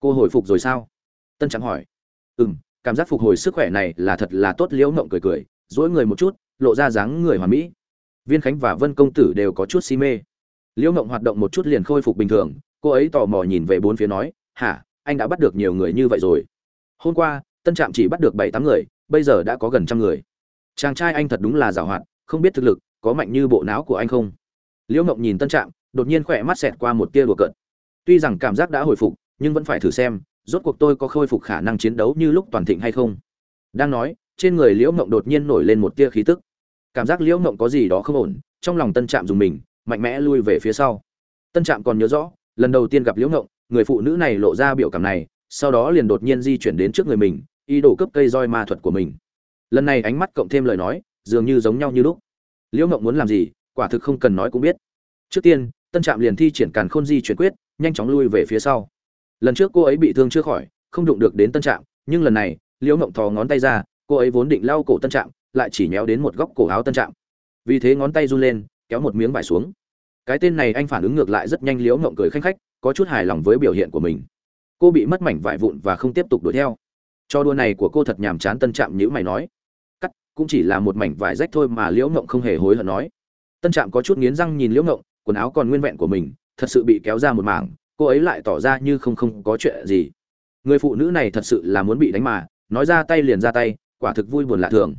cô hồi phục rồi sao? Tân trạm hỏi. Ừ m cảm giác phục hồi sức khỏe này là thật là tốt, liễu mộng cười cười dỗi người một chút, lộ ra dáng người hoàn mỹ. Viên khánh và vân công tử đều có chút si mê. Liễu mộng hoạt động một chút liền khôi phục bình thường, cô ấy tò mò nhìn về bốn phía nói, hả, anh đã bắt được nhiều người như vậy rồi? Hôm qua, tân trạm chỉ bắt được bảy tám người, bây giờ đã có gần trăm người. Chàng trai anh thật đúng là giảo hoạt, không biết thực lực, có mạnh như bộ não của anh không? Liễu mộng nhìn tân trạm, đột nhiên khỏe mắt xẹt qua một tia đùa cợt. Tuy rằng cảm giác đã hồi phục nhưng vẫn phải thử xem, rốt cuộc tôi có khôi phục khả năng chiến đấu như lúc toàn thịnh hay không. Đang nói, trên người liễu mộng đột nhiên nổi lên một tia khí tức. Cảm giác liễu mộng có gì đó không ổn, trong lòng tân trạm dùng mình, mạnh mẽ lui về phía sau. Tân trạm còn nhớ rõ, lần đầu tiên gặp liễu mộng người phụ nữ này lộ ra biểu cảm này, sau đó liền đột nhiên di chuyển đến trước người mình, ý đồ cướp cây roi ma thuật của mình. Lần này ánh mắt cộng thêm lời nói, dường như giống nhau như lúc. Liễu mộng muốn làm gì, quả thực không cần nói cũng biết. Trước tiên, tân trạm liền thi triển càn khôn di chuyển quyết, nhanh chóng lui về phía sau lần trước cô ấy bị thương chưa khỏi, không đụng được đến tân trạm, nhưng lần này, liễu mộng thò ngón tay ra, cô ấy vốn định lau cổ tân trạm, lại chỉ nhéo đến một góc cổ áo tân trạm. Vì thế ngón tay run lên, kéo một miếng vải xuống. Cái tên này anh phản ứng ngược lại rất nhanh, liễu mộng cười khanh khách, có chút hài lòng với biểu hiện của mình. Cô bị mất mảnh vải vụn và không tiếp tục đuổi theo. Cho đua này của cô thật nhàm chán, tân trạm nhữ mày nói. Cắt, cũng chỉ là một mảnh vải rách thôi mà liễu mộng không hề hối hận nói. Tân trạm có chút nghiến răng nhìn liễu mộng quần áo còn nguyên vẹn của mình, thật sự bị kéo ra một mảng cô ấy lại tỏ ra như không không có chuyện gì. Người phụ nữ này thật sự là muốn bị đánh mà, nói ra tay liền ra tay, quả thực vui buồn lạ thường.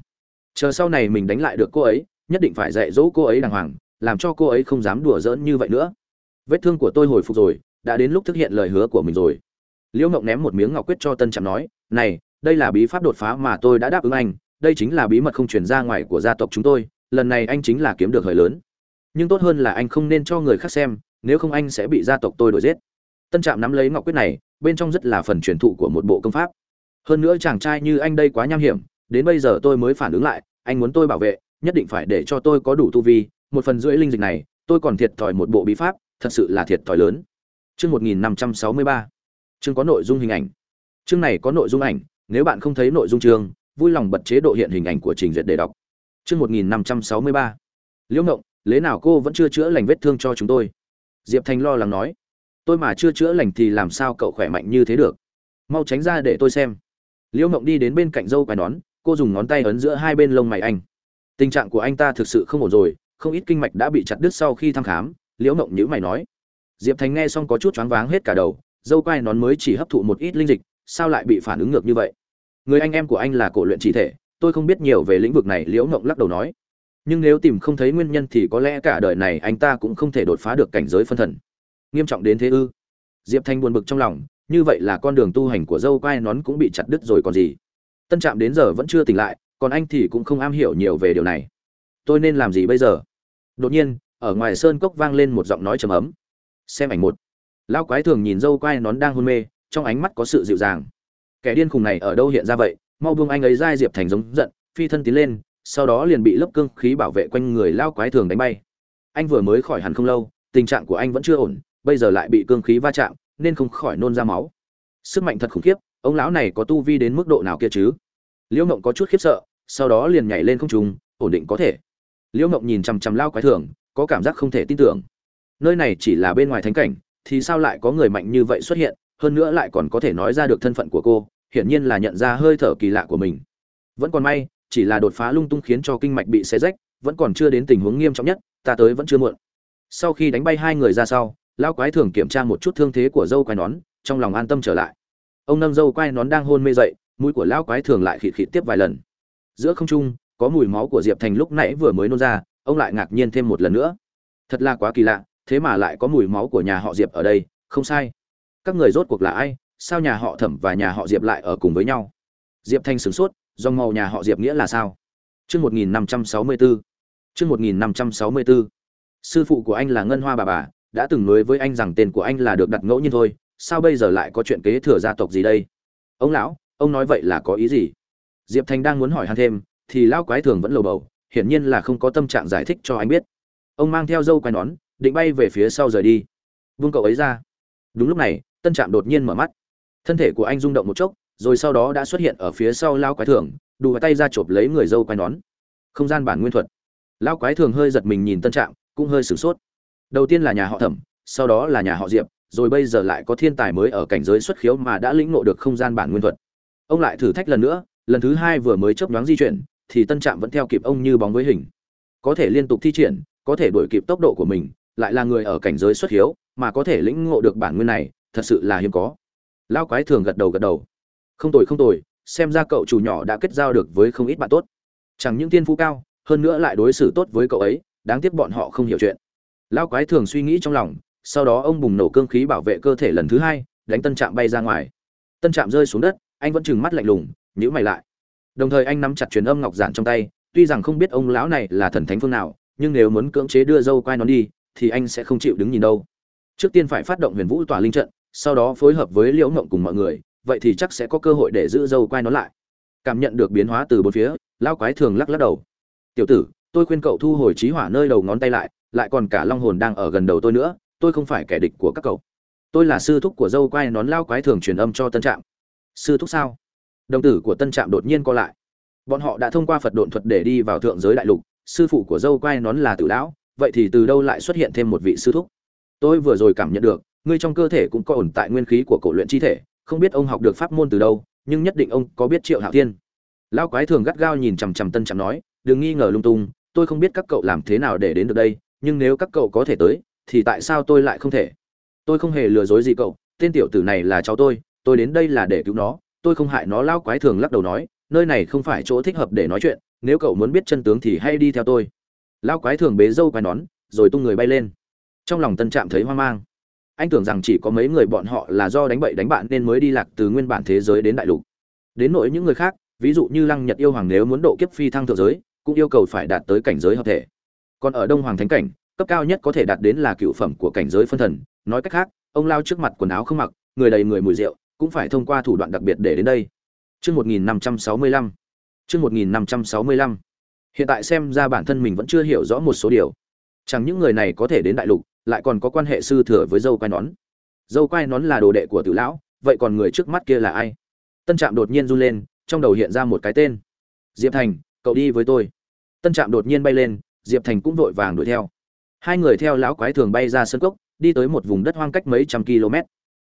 Chờ sau này mình đánh lại được cô ấy, nhất định phải dạy dỗ cô ấy đàng hoàng, làm cho cô ấy không dám đùa giỡn như vậy nữa. Vết thương của tôi hồi phục rồi, đã đến lúc thực hiện lời hứa của mình rồi. Liễu ngọc ném một miếng ngọc quyết cho tân trạm nói, này, đây là bí pháp đột phá mà tôi đã đáp ứng anh, đây chính là bí mật không truyền ra ngoài của gia tộc chúng tôi, lần này anh chính là kiếm được hời lớn. Nhưng tốt hơn là anh không nên cho người khác xem, nếu không anh sẽ bị gia tộc tôi đuổi giết tân trạm nắm lấy ngọc quyết này, bên trong rất là phần truyền thụ của một bộ công pháp. Hơn nữa chàng trai như anh đây quá nham hiểm, đến bây giờ tôi mới phản ứng lại, anh muốn tôi bảo vệ, nhất định phải để cho tôi có đủ tu vi, một phần rưỡi linh dịch này, tôi còn thiệt thòi một bộ bí pháp, thật sự là thiệt thòi lớn. Chương một nghìn năm trăm sáu mươi ba. Chương có nội dung hình ảnh. Chương này có nội dung ảnh, nếu bạn không thấy nội dung chương, vui lòng bật chế độ hiện hình ảnh của trình duyệt để đọc. Chương một nghìn năm trăm sáu mươi ba. Liễu ngộng, lẽ nào cô vẫn chưa chữa lành vết thương cho chúng tôi? Diệp thành lo lắng nói tôi mà chưa chữa lành thì làm sao cậu khỏe mạnh như thế được? Mau tránh ra để tôi xem. Liễu mộng đi đến bên cạnh dâu quai nón, cô dùng ngón tay ấn giữa hai bên lông mày anh. Tình trạng của anh ta thực sự không ổn rồi, không ít kinh mạch đã bị chặt đứt sau khi thăm khám, liễu mộng nhữ mày nói. Diệp thành nghe xong có chút choáng váng hết cả đầu, dâu quai nón mới chỉ hấp thụ một ít linh dịch, sao lại bị phản ứng ngược như vậy? Người anh em của anh là cổ luyện chỉ thể, tôi không biết nhiều về lĩnh vực này, liễu mộng lắc đầu nói. Nhưng nếu tìm không thấy nguyên nhân thì có lẽ cả đời này anh ta cũng không thể đột phá được cảnh giới phân thần nghiêm trọng đến thế ư? Diệp thanh buồn bực trong lòng, như vậy là con đường tu hành của dâu quai nón cũng bị chặt đứt rồi còn gì. Tân trạm đến giờ vẫn chưa tỉnh lại, còn anh thì cũng không am hiểu nhiều về điều này. Tôi nên làm gì bây giờ? Đột nhiên, ở ngoài sơn cốc vang lên một giọng nói trầm ấm. Xem ảnh một. Lão quái thường nhìn dâu quai nón đang hôn mê, trong ánh mắt có sự dịu dàng. Kẻ điên khùng này ở đâu hiện ra vậy? Mau buông anh ấy ra diệp thành giống giận, phi thân tiến lên, sau đó liền bị lớp cương khí bảo vệ quanh người lao quái thường đánh bay. Anh vừa mới khỏi hẳn không lâu, tình trạng của anh vẫn chưa ổn bây giờ lại bị cương khí va chạm, nên không khỏi nôn ra máu. Sức mạnh thật khủng khiếp, ông lão này có tu vi đến mức độ nào kia chứ? Liễu mộng có chút khiếp sợ, sau đó liền nhảy lên không trung, ổn định có thể. Liễu mộng nhìn chằm chằm lao quái thường, có cảm giác không thể tin tưởng. Nơi này chỉ là bên ngoài thánh cảnh, thì sao lại có người mạnh như vậy xuất hiện, hơn nữa lại còn có thể nói ra được thân phận của cô, hiển nhiên là nhận ra hơi thở kỳ lạ của mình. Vẫn còn may, chỉ là đột phá lung tung khiến cho kinh mạch bị xé rách, vẫn còn chưa đến tình huống nghiêm trọng nhất, ta tới vẫn chưa muộn. Sau khi đánh bay hai người ra sau lão quái thường kiểm tra một chút thương thế của dâu quai nón, trong lòng an tâm trở lại. Ông nâng dâu quai nón đang hôn mê dậy, mũi của lão quái thường lại khịt khịt tiếp vài lần. Giữa không trung, có mùi máu của diệp thành lúc nãy vừa mới nôn ra, ông lại ngạc nhiên thêm một lần nữa. Thật là quá kỳ lạ, thế mà lại có mùi máu của nhà họ diệp ở đây, không sai. Các người rốt cuộc là ai, sao nhà họ thẩm và nhà họ diệp lại ở cùng với nhau? Diệp thanh sửng sốt, dòng màu nhà họ diệp nghĩa là sao? Chương một nghìn năm trăm sáu mươi bốn chương một nghìn năm trăm sáu mươi bốn sư phụ của anh là ngân hoa bà bà đã từng nói với anh rằng tên của anh là được đặt ngẫu nhiên thôi, sao bây giờ lại có chuyện kế thừa gia tộc gì đây? Ông lão, ông nói vậy là có ý gì? Diệp thanh đang muốn hỏi han thêm, thì lão quái thường vẫn lầu bầu, hiển nhiên là không có tâm trạng giải thích cho anh biết. Ông mang theo dâu quai nón, định bay về phía sau rời đi. Vung cậu ấy ra. Đúng lúc này, tân trạm đột nhiên mở mắt. Thân thể của anh rung động một chốc, rồi sau đó đã xuất hiện ở phía sau lao quái thường, đù tay ra chộp lấy người dâu quai nón. Không gian bản nguyên thuật. Lao quái thường hơi giật mình nhìn tân trạm, cũng hơi sửng sốt đầu tiên là nhà họ thẩm, sau đó là nhà họ diệp, rồi bây giờ lại có thiên tài mới ở cảnh giới xuất khiếu mà đã lĩnh ngộ được không gian bản nguyên thuật. Ông lại thử thách lần nữa, lần thứ hai vừa mới chớp nhoáng di chuyển, thì tân trạm vẫn theo kịp ông như bóng với hình. Có thể liên tục thi triển, có thể đuổi kịp tốc độ của mình, lại là người ở cảnh giới xuất hiếu mà có thể lĩnh ngộ được bản nguyên này, thật sự là hiếm có. Lao quái thường gật đầu gật đầu. Không tồi không tồi, xem ra cậu chủ nhỏ đã kết giao được với không ít bạn tốt. Chẳng những tiên phú cao, hơn nữa lại đối xử tốt với cậu ấy, đáng tiếc bọn họ không hiểu chuyện lao quái thường suy nghĩ trong lòng, sau đó ông bùng nổ cương khí bảo vệ cơ thể lần thứ hai, đánh tân trạm bay ra ngoài. Tân trạm rơi xuống đất, anh vẫn trừng mắt lạnh lùng nhữ mày lại. Đồng thời anh nắm chặt truyền âm ngọc giản trong tay, tuy rằng không biết ông lão này là thần thánh phương nào, nhưng nếu muốn cưỡng chế đưa dâu quai nón đi, thì anh sẽ không chịu đứng nhìn đâu. Trước tiên phải phát động huyền vũ tỏa linh trận, sau đó phối hợp với liễu ngộng cùng mọi người, vậy thì chắc sẽ có cơ hội để giữ dâu quai nón lại. Cảm nhận được biến hóa từ bốn phía lao quái thường lắc lắc đầu. Tiểu tử, tôi khuyên cậu thu hồi trí hỏa nơi đầu ngón tay lại lại còn cả long hồn đang ở gần đầu tôi nữa, tôi không phải kẻ địch của các cậu. Tôi là sư thúc của dâu quai nón lao quái thường truyền âm cho tân trạm. Sư thúc sao? Đồng tử của tân trạm đột nhiên co lại. Bọn họ đã thông qua phật độn thuật để đi vào thượng giới đại lục, sư phụ của dâu quai nón là tử lão, vậy thì từ đâu lại xuất hiện thêm một vị sư thúc? Tôi vừa rồi cảm nhận được, ngươi trong cơ thể cũng có ổn tại nguyên khí của cổ luyện chi thể, không biết ông học được pháp môn từ đâu, nhưng nhất định ông có biết triệu hạo thiên. Lao quái thường gắt gao nhìn chằm chằm tân trạm nói, đừng nghi ngờ lung tung, tôi không biết các cậu làm thế nào để đến được đây nhưng nếu các cậu có thể tới, thì tại sao tôi lại không thể? Tôi không hề lừa dối gì cậu, tên tiểu tử này là cháu tôi tôi đến đây là để cứu nó, tôi không hại nó lão quái thường lắc đầu nói, nơi này không phải chỗ thích hợp để nói chuyện, nếu cậu muốn biết chân tướng thì hãy đi theo tôi. Lão quái thường bế dâu quái nón, rồi tung người bay lên. Trong lòng tân trạm thấy hoang mang. Anh tưởng rằng chỉ có mấy người bọn họ là do đánh bậy đánh bạn nên mới đi lạc từ nguyên bản thế giới đến đại lục. Đến nỗi những người khác, ví dụ như lăng nhật yêu hoàng nếu muốn độ kiếp phi thăng thượng giới, cũng yêu cầu phải đạt tới cảnh giới hợp thể còn ở đông hoàng thánh cảnh cấp cao nhất có thể đạt đến là cựu phẩm của cảnh giới phân thần nói cách khác ông lao trước mặt quần áo không mặc người đầy người mùi rượu cũng phải thông qua thủ đoạn đặc biệt để đến đây Chương 1565. Chương 1565. Hiện tại xem ra bản thân mình vẫn chưa hiểu rõ một số điều. Chẳng những người này có thể đến đại lục, lại còn có quan hệ sư thừa với dâu quai nón. Dâu quai nón là đồ đệ của Tử lão, vậy còn người trước mắt kia là ai? Tân Trạm đột nhiên run lên, trong đầu hiện ra một cái tên. Diệp Thành, cậu đi với tôi. Tân Trạm đột nhiên bay lên, Diệp Thành cũng vội vàng đuổi theo. Hai người theo lão quái thường bay ra sân cốc, đi tới một vùng đất hoang cách mấy trăm km.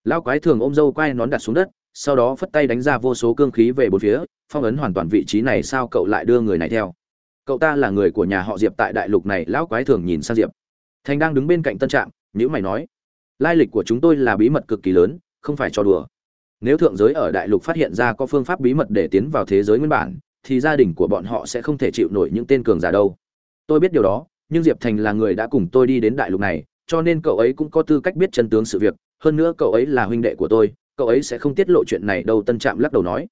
Lão quái thường ôm dâu quai nón đặt xuống đất, sau đó phất tay đánh ra vô số cương khí về bốn phía phong ấn hoàn toàn vị trí này sao cậu lại đưa người này theo cậu ta là người của nhà họ diệp tại đại lục này lão quái thường nhìn sang diệp thành đang đứng bên cạnh tân trạm nhữ mày nói lai lịch của chúng tôi là bí mật cực kỳ lớn không phải cho đùa nếu thượng giới ở đại lục phát hiện ra có phương pháp bí mật để tiến vào thế giới nguyên bản thì gia đình của bọn họ sẽ không thể chịu nổi những tên cường giả đâu tôi biết điều đó, nhưng diệp thành là người đã cùng tôi đi đến đại lục này, cho nên cậu ấy cũng có tư cách biết chân tướng sự việc. Hơn nữa cậu ấy là huynh đệ của tôi, cậu ấy sẽ không tiết lộ chuyện này đâu, tân trạm lắc đầu nói.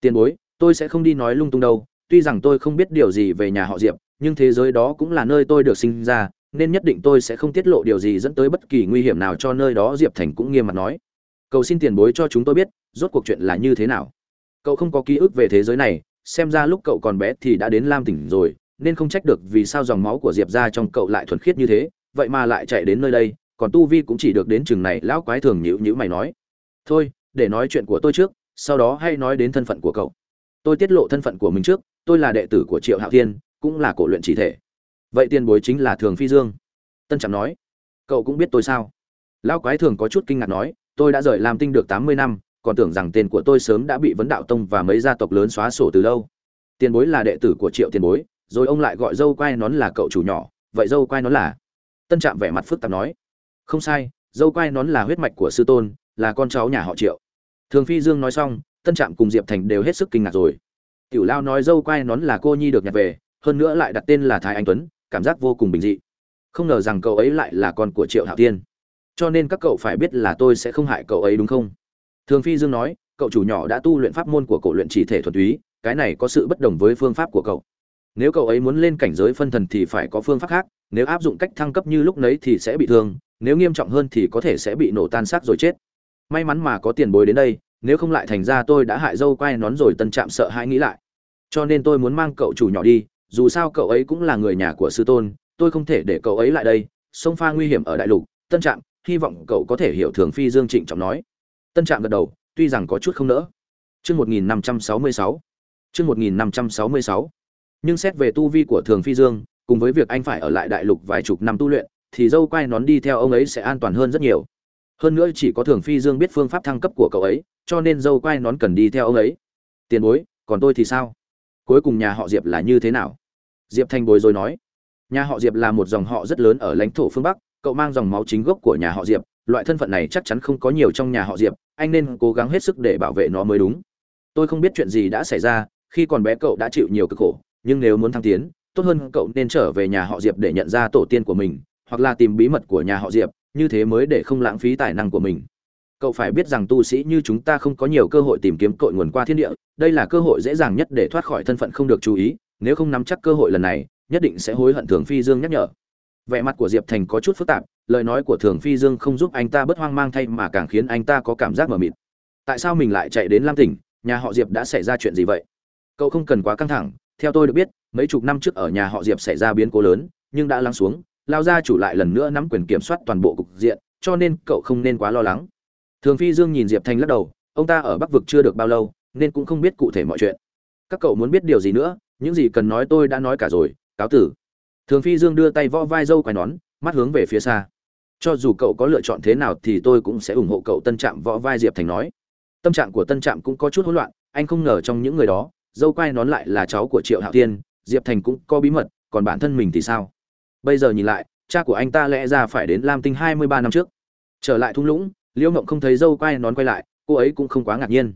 Tiền bối, tôi sẽ không đi nói lung tung đâu, tuy rằng tôi không biết điều gì về nhà họ diệp, nhưng thế giới đó cũng là nơi tôi được sinh ra, nên nhất định tôi sẽ không tiết lộ điều gì dẫn tới bất kỳ nguy hiểm nào cho nơi đó, diệp thành cũng nghiêm mặt nói. Cầu xin tiền bối cho chúng tôi biết, rốt cuộc chuyện là như thế nào. Cậu không có ký ức về thế giới này, xem ra lúc cậu còn bé thì đã đến lam tỉnh rồi nên không trách được vì sao dòng máu của diệp ra trong cậu lại thuần khiết như thế, vậy mà lại chạy đến nơi đây, còn tu vi cũng chỉ được đến chừng này, lão quái thường nhữ nhữ mày nói. Thôi, để nói chuyện của tôi trước, sau đó hay nói đến thân phận của cậu. Tôi tiết lộ thân phận của mình trước, tôi là đệ tử của triệu hạo thiên, cũng là cổ luyện chỉ thể. Vậy tiền bối chính là thường phi dương. Tân trạm nói. Cậu cũng biết tôi sao? Lão quái thường có chút kinh ngạc nói, tôi đã rời làm tinh được tám mươi năm, còn tưởng rằng tên của tôi sớm đã bị vấn đạo tông và mấy gia tộc lớn xóa sổ từ lâu. Tiền bối là đệ tử của triệu tiền bối rồi ông lại gọi dâu quai nón là cậu chủ nhỏ, vậy dâu quai nón là? Tân trạm vẻ mặt phức tạp nói. Không sai, dâu quai nón là huyết mạch của sư tôn, là con cháu nhà họ triệu. Thường phi dương nói xong, tân trạm cùng diệp thành đều hết sức kinh ngạc rồi. Tiểu lao nói dâu quai nón là cô nhi được nhặt về, hơn nữa lại đặt tên là thái anh tuấn, cảm giác vô cùng bình dị. Không ngờ rằng cậu ấy lại là con của triệu hạo tiên cho nên các cậu phải biết là tôi sẽ không hại cậu ấy đúng không? Thường phi dương nói, cậu chủ nhỏ đã tu luyện pháp môn của cậu luyện chỉ thể thuật túy, cái này có sự bất đồng với phương pháp của cậu nếu cậu ấy muốn lên cảnh giới phân thần thì phải có phương pháp khác, nếu áp dụng cách thăng cấp như lúc nấy thì sẽ bị thương, nếu nghiêm trọng hơn thì có thể sẽ bị nổ tan xác rồi chết. May mắn mà có tiền bối đến đây, nếu không lại thành ra tôi đã hại dâu quay nón rồi tân trạm sợ hãi nghĩ lại. Cho nên tôi muốn mang cậu chủ nhỏ đi, dù sao cậu ấy cũng là người nhà của sư tôn, tôi không thể để cậu ấy lại đây. Sông pha nguy hiểm ở đại lục, tân trạm, hy vọng cậu có thể hiểu thường phi dương trịnh trọng nói. Tân trạm gật đầu, tuy rằng có chút không nỡ. Trước 1566. Trước 1566 nhưng xét về tu vi của thường phi dương, cùng với việc anh phải ở lại đại lục vài chục năm tu luyện, thì dâu quay nón đi theo ông ấy sẽ an toàn hơn rất nhiều. Hơn nữa chỉ có thường phi dương biết phương pháp thăng cấp của cậu ấy, cho nên dâu quai nón cần đi theo ông ấy. Tiền bối, còn tôi thì sao? Cuối cùng nhà họ diệp là như thế nào? Diệp thanh bối rồi nói. Nhà họ diệp là một dòng họ rất lớn ở lãnh thổ phương bắc, cậu mang dòng máu chính gốc của nhà họ diệp, loại thân phận này chắc chắn không có nhiều trong nhà họ diệp, anh nên cố gắng hết sức để bảo vệ nó mới đúng. Tôi không biết chuyện gì đã xảy ra, khi còn bé cậu đã chịu nhiều cực khổ nhưng nếu muốn thăng tiến, tốt hơn cậu nên trở về nhà họ diệp để nhận ra tổ tiên của mình, hoặc là tìm bí mật của nhà họ diệp, như thế mới để không lãng phí tài năng của mình. Cậu phải biết rằng tu sĩ như chúng ta không có nhiều cơ hội tìm kiếm cội nguồn qua thiên địa, đây là cơ hội dễ dàng nhất để thoát khỏi thân phận không được chú ý, nếu không nắm chắc cơ hội lần này, nhất định sẽ hối hận thường phi dương nhắc nhở. Vẻ mặt của diệp thành có chút phức tạp, lời nói của thường phi dương không giúp anh ta bớt hoang mang thay mà càng khiến anh ta có cảm giác mờ mịt. Tại sao mình lại chạy đến lam tỉnh? Nhà họ diệp đã xảy ra chuyện gì vậy? Cậu không cần quá căng thẳng theo tôi được biết, mấy chục năm trước ở nhà họ diệp xảy ra biến cố lớn, nhưng đã lắng xuống lao gia chủ lại lần nữa nắm quyền kiểm soát toàn bộ cục diện, cho nên cậu không nên quá lo lắng. Thường phi dương nhìn diệp thanh lắc đầu, ông ta ở bắc vực chưa được bao lâu, nên cũng không biết cụ thể mọi chuyện. Các cậu muốn biết điều gì nữa, những gì cần nói tôi đã nói cả rồi, cáo tử. Thường phi dương đưa tay võ vai dâu quai nón, mắt hướng về phía xa. Cho dù cậu có lựa chọn thế nào thì tôi cũng sẽ ủng hộ cậu tân trạm võ vai diệp thành nói. Tâm trạng của tân trạm cũng có chút hỗn loạn, anh không ngờ trong những người đó dâu quai nón lại là cháu của triệu hạo thiên, diệp thành cũng có bí mật, còn bản thân mình thì sao? Bây giờ nhìn lại, cha của anh ta lẽ ra phải đến lam tinh hai mươi ba năm trước. Trở lại thung lũng, liễu mộng không thấy dâu quai nón quay lại, cô ấy cũng không quá ngạc nhiên.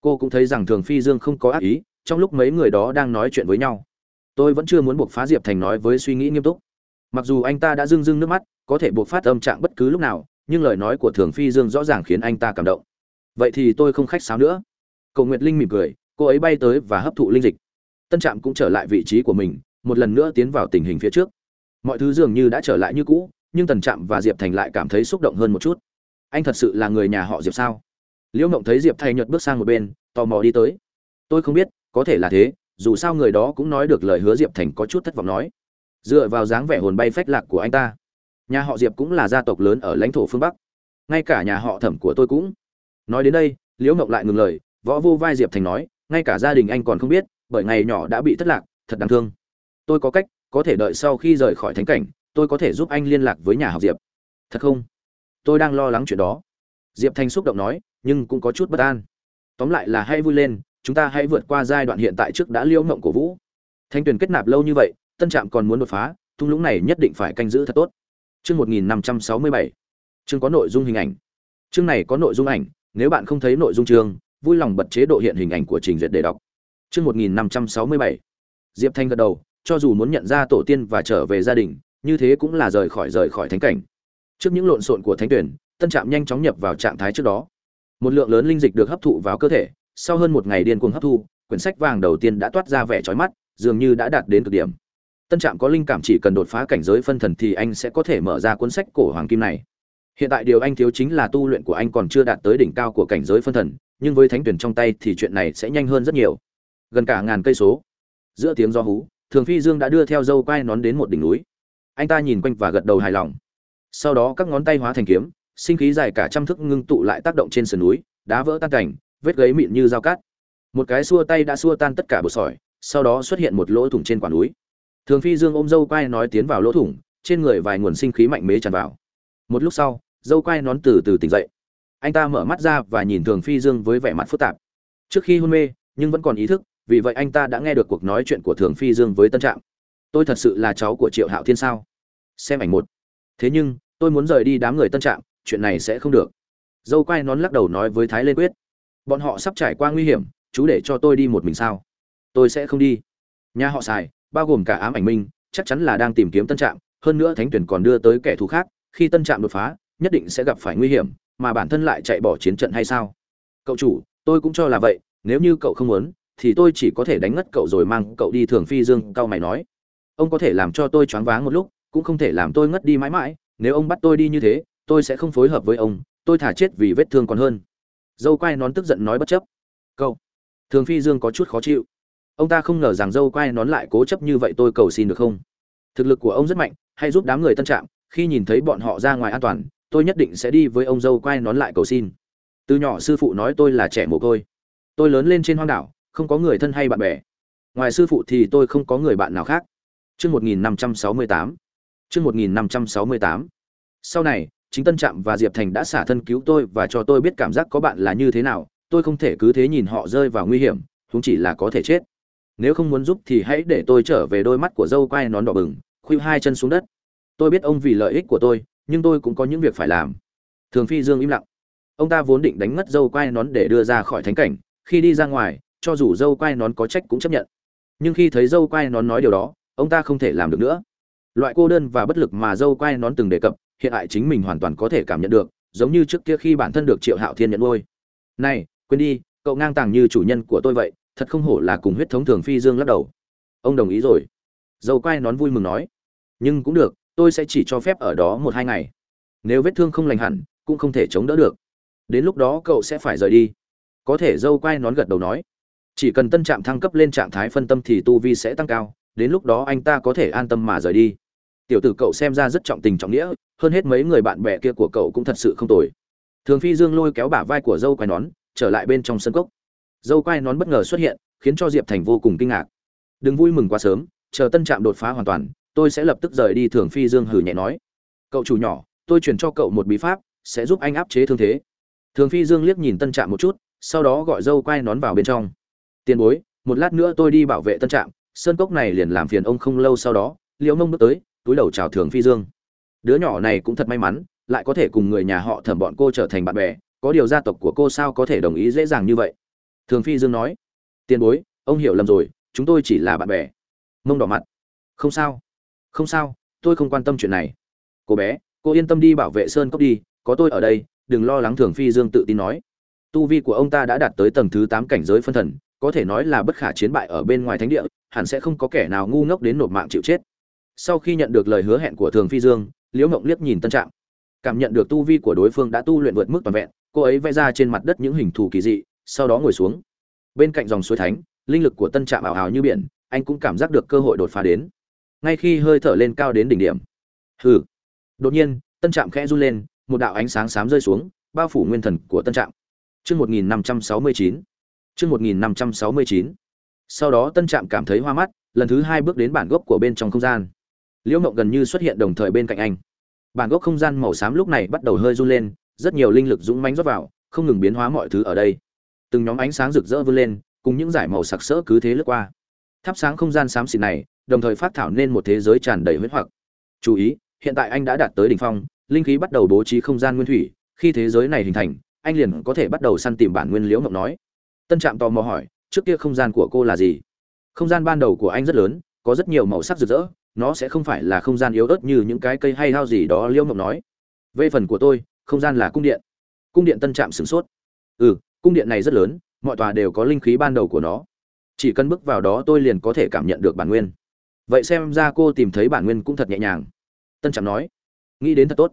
Cô cũng thấy rằng thường phi dương không có ác ý, trong lúc mấy người đó đang nói chuyện với nhau. Tôi vẫn chưa muốn buộc phá diệp thành nói với suy nghĩ nghiêm túc. Mặc dù anh ta đã rưng rưng nước mắt, có thể buộc phát âm trạng bất cứ lúc nào, nhưng lời nói của thường phi dương rõ ràng khiến anh ta cảm động. Vậy thì tôi không khách sáo nữa. Cầu nguyệt linh mỉm cười cô ấy bay tới và hấp thụ linh dịch. Tân trạm cũng trở lại vị trí của mình, một lần nữa tiến vào tình hình phía trước. Mọi thứ dường như đã trở lại như cũ, nhưng tần trạm và diệp thành lại cảm thấy xúc động hơn một chút. Anh thật sự là người nhà họ diệp sao? Liễu mộng thấy diệp thay nhật bước sang một bên, tò mò đi tới. Tôi không biết, có thể là thế, dù sao người đó cũng nói được lời hứa diệp thành có chút thất vọng nói. Dựa vào dáng vẻ hồn bay phách lạc của anh ta, nhà họ diệp cũng là gia tộc lớn ở lãnh thổ phương bắc. Ngay cả nhà họ thẩm của tôi cũng. Nói đến đây, liễu mộng lại ngừng lời, võ vô vai diệp thành nói ngay cả gia đình anh còn không biết, bởi ngày nhỏ đã bị thất lạc, thật đáng thương. Tôi có cách, có thể đợi sau khi rời khỏi thánh cảnh, tôi có thể giúp anh liên lạc với nhà học diệp. Thật không? Tôi đang lo lắng chuyện đó. Diệp Thanh xúc động nói, nhưng cũng có chút bất an. Tóm lại là hãy vui lên, chúng ta hãy vượt qua giai đoạn hiện tại trước đã liễu ngộng của vũ. Thanh tuyền kết nạp lâu như vậy, tân trạm còn muốn đột phá, thung lũng này nhất định phải canh giữ thật tốt. Chương một nghìn năm trăm sáu mươi bảy. Chương có nội dung hình ảnh. Chương này có nội dung ảnh, nếu bạn không thấy nội dung chương vui lòng bật chế độ hiện hình ảnh của trình duyệt để đọc. Chương một nghìn năm trăm sáu mươi bảy. Diệp thanh gật đầu, cho dù muốn nhận ra tổ tiên và trở về gia đình, như thế cũng là rời khỏi rời khỏi thánh cảnh. Trước những lộn xộn của thánh tuyển, tân trạm nhanh chóng nhập vào trạng thái trước đó. Một lượng lớn linh dịch được hấp thụ vào cơ thể, sau hơn một ngày điên cuồng hấp thu, quyển sách vàng đầu tiên đã toát ra vẻ trói mắt, dường như đã đạt đến cực điểm. Tân trạm có linh cảm chỉ cần đột phá cảnh giới phân thần thì anh sẽ có thể mở ra cuốn sách cổ hoàng kim này. Hiện tại điều anh thiếu chính là tu luyện của anh còn chưa đạt tới đỉnh cao của cảnh giới phân thần nhưng với thánh tuyển trong tay thì chuyện này sẽ nhanh hơn rất nhiều. Gần cả ngàn cây số. Giữa tiếng do hú, thường phi dương đã đưa theo dâu quai nón đến một đỉnh núi. Anh ta nhìn quanh và gật đầu hài lòng. Sau đó các ngón tay hóa thành kiếm, sinh khí dài cả trăm thước ngưng tụ lại tác động trên sườn núi, đá vỡ tan cảnh, vết gáy mịn như dao cát. Một cái xua tay đã xua tan tất cả bột sỏi, sau đó xuất hiện một lỗ thủng trên quả núi. Thường phi dương ôm dâu quai nói tiến vào lỗ thủng, trên người vài nguồn sinh khí mạnh mẽ tràn vào. Một lúc sau, dâu quai nón từ từ tỉnh dậy anh ta mở mắt ra và nhìn thường phi dương với vẻ mặt phức tạp. Trước khi hôn mê, nhưng vẫn còn ý thức, vì vậy anh ta đã nghe được cuộc nói chuyện của thường phi dương với tân trạm. Tôi thật sự là cháu của triệu hạo thiên sao? Xem ảnh một. Thế nhưng, tôi muốn rời đi đám người tân trạm, chuyện này sẽ không được. Dâu quai nón lắc đầu nói với thái lê quyết. Bọn họ sắp trải qua nguy hiểm, chú để cho tôi đi một mình sao? Tôi sẽ không đi. Nhà họ xài bao gồm cả ám ảnh minh, chắc chắn là đang tìm kiếm tân trạm, hơn nữa thánh tuyển còn đưa tới kẻ thù khác, khi tân trạm đột phá, nhất định sẽ gặp phải nguy hiểm mà bản thân lại chạy bỏ chiến trận hay sao? Cậu chủ, tôi cũng cho là vậy, nếu như cậu không muốn, thì tôi chỉ có thể đánh ngất cậu rồi mang cậu đi thường phi dương, cao mày nói. Ông có thể làm cho tôi choáng váng một lúc, cũng không thể làm tôi ngất đi mãi mãi, nếu ông bắt tôi đi như thế, tôi sẽ không phối hợp với ông, tôi thả chết vì vết thương còn hơn. Dâu quai nón tức giận nói bất chấp. Cậu, thường phi dương có chút khó chịu. Ông ta không ngờ rằng dâu quai nón lại cố chấp như vậy tôi cầu xin được không? Thực lực của ông rất mạnh, hay giúp đám người tân trạm, khi nhìn thấy bọn họ ra ngoài an toàn tôi nhất định sẽ đi với ông dâu quai nón lại cầu xin. Từ nhỏ sư phụ nói tôi là trẻ mồ côi. Tôi lớn lên trên hoang đảo, không có người thân hay bạn bè. Ngoài sư phụ thì tôi không có người bạn nào khác. Chương một nghìn năm trăm sáu mươi tám. Chương một nghìn năm trăm sáu mươi tám. Sau này, chính tân trạm và diệp thành đã xả thân cứu tôi và cho tôi biết cảm giác có bạn là như thế nào. Tôi không thể cứ thế nhìn họ rơi vào nguy hiểm chúng chỉ là có thể chết. Nếu không muốn giúp thì hãy để tôi trở về đôi mắt của dâu quai nón đỏ bừng, khuỵu hai chân xuống đất. Tôi biết ông vì lợi ích của tôi nhưng tôi cũng có những việc phải làm. Thường phi dương im lặng. Ông ta vốn định đánh mất dâu quai nón để đưa ra khỏi thánh cảnh. Khi đi ra ngoài, cho dù dâu quai nón có trách cũng chấp nhận. Nhưng khi thấy dâu quai nón nói điều đó, ông ta không thể làm được nữa. Loại cô đơn và bất lực mà dâu quai nón từng đề cập, hiện tại chính mình hoàn toàn có thể cảm nhận được, giống như trước kia khi bản thân được triệu hạo thiên nhận nuôi. Này, quên đi, cậu ngang tàng như chủ nhân của tôi vậy, thật không hổ là cùng huyết thống thường phi dương lắc đầu. Ông đồng ý rồi. Dâu quai nón vui mừng nói. Nhưng cũng được tôi sẽ chỉ cho phép ở đó một hai ngày. Nếu vết thương không lành hẳn, cũng không thể chống đỡ được. Đến lúc đó cậu sẽ phải rời đi. Có thể dâu quai nón gật đầu nói. Chỉ cần tân trạm thăng cấp lên trạng thái phân tâm thì tu vi sẽ tăng cao, đến lúc đó anh ta có thể an tâm mà rời đi. Tiểu tử cậu xem ra rất trọng tình trọng nghĩa, hơn hết mấy người bạn bè kia của cậu cũng thật sự không tồi. Thường phi dương lôi kéo bả vai của dâu quai nón, trở lại bên trong sân cốc. Dâu quai nón bất ngờ xuất hiện, khiến cho diệp thành vô cùng kinh ngạc. Đừng vui mừng quá sớm, chờ tân trạm đột phá hoàn toàn tôi sẽ lập tức rời đi thường phi dương hử nhẹ nói. Cậu chủ nhỏ, tôi chuyển cho cậu một bí pháp, sẽ giúp anh áp chế thương thế. Thường phi dương liếc nhìn tân trạm một chút, sau đó gọi dâu quai nón vào bên trong. Tiền bối, một lát nữa tôi đi bảo vệ tân trạm, sơn cốc này liền làm phiền ông không lâu sau đó liễu mông bước tới, túi đầu chào thường phi dương. Đứa nhỏ này cũng thật may mắn, lại có thể cùng người nhà họ thẩm bọn cô trở thành bạn bè, có điều gia tộc của cô sao có thể đồng ý dễ dàng như vậy? Thường phi dương nói. Tiền bối, ông hiểu lầm rồi, chúng tôi chỉ là bạn bè. Mông đỏ mặt. Không sao không sao, tôi không quan tâm chuyện này. Cô bé, cô yên tâm đi bảo vệ sơn cốc đi, có tôi ở đây, đừng lo lắng thường phi dương tự tin nói. Tu vi của ông ta đã đạt tới tầng thứ tám cảnh giới phân thần, có thể nói là bất khả chiến bại ở bên ngoài thánh địa, hẳn sẽ không có kẻ nào ngu ngốc đến nộp mạng chịu chết. Sau khi nhận được lời hứa hẹn của thường phi dương, liễu Mộng liếc nhìn tân trạng cảm nhận được tu vi của đối phương đã tu luyện vượt mức toàn vẹn, cô ấy vẽ ra trên mặt đất những hình thù kỳ dị, sau đó ngồi xuống. Bên cạnh dòng suối thánh, linh lực của tân trạm ảo ảo như biển, anh cũng cảm giác được cơ hội đột phá đến ngay khi hơi thở lên cao đến đỉnh điểm. Hừ. Đột nhiên, tân trạm khẽ run lên, một đạo ánh sáng xám rơi xuống, bao phủ nguyên thần của tân trạm. Chương một nghìn năm trăm sáu mươi chín. Chương một nghìn năm trăm sáu mươi chín. Sau đó tân trạm cảm thấy hoa mắt, lần thứ hai bước đến bản gốc của bên trong không gian. Liễu mộng gần như xuất hiện đồng thời bên cạnh anh. Bản gốc không gian màu xám lúc này bắt đầu hơi run lên, rất nhiều linh lực dũng mãnh rót vào, không ngừng biến hóa mọi thứ ở đây. Từng nhóm ánh sáng rực rỡ vươn lên, cùng những dải màu sặc sỡ cứ thế lướt qua. Thắp sáng không gian xám xịt này đồng thời phát thảo nên một thế giới tràn đầy huyết hoặc. Chú ý, hiện tại anh đã đạt tới đỉnh phong, linh khí bắt đầu bố trí không gian nguyên thủy, khi thế giới này hình thành, anh liền có thể bắt đầu săn tìm bản nguyên liễu ngọc nói. Tân trạm tò mò hỏi, trước kia không gian của cô là gì? Không gian ban đầu của anh rất lớn, có rất nhiều màu sắc rực rỡ, nó sẽ không phải là không gian yếu ớt như những cái cây hay hao gì đó, liễu ngọc nói. Về phần của tôi, không gian là cung điện. Cung điện tân trạm sửng sốt. Ừ cung điện này rất lớn, mọi tòa đều có linh khí ban đầu của nó. Chỉ cần bước vào đó tôi liền có thể cảm nhận được bản nguyên vậy xem ra cô tìm thấy bản nguyên cũng thật nhẹ nhàng. Tân trạm nói, nghĩ đến thật tốt.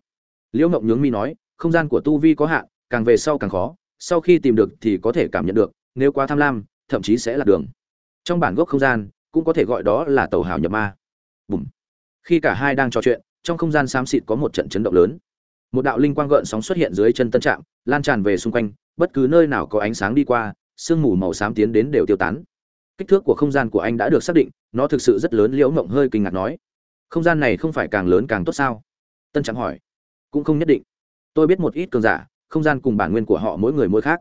Liễu ngộng nhướng mi nói, không gian của tu vi có hạn, càng về sau càng khó, sau khi tìm được thì có thể cảm nhận được, nếu quá tham lam, thậm chí sẽ là đường. Trong bản gốc không gian, cũng có thể gọi đó là tàu hào nhập ma. Bùm. Khi cả hai đang trò chuyện, trong không gian xám xịt có một trận chấn động lớn. Một đạo linh quang gợn sóng xuất hiện dưới chân tân trạm, lan tràn về xung quanh, bất cứ nơi nào có ánh sáng đi qua, sương mù màu xám tiến đến đều tiêu tán kích thước của không gian của anh đã được xác định, nó thực sự rất lớn, liễu mộng hơi kinh ngạc nói. Không gian này không phải càng lớn càng tốt sao? Tân trạm hỏi. Cũng không nhất định. Tôi biết một ít cường giả, không gian cùng bản nguyên của họ mỗi người mỗi khác.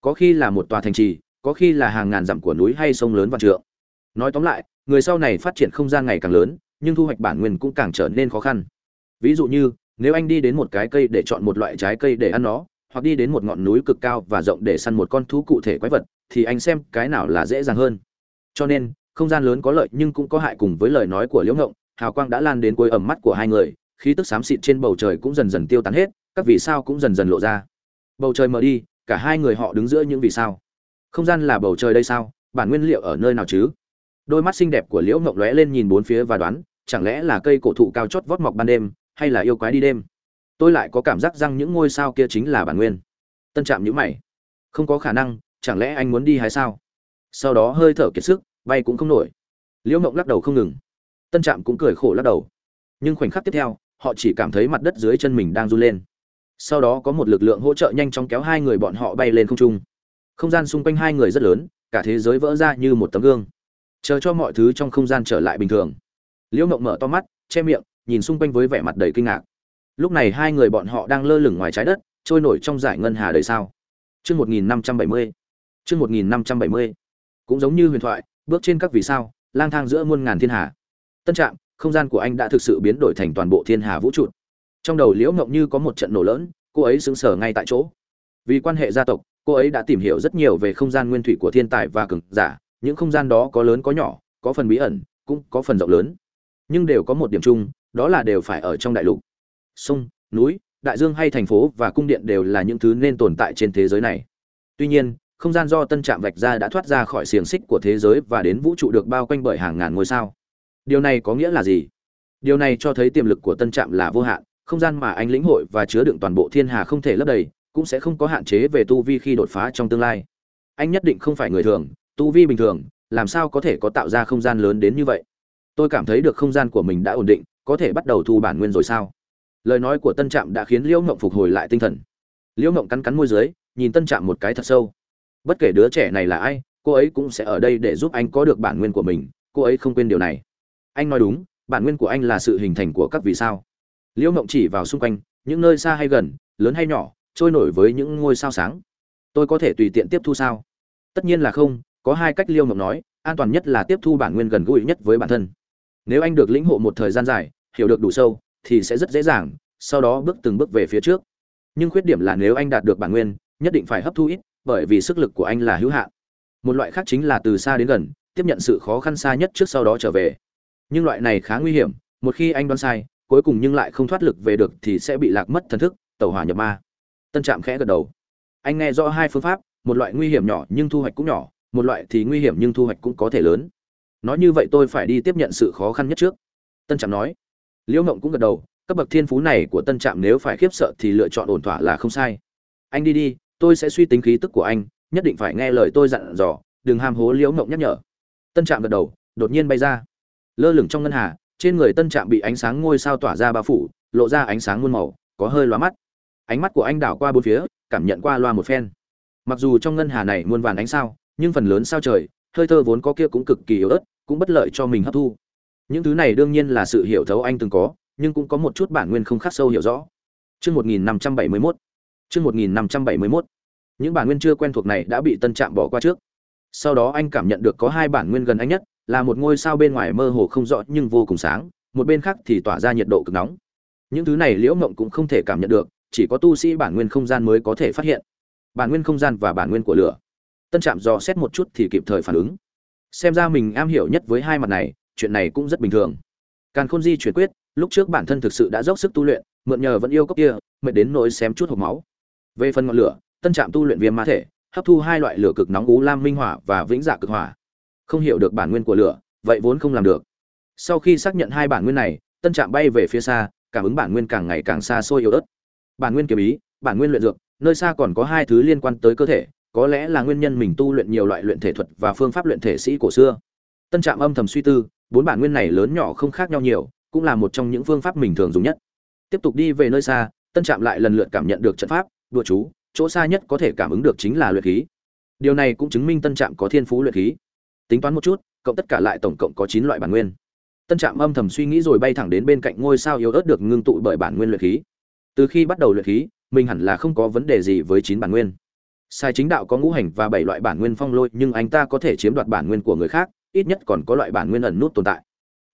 Có khi là một tòa thành trì, có khi là hàng ngàn dặm của núi hay sông lớn và trượng. Nói tóm lại, người sau này phát triển không gian ngày càng lớn, nhưng thu hoạch bản nguyên cũng càng trở nên khó khăn. Ví dụ như, nếu anh đi đến một cái cây để chọn một loại trái cây để ăn nó, hoặc đi đến một ngọn núi cực cao và rộng để săn một con thú cụ thể quái vật, thì anh xem cái nào là dễ dàng hơn cho nên, không gian lớn có lợi nhưng cũng có hại cùng với lời nói của liễu ngộng, hào quang đã lan đến cuối ẩm mắt của hai người, khí tức xám xịt trên bầu trời cũng dần dần tiêu tán hết, các vì sao cũng dần dần lộ ra. Bầu trời mờ đi, cả hai người họ đứng giữa những vì sao. Không gian là bầu trời đây sao? Bản nguyên liệu ở nơi nào chứ? Đôi mắt xinh đẹp của liễu ngộng lóe lên nhìn bốn phía và đoán, chẳng lẽ là cây cổ thụ cao chót vót mọc ban đêm, hay là yêu quái đi đêm? Tôi lại có cảm giác rằng những ngôi sao kia chính là bản nguyên. Tân trạm nhữ mày. Không có khả năng, chẳng lẽ anh muốn đi hay sao? Sau đó hơi thở kiệt sức, bay cũng không nổi. Liễu mộng lắc đầu không ngừng. Tân trạm cũng cười khổ lắc đầu. Nhưng khoảnh khắc tiếp theo, họ chỉ cảm thấy mặt đất dưới chân mình đang run lên. Sau đó có một lực lượng hỗ trợ nhanh chóng kéo hai người bọn họ bay lên không trung. Không gian xung quanh hai người rất lớn, cả thế giới vỡ ra như một tấm gương. Chờ cho mọi thứ trong không gian trở lại bình thường. Liễu mộng mở to mắt, che miệng, nhìn xung quanh với vẻ mặt đầy kinh ngạc. Lúc này hai người bọn họ đang lơ lửng ngoài trái đất, trôi nổi trong giải ngân hà đời sao. Chương một nghìn năm trăm bảy mươi. Chương một nghìn năm trăm bảy mươi cũng giống như huyền thoại bước trên các vì sao lang thang giữa muôn ngàn thiên hà. Tân trạng, không gian của anh đã thực sự biến đổi thành toàn bộ thiên hà vũ trụ. Trong đầu liễu mộng như có một trận nổ lớn cô ấy sững sờ ngay tại chỗ. Vì quan hệ gia tộc cô ấy đã tìm hiểu rất nhiều về không gian nguyên thủy của thiên tài và cường giả những không gian đó có lớn có nhỏ có phần bí ẩn cũng có phần rộng lớn. Nhưng đều có một điểm chung đó là đều phải ở trong đại lục. Sông núi đại dương hay thành phố và cung điện đều là những thứ nên tồn tại trên thế giới này. Tuy nhiên không gian do tân trạm vạch ra đã thoát ra khỏi xiềng xích của thế giới và đến vũ trụ được bao quanh bởi hàng ngàn ngôi sao. Điều này có nghĩa là gì? Điều này cho thấy tiềm lực của tân trạm là vô hạn, không gian mà anh lĩnh hội và chứa đựng toàn bộ thiên hà không thể lấp đầy, cũng sẽ không có hạn chế về tu vi khi đột phá trong tương lai. Anh nhất định không phải người thường, tu vi bình thường, làm sao có thể có tạo ra không gian lớn đến như vậy? Tôi cảm thấy được không gian của mình đã ổn định, có thể bắt đầu thu bản nguyên rồi sao? Lời nói của tân trạm đã khiến liễu mộng phục hồi lại tinh thần. Liễu mộng cắn cắn môi dưới, nhìn tân trạm một cái thật sâu bất kể đứa trẻ này là ai, cô ấy cũng sẽ ở đây để giúp anh có được bản nguyên của mình. Cô ấy không quên điều này. Anh nói đúng, bản nguyên của anh là sự hình thành của các vì sao. Liễu mộng chỉ vào xung quanh, những nơi xa hay gần, lớn hay nhỏ, trôi nổi với những ngôi sao sáng. Tôi có thể tùy tiện tiếp thu sao? Tất nhiên là không, có hai cách liêu mộng nói, an toàn nhất là tiếp thu bản nguyên gần gũi nhất với bản thân. Nếu anh được lĩnh hộ một thời gian dài, hiểu được đủ sâu, thì sẽ rất dễ dàng, sau đó bước từng bước về phía trước. Nhưng khuyết điểm là nếu anh đạt được bản nguyên, nhất định phải hấp thu ít bởi vì sức lực của anh là hữu hạn. Một loại khác chính là từ xa đến gần, tiếp nhận sự khó khăn xa nhất trước sau đó trở về. Nhưng loại này khá nguy hiểm, một khi anh đoán sai, cuối cùng nhưng lại không thoát lực về được thì sẽ bị lạc mất thần thức tẩu hỏa nhập ma. Tân trạm khẽ gật đầu. Anh nghe rõ hai phương pháp, một loại nguy hiểm nhỏ nhưng thu hoạch cũng nhỏ, một loại thì nguy hiểm nhưng thu hoạch cũng có thể lớn. Nói như vậy tôi phải đi tiếp nhận sự khó khăn nhất trước. Tân trạm nói. Liễu mộng cũng gật đầu, cấp bậc thiên phú này của tân trạm nếu phải khiếp sợ thì lựa chọn ổn thỏa là không sai. Anh đi đi tôi sẽ suy tính khí tức của anh, nhất định phải nghe lời tôi dặn dò, đừng ham hố liễu mộng nhắc nhở. Tân trạm gật đầu, đột nhiên bay ra. Lơ lửng trong ngân hà, trên người tân trạm bị ánh sáng ngôi sao tỏa ra bao phủ, lộ ra ánh sáng muôn màu, có hơi loa mắt. Ánh mắt của anh đảo qua bốn phía, cảm nhận qua loa một phen. Mặc dù trong ngân hà này muôn vàn ánh sao, nhưng phần lớn sao trời, hơi thơ vốn có kia cũng cực kỳ yếu ớt, cũng bất lợi cho mình hấp thu. Những thứ này đương nhiên là sự hiểu thấu anh từng có, nhưng cũng có một chút bản nguyên không khắc sâu hiểu rõ. Chương 1571 chương 1571 những bản nguyên chưa quen thuộc này đã bị tân trạm bỏ qua trước. Sau đó anh cảm nhận được có hai bản nguyên gần anh nhất, là một ngôi sao bên ngoài mơ hồ không rõ nhưng vô cùng sáng, một bên khác thì tỏa ra nhiệt độ cực nóng. Những thứ này liễu mộng cũng không thể cảm nhận được, chỉ có tu sĩ bản nguyên không gian mới có thể phát hiện. Bản nguyên không gian và bản nguyên của lửa. Tân trạm dò xét một chút thì kịp thời phản ứng. Xem ra mình am hiểu nhất với hai mặt này, chuyện này cũng rất bình thường. Càn khôn di chuyển quyết, lúc trước bản thân thực sự đã dốc sức tu luyện, mượn nhờ vẫn yêu cốc kia, mệt đến nỗi xém chút hộp máu về phần ngọn lửa, tân trạm tu luyện viêm ma thể, hấp thu hai loại lửa cực nóng ú lam minh hỏa và vĩnh dạ cực hỏa. Không hiểu được bản nguyên của lửa, vậy vốn không làm được. Sau khi xác nhận hai bản nguyên này, tân trạm bay về phía xa, cảm ứng bản nguyên càng ngày càng xa xôi yếu ớt. Bản nguyên kiếm ý, bản nguyên luyện dược, nơi xa còn có hai thứ liên quan tới cơ thể, có lẽ là nguyên nhân mình tu luyện nhiều loại luyện thể thuật và phương pháp luyện thể sĩ cổ xưa. Tân trạm âm thầm suy tư, bốn bản nguyên này lớn nhỏ không khác nhau nhiều, cũng là một trong những phương pháp mình thường dùng nhất. Tiếp tục đi về nơi xa, tân trạm lại lần lượt cảm nhận được trận pháp đùa chú, chỗ xa nhất có thể cảm ứng được chính là luyện khí. Điều này cũng chứng minh tân trạm có thiên phú luyện khí. Tính toán một chút, cộng tất cả lại tổng cộng có chín loại bản nguyên. Tân trạm âm thầm suy nghĩ rồi bay thẳng đến bên cạnh ngôi sao yếu ớt được ngưng tụ bởi bản nguyên luyện khí. Từ khi bắt đầu luyện khí, mình hẳn là không có vấn đề gì với chín bản nguyên. Sai chính đạo có ngũ hành và bảy loại bản nguyên phong lôi, nhưng anh ta có thể chiếm đoạt bản nguyên của người khác, ít nhất còn có loại bản nguyên ẩn nút tồn tại.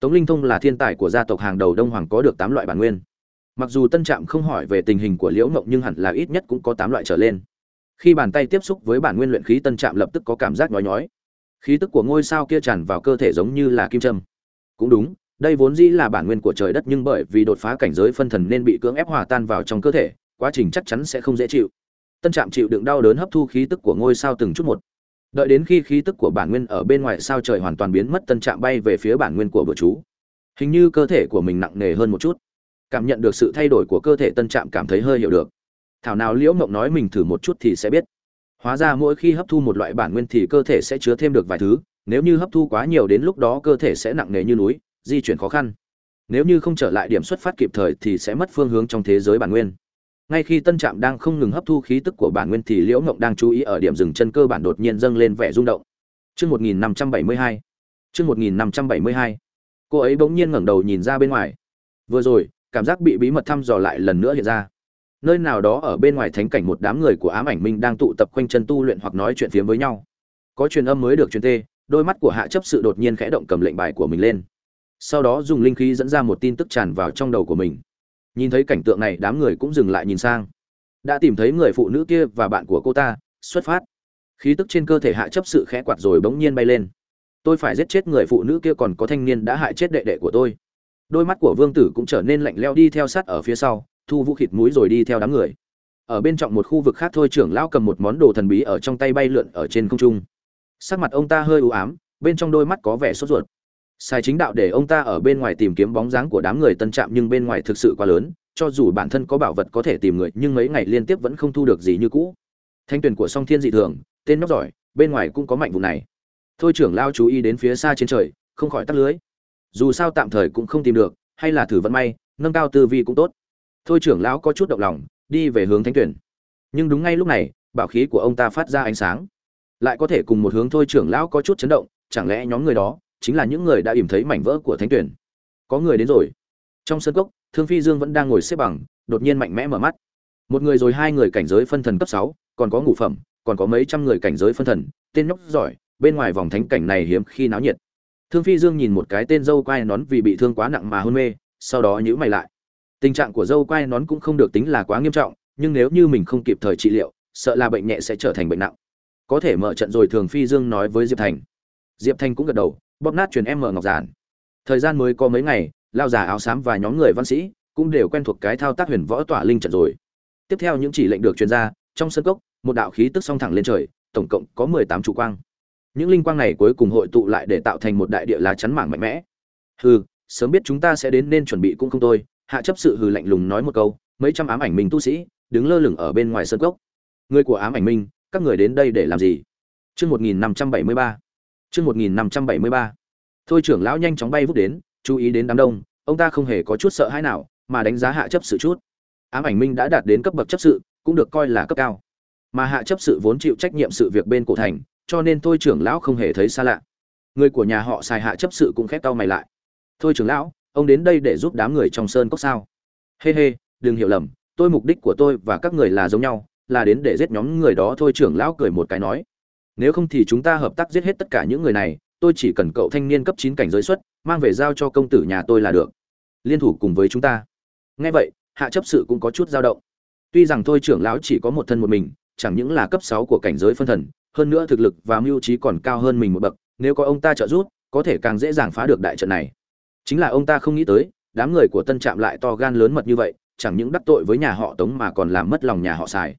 Tống linh thông là thiên tài của gia tộc hàng đầu đông hoàng có được tám loại bản nguyên mặc dù tân trạm không hỏi về tình hình của liễu mộng nhưng hẳn là ít nhất cũng có tám loại trở lên. Khi bàn tay tiếp xúc với bản nguyên luyện khí, tân trạm lập tức có cảm giác nhói nhói. Khí tức của ngôi sao kia tràn vào cơ thể giống như là kim châm. Cũng đúng, đây vốn dĩ là bản nguyên của trời đất nhưng bởi vì đột phá cảnh giới phân thần nên bị cưỡng ép hòa tan vào trong cơ thể, quá trình chắc chắn sẽ không dễ chịu. Tân trạm chịu đựng đau đớn hấp thu khí tức của ngôi sao từng chút một. Đợi đến khi khí tức của bản nguyên ở bên ngoài sao trời hoàn toàn biến mất, tân trạm bay về phía bản nguyên của bữa chú. Hình như cơ thể của mình nặng nề hơn một chút cảm nhận được sự thay đổi của cơ thể tân trạm cảm thấy hơi hiểu được. Thảo nào liễu mộng nói mình thử một chút thì sẽ biết. Hóa ra mỗi khi hấp thu một loại bản nguyên thì cơ thể sẽ chứa thêm được vài thứ, nếu như hấp thu quá nhiều đến lúc đó cơ thể sẽ nặng nề như núi, di chuyển khó khăn. Nếu như không trở lại điểm xuất phát kịp thời thì sẽ mất phương hướng trong thế giới bản nguyên. Ngay khi tân trạm đang không ngừng hấp thu khí tức của bản nguyên thì liễu ngộng đang chú ý ở điểm dừng chân cơ bản đột nhiên dâng lên vẻ rung động. Chương một nghìn năm trăm bảy mươi hai. Chương một nghìn năm trăm bảy mươi hai. Cô ấy bỗng nhiên ngẩng đầu nhìn ra bên ngoài. Vừa rồi cảm giác bị bí mật thăm dò lại lần nữa hiện ra. Nơi nào đó ở bên ngoài thánh cảnh một đám người của ám ảnh minh đang tụ tập quanh chân tu luyện hoặc nói chuyện phiếm với nhau. Có truyền âm mới được truyền tê, đôi mắt của hạ chấp sự đột nhiên khẽ động cầm lệnh bài của mình lên. Sau đó dùng linh khí dẫn ra một tin tức tràn vào trong đầu của mình. Nhìn thấy cảnh tượng này, đám người cũng dừng lại nhìn sang. Đã tìm thấy người phụ nữ kia và bạn của cô ta, xuất phát. Khí tức trên cơ thể hạ chấp sự khẽ quạt rồi bỗng nhiên bay lên. Tôi phải giết chết người phụ nữ kia còn có thanh niên đã hại chết đệ đệ của tôi đôi mắt của vương tử cũng trở nên lạnh leo đi theo sát ở phía sau, thu vũ khịt mũi rồi đi theo đám người. Ở bên trong một khu vực khác thôi, trưởng lão cầm một món đồ thần bí ở trong tay bay lượn ở trên không trung. Sắc mặt ông ta hơi u ám, bên trong đôi mắt có vẻ sốt ruột. Sai chính đạo để ông ta ở bên ngoài tìm kiếm bóng dáng của đám người tân trạm nhưng bên ngoài thực sự quá lớn, cho dù bản thân có bảo vật có thể tìm người, nhưng mấy ngày liên tiếp vẫn không thu được gì như cũ. Thanh tuyển của song thiên dị thường, tên nóc giỏi, bên ngoài cũng có mạnh vụ này. Thôi trưởng lao chú ý đến phía xa trên trời, không khỏi tắt lưới dù sao tạm thời cũng không tìm được, hay là thử vận may, nâng cao tư vi cũng tốt. Thôi trưởng lão có chút động lòng, đi về hướng thánh tuyển. Nhưng đúng ngay lúc này, bảo khí của ông ta phát ra ánh sáng. Lại có thể cùng một hướng thôi trưởng lão có chút chấn động, chẳng lẽ nhóm người đó chính là những người đã ìm thấy mảnh vỡ của thánh tuyển? Có người đến rồi. Trong sân cốc, thương phi dương vẫn đang ngồi xếp bằng, đột nhiên mạnh mẽ mở mắt. Một người rồi hai người cảnh giới phân thần cấp sáu, còn có ngũ phẩm, còn có mấy trăm người cảnh giới phân thần, tên nhóc giỏi, bên ngoài vòng thánh cảnh này hiếm khi náo nhiệt thương phi dương nhìn một cái tên dâu quai nón vì bị thương quá nặng mà hôn mê, sau đó nhữ mày lại. Tình trạng của dâu quai nón cũng không được tính là quá nghiêm trọng, nhưng nếu như mình không kịp thời trị liệu, sợ là bệnh nhẹ sẽ trở thành bệnh nặng. Có thể mở trận rồi, thường phi dương nói với diệp thành. Diệp thành cũng gật đầu, bóp nát truyền em mở ngọc giản. Thời gian mới có mấy ngày, lao già áo xám và nhóm người văn sĩ cũng đều quen thuộc cái thao tác huyền võ tỏa linh trận rồi. Tiếp theo những chỉ lệnh được truyền ra, trong sân cốc, một đạo khí tức song thẳng lên trời, tổng cộng có mười tám trụ quang những linh quang này cuối cùng hội tụ lại để tạo thành một đại địa lá chắn mảng mạnh mẽ. Hừ, sớm biết chúng ta sẽ đến nên chuẩn bị cũng không thôi. hạ chấp sự hừ lạnh lùng nói một câu, mấy trăm ám ảnh minh tu sĩ đứng lơ lửng ở bên ngoài sân cốc. Người của ám ảnh minh, các người đến đây để làm gì? Chương một nghìn năm trăm bảy mươi ba. Chương một nghìn năm trăm bảy mươi ba. Thôi trưởng lão nhanh chóng bay vút đến, chú ý đến đám đông. Ông ta không hề có chút sợ hãi nào, mà đánh giá hạ chấp sự chút. Ám ảnh minh đã đạt đến cấp bậc chấp sự, cũng được coi là cấp cao. Mà hạ chấp sự vốn chịu trách nhiệm sự việc bên cổ thành cho nên thôi trưởng lão không hề thấy xa lạ. Người của nhà họ xài hạ chấp sự cũng khép tao mày lại. Thôi trưởng lão ông đến đây để giúp đám người trong sơn cốc sao? Hê、hey、hê、hey, đừng hiểu lầm tôi mục đích của tôi và các người là giống nhau là đến để giết nhóm người đó. Thôi trưởng lão cười một cái nói. Nếu không thì chúng ta hợp tác giết hết tất cả những người này tôi chỉ cần cậu thanh niên cấp chín cảnh giới xuất mang về giao cho công tử nhà tôi là được. Liên thủ cùng với chúng ta. Nghe vậy hạ chấp sự cũng có chút dao động. Tuy rằng thôi trưởng lão chỉ có một thân một mình chẳng những là cấp sáu của cảnh giới phân thần hơn nữa thực lực và mưu trí còn cao hơn mình một bậc, nếu có ông ta trợ giúp, có thể càng dễ dàng phá được đại trận này. Chính là ông ta không nghĩ tới, đám người của tân trạm lại to gan lớn mật như vậy, chẳng những đắc tội với nhà họ tống mà còn làm mất lòng nhà họ xài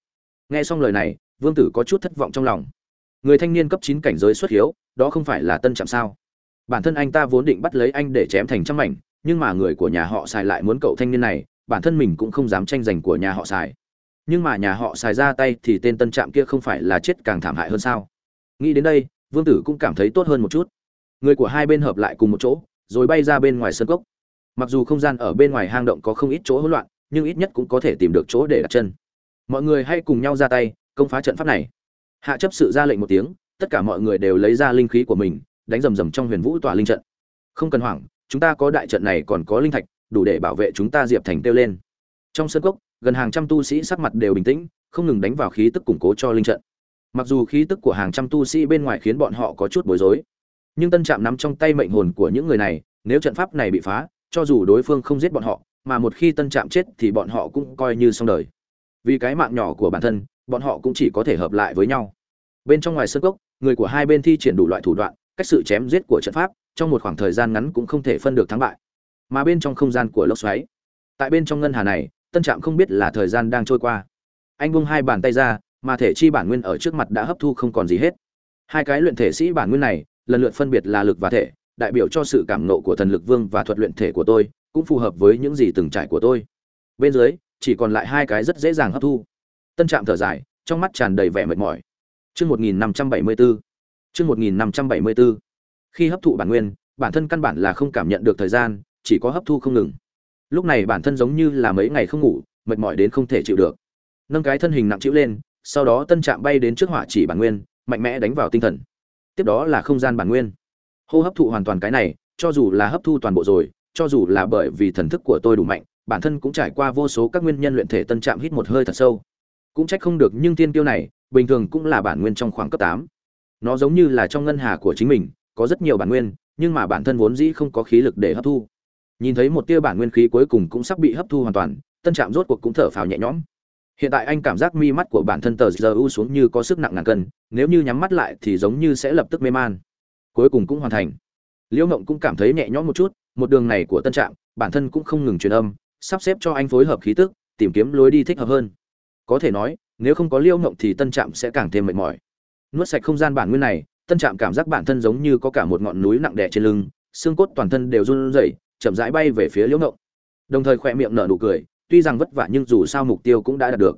nghe xong lời này, vương tử có chút thất vọng trong lòng. Người thanh niên cấp chín cảnh giới xuất hiếu, đó không phải là tân trạm sao? Bản thân anh ta vốn định bắt lấy anh để chém thành trăm mảnh, nhưng mà người của nhà họ xài lại muốn cậu thanh niên này, bản thân mình cũng không dám tranh giành của nhà họ xài nhưng mà nhà họ xài ra tay thì tên tân trạm kia không phải là chết càng thảm hại hơn sao? Nghĩ đến đây, vương tử cũng cảm thấy tốt hơn một chút. Người của hai bên hợp lại cùng một chỗ, rồi bay ra bên ngoài sân cốc. Mặc dù không gian ở bên ngoài hang động có không ít chỗ hỗn loạn, nhưng ít nhất cũng có thể tìm được chỗ để đặt chân. Mọi người hãy cùng nhau ra tay, công phá trận pháp này. Hạ chấp sự ra lệnh một tiếng, tất cả mọi người đều lấy ra linh khí của mình, đánh rầm rầm trong huyền vũ tỏa linh trận. Không cần hoảng, chúng ta có đại trận này còn có linh thạch, đủ để bảo vệ chúng ta diệp thành tiêu lên. Trong sân cốc gần hàng trăm tu sĩ sắc mặt đều bình tĩnh, không ngừng đánh vào khí tức củng cố cho linh trận. Mặc dù khí tức của hàng trăm tu sĩ bên ngoài khiến bọn họ có chút bối rối, nhưng tân trạm nắm trong tay mệnh hồn của những người này, nếu trận pháp này bị phá, cho dù đối phương không giết bọn họ, mà một khi tân trạm chết thì bọn họ cũng coi như xong đời. Vì cái mạng nhỏ của bản thân, bọn họ cũng chỉ có thể hợp lại với nhau. Bên trong ngoài sân cốc, người của hai bên thi triển đủ loại thủ đoạn, cách sự chém giết của trận pháp, trong một khoảng thời gian ngắn cũng không thể phân được thắng bại. Mà bên trong không gian của lốc xoáy, tại bên trong ngân hà này tân trạm không biết là thời gian đang trôi qua anh bung hai bàn tay ra mà thể chi bản nguyên ở trước mặt đã hấp thu không còn gì hết hai cái luyện thể sĩ bản nguyên này lần lượt phân biệt là lực và thể đại biểu cho sự cảm nộ của thần lực vương và thuật luyện thể của tôi cũng phù hợp với những gì từng trải của tôi bên dưới chỉ còn lại hai cái rất dễ dàng hấp thu tân trạm thở dài trong mắt tràn đầy vẻ mệt mỏi Chương 1574. Chương 1574. Khi hấp thụ bản nguyên, bản thân căn bản là không cảm nhận được thời gian, chỉ có hấp thu không ngừng. Lúc này bản thân giống như là mấy ngày không ngủ, mệt mỏi đến không thể chịu được. Nâng cái thân hình nặng chịu lên, sau đó tân trạm bay đến trước hỏa chỉ bản nguyên, mạnh mẽ đánh vào tinh thần. Tiếp đó là không gian bản nguyên. Hô hấp thụ hoàn toàn cái này, cho dù là hấp thu toàn bộ rồi, cho dù là bởi vì thần thức của tôi đủ mạnh, bản thân cũng trải qua vô số các nguyên nhân luyện thể tân trạm hít một hơi thật sâu cũng trách không được nhưng tiên tiêu này bình thường cũng là bản nguyên trong khoảng cấp tám nó giống như là trong ngân hà của chính mình có rất nhiều bản nguyên nhưng mà bản thân vốn dĩ không có khí lực để hấp thu nhìn thấy một tia bản nguyên khí cuối cùng cũng sắp bị hấp thu hoàn toàn, tân trạm rốt cuộc cũng thở phào nhẹ nhõm. Hiện tại anh cảm giác mi mắt của bản thân tờ giờ u xuống như có sức nặng ngàn cân, nếu như nhắm mắt lại thì giống như sẽ lập tức mê man. Cuối cùng cũng hoàn thành. Liễu ngộng cũng cảm thấy nhẹ nhõm một chút, một đường này của tân trạm, bản thân cũng không ngừng truyền âm, sắp xếp cho anh phối hợp khí tức, tìm kiếm lối đi thích hợp hơn. Có thể nói, nếu không có liễu ngộng thì tân trạm sẽ càng thêm mệt mỏi. Nuốt sạch không gian bản nguyên này, tân trạm cảm giác bản thân giống như có cả một ngọn núi nặng đè trên lưng, xương cốt toàn thân đều run rẩy chậm rãi bay về phía liễu ngộng. Đồng thời khoe miệng nở nụ cười, tuy rằng vất vả nhưng dù sao mục tiêu cũng đã đạt được.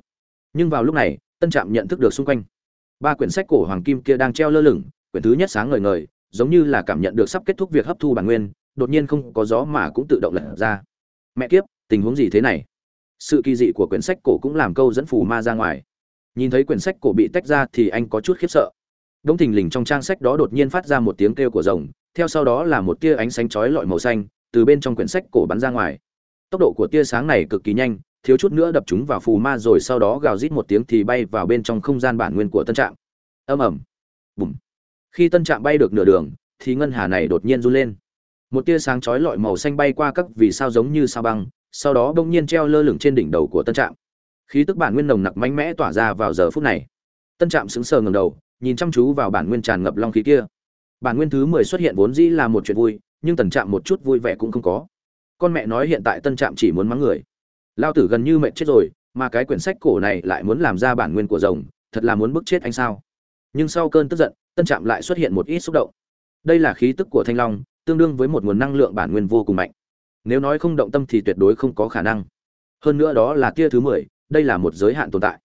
Nhưng vào lúc này, tân trạm nhận thức được xung quanh. Ba quyển sách cổ hoàng kim kia đang treo lơ lửng, quyển thứ nhất sáng ngời ngời, giống như là cảm nhận được sắp kết thúc việc hấp thu bản nguyên, đột nhiên không có gió mà cũng tự động lật ra. Mẹ kiếp, tình huống gì thế này? Sự kỳ dị của quyển sách cổ cũng làm câu dẫn phù ma ra ngoài. Nhìn thấy quyển sách cổ bị tách ra thì anh có chút khiếp sợ. Đống thình lình trong trang sách đó đột nhiên phát ra một tiếng kêu của rồng, theo sau đó là một tia ánh sáng chói lọi màu xanh từ bên trong quyển sách cổ bắn ra ngoài. Tốc độ của tia sáng này cực kỳ nhanh thiếu chút nữa đập chúng vào phù ma rồi sau đó gào rít một tiếng thì bay vào bên trong không gian bản nguyên của tân trạm. Âm ầm, bùm. Khi tân trạm bay được nửa đường thì ngân hà này đột nhiên run lên. Một tia sáng chói lọi màu xanh bay qua các vì sao giống như sao băng sau đó bỗng nhiên treo lơ lửng trên đỉnh đầu của tân trạm. Khí tức bản nguyên nồng nặc mạnh mẽ tỏa ra vào giờ phút này. Tân trạm sững sờ ngầm đầu nhìn chăm chú vào bản nguyên tràn ngập long khí kia. Bản nguyên thứ mười xuất hiện vốn dĩ là một chuyện vui nhưng tần trạm một chút vui vẻ cũng không có. Con mẹ nói hiện tại tân trạm chỉ muốn mắng người. Lao tử gần như mệt chết rồi, mà cái quyển sách cổ này lại muốn làm ra bản nguyên của rồng, thật là muốn bức chết anh sao? Nhưng sau cơn tức giận, tân trạm lại xuất hiện một ít xúc động. Đây là khí tức của thanh long, tương đương với một nguồn năng lượng bản nguyên vô cùng mạnh. Nếu nói không động tâm thì tuyệt đối không có khả năng. Hơn nữa đó là tia thứ mười, đây là một giới hạn tồn tại.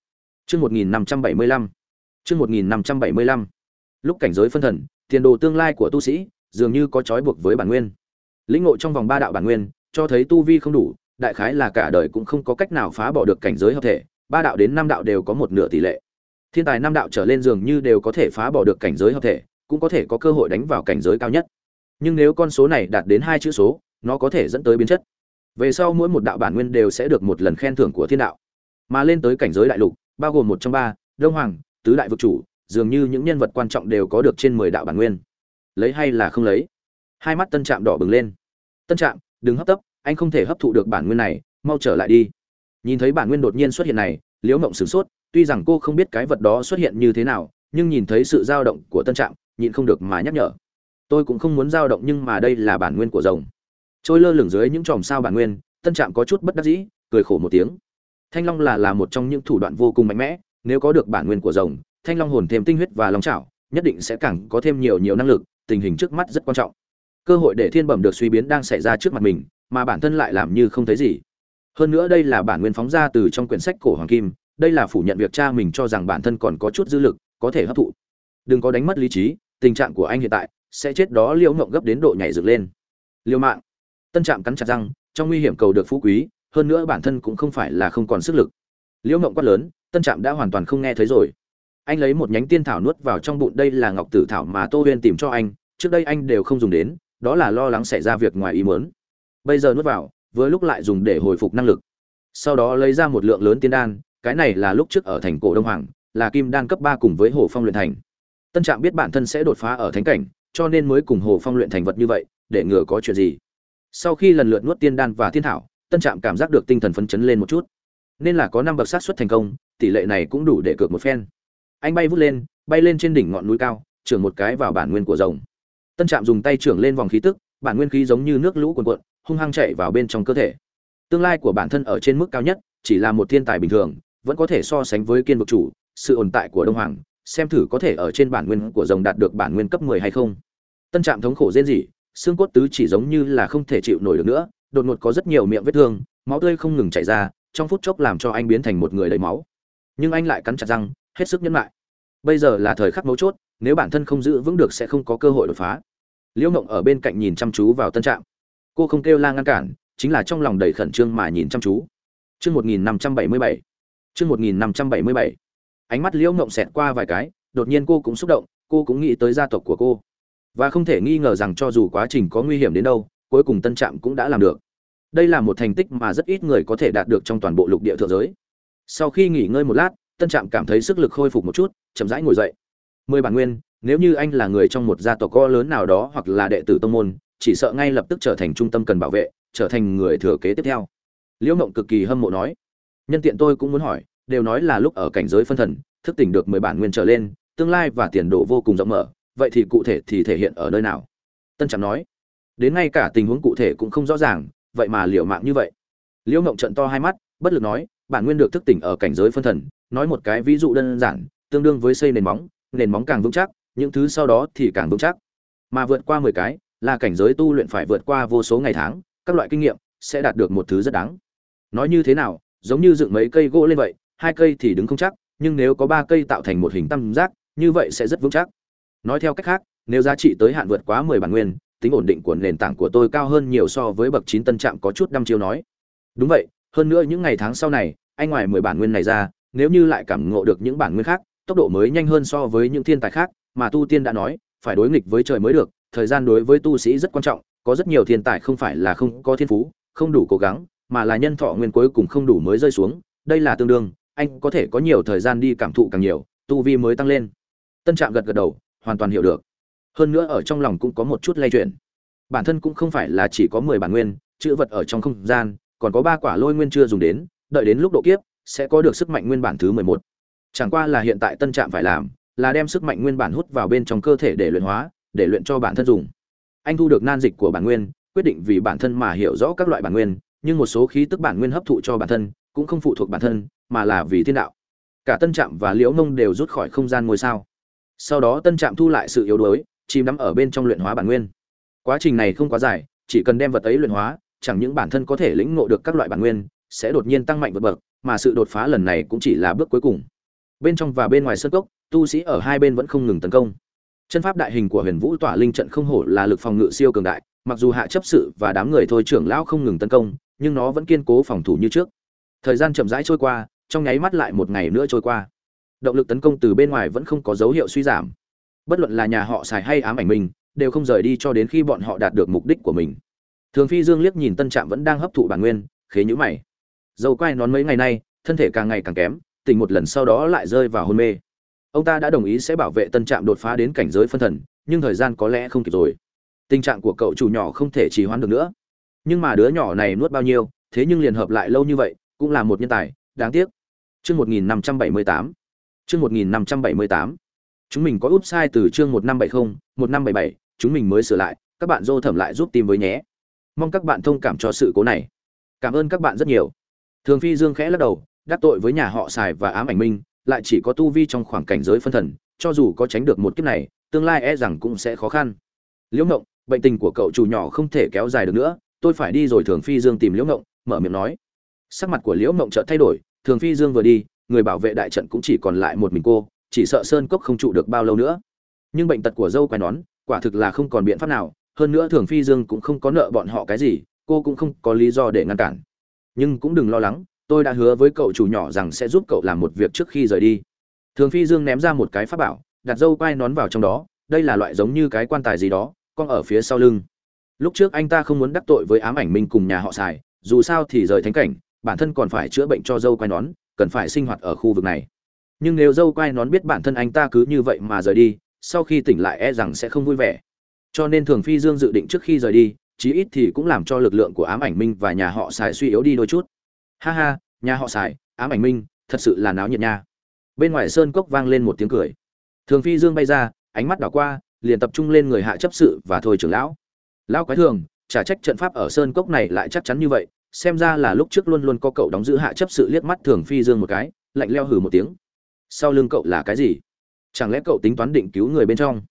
Chương một nghìn năm trăm bảy mươi lăm. Chương một nghìn năm trăm bảy mươi lăm. Lúc cảnh giới phân thần, tiền đồ tương lai của tu sĩ dường như có trói buộc với bản nguyên. Lĩnh ngộ trong vòng ba đạo bản nguyên, cho thấy tu vi không đủ, đại khái là cả đời cũng không có cách nào phá bỏ được cảnh giới hợp thể, ba đạo đến năm đạo đều có một nửa tỷ lệ. Thiên tài năm đạo trở lên dường như đều có thể phá bỏ được cảnh giới hợp thể, cũng có thể có cơ hội đánh vào cảnh giới cao nhất. Nhưng nếu con số này đạt đến hai chữ số, nó có thể dẫn tới biến chất. Về sau mỗi một đạo bản nguyên đều sẽ được một lần khen thưởng của thiên đạo. Mà lên tới cảnh giới đại lục, bao gồm một trong ba, đông hoàng, tứ đại vực chủ, dường như những nhân vật quan trọng đều có được trên mười đạo bản nguyên lấy hay là không lấy. Hai mắt tân trạm đỏ bừng lên. Tân trạm, đừng hấp tấp, anh không thể hấp thụ được bản nguyên này, mau trở lại đi. Nhìn thấy bản nguyên đột nhiên xuất hiện này, liễu mộng sửng sốt, tuy rằng cô không biết cái vật đó xuất hiện như thế nào, nhưng nhìn thấy sự dao động của tân trạm, nhịn không được mà nhắc nhở. Tôi cũng không muốn dao động nhưng mà đây là bản nguyên của rồng. Trôi lơ lửng dưới những chòm sao bản nguyên, tân trạm có chút bất đắc dĩ, cười khổ một tiếng. Thanh long là là một trong những thủ đoạn vô cùng mạnh mẽ, nếu có được bản nguyên của rồng, thanh long hồn thêm tinh huyết và long chảo, nhất định sẽ càng có thêm nhiều nhiều năng lực tình hình trước mắt rất quan trọng. Cơ hội để thiên bẩm được suy biến đang xảy ra trước mặt mình, mà bản thân lại làm như không thấy gì. Hơn nữa đây là bản nguyên phóng ra từ trong quyển sách cổ hoàng kim, đây là phủ nhận việc cha mình cho rằng bản thân còn có chút dư lực, có thể hấp thụ. Đừng có đánh mất lý trí, tình trạng của anh hiện tại sẽ chết đó liễu ngộng gấp đến độ nhảy dựng lên. Liêu mạng. Tân trạm cắn chặt răng, trong nguy hiểm cầu được phú quý, hơn nữa bản thân cũng không phải là không còn sức lực. Liễu ngộng quát lớn, tân trạm đã hoàn toàn không nghe thấy rồi. Anh lấy một nhánh tiên thảo nuốt vào trong bụng, đây là ngọc tử thảo mà tô huyên tìm cho anh trước đây anh đều không dùng đến, đó là lo lắng xảy ra việc ngoài ý muốn. Bây giờ nuốt vào với lúc lại dùng để hồi phục năng lực. Sau đó lấy ra một lượng lớn tiên đan, cái này là lúc trước ở thành cổ đông hoàng, là kim đan cấp ba cùng với hồ phong luyện thành. Tân trạm biết bản thân sẽ đột phá ở thánh cảnh, cho nên mới cùng hồ phong luyện thành vật như vậy, để ngừa có chuyện gì. Sau khi lần lượt nuốt tiên đan và thiên thảo, tân trạm cảm giác được tinh thần phấn chấn lên một chút. Nên là có năm bậc sát xuất thành công, tỷ lệ này cũng đủ để cược một phen. Anh bay vút lên, bay lên trên đỉnh ngọn núi cao, trưởng một cái vào bản nguyên của rồng tân trạm dùng tay trưởng lên vòng khí tức, bản nguyên khí giống như nước lũ cuồn cuộn, hung hăng chạy vào bên trong cơ thể. Tương lai của bản thân ở trên mức cao nhất, chỉ là một thiên tài bình thường, vẫn có thể so sánh với kiên vực chủ, sự ổn tại của đông hoàng, xem thử có thể ở trên bản nguyên của rồng đạt được bản nguyên cấp 10 hay không. Tân trạm thống khổ rên rỉ, xương cốt tứ chỉ giống như là không thể chịu nổi được nữa, đột ngột có rất nhiều miệng vết thương, máu tươi không ngừng chảy ra, trong phút chốc làm cho anh biến thành một người đầy máu. Nhưng anh lại cắn chặt răng, hết sức nhẫn lại bây giờ là thời khắc mấu chốt, nếu bản thân không giữ vững được sẽ không có cơ hội đột phá liễu ngộng ở bên cạnh nhìn chăm chú vào tân trạm. Cô không kêu la ngăn cản, chính là trong lòng đầy khẩn trương mà nhìn chăm chú. Chương một nghìn năm trăm bảy mươi bảy. Chương một nghìn năm trăm bảy mươi bảy. Ánh mắt liễu ngộng xẹt qua vài cái, đột nhiên cô cũng xúc động, cô cũng nghĩ tới gia tộc của cô. Và không thể nghi ngờ rằng cho dù quá trình có nguy hiểm đến đâu, cuối cùng tân trạm cũng đã làm được. Đây là một thành tích mà rất ít người có thể đạt được trong toàn bộ lục địa thượng giới. Sau khi nghỉ ngơi một lát, tân trạm cảm thấy sức lực khôi phục một chút, chậm rãi ngồi dậy. Mười bản nguyên nếu như anh là người trong một gia tộc co lớn nào đó hoặc là đệ tử tông môn, chỉ sợ ngay lập tức trở thành trung tâm cần bảo vệ, trở thành người thừa kế tiếp theo. Liễu mộng cực kỳ hâm mộ nói. Nhân tiện tôi cũng muốn hỏi, đều nói là lúc ở cảnh giới phân thần, thức tỉnh được mười bản nguyên trở lên, tương lai và tiền đồ vô cùng rộng mở, vậy thì cụ thể thì thể hiện ở nơi nào? Tân trạm nói. Đến ngay cả tình huống cụ thể cũng không rõ ràng, vậy mà liệu mạng như vậy. Liễu mộng trận to hai mắt, bất lực nói, bản nguyên được thức tỉnh ở cảnh giới phân thần, nói một cái ví dụ đơn giản, tương đương với xây nền móng nền móng càng vững chắc những thứ sau đó thì càng vững chắc. Mà vượt qua mười cái, là cảnh giới tu luyện phải vượt qua vô số ngày tháng, các loại kinh nghiệm sẽ đạt được một thứ rất đáng. Nói như thế nào, giống như dựng mấy cây gỗ lên vậy, hai cây thì đứng không chắc, nhưng nếu có ba cây tạo thành một hình tam giác, như vậy sẽ rất vững chắc. Nói theo cách khác, nếu giá trị tới hạn vượt quá mười bản nguyên, tính ổn định của nền tảng của tôi cao hơn nhiều so với bậc chín tân trạm có chút đăm chiêu nói. Đúng vậy, hơn nữa những ngày tháng sau này, anh ngoài mười bản nguyên này ra, nếu như lại cảm ngộ được những bản nguyên khác, tốc độ mới nhanh hơn so với những thiên tài khác mà tu tiên đã nói, phải đối nghịch với trời mới được, thời gian đối với tu sĩ rất quan trọng, có rất nhiều thiên tài không phải là không có thiên phú, không đủ cố gắng, mà là nhân thọ nguyên cuối cùng không đủ mới rơi xuống, đây là tương đương, anh có thể có nhiều thời gian đi cảm thụ càng nhiều, tu vi mới tăng lên. Tân trạm gật gật đầu, hoàn toàn hiểu được. Hơn nữa ở trong lòng cũng có một chút lay chuyển. Bản thân cũng không phải là chỉ có mười bản nguyên, chữ vật ở trong không gian, còn có ba quả lôi nguyên chưa dùng đến, đợi đến lúc độ kiếp, sẽ có được sức mạnh nguyên bản thứ mười một. Chẳng qua là hiện tại tân trạm phải làm là đem sức mạnh nguyên bản hút vào bên trong cơ thể để luyện hóa, để luyện cho bản thân dùng. Anh thu được nan dịch của bản nguyên, quyết định vì bản thân mà hiểu rõ các loại bản nguyên, nhưng một số khí tức bản nguyên hấp thụ cho bản thân, cũng không phụ thuộc bản thân, mà là vì thiên đạo. Cả tân trạm và liễu nông đều rút khỏi không gian ngôi sao. Sau đó tân trạm thu lại sự yếu đuối, chìm đắm ở bên trong luyện hóa bản nguyên. Quá trình này không quá dài, chỉ cần đem vật ấy luyện hóa, chẳng những bản thân có thể lĩnh ngộ được các loại bản nguyên, sẽ đột nhiên tăng mạnh vượt bậc, mà sự đột phá lần này cũng chỉ là bước cuối cùng. Bên trong và bên ngoài sơn cốc tu sĩ ở hai bên vẫn không ngừng tấn công. Chân pháp đại hình của huyền vũ tỏa linh trận không hổ là lực phòng ngự siêu cường đại, mặc dù hạ chấp sự và đám người thôi trưởng lão không ngừng tấn công, nhưng nó vẫn kiên cố phòng thủ như trước. Thời gian chậm rãi trôi qua, trong nháy mắt lại một ngày nữa trôi qua. Động lực tấn công từ bên ngoài vẫn không có dấu hiệu suy giảm. Bất luận là nhà họ xài hay ám ảnh mình, đều không rời đi cho đến khi bọn họ đạt được mục đích của mình. Thường phi dương liếc nhìn tân trạm vẫn đang hấp thụ bản nguyên, khế nhữ mày. Dầu quai nón mấy ngày nay, thân thể càng ngày càng kém, tỉnh một lần sau đó lại rơi vào hôn mê ông ta đã đồng ý sẽ bảo vệ tân trạm đột phá đến cảnh giới phân thần, nhưng thời gian có lẽ không kịp rồi. Tình trạng của cậu chủ nhỏ không thể trì hoãn được nữa. Nhưng mà đứa nhỏ này nuốt bao nhiêu, thế nhưng liền hợp lại lâu như vậy, cũng là một nhân tài, đáng tiếc. Chương một nghìn năm trăm bảy mươi tám. Chương một nghìn năm trăm bảy mươi tám. Chúng mình có úp sai từ chương một năm bảy mươi một năm bảy bảy, chúng mình mới sửa lại, các bạn dô thẩm lại giúp tìm với nhé. Mong các bạn thông cảm cho sự cố này. Cảm ơn các bạn rất nhiều. Thường phi dương khẽ lắc đầu, đắc tội với nhà họ xài và ám ảnh minh lại chỉ có tu vi trong khoảng cảnh giới phân thần, cho dù có tránh được một kiếp này, tương lai e rằng cũng sẽ khó khăn. Liễu ngộng, bệnh tình của cậu chủ nhỏ không thể kéo dài được nữa, tôi phải đi rồi thường phi dương tìm liễu ngộng, mở miệng nói. Sắc mặt của liễu ngộng chợt thay đổi, thường phi dương vừa đi, người bảo vệ đại trận cũng chỉ còn lại một mình cô, chỉ sợ sơn cốc không trụ được bao lâu nữa. Nhưng bệnh tật của dâu quai nón, quả thực là không còn biện pháp nào, hơn nữa thường phi dương cũng không có nợ bọn họ cái gì, cô cũng không có lý do để ngăn cản. Nhưng cũng đừng lo lắng tôi đã hứa với cậu chủ nhỏ rằng sẽ giúp cậu làm một việc trước khi rời đi. Thường phi dương ném ra một cái pháp bảo, đặt dâu quai nón vào trong đó, đây là loại giống như cái quan tài gì đó, con ở phía sau lưng. Lúc trước anh ta không muốn đắc tội với ám ảnh minh cùng nhà họ xài dù sao thì rời thánh cảnh, bản thân còn phải chữa bệnh cho dâu quai nón, cần phải sinh hoạt ở khu vực này. Nhưng nếu dâu quai nón biết bản thân anh ta cứ như vậy mà rời đi, sau khi tỉnh lại e rằng sẽ không vui vẻ. Cho nên thường phi dương dự định trước khi rời đi, chí ít thì cũng làm cho lực lượng của ám ảnh minh và nhà họ xài suy yếu đi đôi chút ha ha, nhà họ xài ám ảnh minh, thật sự là náo nhiệt nha. Bên ngoài sơn cốc vang lên một tiếng cười. Thường phi dương bay ra, ánh mắt đảo qua, liền tập trung lên người hạ chấp sự và thôi trưởng lão. Lão quái thường trả trách trận pháp ở sơn cốc này lại chắc chắn như vậy, xem ra là lúc trước luôn luôn có cậu đóng giữ hạ chấp sự liếc mắt thường phi dương một cái, lạnh leo hừ một tiếng. Sau lưng cậu là cái gì? Chẳng lẽ cậu tính toán định cứu người bên trong?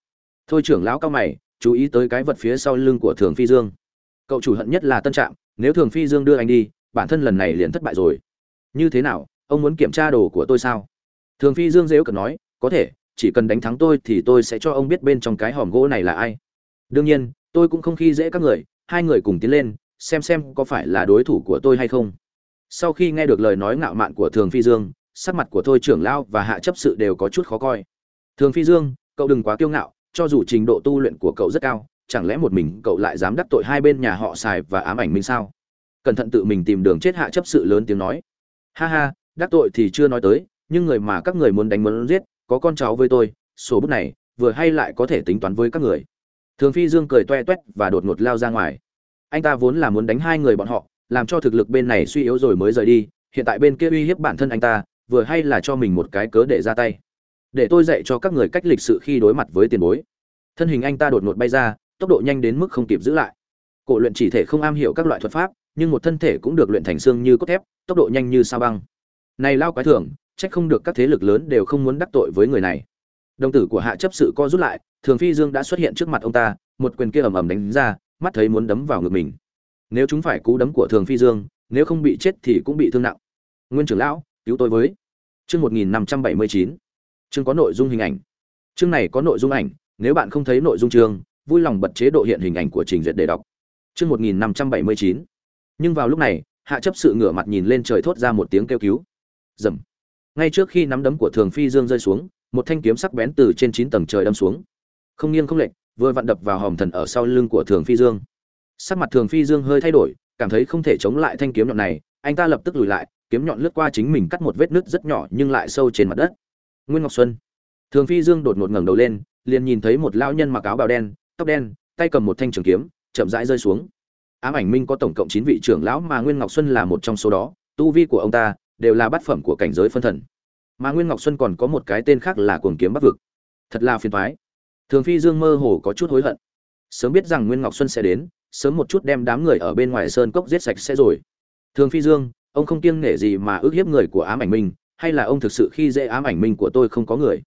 Thôi trưởng lão cao mày, chú ý tới cái vật phía sau lưng của thường phi dương. Cậu chủ hận nhất là tân trạm, nếu thường phi dương đưa anh đi bản thân lần này liền thất bại rồi. Như thế nào, ông muốn kiểm tra đồ của tôi sao? Thường phi dương dễu cần nói, có thể, chỉ cần đánh thắng tôi thì tôi sẽ cho ông biết bên trong cái hòm gỗ này là ai. Đương nhiên, tôi cũng không khi dễ các người, hai người cùng tiến lên, xem xem có phải là đối thủ của tôi hay không. Sau khi nghe được lời nói ngạo mạn của thường phi dương, sắc mặt của thôi trưởng lao và hạ chấp sự đều có chút khó coi. Thường phi dương, cậu đừng quá kiêu ngạo, cho dù trình độ tu luyện của cậu rất cao, chẳng lẽ một mình cậu lại dám đắc tội hai bên nhà họ xài và ám ảnh minh sao? Cẩn thận tự mình tìm đường chết hạ chấp sự lớn tiếng nói. Ha ha, đắc tội thì chưa nói tới, nhưng người mà các người muốn đánh muốn giết, có con cháu với tôi số bút này, vừa hay lại có thể tính toán với các người. Thường phi dương cười toe toét và đột ngột lao ra ngoài. Anh ta vốn là muốn đánh hai người bọn họ, làm cho thực lực bên này suy yếu rồi mới rời đi, hiện tại bên kia uy hiếp bản thân anh ta, vừa hay là cho mình một cái cớ để ra tay. Để tôi dạy cho các người cách lịch sự khi đối mặt với tiền bối. Thân hình anh ta đột ngột bay ra, tốc độ nhanh đến mức không kịp giữ lại. Cổ luyện chỉ thể không am hiểu các loại thuật pháp nhưng một thân thể cũng được luyện thành xương như cốt thép, tốc độ nhanh như sao băng. Này lao quái thường trách không được các thế lực lớn đều không muốn đắc tội với người này. Đồng tử của hạ chấp sự co rút lại, thường phi dương đã xuất hiện trước mặt ông ta, một quyền kia ầm ầm đánh ra, mắt thấy muốn đấm vào ngực mình. Nếu chúng phải cú đấm của thường phi dương, nếu không bị chết thì cũng bị thương nặng. Nguyên trưởng lão, cứu tôi với. Chương một nghìn năm trăm bảy mươi chín. Chương có nội dung hình ảnh. Chương này có nội dung ảnh, nếu bạn không thấy nội dung chương, vui lòng bật chế độ hiện hình ảnh của trình duyệt để đọc. Chương một nghìn năm trăm bảy mươi chín nhưng vào lúc này, hạ chấp sự ngửa mặt nhìn lên trời thốt ra một tiếng kêu cứu. Dầm. Ngay trước khi nắm đấm của thường phi dương rơi xuống, một thanh kiếm sắc bén từ trên chín tầng trời đâm xuống. Không nghiêng không lệch, vừa vặn đập vào hòm thần ở sau lưng của thường phi dương. Sắc mặt thường phi dương hơi thay đổi, cảm thấy không thể chống lại thanh kiếm nhọn này, anh ta lập tức lùi lại, kiếm nhọn lướt qua chính mình cắt một vết nứt rất nhỏ nhưng lại sâu trên mặt đất. Nguyên ngọc xuân. Thường phi dương đột ngột ngẩng đầu lên, liền nhìn thấy một lão nhân mặc áo bào đen, tóc đen, tay cầm một thanh trường kiếm, chậm rãi rơi xuống ám ảnh minh có tổng cộng chín vị trưởng lão mà nguyên ngọc xuân là một trong số đó, tu vi của ông ta đều là bát phẩm của cảnh giới phân thần. Mà nguyên ngọc xuân còn có một cái tên khác là cuồng kiếm bắc vực. Thật là phiền toái. Thường phi dương mơ hồ có chút hối hận. Sớm biết rằng nguyên ngọc xuân sẽ đến, sớm một chút đem đám người ở bên ngoài sơn cốc giết sạch sẽ rồi. Thường phi dương, ông không kiêng nể gì mà ước hiếp người của ám ảnh minh, hay là ông thực sự khi dễ ám ảnh minh của tôi không có người?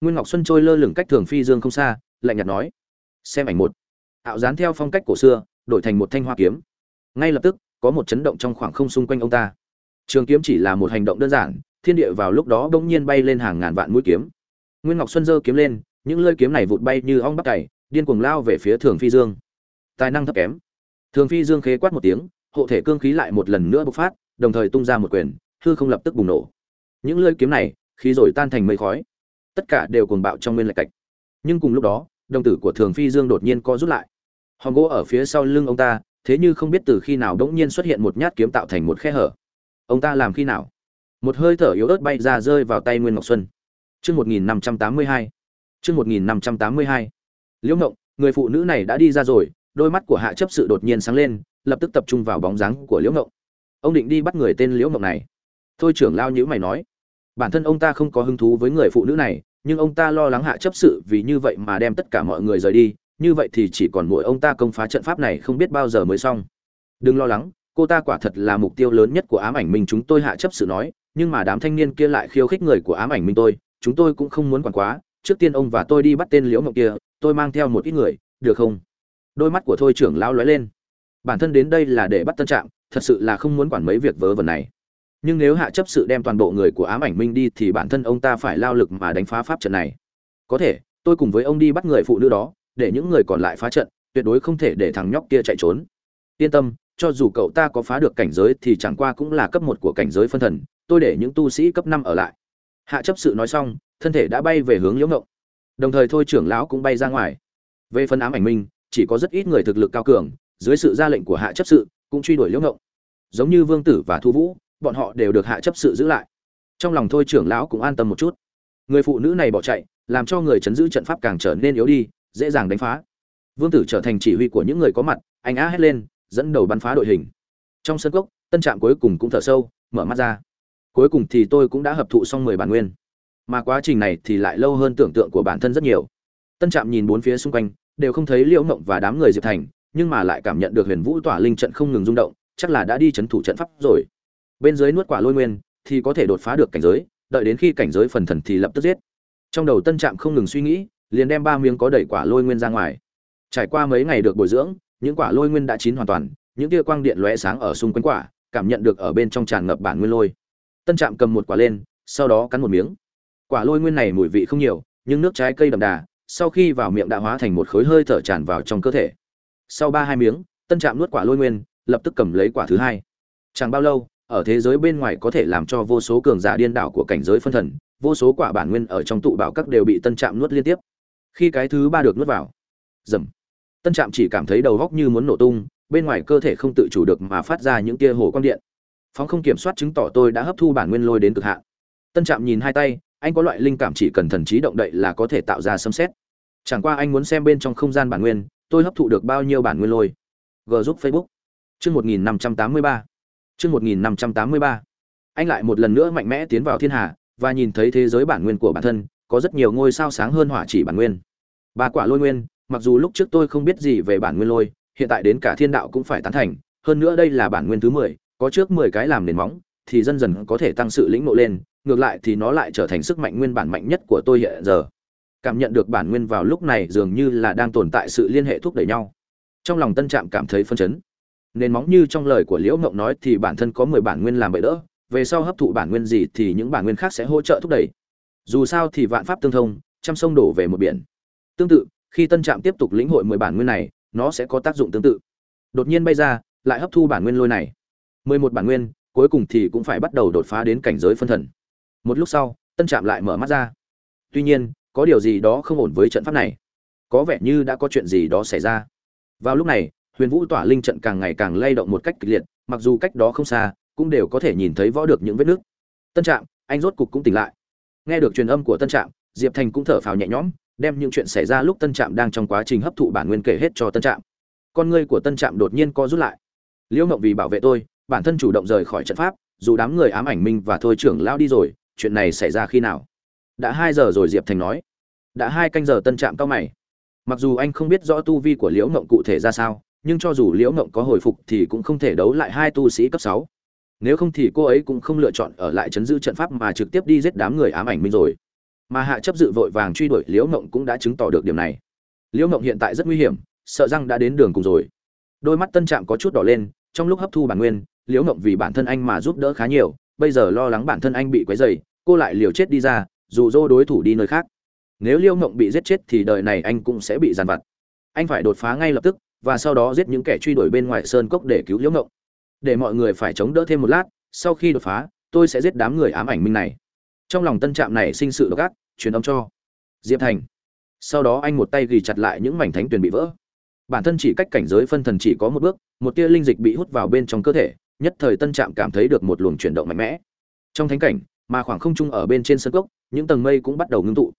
Nguyên ngọc xuân trôi lơ lửng cách thường phi dương không xa, lạnh nhạt nói. Xem ảnh một. Ảo dán theo phong cách cổ xưa đổi thành một thanh hoa kiếm. Ngay lập tức, có một chấn động trong khoảng không xung quanh ông ta. Trường kiếm chỉ là một hành động đơn giản, thiên địa vào lúc đó bỗng nhiên bay lên hàng ngàn vạn mũi kiếm. Nguyên ngọc xuân giơ kiếm lên, những lơi kiếm này vụt bay như ong bắp cày, điên cuồng lao về phía thường phi dương. Tài năng thấp kém. Thường phi dương khế quát một tiếng, hộ thể cương khí lại một lần nữa bộc phát, đồng thời tung ra một quyền, hư không lập tức bùng nổ. Những lơi kiếm này, khí rồi tan thành mây khói. Tất cả đều cuồng bạo trong nguyên lạch cạch. Nhưng cùng lúc đó, đồng tử của thường phi dương đột nhiên co rút lại hòn gỗ ở phía sau lưng ông ta, thế như không biết từ khi nào đống nhiên xuất hiện một nhát kiếm tạo thành một khe hở. Ông ta làm khi nào? Một hơi thở yếu ớt bay ra rơi vào tay nguyên ngọc xuân. Chương một nghìn năm trăm tám mươi hai. Chương một nghìn năm trăm tám mươi hai. Liễu ngộng, người phụ nữ này đã đi ra rồi, đôi mắt của hạ chấp sự đột nhiên sáng lên, lập tức tập trung vào bóng dáng của liễu ngộng. Ông định đi bắt người tên liễu ngộng này. Thôi trưởng lao nhữ mày nói, bản thân ông ta không có hứng thú với người phụ nữ này, nhưng ông ta lo lắng hạ chấp sự vì như vậy mà đem tất cả mọi người rời đi như vậy thì chỉ còn mỗi ông ta công phá trận pháp này không biết bao giờ mới xong. Đừng lo lắng, cô ta quả thật là mục tiêu lớn nhất của ám ảnh minh chúng tôi hạ chấp sự nói, nhưng mà đám thanh niên kia lại khiêu khích người của ám ảnh minh tôi, chúng tôi cũng không muốn quản quá, trước tiên ông và tôi đi bắt tên liễu mộng kia, tôi mang theo một ít người, được không? Đôi mắt của thôi trưởng lão lóe lên. Bản thân đến đây là để bắt tân trạng, thật sự là không muốn quản mấy việc vớ vẩn này. Nhưng nếu hạ chấp sự đem toàn bộ người của ám ảnh minh đi thì bản thân ông ta phải lao lực mà đánh phá pháp trận này. Có thể, tôi cùng với ông đi bắt người phụ nữ đó để những người còn lại phá trận, tuyệt đối không thể để thằng nhóc kia chạy trốn. Yên tâm, cho dù cậu ta có phá được cảnh giới thì chẳng qua cũng là cấp một của cảnh giới phân thần, tôi để những tu sĩ cấp năm ở lại. Hạ chấp sự nói xong, thân thể đã bay về hướng liễu ngộng. Đồng thời thôi trưởng lão cũng bay ra ngoài. Về phần ám ảnh minh chỉ có rất ít người thực lực cao cường, dưới sự ra lệnh của hạ chấp sự, cũng truy đuổi liễu ngộng. Giống như vương tử và thu vũ, bọn họ đều được hạ chấp sự giữ lại. Trong lòng thôi trưởng lão cũng an tâm một chút. Người phụ nữ này bỏ chạy, làm cho người chấn giữ trận pháp càng trở nên yếu đi dễ dàng đánh phá. Vương tử trở thành chỉ huy của những người có mặt, anh á hét lên, dẫn đầu bắn phá đội hình. Trong sân cốc, tân trạm cuối cùng cũng thở sâu, mở mắt ra. Cuối cùng thì tôi cũng đã hợp thụ xong mười bản nguyên. Mà quá trình này thì lại lâu hơn tưởng tượng của bản thân rất nhiều. Tân trạm nhìn bốn phía xung quanh, đều không thấy liễu mộng và đám người diệp thành, nhưng mà lại cảm nhận được huyền vũ tỏa linh trận không ngừng rung động, chắc là đã đi c h ấ n thủ trận pháp rồi. Bên dưới nuốt quả lôi nguyên, thì có thể đột phá được cảnh giới, đợi đến khi cảnh giới phần thần thì lập tức giết. Trong đầu tân trạm không ngừng suy nghĩ liền đem ba miếng có đầy quả lôi nguyên ra ngoài. Trải qua mấy ngày được bồi dưỡng, những quả lôi nguyên đã chín hoàn toàn, những tia quang điện lóe sáng ở xung quanh quả, cảm nhận được ở bên trong tràn ngập bản nguyên lôi. Tân trạm cầm một quả lên, sau đó cắn một miếng. Quả lôi nguyên này mùi vị không nhiều, nhưng nước trái cây đậm đà, sau khi vào miệng đã hóa thành một khối hơi thở tràn vào trong cơ thể. Sau ba hai miếng, tân trạm nuốt quả lôi nguyên, lập tức cầm lấy quả thứ hai. Chẳng bao lâu, ở thế giới bên ngoài có thể làm cho vô số cường giả điên đảo của cảnh giới phân thần, vô số quả bản nguyên ở trong tụ bảo các đều bị tân trạm nuốt liên tiếp khi cái thứ ba được nuốt vào. Dầm. Tân trạm chỉ cảm thấy đầu góc như muốn nổ tung, bên ngoài cơ thể không tự chủ được mà phát ra những tia hồ quang điện. Phóng không kiểm soát chứng tỏ tôi đã hấp thu bản nguyên lôi đến cực hạn. Tân trạm nhìn hai tay, anh có loại linh cảm chỉ cần thần trí động đậy là có thể tạo ra sấm xét chẳng qua anh muốn xem bên trong không gian bản nguyên, tôi hấp thụ được bao nhiêu bản nguyên lôi. G giúp facebook. Chương một nghìn năm trăm tám mươi ba. Chương một nghìn năm trăm tám mươi ba. Anh lại một lần nữa mạnh mẽ tiến vào thiên hà và nhìn thấy thế giới bản nguyên của bản thân có rất nhiều ngôi sao sáng hơn hỏa chỉ bản nguyên. Ba quả lôi nguyên, mặc dù lúc trước tôi không biết gì về bản nguyên lôi, hiện tại đến cả thiên đạo cũng phải tán thành, hơn nữa đây là bản nguyên thứ mười, có trước mười cái làm nền móng, thì dần dần có thể tăng sự lĩnh ngộ lên, ngược lại thì nó lại trở thành sức mạnh nguyên bản mạnh nhất của tôi hiện giờ. Cảm nhận được bản nguyên vào lúc này dường như là đang tồn tại sự liên hệ thúc đẩy nhau. Trong lòng tân trạm cảm thấy phân chấn. Nền móng như trong lời của liễu ngộng nói thì bản thân có mười bản nguyên làm bậy đỡ, về sau hấp thụ bản nguyên gì thì những bản nguyên khác sẽ hỗ trợ thúc đẩy dù sao thì vạn pháp tương thông, trăm sông đổ về một biển. Tương tự, khi tân trạm tiếp tục lĩnh hội mười bản nguyên này, nó sẽ có tác dụng tương tự. Đột nhiên bay ra, lại hấp thu bản nguyên lôi này. Mười một bản nguyên, cuối cùng thì cũng phải bắt đầu đột phá đến cảnh giới phân thần. Một lúc sau, tân trạm lại mở mắt ra. Tuy nhiên, có điều gì đó không ổn với trận pháp này. Có vẻ như đã có chuyện gì đó xảy ra. Vào lúc này, huyền vũ tỏa linh trận càng ngày càng lay động một cách kịch liệt, mặc dù cách đó không xa, cũng đều có thể nhìn thấy võ được những vết nước tân trạm, anh rốt cục cũng tỉnh lại nghe được truyền âm của tân trạm, diệp thành cũng thở phào nhẹ nhõm, đem những chuyện xảy ra lúc tân trạm đang trong quá trình hấp thụ bản nguyên kể hết cho tân trạm. Con ngươi của tân trạm đột nhiên co rút lại. Liễu mộng vì bảo vệ tôi, bản thân chủ động rời khỏi trận pháp, dù đám người ám ảnh minh và thôi trưởng lao đi rồi, chuyện này xảy ra khi nào? Đã hai giờ rồi, diệp thành nói. Đã hai canh giờ, tân trạm cao mày. Mặc dù anh không biết rõ tu vi của liễu mộng cụ thể ra sao, nhưng cho dù liễu mộng có hồi phục thì cũng không thể đấu lại hai tu sĩ cấp sáu nếu không thì cô ấy cũng không lựa chọn ở lại chấn giữ trận pháp mà trực tiếp đi giết đám người ám ảnh minh rồi. Mà hạ chấp dự vội vàng truy đuổi liễu mộng cũng đã chứng tỏ được điểm này. Liễu mộng hiện tại rất nguy hiểm, sợ rằng đã đến đường cùng rồi. Đôi mắt tân trạm có chút đỏ lên, trong lúc hấp thu bản nguyên, liễu mộng vì bản thân anh mà giúp đỡ khá nhiều, bây giờ lo lắng bản thân anh bị quấy dày cô lại liều chết đi ra, dù dô đối thủ đi nơi khác. Nếu liễu mộng bị giết chết thì đời này anh cũng sẽ bị giàn vặt. Anh phải đột phá ngay lập tức, và sau đó giết những kẻ truy đuổi bên ngoài sơn cốc để cứu liễu mộng để mọi người phải chống đỡ thêm một lát, sau khi đột phá, tôi sẽ giết đám người ám ảnh minh này. Trong lòng tân trạm này sinh sự độc ác, truyền âm cho diệp thành. Sau đó anh một tay ghi chặt lại những mảnh thánh tuyền bị vỡ. Bản thân chỉ cách cảnh giới phân thần chỉ có một bước, một tia linh dịch bị hút vào bên trong cơ thể, nhất thời tân trạm cảm thấy được một luồng chuyển động mạnh mẽ. Trong thánh cảnh, mà khoảng không trung ở bên trên sân cốc, những tầng mây cũng bắt đầu ngưng tụ.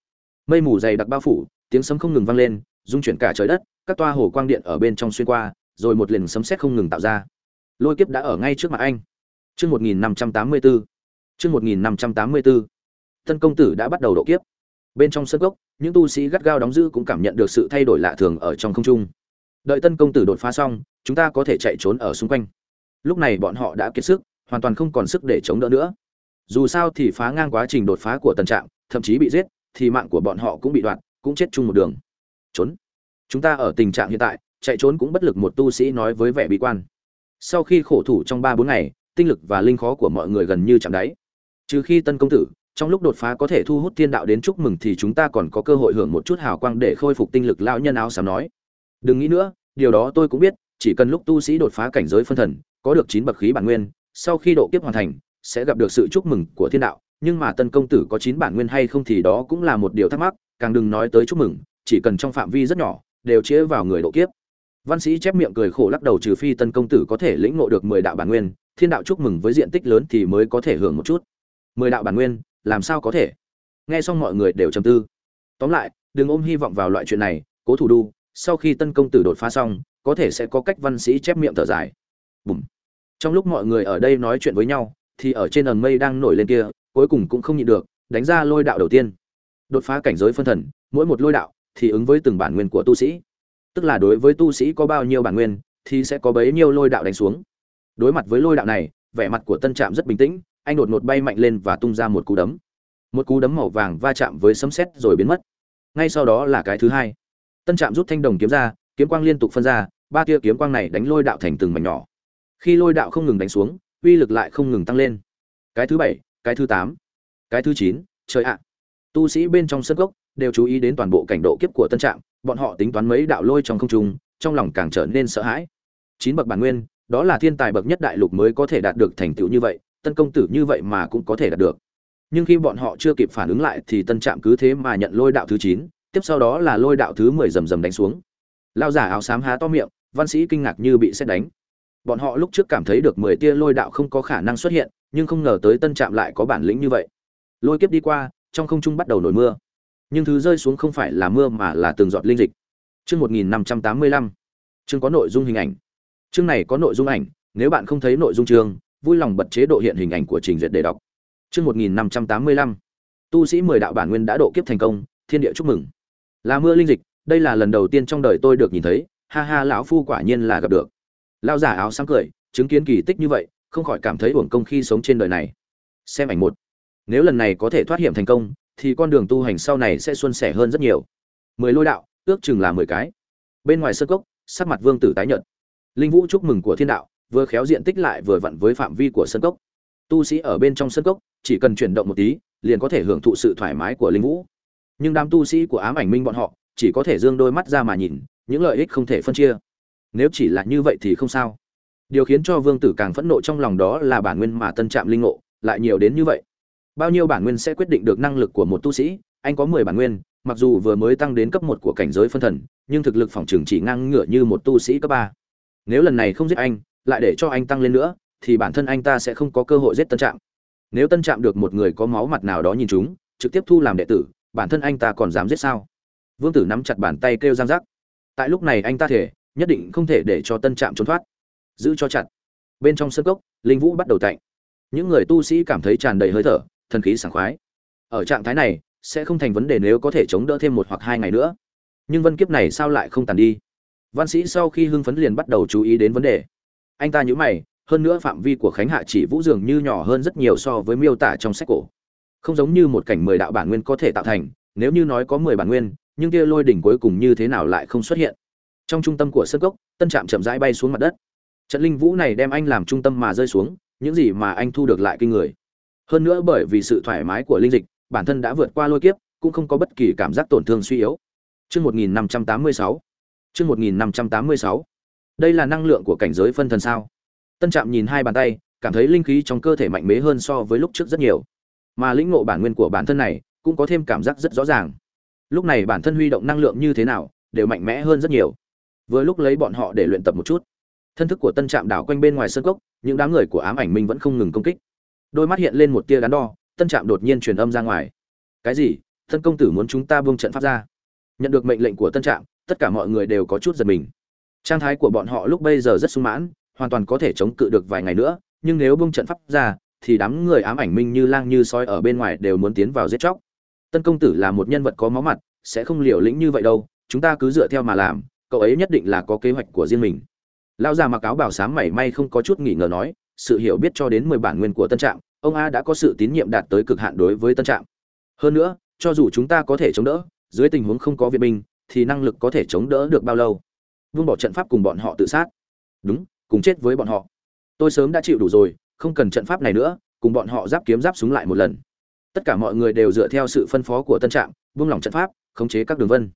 Mây mù dày đặc bao phủ, tiếng sấm không ngừng vang lên dung chuyển cả trời đất, các toa hồ quang điện ở bên trong xuyên qua, rồi một lần sấm sét không ngừng tạo ra lôi kiếp đã ở ngay trước mặt anh. Chương một nghìn năm trăm tám mươi bốn chương một nghìn năm trăm tám mươi bốn tân công tử đã bắt đầu độ kiếp. Bên trong sân gốc, những tu sĩ gắt gao đóng giữ cũng cảm nhận được sự thay đổi lạ thường ở trong không trung. Đợi tân công tử đột phá xong chúng ta có thể chạy trốn ở xung quanh. Lúc này bọn họ đã kiệt sức hoàn toàn không còn sức để chống đỡ nữa. Dù sao thì phá ngang quá trình đột phá của tần trạm thậm chí bị giết thì mạng của bọn họ cũng bị đoạn cũng chết chung một đường. Trốn. Chúng ta ở tình trạng hiện tại chạy trốn cũng bất lực một tu sĩ nói với vẻ bi quan sau khi khổ thủ trong ba bốn ngày, tinh lực và linh khó của mọi người gần như chạm đáy. Trừ khi tân công tử, trong lúc đột phá có thể thu hút thiên đạo đến chúc mừng thì chúng ta còn có cơ hội hưởng một chút hào quang để khôi phục tinh lực lão nhân áo xám nói. Đừng nghĩ nữa, điều đó tôi cũng biết, chỉ cần lúc tu sĩ đột phá cảnh giới phân thần, có được chín bậc khí bản nguyên, sau khi độ kiếp hoàn thành, sẽ gặp được sự chúc mừng của thiên đạo. Nhưng mà tân công tử có chín bản nguyên hay không thì đó cũng là một điều thắc mắc, càng đừng nói tới chúc mừng, chỉ cần trong phạm vi rất nhỏ, đều chĩa vào người độ kiếp văn sĩ chép miệng cười khổ lắc đầu trừ phi tân công tử có thể lĩnh ngộ được mười đạo bản nguyên, thiên đạo chúc mừng với diện tích lớn thì mới có thể hưởng một chút. Mười đạo bản nguyên, làm sao có thể? Nghe xong mọi người đều trầm tư. Tóm lại, đừng ôm hy vọng vào loại chuyện này, cố thủ đu, sau khi tân công tử đột phá xong, có thể sẽ có cách văn sĩ chép miệng thở dài. Bùm. trong lúc mọi người ở đây nói chuyện với nhau, thì ở trên ẩn mây đang nổi lên kia, cuối cùng cũng không nhịn được, đánh ra lôi đạo đầu tiên. Đột phá cảnh giới phân thần, mỗi một lôi đạo thì ứng với từng bản nguyên của tu sĩ tức là đối với tu sĩ có bao nhiêu bản nguyên, thì sẽ có bấy nhiêu lôi đạo đánh xuống. Đối mặt với lôi đạo này, vẻ mặt của tân trạm rất bình tĩnh, anh đột ngột bay mạnh lên và tung ra một cú đấm. Một cú đấm màu vàng va chạm với sấm sét rồi biến mất. Ngay sau đó là cái thứ hai. Tân trạm rút thanh đồng kiếm ra, kiếm quang liên tục phân ra, ba tia kiếm quang này đánh lôi đạo thành từng mảnh nhỏ. Khi lôi đạo không ngừng đánh xuống, uy lực lại không ngừng tăng lên. Cái thứ bảy, cái thứ tám, cái thứ chín, trời ạ. Tu sĩ bên trong sân gốc đều chú ý đến toàn bộ cảnh độ kiếp của tân trạm bọn họ tính toán mấy đạo lôi trong không trung, trong lòng càng trở nên sợ hãi. Chín bậc bản nguyên, đó là thiên tài bậc nhất đại lục mới có thể đạt được thành tựu như vậy, tân công tử như vậy mà cũng có thể đạt được. Nhưng khi bọn họ chưa kịp phản ứng lại thì tân trạm cứ thế mà nhận lôi đạo thứ chín, tiếp sau đó là lôi đạo thứ mười rầm rầm đánh xuống. Lao giả áo xám há to miệng, văn sĩ kinh ngạc như bị xét đánh. Bọn họ lúc trước cảm thấy được mười tia lôi đạo không có khả năng xuất hiện, nhưng không ngờ tới tân trạm lại có bản lĩnh như vậy. Lôi kiếp đi qua, trong không trung bắt đầu nổi mưa nhưng thứ rơi xuống không phải là mưa mà là từng giọt linh dịch. Chương một nghìn năm trăm tám mươi lăm. Chương có nội dung hình ảnh. Chương này có nội dung ảnh, nếu bạn không thấy nội dung chương, vui lòng bật chế độ hiện hình ảnh của trình duyệt để đọc. Chương một nghìn năm trăm tám mươi lăm. Tu sĩ mười đạo bản nguyên đã độ kiếp thành công, thiên địa chúc mừng. Là mưa linh dịch, đây là lần đầu tiên trong đời tôi được nhìn thấy, ha ha lão phu quả nhiên là gặp được. Lao giả áo sáng cười, chứng kiến kỳ tích như vậy, không khỏi cảm thấy uổng công khi sống trên đời này. Xem ảnh một. Nếu lần này có thể thoát hiểm thành công thì con đường tu hành sau này sẽ suôn sẻ hơn rất nhiều. Mười lôi đạo, ước chừng là mười cái. Bên ngoài sân cốc, sắc mặt vương tử tái nhợt. Linh vũ chúc mừng của thiên đạo, vừa khéo diện tích lại vừa vặn với phạm vi của sân cốc. Tu sĩ ở bên trong sân cốc, chỉ cần chuyển động một tí, liền có thể hưởng thụ sự thoải mái của linh vũ. Nhưng đám tu sĩ của ám ảnh minh bọn họ, chỉ có thể dương đôi mắt ra mà nhìn, những lợi ích không thể phân chia. Nếu chỉ là như vậy thì không sao. Điều khiến cho vương tử càng phẫn nộ trong lòng đó là bản nguyên mà tân trạm linh ngộ lại nhiều đến như vậy bao nhiêu bản nguyên sẽ quyết định được năng lực của một tu sĩ? Anh có mười bản nguyên, mặc dù vừa mới tăng đến cấp một của cảnh giới phân thần, nhưng thực lực phòng trường chỉ ngang ngửa như một tu sĩ cấp ba. Nếu lần này không giết anh, lại để cho anh tăng lên nữa, thì bản thân anh ta sẽ không có cơ hội giết tân trạm. Nếu tân trạm được một người có máu mặt nào đó nhìn chúng, trực tiếp thu làm đệ tử, bản thân anh ta còn dám giết sao? Vương tử nắm chặt bàn tay kêu giang giác tại lúc này anh ta thể, nhất định không thể để cho tân trạm trốn thoát. Giữ cho chặt. Bên trong sân cốc, linh vũ bắt đầu tạnh. Những người tu sĩ cảm thấy tràn đầy hơi thở thần khí sảng khoái. Ở trạng thái này, sẽ không thành vấn đề nếu có thể chống đỡ thêm một hoặc hai ngày nữa. Nhưng vân kiếp này sao lại không tàn đi? Văn sĩ sau khi hưng phấn liền bắt đầu chú ý đến vấn đề. Anh ta nhíu mày, hơn nữa phạm vi của khánh hạ chỉ vũ dường như nhỏ hơn rất nhiều so với miêu tả trong sách cổ. Không giống như một cảnh mười đạo bản nguyên có thể tạo thành, nếu như nói có mười bản nguyên, nhưng kia lôi đỉnh cuối cùng như thế nào lại không xuất hiện? Trong trung tâm của sân cốc, tân trạm chậm rãi bay xuống mặt đất. Trận linh vũ này đem anh làm trung tâm mà rơi xuống, những gì mà anh thu được lại kinh người hơn nữa bởi vì sự thoải mái của linh dịch bản thân đã vượt qua lôi kiếp cũng không có bất kỳ cảm giác tổn thương suy yếu Chương 1586. Chương 1586. Đây là năng lượng của cảnh giới phân thần sao? Tân Trạm nhìn hai bàn tay, cảm thấy linh khí trong cơ thể mạnh mẽ hơn so với lúc trước rất nhiều. Mà lĩnh ngộ bản nguyên của bản thân này, cũng có thêm cảm giác rất rõ ràng. Lúc này bản thân huy động năng lượng như thế nào, đều mạnh mẽ hơn rất nhiều. Vừa lúc lấy bọn họ để luyện tập một chút. Thân thức của Tân Trạm đảo quanh bên ngoài sân cốc, những đám người của ám ảnh minh vẫn không ngừng công kích. Đôi mắt hiện lên một tia đắn đo, Tân Trạm đột nhiên truyền âm ra ngoài. Cái gì? Thân công tử muốn chúng ta buông trận pháp ra? nhận được mệnh lệnh của tân trạm tất cả mọi người đều có chút giật mình trang thái của bọn họ lúc bây giờ rất sung mãn hoàn toàn có thể chống cự được vài ngày nữa nhưng nếu buông trận pháp ra thì đám người ám ảnh minh như lang như soi ở bên ngoài đều muốn tiến vào giết chóc tân công tử là một nhân vật có máu mặt sẽ không liều lĩnh như vậy đâu chúng ta cứ dựa theo mà làm cậu ấy nhất định là có kế hoạch của riêng mình lao già mặc áo bảo sám mảy may không có chút nghỉ ngờ nói sự hiểu biết cho đến mười bản nguyên của tân trạm ông a đã có sự tín nhiệm đạt tới cực hạn đối với tân trạm. Hơn nữa, cho dù chúng ta có thể chống đỡ, dưới tình huống không có viện binh, thì năng lực có thể chống đỡ được bao lâu? Vương bỏ trận pháp cùng bọn họ tự sát. Đúng, cùng chết với bọn họ. Tôi sớm đã chịu đủ rồi, không cần trận pháp này nữa, cùng bọn họ giáp kiếm giáp súng lại một lần. Tất cả mọi người đều dựa theo sự phân phó của tân trạm, buông lỏng trận pháp, khống chế các đường vân.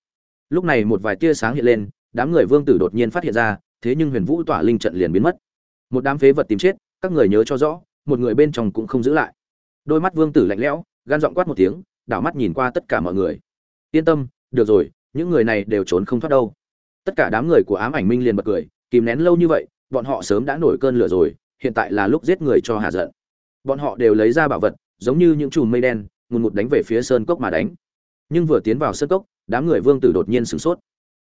Lúc này một vài tia sáng hiện lên, đám người vương tử đột nhiên phát hiện ra, thế nhưng huyền vũ tỏa linh trận liền biến mất. Một đám phế vật tìm chết, các người nhớ cho rõ một người bên trong cũng không giữ lại. Đôi mắt vương tử lạnh lẽo, gan giọng quát một tiếng, đảo mắt nhìn qua tất cả mọi người. Yên tâm, được rồi, những người này đều trốn không thoát đâu. Tất cả đám người của ám ảnh minh liền bật cười, kìm nén lâu như vậy, bọn họ sớm đã nổi cơn lửa rồi, hiện tại là lúc giết người cho hà giận. Bọn họ đều lấy ra bảo vật, giống như những chùm mây đen, ngùn ngụt đánh về phía sơn cốc mà đánh. Nhưng vừa tiến vào sơn cốc, đám người vương tử đột nhiên sửng sốt.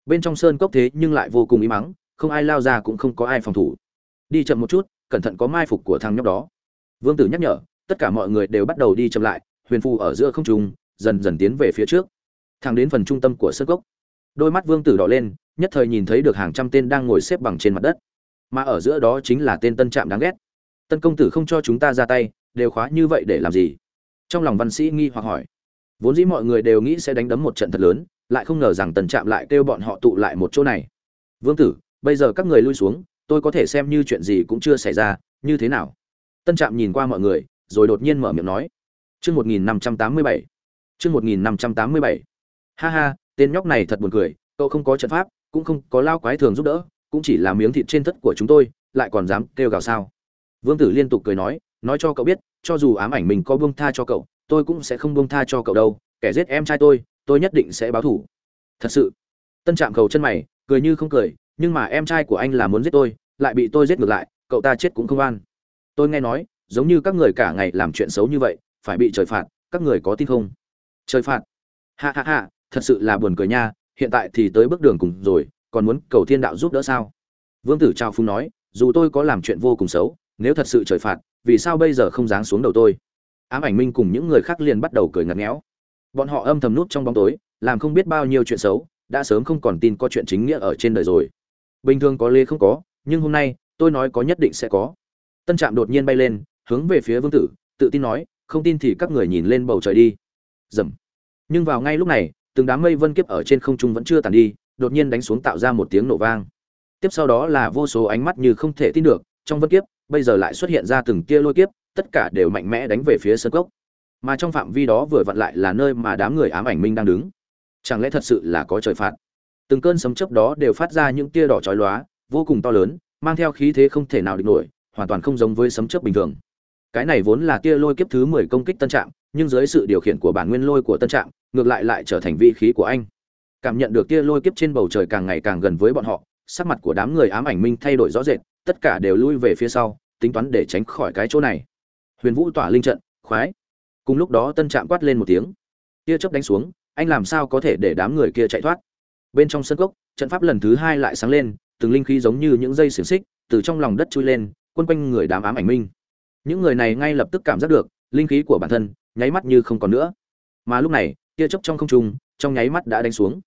Bên trong sơn cốc thế nhưng lại vô cùng im mắng không ai lao ra cũng không có ai phòng thủ. Đi chậm một chút, cẩn thận có mai phục của thằng nhóc đó vương tử nhắc nhở, tất cả mọi người đều bắt đầu đi chậm lại, huyền phù ở giữa không trung, dần dần tiến về phía trước. Thẳng đến phần trung tâm của sân cốc đôi mắt vương tử đỏ lên, nhất thời nhìn thấy được hàng trăm tên đang ngồi xếp bằng trên mặt đất. Mà ở giữa đó chính là tên tân trạm đáng ghét. Tân công tử không cho chúng ta ra tay, đều khóa như vậy để làm gì? Trong lòng văn sĩ nghi hoặc hỏi. Vốn dĩ mọi người đều nghĩ sẽ đánh đấm một trận thật lớn, lại không ngờ rằng tân trạm lại kêu bọn họ tụ lại một chỗ này. Vương tử, bây giờ các người lui xuống, tôi có thể xem như chuyện gì cũng chưa xảy ra, như thế nào? Tân trạm nhìn qua mọi người, rồi đột nhiên mở miệng nói. Chương một nghìn năm trăm tám mươi bảy. Chương một nghìn năm trăm tám mươi bảy. Ha ha, tên nhóc này thật buồn cười, cậu không có trận pháp, cũng không có lao quái thường giúp đỡ, cũng chỉ là miếng thịt trên thất của chúng tôi, lại còn dám kêu gào sao? Vương tử liên tục cười nói nói cho cậu biết, cho dù ám ảnh mình có buông tha cho cậu, tôi cũng sẽ không buông tha cho cậu đâu, kẻ giết em trai tôi tôi nhất định sẽ báo thù. thật sự. Tân trạm cầu chân mày, cười như không cười, nhưng mà em trai của anh là muốn giết tôi, lại bị tôi giết ngược lại, cậu ta chết cũng không an tôi nghe nói, giống như các người cả ngày làm chuyện xấu như vậy, phải bị trời phạt, các người có tin không? Trời phạt? Ha ha ha, thật sự là buồn cười nha, hiện tại thì tới bước đường cùng rồi, còn muốn cầu thiên đạo giúp đỡ sao? Vương tử trao phúng nói, dù tôi có làm chuyện vô cùng xấu, nếu thật sự trời phạt, vì sao bây giờ không dáng xuống đầu tôi? Ám ảnh minh cùng những người khác liền bắt đầu cười ngặt nghẽo. Bọn họ âm thầm nút trong bóng tối, làm không biết bao nhiêu chuyện xấu, đã sớm không còn tin có chuyện chính nghĩa ở trên đời rồi. Bình thường có lê không có, nhưng hôm nay, tôi nói có nhất định sẽ có tân trạm đột nhiên bay lên, hướng về phía vương tử, tự tin nói, không tin thì các người nhìn lên bầu trời đi. Dầm. Nhưng vào ngay lúc này, từng đám mây vân kiếp ở trên không trung vẫn chưa tàn đi, đột nhiên đánh xuống tạo ra một tiếng nổ vang. Tiếp sau đó là vô số ánh mắt như không thể tin được, trong vân kiếp, bây giờ lại xuất hiện ra từng tia lôi kiếp, tất cả đều mạnh mẽ đánh về phía sân cốc. Mà trong phạm vi đó vừa vặn lại là nơi mà đám người ám ảnh minh đang đứng. Chẳng lẽ thật sự là có trời phạt? Từng cơn sấm chớp đó đều phát ra những tia đỏ chói lóa, vô cùng to lớn, mang theo khí thế không thể nào địch nổi hoàn toàn không giống với sấm chớp bình thường. Cái này vốn là tia lôi kiếp thứ mười công kích tân trạm nhưng dưới sự điều khiển của bản nguyên lôi của tân trạm ngược lại lại trở thành vị khí của anh. Cảm nhận được tia lôi kiếp trên bầu trời càng ngày càng gần với bọn họ, sắc mặt của đám người ám ảnh minh thay đổi rõ rệt, tất cả đều lui về phía sau, tính toán để tránh khỏi cái chỗ này. Huyền vũ tỏa linh trận, khoái. Cùng lúc đó tân trạm quát lên một tiếng. Tia chớp đánh xuống, anh làm sao có thể để đám người kia chạy thoát? Bên trong sân cốc, trận pháp lần thứ hai lại sáng lên, từng linh khí giống như những dây xiềng xích, từ trong lòng đất chui lên quân quanh người đám ám ảnh minh. Những người này ngay lập tức cảm giác được, linh khí của bản thân nháy mắt như không còn nữa. Mà lúc này, tia chớp trong không trung, trong nháy mắt đã đánh xuống.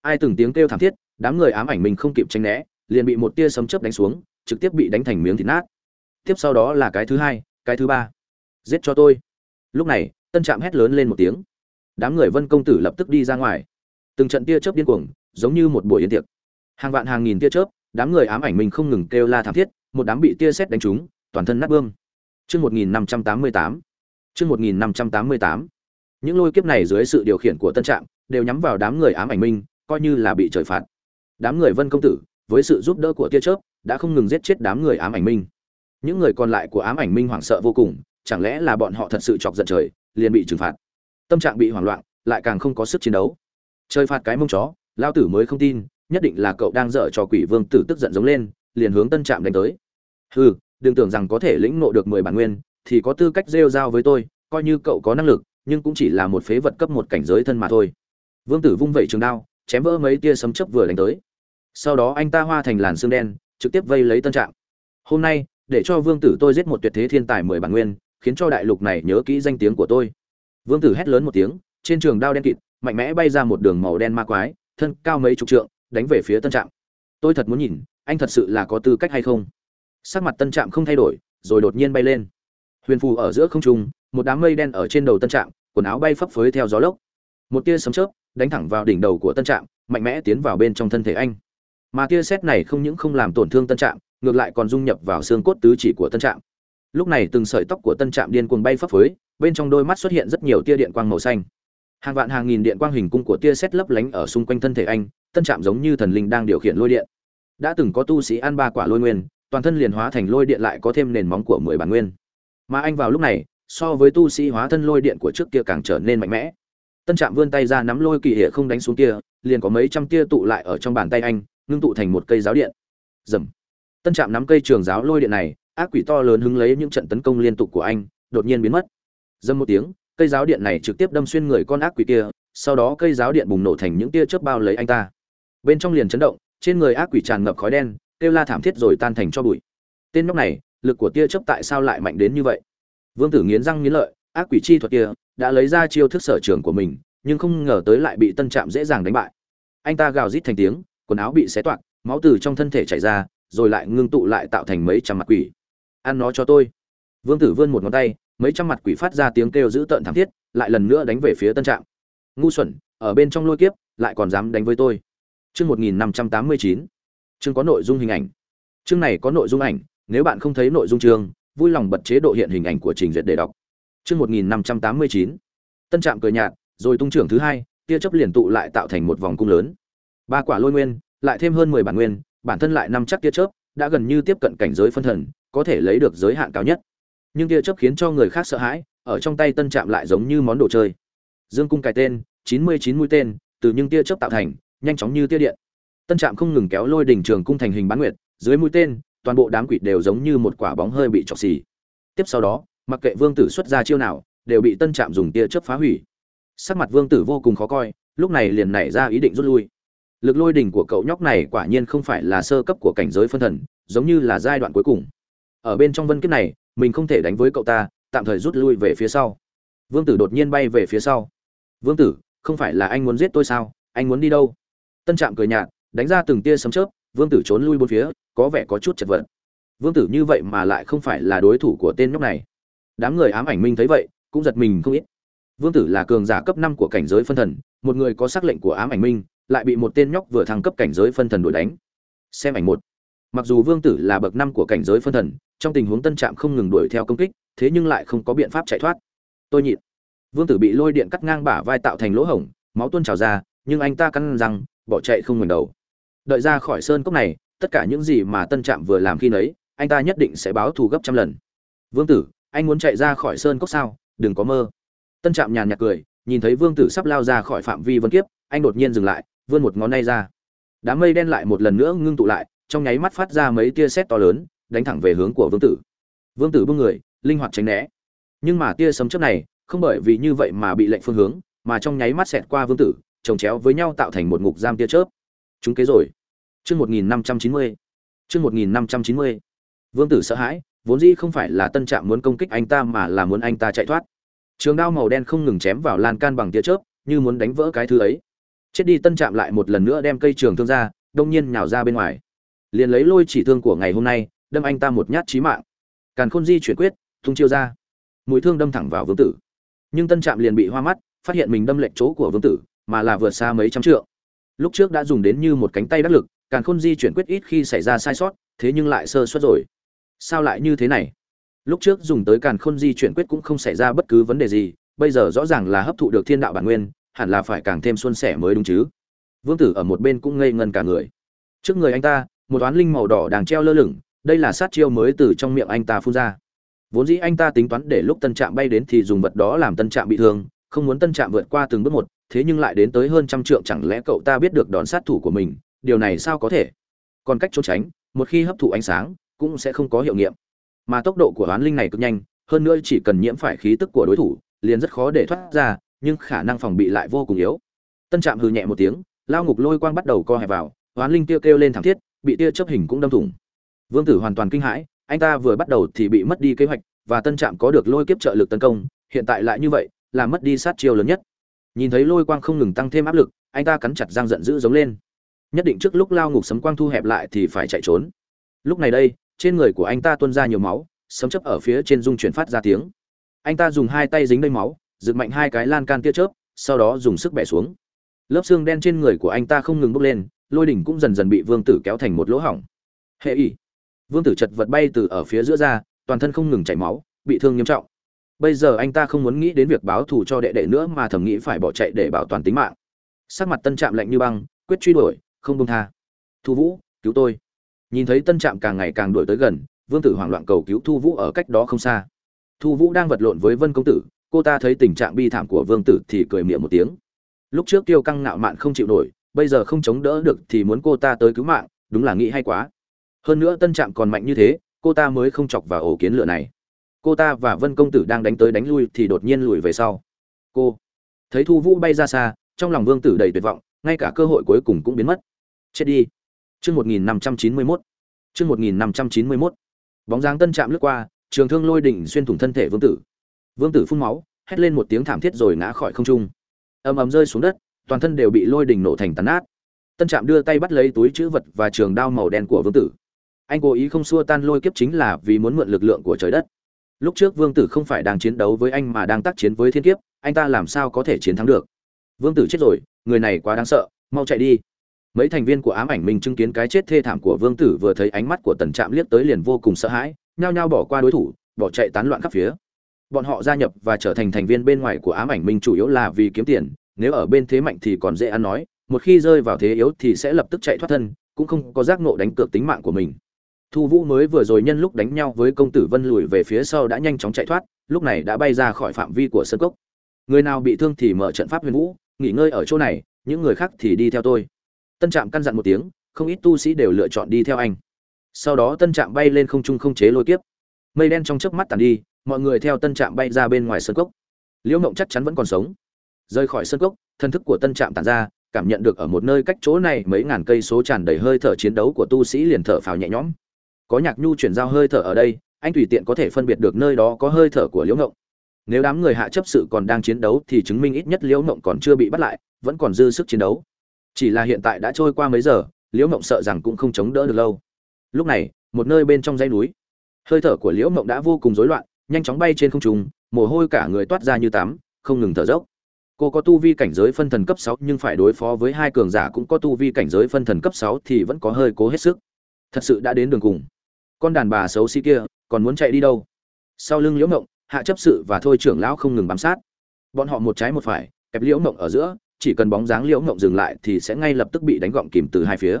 Ai từng tiếng kêu thảm thiết, đám người ám ảnh mình không kịp tranh né, liền bị một tia sấm chớp đánh xuống, trực tiếp bị đánh thành miếng thịt nát. Tiếp sau đó là cái thứ hai, cái thứ ba. Giết cho tôi. Lúc này, tân trạm hét lớn lên một tiếng. Đám người vân công tử lập tức đi ra ngoài. Từng trận tia chớp điên cuồng, giống như một buổi yến tiệc. Hàng vạn hàng nghìn tia chớp đám người ám ảnh mình không ngừng kêu la thảm thiết, một đám bị tia sét đánh trúng, toàn thân nát bươm. Chương một nghìn năm trăm tám mươi tám. Chương một nghìn năm trăm tám mươi tám. Những lôi kiếp này dưới sự điều khiển của tân trạm đều nhắm vào đám người ám ảnh minh coi như là bị trời phạt. Đám người vân công tử, với sự giúp đỡ của tia chớp, đã không ngừng giết chết đám người ám ảnh minh những người còn lại của ám ảnh minh hoảng sợ vô cùng, chẳng lẽ là bọn họ thật sự chọc giận trời, liền bị trừng phạt? Tâm trạng bị hoảng loạn, lại càng không có sức chiến đấu. Trời phạt cái mông chó, lao tử mới không tin nhất định là cậu đang dở cho quỷ vương tử tức giận giống lên, liền hướng tân trạm đánh tới. Hừ, đừng tưởng rằng có thể lĩnh nộ được mười bản nguyên, thì có tư cách rêu rao với tôi, coi như cậu có năng lực, nhưng cũng chỉ là một phế vật cấp một cảnh giới thân mà thôi. Vương tử vung vẩy trường đao, chém vỡ mấy tia sấm chớp vừa đánh tới. Sau đó anh ta hoa thành làn xương đen, trực tiếp vây lấy tân trạm. Hôm nay, để cho vương tử tôi giết một tuyệt thế thiên tài mười bản nguyên, khiến cho đại lục này nhớ kỹ danh tiếng của tôi. Vương tử hét lớn một tiếng, trên trường đao đen kịt, mạnh mẽ bay ra một đường màu đen ma quái, thân cao mấy chục trượng đánh về phía tân trạm. Tôi thật muốn nhìn, anh thật sự là có tư cách hay không? Sắc mặt tân trạm không thay đổi, rồi đột nhiên bay lên. Huyền phù ở giữa không trung, một đám mây đen ở trên đầu tân trạm, quần áo bay phấp phới theo gió lốc. Một tia sấm chớp đánh thẳng vào đỉnh đầu của tân trạm, mạnh mẽ tiến vào bên trong thân thể anh. Mà tia sét này không những không làm tổn thương tân trạm, ngược lại còn dung nhập vào xương cốt tứ chỉ của tân trạm. Lúc này từng sợi tóc của tân trạm điên cuồng bay phấp phới, bên trong đôi mắt xuất hiện rất nhiều tia điện quang màu xanh. Hàng vạn hàng nghìn điện quang hình cung của tia sét lấp lánh ở xung quanh thân thể anh tân trạm giống như thần linh đang điều khiển lôi điện. Đã từng có tu sĩ ăn ba quả lôi nguyên, toàn thân liền hóa thành lôi điện lại có thêm nền móng của mười bản nguyên. Mà anh vào lúc này, so với tu sĩ hóa thân lôi điện của trước kia càng trở nên mạnh mẽ. Tân trạm vươn tay ra nắm lôi kỳ hệ không đánh xuống kia, liền có mấy trăm tia tụ lại ở trong bàn tay anh, ngưng tụ thành một cây giáo điện. Dầm tân trạm nắm cây trường giáo lôi điện này, ác quỷ to lớn hứng lấy những trận tấn công liên tục của anh, đột nhiên biến mất. Dâm một tiếng, cây giáo điện này trực tiếp đâm xuyên người con ác quỷ kia, sau đó cây giáo điện bùng nổ thành những tia chớp bao lấy anh ta bên trong liền chấn động, trên người ác quỷ tràn ngập khói đen, kêu la thảm thiết rồi tan thành cho bụi. Tên nhóc này, lực của tia chớp tại sao lại mạnh đến như vậy? Vương tử nghiến răng nghiến lợi, ác quỷ chi thuật kia đã lấy ra chiêu thức sở trường của mình, nhưng không ngờ tới lại bị tân trạm dễ dàng đánh bại. Anh ta gào rít thành tiếng, quần áo bị xé toạc, máu từ trong thân thể chảy ra, rồi lại ngưng tụ lại tạo thành mấy trăm mặt quỷ. Ăn nó cho tôi. Vương tử vươn một ngón tay, mấy trăm mặt quỷ phát ra tiếng kêu dữ tợn thảm thiết, lại lần nữa đánh về phía tân trạm. Ngu xuẩn, ở bên trong lôi kiếp, lại còn dám đánh với tôi chương một nghìn năm trăm tám mươi chín. Chương có nội dung hình ảnh. Chương này có nội dung ảnh, nếu bạn không thấy nội dung chương, vui lòng bật chế độ hiện hình ảnh của trình duyệt để đọc. Chương một nghìn năm trăm tám mươi chín. Tân trạm cười nhạt, rồi tung trưởng thứ hai, tia chấp liền tụ lại tạo thành một vòng cung lớn. Ba quả lôi nguyên, lại thêm hơn mười bản nguyên, bản thân lại năm chắc tia chớp, đã gần như tiếp cận cảnh giới phân thần, có thể lấy được giới hạn cao nhất. Nhưng tia chớp khiến cho người khác sợ hãi, ở trong tay tân trạm lại giống như món đồ chơi. Dương cung cài tên, chín mươi chín mũi tên, từ những tia chớp tạo thành nhanh chóng như tia điện. Tân trạm không ngừng kéo lôi đỉnh trường cung thành hình bán nguyệt, dưới mũi tên, toàn bộ đám quỷ đều giống như một quả bóng hơi bị chọc xì. Tiếp sau đó, mặc kệ vương tử xuất ra chiêu nào, đều bị tân trạm dùng tia chớp phá hủy. Sắc mặt vương tử vô cùng khó coi, lúc này liền nảy ra ý định rút lui. Lực lôi đỉnh của cậu nhóc này quả nhiên không phải là sơ cấp của cảnh giới phân thần, giống như là giai đoạn cuối cùng. Ở bên trong vân kiếp này, mình không thể đánh với cậu ta, tạm thời rút lui về phía sau. Vương tử đột nhiên bay về phía sau. Vương tử, không phải là anh muốn giết tôi sao? Anh muốn đi đâu? Tân trạm cười nhạt, đánh ra từng tia sấm chớp, vương tử trốn lui bốn phía, có vẻ có chút chật vật. Vương tử như vậy mà lại không phải là đối thủ của tên nhóc này. Đám người ám ảnh minh thấy vậy, cũng giật mình không ít. Vương tử là cường giả cấp năm của cảnh giới phân thần, một người có sắc lệnh của ám ảnh minh, lại bị một tên nhóc vừa thăng cấp cảnh giới phân thần đuổi đánh. Xem ảnh một. Mặc dù vương tử là bậc năm của cảnh giới phân thần, trong tình huống tân trạm không ngừng đuổi theo công kích, thế nhưng lại không có biện pháp chạy thoát. Tôi nhịn. Vương tử bị lôi điện cắt ngang bả vai tạo thành lỗ hổng, máu tuôn trào ra, nhưng anh ta căn rằng bỏ chạy không ngừng đầu. Đợi ra khỏi sơn cốc này, tất cả những gì mà tân trạm vừa làm khi nấy, anh ta nhất định sẽ báo thù gấp trăm lần. Vương tử, anh muốn chạy ra khỏi sơn cốc sao? Đừng có mơ. Tân trạm nhàn nhạt cười, nhìn thấy vương tử sắp lao ra khỏi phạm vi vân kiếp, anh đột nhiên dừng lại, vươn một ngón tay ra. Đám mây đen lại một lần nữa ngưng tụ lại, trong nháy mắt phát ra mấy tia sét to lớn, đánh thẳng về hướng của vương tử. Vương tử bưng người, linh hoạt tránh né. Nhưng mà tia sấm chớp này, không bởi vì như vậy mà bị lệnh phương hướng, mà trong nháy mắt xẹt qua vương tử chồng chéo với nhau tạo thành một ngục giam tia chớp. Chúng kế rồi. Chương một nghìn năm trăm chín mươi. Chương một nghìn năm trăm chín mươi. Vương tử sợ hãi, vốn dĩ không phải là tân trạm muốn công kích anh ta mà là muốn anh ta chạy thoát. Trường đao màu đen không ngừng chém vào lan can bằng tia chớp, như muốn đánh vỡ cái thứ ấy. Chết đi tân trạm lại một lần nữa đem cây trường thương ra, đông nhiên nhào ra bên ngoài. Liền lấy lôi chỉ thương của ngày hôm nay, đâm anh ta một nhát chí mạng. Càn khôn di chuyển quyết, tung chiêu ra. Mũi thương đâm thẳng vào vương tử. Nhưng tân trạm liền bị hoa mắt, phát hiện mình đâm lệch chỗ của vương tử mà là vượt xa mấy trăm trượng. Lúc trước đã dùng đến như một cánh tay đắc lực, càn khôn di chuyển quyết ít khi xảy ra sai sót, thế nhưng lại sơ suất rồi. Sao lại như thế này? Lúc trước dùng tới càn khôn di chuyển quyết cũng không xảy ra bất cứ vấn đề gì, bây giờ rõ ràng là hấp thụ được thiên đạo bản nguyên, hẳn là phải càng thêm xuân sẻ mới đúng chứ. Vương tử ở một bên cũng ngây ngần cả người. Trước người anh ta, một toán linh màu đỏ đang treo lơ lửng, đây là sát chiêu mới từ trong miệng anh ta phun ra. Vốn dĩ anh ta tính toán để lúc tân trạm bay đến thì dùng vật đó làm tân trạm bị thương, không muốn tân trạm vượt qua từng bước một thế nhưng lại đến tới hơn trăm trượng chẳng lẽ cậu ta biết được đòn sát thủ của mình, điều này sao có thể? Còn cách trốn tránh, một khi hấp thụ ánh sáng, cũng sẽ không có hiệu nghiệm. Mà tốc độ của oán linh này cực nhanh, hơn nữa chỉ cần nhiễm phải khí tức của đối thủ, liền rất khó để thoát ra, nhưng khả năng phòng bị lại vô cùng yếu. Tân trạm hừ nhẹ một tiếng, lao ngục lôi quang bắt đầu co hẹp vào, oán linh kêu kêu lên thảm thiết, bị tia chấp hình cũng đâm thủng. Vương tử hoàn toàn kinh hãi, anh ta vừa bắt đầu thì bị mất đi kế hoạch, và tân trạm có được lôi kiếp trợ lực tấn công, hiện tại lại như vậy, là mất đi sát chiêu lớn nhất nhìn thấy lôi quang không ngừng tăng thêm áp lực, anh ta cắn chặt răng giận dữ giống lên. Nhất định trước lúc lao ngục sấm quang thu hẹp lại thì phải chạy trốn. Lúc này đây, trên người của anh ta tuôn ra nhiều máu, sấm chấp ở phía trên dung chuyển phát ra tiếng. Anh ta dùng hai tay dính đầy máu dựng mạnh hai cái lan can tia chớp, sau đó dùng sức bẻ xuống. Lớp xương đen trên người của anh ta không ngừng bốc lên, lôi đỉnh cũng dần dần bị vương tử kéo thành một lỗ hỏng. Hệ ỉ vương tử chật vật bay từ ở phía giữa ra, toàn thân không ngừng chảy máu, bị thương nghiêm trọng bây giờ anh ta không muốn nghĩ đến việc báo thù cho đệ đệ nữa mà thầm nghĩ phải bỏ chạy để bảo toàn tính mạng. Sắc mặt tân trạm lạnh như băng, quyết truy đuổi, không buông tha. Thu vũ, cứu tôi. Nhìn thấy tân trạm càng ngày càng đuổi tới gần, vương tử hoảng loạn cầu cứu thu vũ ở cách đó không xa. Thu vũ đang vật lộn với vân công tử, cô ta thấy tình trạng bi thảm của vương tử thì cười miệng một tiếng. Lúc trước tiêu căng ngạo mạn không chịu nổi, bây giờ không chống đỡ được thì muốn cô ta tới cứu mạng, đúng là nghĩ hay quá. Hơn nữa tân trạm còn mạnh như thế, cô ta mới không chọc vào ổ kiến lửa này cô ta và vân công tử đang đánh tới đánh lui thì đột nhiên lùi về sau. Cô thấy thu vũ bay ra xa, trong lòng vương tử đầy tuyệt vọng, ngay cả cơ hội cuối cùng cũng biến mất. Chết đi. Chương một nghìn năm trăm chín mươi mốt. Chương một nghìn năm trăm chín mươi mốt. Bóng dáng tân chạm lướt qua, trường thương lôi đỉnh xuyên thủng thân thể vương tử. Vương tử phun máu, hét lên một tiếng thảm thiết rồi ngã khỏi không trung. Ầm ầm rơi xuống đất, toàn thân đều bị lôi đỉnh nổ thành tàn nát. Tân trạm đưa tay bắt lấy túi chữ vật và trường đao màu đen của vương tử. Anh cố ý không xua tan lôi kiếp chính là vì muốn mượn lực lượng của trời đất lúc trước vương tử không phải đang chiến đấu với anh mà đang tác chiến với thiên kiếp, anh ta làm sao có thể chiến thắng được? Vương tử chết rồi, người này quá đáng sợ, mau chạy đi. Mấy thành viên của ám ảnh minh chứng kiến cái chết thê thảm của vương tử vừa thấy ánh mắt của tần trạm liếc tới liền vô cùng sợ hãi, nhao nhao bỏ qua đối thủ, bỏ chạy tán loạn khắp phía. Bọn họ gia nhập và trở thành thành viên bên ngoài của ám ảnh minh chủ yếu là vì kiếm tiền, nếu ở bên thế mạnh thì còn dễ ăn nói, một khi rơi vào thế yếu thì sẽ lập tức chạy thoát thân, cũng không có giác nộ đánh cược tính mạng của mình thu vũ mới vừa rồi nhân lúc đánh nhau với công tử vân lùi về phía sau đã nhanh chóng chạy thoát, lúc này đã bay ra khỏi phạm vi của sân cốc. Người nào bị thương thì mở trận pháp huyền vũ, nghỉ ngơi ở chỗ này, những người khác thì đi theo tôi. Tân trạm căn dặn một tiếng, không ít tu sĩ đều lựa chọn đi theo anh. Sau đó tân trạm bay lên không trung không chế lôi kiếp. Mây đen trong chớp mắt tàn đi, mọi người theo tân trạm bay ra bên ngoài sân cốc. Liễu mộng chắc chắn vẫn còn sống. Rời khỏi sân cốc thân thức của tân trạm tàn ra, cảm nhận được ở một nơi cách chỗ này mấy ngàn cây số tràn đầy hơi thở chiến đấu của tu sĩ liền thở phào nhẹ nhõm có nhạc nhu chuyển giao hơi thở ở đây, anh tùy tiện có thể phân biệt được nơi đó có hơi thở của liễu ngộng. Nếu đám người hạ chấp sự còn đang chiến đấu thì chứng minh ít nhất liễu ngộng còn chưa bị bắt lại, vẫn còn dư sức chiến đấu. Chỉ là hiện tại đã trôi qua mấy giờ, liễu ngộng sợ rằng cũng không chống đỡ được lâu. Lúc này, một nơi bên trong dãy núi, hơi thở của liễu ngộng đã vô cùng rối loạn, nhanh chóng bay trên không trung, mồ hôi cả người toát ra như tắm, không ngừng thở dốc. Cô có tu vi cảnh giới phân thần cấp sáu nhưng phải đối phó với hai cường giả cũng có tu vi cảnh giới phân thần cấp sáu thì vẫn có hơi cố hết sức. Thật sự đã đến đường cùng con đàn bà xấu xí kia, còn muốn chạy đi đâu? Sau lưng liễu mộng hạ chấp sự và thôi trưởng lão không ngừng bám sát. Bọn họ một trái một phải, kẹp liễu mộng ở giữa, chỉ cần bóng dáng liễu mộng dừng lại thì sẽ ngay lập tức bị đánh gọn kìm từ hai phía.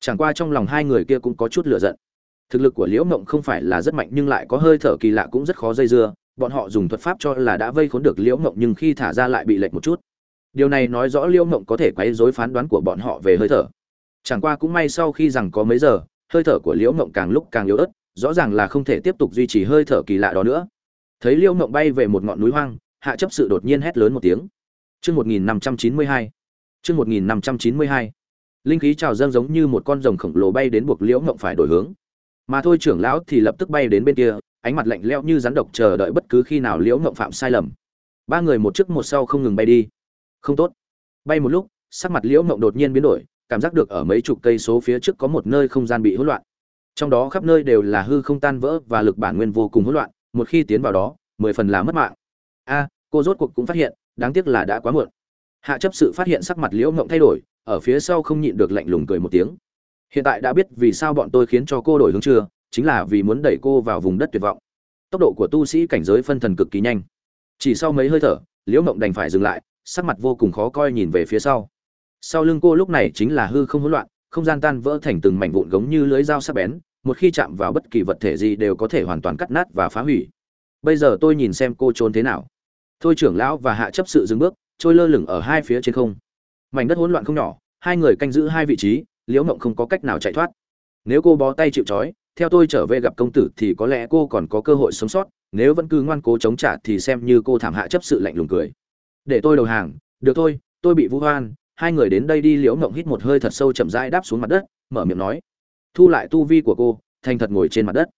Chẳng qua trong lòng hai người kia cũng có chút lựa giận. Thực lực của liễu mộng không phải là rất mạnh nhưng lại có hơi thở kỳ lạ cũng rất khó dây dưa, bọn họ dùng thuật pháp cho là đã vây khốn được liễu mộng nhưng khi thả ra lại bị lệch một chút. Điều này nói rõ liễu mộng có thể quấy rối phán đoán của bọn họ về hơi thở. Chẳng qua cũng may sau khi rằng có mấy giờ hơi thở của liễu ngộng càng lúc càng yếu ớt, rõ ràng là không thể tiếp tục duy trì hơi thở kỳ lạ đó nữa. Thấy liễu ngộng bay về một ngọn núi hoang, hạ chấp sự đột nhiên hét lớn một tiếng. Chương một nghìn năm trăm chín mươi hai, chương một nghìn năm trăm chín mươi hai. Linh khí trào dâng giống như một con rồng khổng lồ bay đến buộc liễu ngộng phải đổi hướng. Mà thôi trưởng lão thì lập tức bay đến bên kia, ánh mặt lạnh lẽo như rắn độc chờ đợi bất cứ khi nào liễu ngộng phạm sai lầm. Ba người một trước một sau không ngừng bay đi. Không tốt. Bay một lúc, sắc mặt liễu ngộng đột nhiên biến đổi cảm giác được ở mấy chục cây số phía trước có một nơi không gian bị hỗn loạn. Trong đó khắp nơi đều là hư không tan vỡ và lực bản nguyên vô cùng hỗn loạn, một khi tiến vào đó, mười phần là mất mạng. A, cô rốt cuộc cũng phát hiện, đáng tiếc là đã quá muộn. Hạ chấp sự phát hiện sắc mặt liễu ngộng thay đổi, ở phía sau không nhịn được lạnh lùng cười một tiếng. Hiện tại đã biết vì sao bọn tôi khiến cho cô đổi hướng chưa, chính là vì muốn đẩy cô vào vùng đất tuyệt vọng. Tốc độ của tu sĩ cảnh giới phân thần cực kỳ nhanh. Chỉ sau mấy hơi thở, liễu ngộng đành phải dừng lại, sắc mặt vô cùng khó coi nhìn về phía sau sau lưng cô lúc này chính là hư không hỗn loạn, không gian tan vỡ thành từng mảnh vụn gống như lưới dao sắc bén, một khi chạm vào bất kỳ vật thể gì đều có thể hoàn toàn cắt nát và phá hủy. Bây giờ tôi nhìn xem cô trốn thế nào. Thôi trưởng lão và hạ chấp sự dừng bước, trôi lơ lửng ở hai phía trên không. Mảnh đất hỗn loạn không nhỏ, hai người canh giữ hai vị trí, liễu mộng không có cách nào chạy thoát. Nếu cô bó tay chịu trói, theo tôi trở về gặp công tử thì có lẽ cô còn có cơ hội sống sót, nếu vẫn cứ ngoan cố chống trả thì xem như cô thảm hạ chấp sự lạnh lùng cười. Để tôi đầu hàng, được thôi, tôi bị vũ hoan hai người đến đây đi, liễu mộng hít một hơi thật sâu chậm rãi đáp xuống mặt đất, mở miệng nói, thu lại tu vi của cô, thành thật ngồi trên mặt đất.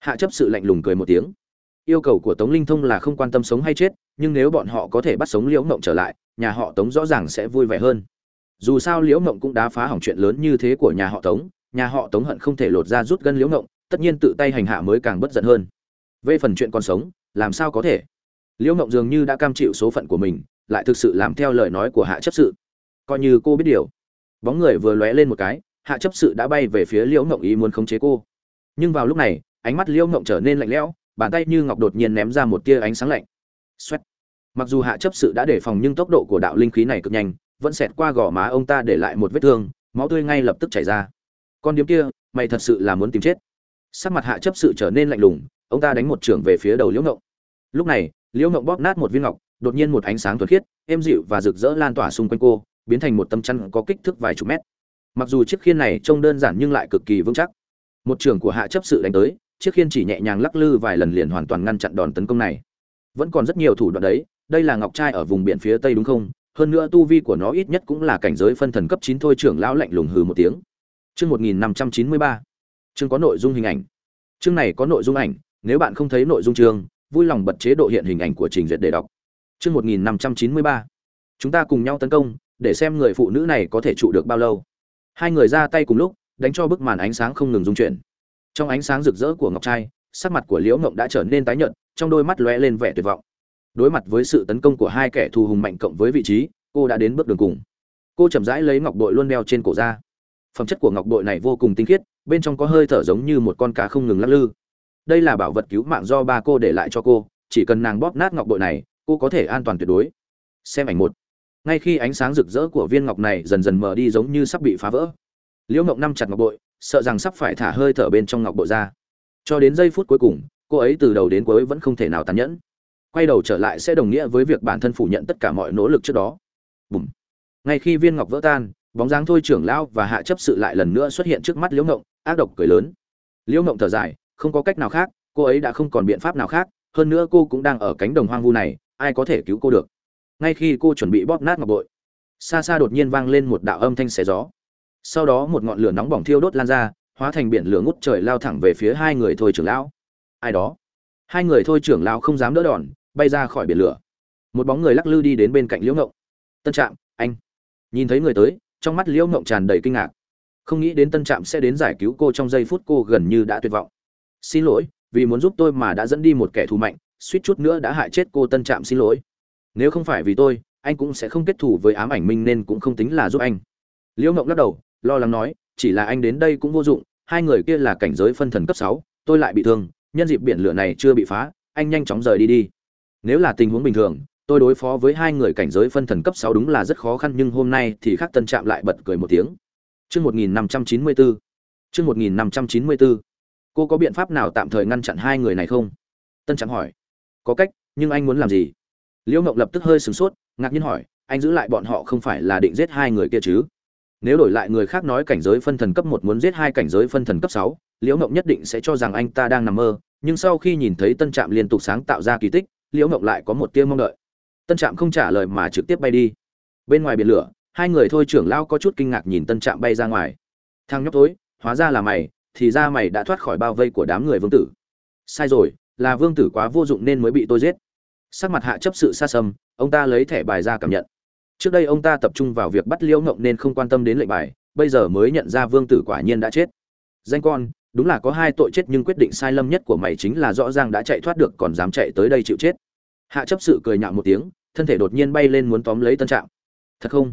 Hạ chấp sự lạnh lùng cười một tiếng, yêu cầu của tống linh thông là không quan tâm sống hay chết, nhưng nếu bọn họ có thể bắt sống liễu mộng trở lại, nhà họ tống rõ ràng sẽ vui vẻ hơn. Dù sao liễu mộng cũng đã phá hỏng chuyện lớn như thế của nhà họ tống, nhà họ tống hận không thể lột ra rút gân liễu mộng tất nhiên tự tay hành hạ mới càng bất giận hơn. Về phần chuyện còn sống, làm sao có thể? Liễu mộng dường như đã cam chịu số phận của mình, lại thực sự làm theo lời nói của hạ chấp sự coi như cô biết điều. Bóng người vừa lóe lên một cái, hạ chấp sự đã bay về phía liễu ngộng ý muốn khống chế cô. Nhưng vào lúc này, ánh mắt liễu ngộng trở nên lạnh lẽo, bàn tay như ngọc đột nhiên ném ra một tia ánh sáng lạnh. Xoét. mặc dù hạ chấp sự đã đề phòng nhưng tốc độ của đạo linh khí này cực nhanh, vẫn xẹt qua gò má ông ta để lại một vết thương, máu tươi ngay lập tức chảy ra. Con điếm kia, mày thật sự là muốn tìm chết. Sắc mặt hạ chấp sự trở nên lạnh lùng, ông ta đánh một trưởng về phía đầu liễu ngộng. Lúc này, liễu ngộng bóp nát một viên ngọc, đột nhiên một ánh sáng thuần khiết, êm dịu và rực rỡ lan tỏa xung quanh cô biến thành một tấm chăn có kích thước vài chục mét. Mặc dù chiếc khiên này trông đơn giản nhưng lại cực kỳ vững chắc. Một trường của hạ chấp sự đánh tới, chiếc khiên chỉ nhẹ nhàng lắc lư vài lần liền hoàn toàn ngăn chặn đòn tấn công này. Vẫn còn rất nhiều thủ đoạn đấy, đây là ngọc trai ở vùng biển phía tây đúng không? Hơn nữa tu vi của nó ít nhất cũng là cảnh giới phân thần cấp chín thôi, trưởng lão lạnh lùng hừ một tiếng. Chương một nghìn năm trăm chín mươi ba. Chương có nội dung hình ảnh. Chương này có nội dung ảnh, nếu bạn không thấy nội dung chương, vui lòng bật chế độ hiện hình ảnh của trình duyệt để đọc. Chương một nghìn năm trăm chín mươi ba. Chúng ta cùng nhau tấn công để xem người phụ nữ này có thể trụ được bao lâu. Hai người ra tay cùng lúc, đánh cho bức màn ánh sáng không ngừng dung chuyển. Trong ánh sáng rực rỡ của ngọc trai, sắc mặt của liễu ngộng đã trở nên tái nhợt, trong đôi mắt lóe lên vẻ tuyệt vọng. Đối mặt với sự tấn công của hai kẻ thù hùng mạnh cộng với vị trí, cô đã đến bước đường cùng. Cô chậm rãi lấy ngọc bội luôn đeo trên cổ ra. Phẩm chất của ngọc bội này vô cùng tinh khiết, bên trong có hơi thở giống như một con cá không ngừng lắc lư. Đây là bảo vật cứu mạng do ba cô để lại cho cô, chỉ cần nàng bóp nát ngọc bội này, cô có thể an toàn tuyệt đối. Xem ảnh một ngay khi ánh sáng rực rỡ của viên ngọc này dần dần mở đi giống như sắp bị phá vỡ. Liễu ngọc năm chặt ngọc bội, sợ rằng sắp phải thả hơi thở bên trong ngọc bội ra. Cho đến giây phút cuối cùng, cô ấy từ đầu đến cuối vẫn không thể nào tàn nhẫn. Quay đầu trở lại sẽ đồng nghĩa với việc bản thân phủ nhận tất cả mọi nỗ lực trước đó. Bùm. Ngay khi viên ngọc vỡ tan, bóng dáng thôi trưởng lão và hạ chấp sự lại lần nữa xuất hiện trước mắt liễu ngộng ác độc cười lớn. Liễu ngộng thở dài, không có cách nào khác, cô ấy đã không còn biện pháp nào khác, hơn nữa cô cũng đang ở cánh đồng hoang vu này, ai có thể cứu cô được? Ngay khi cô chuẩn bị bóp nát ngọc bội, xa xa đột nhiên vang lên một đạo âm thanh xé gió. Sau đó một ngọn lửa nóng bỏng thiêu đốt lan ra, hóa thành biển lửa ngút trời lao thẳng về phía hai người thôi trưởng lão. Ai đó? Hai người thôi trưởng lão không dám đỡ đòn, bay ra khỏi biển lửa. Một bóng người lắc lư đi đến bên cạnh liễu ngộng. Tân trạm, anh. Nhìn thấy người tới, trong mắt liễu ngộng tràn đầy kinh ngạc. Không nghĩ đến tân trạm sẽ đến giải cứu cô trong giây phút cô gần như đã tuyệt vọng. Xin lỗi, vì muốn giúp tôi mà đã dẫn đi một kẻ thù mạnh, suýt chút nữa đã hại chết cô tân trạm xin lỗi nếu không phải vì tôi, anh cũng sẽ không kết thù với ám ảnh minh nên cũng không tính là giúp anh. Liễu ngộng lắc đầu, lo lắng nói, chỉ là anh đến đây cũng vô dụng, hai người kia là cảnh giới phân thần cấp sáu, tôi lại bị thương, nhân dịp biển lửa này chưa bị phá, anh nhanh chóng rời đi đi. Nếu là tình huống bình thường, tôi đối phó với hai người cảnh giới phân thần cấp sáu đúng là rất khó khăn, nhưng hôm nay thì khắc tân trạm lại bật cười một tiếng. Chương một nghìn năm trăm chín mươi bốn chương một nghìn năm trăm chín mươi bốn cô có biện pháp nào tạm thời ngăn chặn hai người này không? Tân trạm hỏi. Có cách, nhưng anh muốn làm gì? Liễu mộng lập tức hơi sửng sốt, ngạc nhiên hỏi, anh giữ lại bọn họ không phải là định giết hai người kia chứ? Nếu đổi lại người khác nói cảnh giới phân thần cấp một muốn giết hai cảnh giới phân thần cấp sáu, liễu mộng nhất định sẽ cho rằng anh ta đang nằm mơ. Nhưng sau khi nhìn thấy tân trạm liên tục sáng tạo ra kỳ tích, liễu mộng lại có một tia mong đợi. Tân trạm không trả lời mà trực tiếp bay đi. Bên ngoài biển lửa, hai người thôi trưởng lao có chút kinh ngạc nhìn tân trạm bay ra ngoài. Thằng nhóc tối hóa ra là mày, thì ra mày đã thoát khỏi bao vây của đám người vương tử. Sai rồi, là vương tử quá vô dụng nên mới bị tôi giết sắc mặt hạ chấp sự xa xăm, ông ta lấy thẻ bài ra cảm nhận. Trước đây ông ta tập trung vào việc bắt liễu ngộng nên không quan tâm đến lệnh bài, bây giờ mới nhận ra vương tử quả nhiên đã chết. Danh con, đúng là có hai tội chết nhưng quyết định sai lầm nhất của mày chính là rõ ràng đã chạy thoát được còn dám chạy tới đây chịu chết. Hạ chấp sự cười nhạo một tiếng, thân thể đột nhiên bay lên muốn tóm lấy tân trạm. Thật không?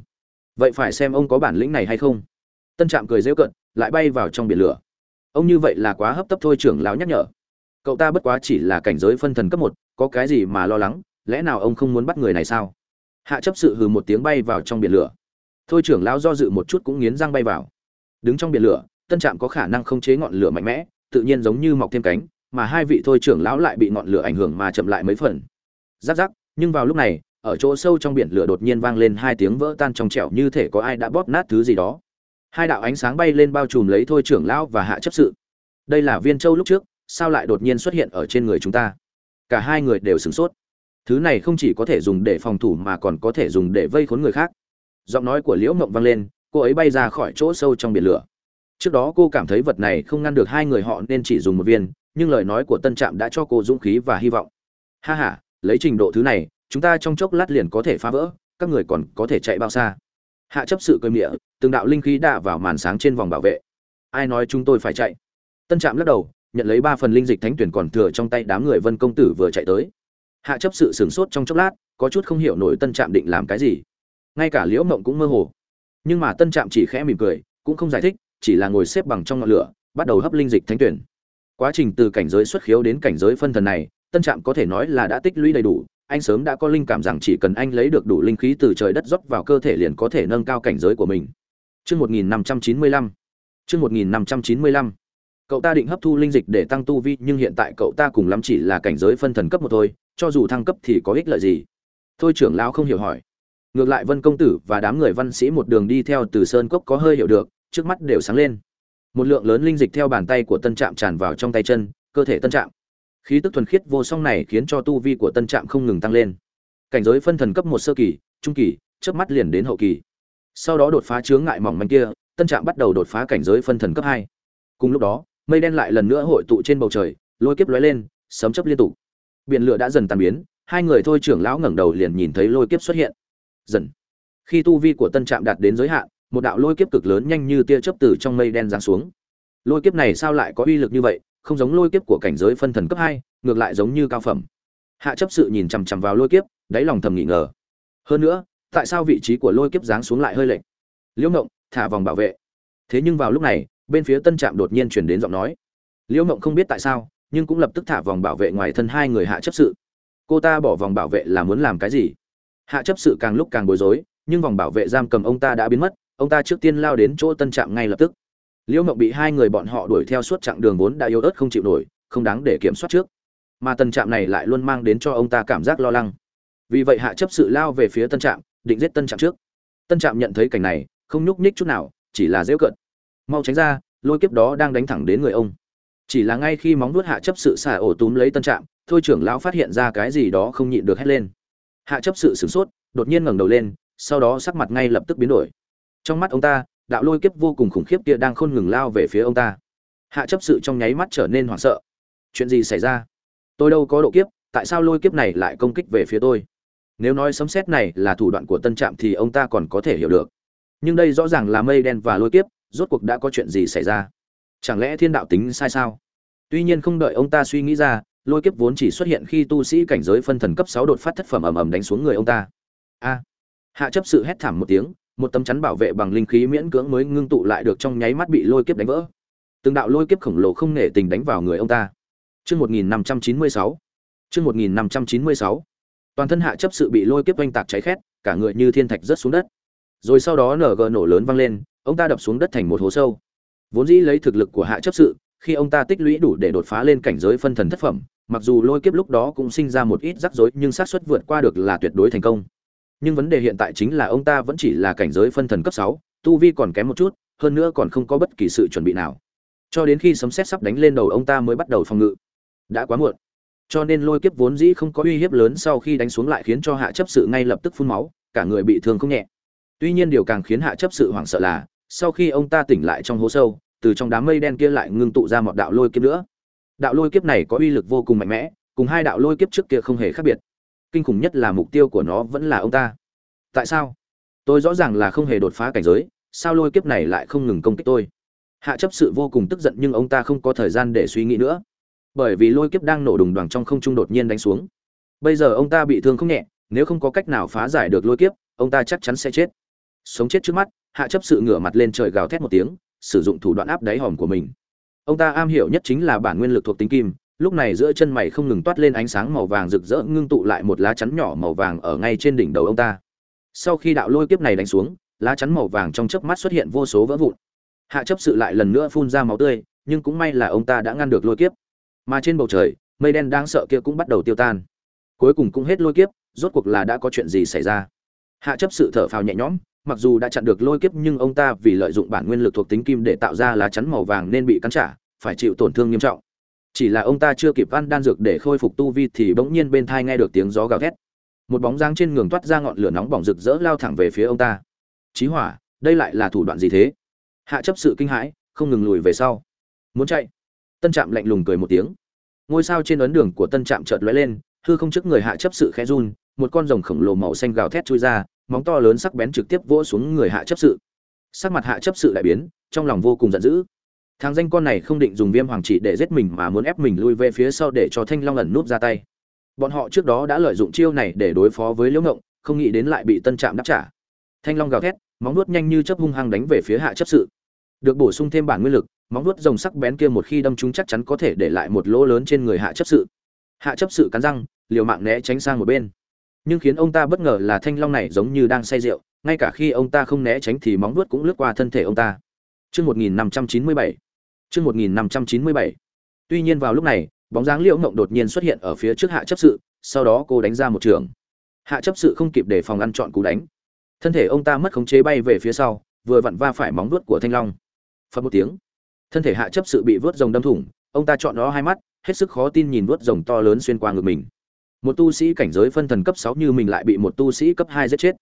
Vậy phải xem ông có bản lĩnh này hay không. Tân trạm cười rêu cận lại bay vào trong biển lửa. Ông như vậy là quá hấp tấp thôi trưởng lão nhắc nhở cậu ta bất quá chỉ là cảnh giới phân thần cấp một, có cái gì mà lo lắng, lẽ nào ông không muốn bắt người này sao? Hạ chấp sự hừ một tiếng bay vào trong biển lửa. Thôi trưởng lão do dự một chút cũng nghiến răng bay vào. Đứng trong biển lửa, tân trạm có khả năng không chế ngọn lửa mạnh mẽ, tự nhiên giống như mọc thêm cánh, mà hai vị thôi trưởng lão lại bị ngọn lửa ảnh hưởng mà chậm lại mấy phần. Giáp giáp nhưng vào lúc này, ở chỗ sâu trong biển lửa đột nhiên vang lên hai tiếng vỡ tan trong trẻo như thể có ai đã bóp nát thứ gì đó. Hai đạo ánh sáng bay lên bao trùm lấy thôi trưởng lão và hạ chấp sự. Đây là viên châu lúc trước sao lại đột nhiên xuất hiện ở trên người chúng ta? Cả hai người đều sửng sốt. Thứ này không chỉ có thể dùng để phòng thủ mà còn có thể dùng để vây khốn người khác. Giọng nói của liễu mộng vang lên, cô ấy bay ra khỏi chỗ sâu trong biển lửa. Trước đó cô cảm thấy vật này không ngăn được hai người họ nên chỉ dùng một viên, nhưng lời nói của tân trạm đã cho cô dũng khí và hy vọng. Ha h a lấy trình độ thứ này, chúng ta trong chốc lát liền có thể phá vỡ, các người còn có thể chạy bao xa? Hạ chấp sự cơm địa từng đạo linh khí đạ vào màn sáng trên vòng bảo vệ. Ai nói chúng tôi phải chạy? Tân trạm lắc đầu nhận lấy ba phần linh dịch thánh tuyển còn thừa trong tay đám người vân công tử vừa chạy tới hạ chấp sự sửng sốt trong chốc lát, có chút không hiểu nổi tân trạm định làm cái gì ngay cả liễu mộng cũng mơ hồ nhưng mà tân trạm chỉ khẽ mỉm cười, cũng không giải thích, chỉ là ngồi xếp bằng trong ngọn lửa, bắt đầu hấp linh dịch thánh tuyển quá trình từ cảnh giới xuất khiếu đến cảnh giới phân thần này, tân trạm có thể nói là đã tích lũy đầy đủ, anh sớm đã có linh cảm rằng chỉ cần anh lấy được đủ linh khí từ trời đất rót vào cơ thể liền có thể nâng cao cảnh giới của mình. Chương 1595. Chương 1595. Cậu ta định hấp thu linh dịch để tăng tu vi, nhưng hiện tại cậu ta cùng lắm chỉ là cảnh giới phân thần cấp một thôi, cho dù thăng cấp thì có ích lợi gì? Thôi trưởng lão không hiểu hỏi. Ngược lại Vân công tử và đám người văn sĩ một đường đi theo từ sơn cốc có hơi hiểu được, trước mắt đều sáng lên. Một lượng lớn linh dịch theo bàn tay của Tân Trạm tràn vào trong tay chân, cơ thể Tân Trạm khí tức thuần khiết vô song này khiến cho tu vi của tân trạm không ngừng tăng lên cảnh giới phân thần cấp một sơ kỳ trung kỳ chớp mắt liền đến hậu kỳ sau đó đột phá chướng ngại mỏng manh kia tân trạm bắt đầu đột phá cảnh giới phân thần cấp hai cùng lúc đó mây đen lại lần nữa hội tụ trên bầu trời, lôi kiếp lóe lên, sấm chấp liên tục. Biển lửa đã dần tan biến, hai người thôi trưởng lão ngẩng đầu liền nhìn thấy lôi kiếp xuất hiện. Dần. Khi tu vi của tân trạm đạt đến giới hạn, một đạo lôi kiếp cực lớn nhanh như tia chớp từ trong mây đen giáng xuống. Lôi kiếp này sao lại có uy lực như vậy? Không giống lôi kiếp của cảnh giới phân thần cấp hai, ngược lại giống như cao phẩm. Hạ chấp sự nhìn chằm chằm vào lôi kiếp, đáy lòng thầm nghĩ ngờ. Hơn nữa, tại sao vị trí của lôi kiếp giáng xuống lại hơi lệch? Liễu ngộng, thả vòng bảo vệ. Thế nhưng vào lúc này bên phía tân trạm đột nhiên chuyển đến giọng nói. Liễu mộng không biết tại sao, nhưng cũng lập tức thả vòng bảo vệ ngoài thân hai người hạ chấp sự. Cô ta bỏ vòng bảo vệ là muốn làm cái gì? Hạ chấp sự càng lúc càng bối rối, nhưng vòng bảo vệ giam cầm ông ta đã biến mất, ông ta trước tiên lao đến chỗ tân trạm ngay lập tức. Liễu mộng bị hai người bọn họ đuổi theo suốt chặng đường vốn đã yếu ớt không chịu nổi, không đáng để kiểm soát trước. Mà tân trạm này lại luôn mang đến cho ông ta cảm giác lo lắng. Vì vậy hạ chấp sự lao về phía tân trạm, định giết tân trạm trước. Tân trạm nhận thấy cảnh này, không nhúc nhích chút nào, chỉ là dễ cận mau tránh ra, lôi kiếp đó đang đánh thẳng đến người ông. Chỉ là ngay khi móng vuốt hạ chấp sự xả ổ túm lấy tân trạm, thôi trưởng lão phát hiện ra cái gì đó không nhịn được hét lên. Hạ chấp sự sửng sốt, đột nhiên ngẩng đầu lên, sau đó sắc mặt ngay lập tức biến đổi. Trong mắt ông ta, đạo lôi kiếp vô cùng khủng khiếp kia đang khôn ngừng lao về phía ông ta. Hạ chấp sự trong nháy mắt trở nên hoảng sợ. Chuyện gì xảy ra? Tôi đâu có độ kiếp, tại sao lôi kiếp này lại công kích về phía tôi? Nếu nói sấm xét này là thủ đoạn của tân trạm thì ông ta còn có thể hiểu được. Nhưng đây rõ ràng là mây đen và lôi kiếp rốt cuộc đã có chuyện gì xảy ra chẳng lẽ thiên đạo tính sai sao tuy nhiên không đợi ông ta suy nghĩ ra lôi kiếp vốn chỉ xuất hiện khi tu sĩ cảnh giới phân thần cấp sáu đột phát thất phẩm ầm ầm đánh xuống người ông ta a hạ chấp sự hét thảm một tiếng một tấm chắn bảo vệ bằng linh khí miễn cưỡng mới ngưng tụ lại được trong nháy mắt bị lôi kiếp đánh vỡ từng đạo lôi kiếp khổng lồ không nể tình đánh vào người ông ta Chương 1596. Chương 1596. Toàn thân hạ chấp sự bị lôi kiếp oanh tạc cháy khét, cả người như thiên thạch rớt xuống đất. Rồi sau đó nở gờ nổ lớn vang lên, ông ta đập xuống đất thành một hố sâu. Vốn dĩ lấy thực lực của hạ chấp sự, khi ông ta tích lũy đủ để đột phá lên cảnh giới phân thần thất phẩm, mặc dù lôi kiếp lúc đó cũng sinh ra một ít rắc rối, nhưng xác suất vượt qua được là tuyệt đối thành công. Nhưng vấn đề hiện tại chính là ông ta vẫn chỉ là cảnh giới phân thần cấp 6, tu vi còn kém một chút, hơn nữa còn không có bất kỳ sự chuẩn bị nào. Cho đến khi sấm sét sắp đánh lên đầu ông ta mới bắt đầu phòng ngự đã quá muộn cho nên lôi kiếp vốn dĩ không có uy hiếp lớn sau khi đánh xuống lại khiến cho hạ chấp sự ngay lập tức phun máu cả người bị thương không nhẹ tuy nhiên điều càng khiến hạ chấp sự hoảng sợ là sau khi ông ta tỉnh lại trong hố sâu, từ trong đám mây đen kia lại ngưng tụ ra một đạo lôi kiếp nữa. Đạo lôi kiếp này có uy lực vô cùng mạnh mẽ, cùng hai đạo lôi kiếp trước kia không hề khác biệt. Kinh khủng nhất là mục tiêu của nó vẫn là ông ta. Tại sao? Tôi rõ ràng là không hề đột phá cảnh giới, sao lôi kiếp này lại không ngừng công kích tôi? Hạ chấp sự vô cùng tức giận nhưng ông ta không có thời gian để suy nghĩ nữa. Bởi vì lôi kiếp đang nổ đùng đoàng trong không trung đột nhiên đánh xuống. Bây giờ ông ta bị thương không nhẹ, nếu không có cách nào phá giải được lôi kiếp, ông ta chắc chắn sẽ chết. Sống chết trước mắt hạ chấp sự ngửa mặt lên trời gào thét một tiếng, sử dụng thủ đoạn áp đáy hòm của mình. Ông ta am hiểu nhất chính là bản nguyên lực thuộc tính kim, lúc này giữa chân mày không ngừng toát lên ánh sáng màu vàng rực rỡ ngưng tụ lại một lá chắn nhỏ màu vàng ở ngay trên đỉnh đầu ông ta. Sau khi đạo lôi kiếp này đánh xuống, lá chắn màu vàng trong chớp mắt xuất hiện vô số vỡ vụn. Hạ chấp sự lại lần nữa phun ra máu tươi, nhưng cũng may là ông ta đã ngăn được lôi kiếp. Mà trên bầu trời, mây đen đáng sợ kia cũng bắt đầu tiêu tan. Cuối cùng cũng hết lôi kiếp, rốt cuộc là đã có chuyện gì xảy ra? Hạ chấp sự thở phào nhẹ nhõm mặc dù đã chặn được lôi kiếp nhưng ông ta vì lợi dụng bản nguyên lực thuộc tính kim để tạo ra lá chắn màu vàng nên bị cắn trả, phải chịu tổn thương nghiêm trọng. Chỉ là ông ta chưa kịp ăn đan dược để khôi phục tu vi thì bỗng nhiên bên thai nghe được tiếng gió gào thét. Một bóng dáng trên ngường toát ra ngọn lửa nóng bỏng rực rỡ lao thẳng về phía ông ta. Chí hỏa, đây lại là thủ đoạn gì thế? Hạ chấp sự kinh hãi, không ngừng lùi về sau. Muốn chạy? Tân trạm lạnh lùng cười một tiếng. Ngôi sao trên ấn đường của tân trạm chợt lóe lên, hư không trước người hạ chấp sự khẽ run, một con rồng khổng lồ màu xanh gào thét chui ra móng to lớn sắc bén trực tiếp vỗ xuống người hạ chấp sự. Sắc mặt hạ chấp sự đại biến, trong lòng vô cùng giận dữ. Thằng danh con này không định dùng viêm hoàng chỉ để giết mình mà muốn ép mình lui về phía sau để cho thanh long ẩn núp ra tay. Bọn họ trước đó đã lợi dụng chiêu này để đối phó với liễu ngộng, không nghĩ đến lại bị tân trạm đáp trả. Thanh long gào thét, móng nuốt nhanh như chớp hung hăng đánh về phía hạ chấp sự. Được bổ sung thêm bản nguyên lực, móng vuốt rồng sắc bén kia một khi đâm trúng chắc chắn có thể để lại một lỗ lớn trên người hạ chấp sự. Hạ chấp sự cắn răng, liều mạng né tránh sang một bên nhưng khiến ông ta bất ngờ là thanh long này giống như đang say rượu ngay cả khi ông ta không né tránh thì móng vuốt cũng lướt qua thân thể ông ta Chương 1597. Chương 1597. Tuy nhiên vào lúc này, bóng dáng Liễu Ngộng đột nhiên xuất hiện ở phía trước Hạ chấp sự, sau đó cô đánh ra một trường. Hạ chấp sự không kịp để phòng ăn chọn cú đánh. Thân thể ông ta mất khống chế bay về phía sau, vừa vặn va phải móng vuốt của Thanh Long. phật một tiếng, thân thể hạ chấp sự bị vớt rồng đâm thủng ông ta chọn đó hai mắt hết sức khó tin nhìn vớt rồng to lớn xuyên qua ngực mình một tu sĩ cảnh giới phân thần cấp sáu như mình lại bị một tu sĩ cấp hai giết chết.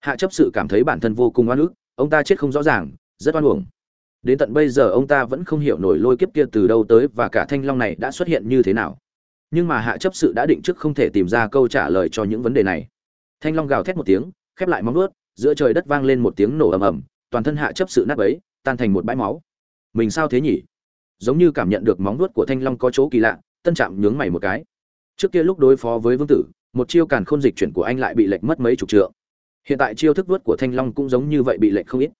Hạ chấp sự cảm thấy bản thân vô cùng oan ức, ông ta chết không rõ ràng, rất oan uổng. Đến tận bây giờ ông ta vẫn không hiểu nổi lôi kiếp kia từ đâu tới và cả thanh long này đã xuất hiện như thế nào. Nhưng mà hạ chấp sự đã định trước không thể tìm ra câu trả lời cho những vấn đề này. Thanh long gào thét một tiếng, khép lại móng ướt giữa trời đất vang lên một tiếng nổ ầm ầm, toàn thân hạ chấp sự nát ấy tan thành một bãi máu. Mình sao thế nhỉ? Giống như cảm nhận được móng vuốt của thanh long có chỗ kỳ lạ, tân trạm nhướng mày một cái trước kia lúc đối phó với vương tử, một chiêu càn khôn dịch chuyển của anh lại bị lệch mất mấy chục trượng. Hiện tại chiêu thức vớt của thanh long cũng giống như vậy bị lệch không ít.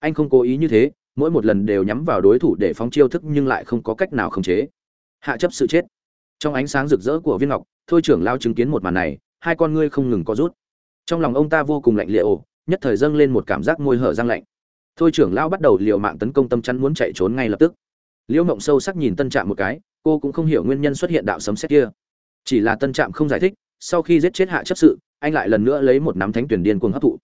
Anh không cố ý như thế, mỗi một lần đều nhắm vào đối thủ để phóng chiêu thức nhưng lại không có cách nào khống chế. Hạ chấp sự chết. Trong ánh sáng rực rỡ của viên ngọc, thôi trưởng lao chứng kiến một màn này, hai con ngươi không ngừng có rút. Trong lòng ông ta vô cùng lạnh liệu nhất thời dâng lên một cảm giác môi hở răng lạnh. Thôi trưởng lao bắt đầu liều mạng tấn công tâm chắn muốn chạy trốn ngay lập tức. Liễu mộng sâu sắc nhìn tân trạm một cái, cô cũng không hiểu nguyên nhân xuất hiện đạo sấm xét kia chỉ là tân trạm không giải thích, sau khi giết chết hạ chấp sự, anh lại lần nữa lấy một nắm thánh tuyển điên cuồng hấp thụ.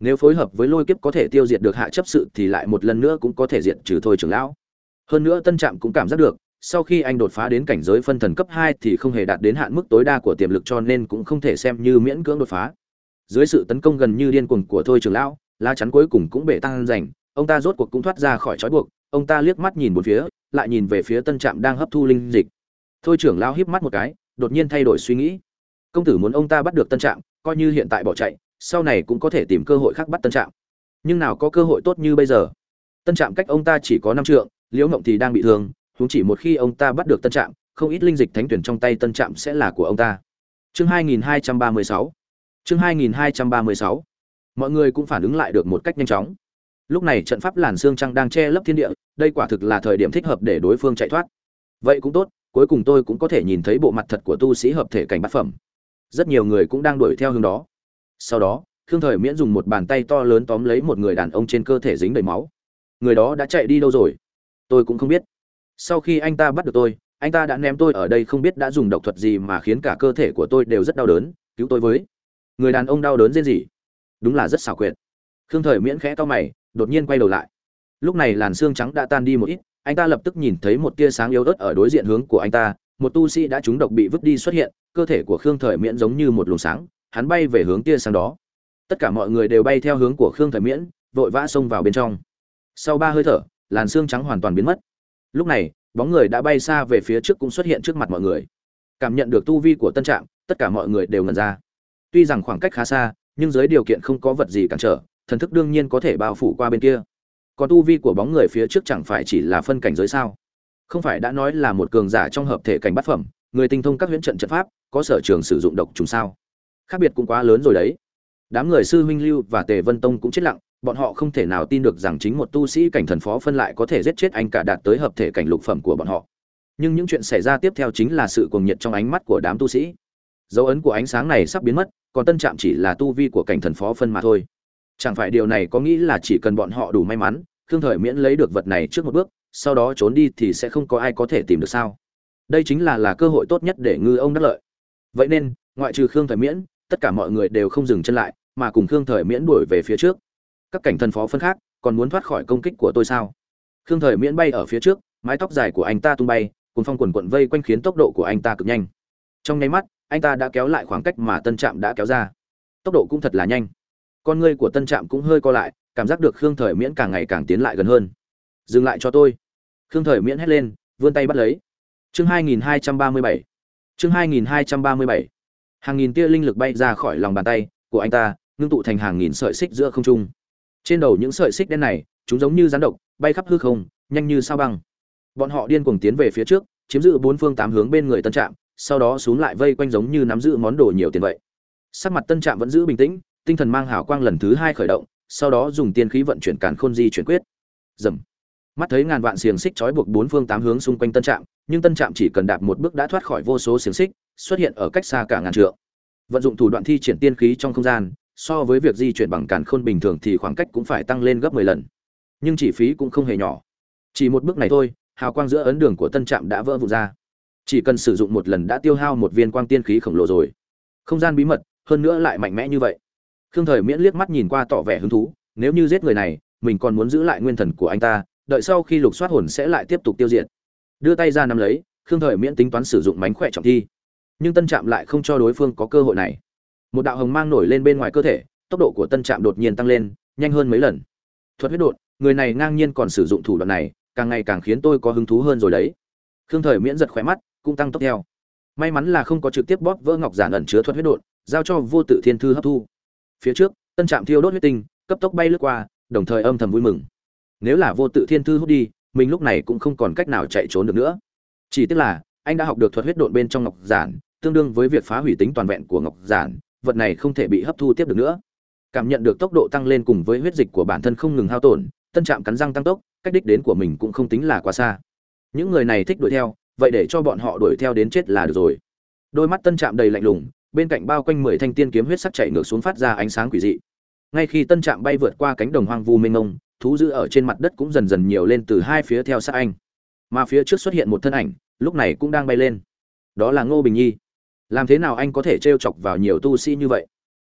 Nếu phối hợp với lôi kiếp có thể tiêu diệt được hạ chấp sự thì lại một lần nữa cũng có thể diệt trừ thôi trưởng lão. Hơn nữa tân trạm cũng cảm giác được, sau khi anh đột phá đến cảnh giới phân thần cấp hai thì không hề đạt đến hạn mức tối đa của tiềm lực cho nên cũng không thể xem như miễn cưỡng đột phá. Dưới sự tấn công gần như điên cuồng của thôi trưởng lão, lá chắn cuối cùng cũng bể tăng rành, ông ta rốt cuộc cũng thoát ra khỏi trói buộc, ông ta liếc mắt nhìn một phía, lại nhìn về phía tân trạm đang hấp thu linh dịch. Thôi trưởng lão híp mắt một cái đột nhiên thay đổi suy nghĩ. Công tử muốn ông ta bắt được tân trạm, coi như hiện tại bỏ chạy, sau này cũng có thể tìm cơ hội khác bắt tân trạm. Nhưng nào có cơ hội tốt như bây giờ? Tân trạm cách ông ta chỉ có năm trượng, liễu ngộng thì đang bị thương, huống chỉ một khi ông ta bắt được tân trạm, không ít linh dịch thánh tuyển trong tay tân trạm sẽ là của ông ta. Chương 2236 chương 2236 mọi người cũng phản ứng lại được một cách nhanh chóng. Lúc này trận pháp làn xương trăng đang che lấp thiên địa, đây quả thực là thời điểm thích hợp để đối phương chạy thoát. Vậy cũng tốt cuối cùng tôi cũng có thể nhìn thấy bộ mặt thật của tu sĩ hợp thể cảnh bát phẩm. Rất nhiều người cũng đang đuổi theo hướng đó. Sau đó, khương thời miễn dùng một bàn tay to lớn tóm lấy một người đàn ông trên cơ thể dính đầy máu. Người đó đã chạy đi đâu rồi? Tôi cũng không biết. Sau khi anh ta bắt được tôi, anh ta đã ném tôi ở đây không biết đã dùng độc thuật gì mà khiến cả cơ thể của tôi đều rất đau đớn, cứu tôi với. Người đàn ông đau đớn riêng gì đúng là rất xảo quyệt. Khương thời miễn khẽ to mày, đột nhiên quay đầu lại. Lúc này làn xương trắng đã tan đi một ít anh ta lập tức nhìn thấy một tia sáng yếu ớt ở đối diện hướng của anh ta, một tu sĩ đã trúng độc bị vứt đi xuất hiện, cơ thể của khương thời miễn giống như một luồng sáng, hắn bay về hướng tia sáng đó. Tất cả mọi người đều bay theo hướng của khương thời miễn, vội vã xông vào bên trong. Sau ba hơi thở, làn xương trắng hoàn toàn biến mất. Lúc này, bóng người đã bay xa về phía trước cũng xuất hiện trước mặt mọi người. Cảm nhận được tu vi của tân trạm, tất cả mọi người đều ngần ra. Tuy rằng khoảng cách khá xa, nhưng dưới điều kiện không có vật gì cản trở, thần thức đương nhiên có thể bao phủ qua bên kia còn tu vi của bóng người phía trước chẳng phải chỉ là phân cảnh giới sao? Không phải đã nói là một cường giả trong hợp thể cảnh bát phẩm, người tinh thông các huyễn trận trận pháp, có sở trường sử dụng độc trùng sao? Khác biệt cũng quá lớn rồi đấy. Đám người sư huynh lưu và tề vân tông cũng chết lặng, bọn họ không thể nào tin được rằng chính một tu sĩ cảnh thần phó phân lại có thể giết chết anh cả đạt tới hợp thể cảnh lục phẩm của bọn họ. Nhưng những chuyện xảy ra tiếp theo chính là sự cuồng nhiệt trong ánh mắt của đám tu sĩ. Dấu ấn của ánh sáng này sắp biến mất, còn tân trạm chỉ là tu vi của cảnh thần phó phân mà thôi chẳng phải điều này có nghĩ là chỉ cần bọn họ đủ may mắn, khương thời miễn lấy được vật này trước một bước, sau đó trốn đi thì sẽ không có ai có thể tìm được sao? Đây chính là là cơ hội tốt nhất để ngư ông đắc lợi. Vậy nên, ngoại trừ khương thời miễn, tất cả mọi người đều không dừng chân lại, mà cùng khương thời miễn đuổi về phía trước. Các cảnh thần phó phân khác, còn muốn thoát khỏi công kích của tôi sao? Khương thời miễn bay ở phía trước, mái tóc dài của anh ta tung bay cùng phong quần quận vây quanh khiến tốc độ của anh ta cực nhanh. Trong nháy mắt, anh ta đã kéo lại khoảng cách mà tân trạm đã kéo ra. Tốc độ cũng thật là nhanh con ngươi của tân trạm cũng hơi co lại, cảm giác được khương thời miễn càng ngày càng tiến lại gần hơn. Dừng lại cho tôi. Khương thời miễn hét lên, vươn tay bắt lấy. Chương 2237 chương 2237 hàng nghìn tia linh lực bay ra khỏi lòng bàn tay của anh ta, ngưng tụ thành hàng nghìn sợi xích giữa không trung. Trên đầu những sợi xích đen này, chúng giống như rắn độc, bay khắp hư không, nhanh như sao băng. Bọn họ điên cuồng tiến về phía trước, chiếm giữ bốn phương tám hướng bên người tân trạm, sau đó xuống lại vây quanh giống như nắm giữ món đồ nhiều tiền vậy. Sắc mặt tân trạm vẫn giữ bình tĩnh tinh thần mang hào quang lần thứ hai khởi động, sau đó dùng tiên khí vận chuyển càn khôn di chuyển quyết. Dầm. Mắt thấy ngàn vạn xiềng xích trói buộc bốn phương tám hướng xung quanh tân trạm, nhưng tân trạm chỉ cần đạp một bước đã thoát khỏi vô số xiềng xích, xuất hiện ở cách xa cả ngàn trượng. Vận dụng thủ đoạn thi triển tiên khí trong không gian, so với việc di chuyển bằng càn khôn bình thường thì khoảng cách cũng phải tăng lên gấp 10 lần. Nhưng chi phí cũng không hề nhỏ. Chỉ một bước này thôi, hào quang giữa ấn đường của tân trạm đã vỡ vụn ra. Chỉ cần sử dụng một lần đã tiêu hao một viên quang tiên khí khổng lồ rồi. Không gian bí mật, hơn nữa lại mạnh mẽ như vậy khương thời miễn liếc mắt nhìn qua tỏ vẻ hứng thú, nếu như giết người này, mình còn muốn giữ lại nguyên thần của anh ta, đợi sau khi lục soát hồn sẽ lại tiếp tục tiêu diệt. Đưa tay ra nắm lấy, khương thời miễn tính toán sử dụng mánh khỏe trọng thi. Nhưng tân trạm lại không cho đối phương có cơ hội này. Một đạo hồng mang nổi lên bên ngoài cơ thể, tốc độ của tân trạm đột nhiên tăng lên, nhanh hơn mấy lần. Thuật huyết đột, người này ngang nhiên còn sử dụng thủ đoạn này, càng ngày càng khiến tôi có hứng thú hơn rồi đấy. Khương thời miễn giật khóe mắt, cũng tăng tốc theo. May mắn là không có trực tiếp bóp vỡ ngọc giản ẩn chứa thuật huyết đột, giao cho vô tự thiên thư hấp thu phía trước, tân trạm thiêu đốt huyết tinh, cấp tốc bay lướt qua, đồng thời âm thầm vui mừng. Nếu là vô tự thiên thư hút đi, mình lúc này cũng không còn cách nào chạy trốn được nữa. Chỉ tiếc là, anh đã học được thuật huyết độn bên trong ngọc giản, tương đương với việc phá hủy tính toàn vẹn của ngọc giản, vật này không thể bị hấp thu tiếp được nữa. Cảm nhận được tốc độ tăng lên cùng với huyết dịch của bản thân không ngừng hao tổn, tân trạm cắn răng tăng tốc, cách đích đến của mình cũng không tính là quá xa. Những người này thích đuổi theo, vậy để cho bọn họ đuổi theo đến chết là được rồi. Đôi mắt tân trạm đầy lạnh lùng bên cạnh bao quanh mười thanh tiên kiếm huyết sắc chảy ngược xuống phát ra ánh sáng quỷ dị. Ngay khi tân trạm bay vượt qua cánh đồng hoang vu mênh mông, thú dữ ở trên mặt đất cũng dần dần nhiều lên từ hai phía theo sát anh. Mà phía trước xuất hiện một thân ảnh, lúc này cũng đang bay lên. Đó là ngô bình nhi. Làm thế nào anh có thể t chọc vào nhiều tu sĩ như vậy?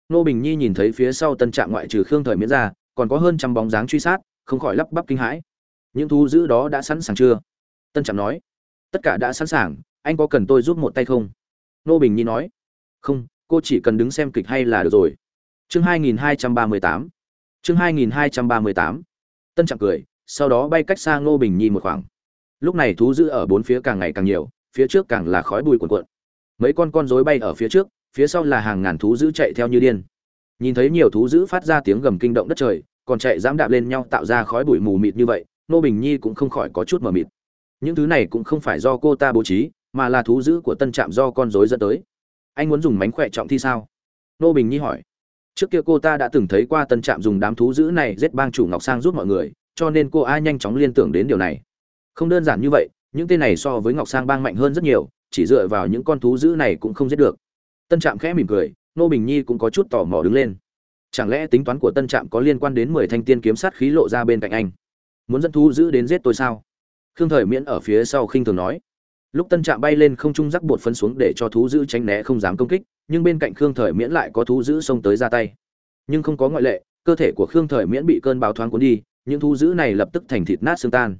Ngô bình nhi nhìn thấy phía sau tân trạm ngoại trừ khương thời miễn ra, còn có hơn trăm bóng dáng truy sát, không khỏi lắp bắp kinh hãi. Những thú dữ đó đã sẵn sàng chưa? Tân trạm nói. Tất cả đã sẵn sàng, anh có cần tôi giúp một tay không? Nô bình nhi nói không, cô chỉ cần đứng xem kịch hay là được rồi. Chương 2238 chương 2238 tân trạm cười, sau đó bay cách xa ngô bình nhi một khoảng. Lúc này thú dữ ở bốn phía càng ngày càng nhiều, phía trước càng là khói bụi cuồn cuộn. Mấy con con rối bay ở phía trước, phía sau là hàng ngàn thú dữ chạy theo như điên. Nhìn thấy nhiều thú dữ phát ra tiếng gầm kinh động đất trời, còn chạy dám đạp lên nhau tạo ra khói bụi mù mịt như vậy nô bình nhi cũng không khỏi có chút mờ mịt. Những thứ này cũng không phải do cô ta bố trí, mà là thú dữ của tân trạm do con rối dẫn tới anh muốn dùng mánh khỏe trọng thi sao? Nô bình nhi hỏi. Trước kia cô ta đã từng thấy qua tân trạm dùng đám thú dữ này giết bang chủ ngọc sang giúp mọi người, cho nên cô ai nhanh chóng liên tưởng đến điều này. Không đơn giản như vậy, những tên này so với ngọc sang bang mạnh hơn rất nhiều, chỉ dựa vào những con thú dữ này cũng không giết được. Tân trạm khẽ mỉm cười, nô bình nhi cũng có chút tò mò đứng lên. Chẳng lẽ tính toán của tân trạm có liên quan đến mười thanh tiên kiếm sát khí lộ ra bên cạnh anh? Muốn dẫn thú dữ đến giết tôi sao? Khương thời miễn ở phía sau khinh thường nói lúc tân trạm bay lên không trung rắc bột phấn xuống để cho thú dữ tránh né không dám công kích, nhưng bên cạnh khương thời miễn lại có thú dữ xông tới ra tay. Nhưng không có ngoại lệ, cơ thể của khương thời miễn bị cơn báo thoáng cuốn đi, những thú dữ này lập tức thành thịt nát xương tan.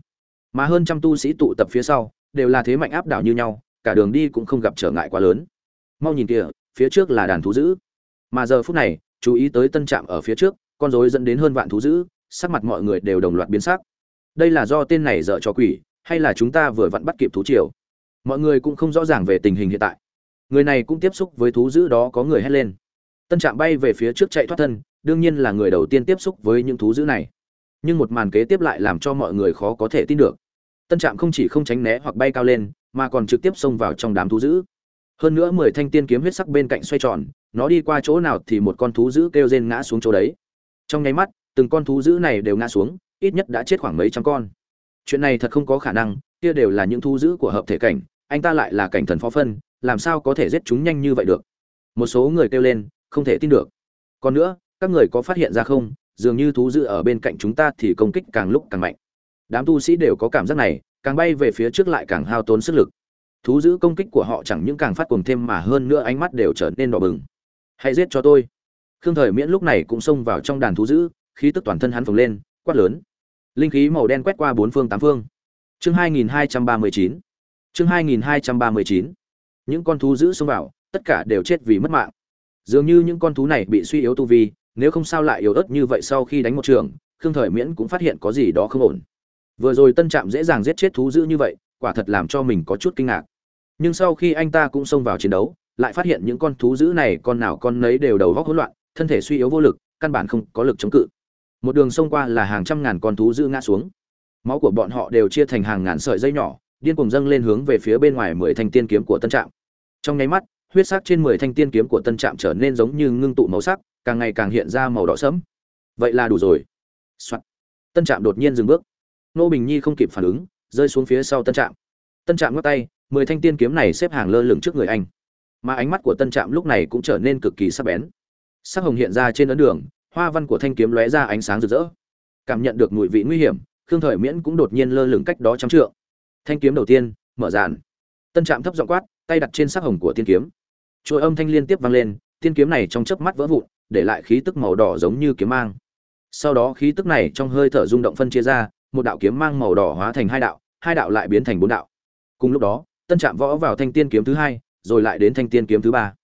Mà hơn trăm tu sĩ tụ tập phía sau, đều là thế mạnh áp đảo như nhau, cả đường đi cũng không gặp trở ngại quá lớn. Mau nhìn kìa, phía trước là đàn thú dữ. Mà giờ phút này, chú ý tới tân trạm ở phía trước, con rối dẫn đến hơn vạn thú dữ, sắc mặt mọi người đều đồng loạt biến sắc. Đây là do tên này dở cho quỷ, hay là chúng ta vừa vặn bắt kịp thú triều? Mọi người cũng không rõ ràng về tình hình hiện tại. Người này cũng tiếp xúc với thú dữ đó có người hét lên. Tân trạm bay về phía trước chạy thoát thân, đương nhiên là người đầu tiên tiếp xúc với những thú dữ này. Nhưng một màn kế tiếp lại làm cho mọi người khó có thể tin được. Tân trạm không chỉ không tránh né hoặc bay cao lên, mà còn trực tiếp xông vào trong đám thú dữ. Hơn nữa mười thanh tiên kiếm huyết sắc bên cạnh xoay tròn, nó đi qua chỗ nào thì một con thú dữ kêu rên ngã xuống chỗ đấy. Trong nháy mắt, từng con thú dữ này đều ngã xuống, ít nhất đã chết khoảng mấy trăm con. Chuyện này thật không có khả năng, kia đều là những thú dữ của hợp thể cảnh anh ta lại là cảnh thần phó phân, làm sao có thể giết chúng nhanh như vậy được? Một số người kêu lên, không thể tin được. Còn nữa, các người có phát hiện ra không? Dường như thú dữ ở bên cạnh chúng ta thì công kích càng lúc càng mạnh. Đám tu sĩ đều có cảm giác này, càng bay về phía trước lại càng hao tốn sức lực. Thú dữ công kích của họ chẳng những càng phát cuồng thêm mà hơn nữa ánh mắt đều trở nên đỏ bừng. Hãy giết cho tôi. Khương thời miễn lúc này cũng xông vào trong đàn thú dữ, khí tức toàn thân hắn phồng lên, quát lớn. Linh khí màu đen quét qua bốn phương tám phương. Chương 2239 chương 2239 những con thú dữ xông vào, tất cả đều chết vì mất mạng. Dường như những con thú này bị suy yếu tu vi, nếu không sao lại yếu ớt như vậy sau khi đánh một trường, khương thời miễn cũng phát hiện có gì đó không ổn. Vừa rồi tân trạm dễ dàng giết chết thú dữ như vậy, quả thật làm cho mình có chút kinh ngạc. Nhưng sau khi anh ta cũng xông vào chiến đấu, lại phát hiện những con thú dữ này con nào con nấy đều đầu óc hỗn loạn, thân thể suy yếu vô lực, căn bản không có lực chống cự. Một đường xông qua là hàng trăm ngàn con thú dữ ngã xuống. Máu của bọn họ đều chia thành hàng ngàn sợi dây nhỏ điên cuồng dâng lên hướng về phía bên ngoài mười thanh tiên kiếm của tân trạm. Trong nháy mắt, huyết sắc trên mười thanh tiên kiếm của tân trạm trở nên giống như ngưng tụ màu sắc, càng ngày càng hiện ra màu đỏ sẫm. Vậy là đủ rồi、Soạn. tân trạm đột nhiên dừng bước. Nô bình nhi không kịp phản ứng, rơi xuống phía sau tân trạm. Tân trạm ngắt tay, mười thanh tiên kiếm này xếp hàng lơ lửng trước người anh. Mà ánh mắt của tân trạm lúc này cũng trở nên cực kỳ sắc bén. Sắc hồng hiện ra trên ấn đường, hoa văn của thanh kiếm lóe ra ánh sáng rực rỡ. Cảm nhận được mùi vị nguy hiểm, khương thời miễn cũng đột nhiên lơ lửng cách đó trăm trượng thanh kiếm đầu tiên, mở dàn. Tân trạm thấp giọng quát, tay đặt trên sắc hồng của tiên kiếm. Chuỗi âm thanh liên tiếp vang lên, tiên kiếm này trong chớp mắt vỡ vụn, để lại khí tức màu đỏ giống như kiếm mang. Sau đó khí tức này trong hơi thở rung động phân chia ra, một đạo kiếm mang màu đỏ hóa thành hai đạo hai đạo lại biến thành bốn đạo. Cùng lúc đó, tân trạm võ vào thanh tiên kiếm thứ hai, rồi lại đến thanh tiên kiếm thứ ba.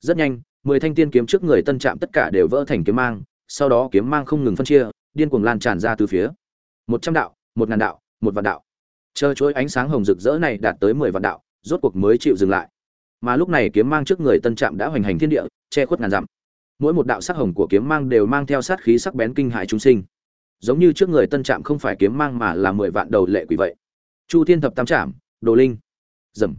Rất nhanh, mười thanh tiên kiếm trước người tân trạm tất cả đều vỡ thành kiếm mang, sau đó kiếm mang không ngừng phân chia, điên cuồng lan tràn ra từ phía. Một trăm đạo, một ngàn đạo, một vạn đạo chờ chuỗi ánh sáng hồng rực rỡ này đạt tới mười vạn đạo, rốt cuộc mới chịu dừng lại. Mà lúc này kiếm mang trước người tân trạm đã hoành hành thiên địa, che khuất ngàn dặm. Mỗi một đạo sắc hồng của kiếm mang đều mang theo sát khí sắc bén kinh hại chúng sinh. Giống như trước người tân trạm không phải kiếm mang mà là mười vạn đầu lệ quỷ vậy. Chu thiên thập tam trạm, đồ linh. Dầm.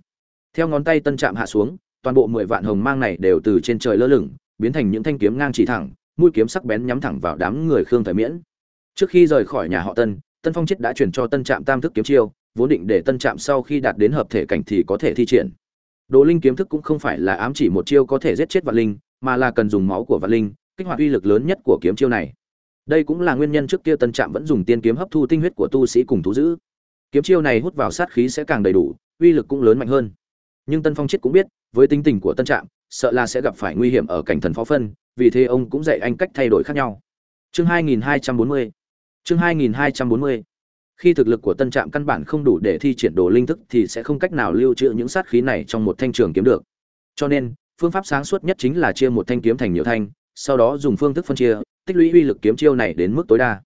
Theo ngón tay tân trạm hạ xuống, toàn bộ mười vạn hồng mang này đều từ trên trời lơ lửng, biến thành những thanh kiếm ngang chỉ thẳng, mũi kiếm sắc bén nhắm thẳng vào đám người khương thời miễn. Trước khi rời khỏi nhà họ tân tân phong chết đã chuyển cho tân trạm tam thức kiếm chiêu vốn định để tân trạm sau khi đạt đến hợp thể cảnh thì có thể thi triển. Đồ linh kiếm thức cũng không phải là ám chỉ một chiêu có thể giết chết vạn linh, mà là cần dùng máu của vạn linh, kích hoạt uy lực lớn nhất của kiếm chiêu này. Đây cũng là nguyên nhân trước kia tân trạm vẫn dùng tiên kiếm hấp thu tinh huyết của tu sĩ cùng thú giữ kiếm chiêu này hút vào sát khí sẽ càng đầy đủ, uy lực cũng lớn mạnh hơn. Nhưng tân phong chết cũng biết, với tính tình của tân trạm, sợ là sẽ gặp phải nguy hiểm ở cảnh thần phó phân, vì thế ông cũng dạy anh cách thay đổi khác nhau. Chương 2240 chương 2240 khi thực lực của tân trạm căn bản không đủ để thi triển đồ linh thức thì sẽ không cách nào lưu trữ những sát khí này trong một thanh trường kiếm được. Cho nên, phương pháp sáng suốt nhất chính là chia một thanh kiếm thành nhiều thanh, sau đó dùng phương thức phân chia, tích lũy uy lực kiếm chiêu này đến mức tối đa.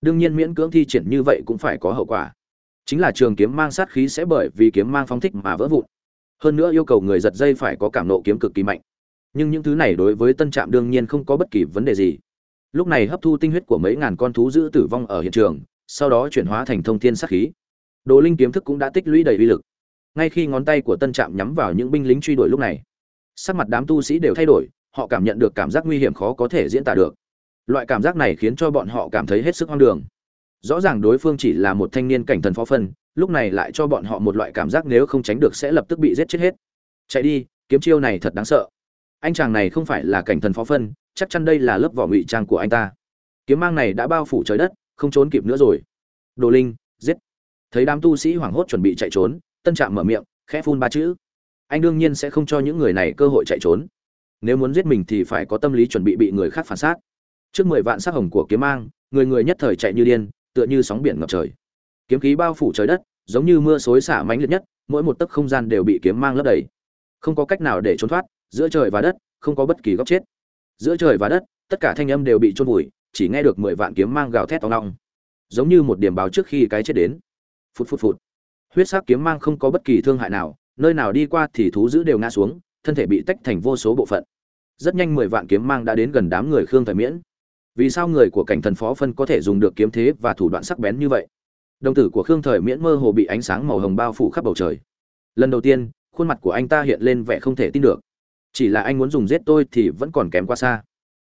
Đương nhiên miễn cưỡng thi triển như vậy cũng phải có hậu quả. Chính là trường kiếm mang sát khí sẽ bởi vì kiếm mang phóng thích mà vỡ vụn. Hơn nữa yêu cầu người giật dây phải có cảm nộ kiếm cực kỳ mạnh. Nhưng những thứ này đối với tân trạm đương nhiên không có bất kỳ vấn đề gì. Lúc này hấp thu tinh huyết của mấy ngàn con thú giữ tử vong ở hiện trường sau đó chuyển hóa thành thông thiên sát khí. Đồ linh kiếm thức cũng đã tích lũy đầy uy lực. Ngay khi ngón tay của tân trạm nhắm vào những binh lính truy đuổi lúc này, sắc mặt đám tu sĩ đều thay đổi, họ cảm nhận được cảm giác nguy hiểm khó có thể diễn tả được. Loại cảm giác này khiến cho bọn họ cảm thấy hết sức hoang đường. Rõ ràng đối phương chỉ là một thanh niên cảnh thần phó phân, lúc này lại cho bọn họ một loại cảm giác nếu không tránh được sẽ lập tức bị giết chết hết. Chạy đi, kiếm chiêu này thật đáng sợ. Anh chàng này không phải là cảnh thần phó phân, chắc chắn đây là lớp vỏ ngụy trang của anh ta. Kiếm mang này đã bao phủ trời đất không trốn kịp nữa rồi. Đồ linh, giết. Thấy đám tu sĩ hoảng hốt chuẩn bị chạy trốn, tân trạm mở miệng, khẽ phun ba chữ. Anh đương nhiên sẽ không cho những người này cơ hội chạy trốn. Nếu muốn giết mình thì phải có tâm lý chuẩn bị bị người khác phản sát trước mười vạn sắc hồng của kiếm mang, người người nhất thời chạy như điên, tựa như sóng biển ngập trời. Kiếm khí bao phủ trời đất, giống như mưa xối xả mãnh liệt nhất, mỗi một tấc không gian đều bị kiếm mang lấp đầy. Không có cách nào để trốn thoát, giữa trời và đất, không có bất kỳ góc chết. Giữa trời và đất, tất cả thanh âm đều bị trôn vùi chỉ nghe được mười vạn kiếm mang gào thét to ngọng giống như một điểm báo trước khi cái chết đến. Phút phút phút huyết sắc kiếm mang không có bất kỳ thương hại nào, nơi nào đi qua thì thú dữ đều ngã xuống, thân thể bị tách thành vô số bộ phận. Rất nhanh mười vạn kiếm mang đã đến gần đám người khương thời miễn. Vì sao người của cảnh thần phó phân có thể dùng được kiếm thế và thủ đoạn sắc bén như vậy? Đồng tử của khương thời miễn mơ hồ bị ánh sáng màu hồng bao phủ khắp bầu trời. Lần đầu tiên, khuôn mặt của anh ta hiện lên vẻ không thể tin được. Chỉ là anh muốn dùng giết tôi thì vẫn còn kém quá xa.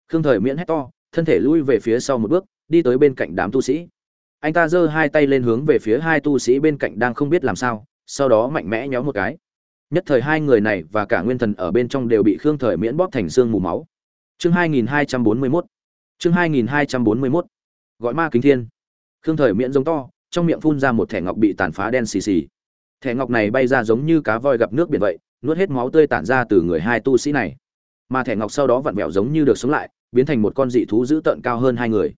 Khương thời miễn hét to thân thể lui về phía sau một bước, đi tới bên cạnh đám tu sĩ. Anh ta giơ hai tay lên hướng về phía hai tu sĩ bên cạnh đang không biết làm sao, sau đó mạnh mẽ nhéo một cái. Nhất thời hai người này và cả nguyên thần ở bên trong đều bị khương thời miễn bóp thành xương mù máu. Chương 2241 chương 2241 gọi ma kính thiên. Khương thời miễn giống to, trong miệng phun ra một thẻ ngọc bị tàn phá đen xì xì. Thẻ ngọc này bay ra giống như cá voi gặp nước biển vậy, nuốt hết máu tươi tản ra từ người hai tu sĩ này. Mà thẻ ngọc sau đó vặn vẹo giống như được sống lại biến thành một con dị thú dữ tợn cao hơn hai người.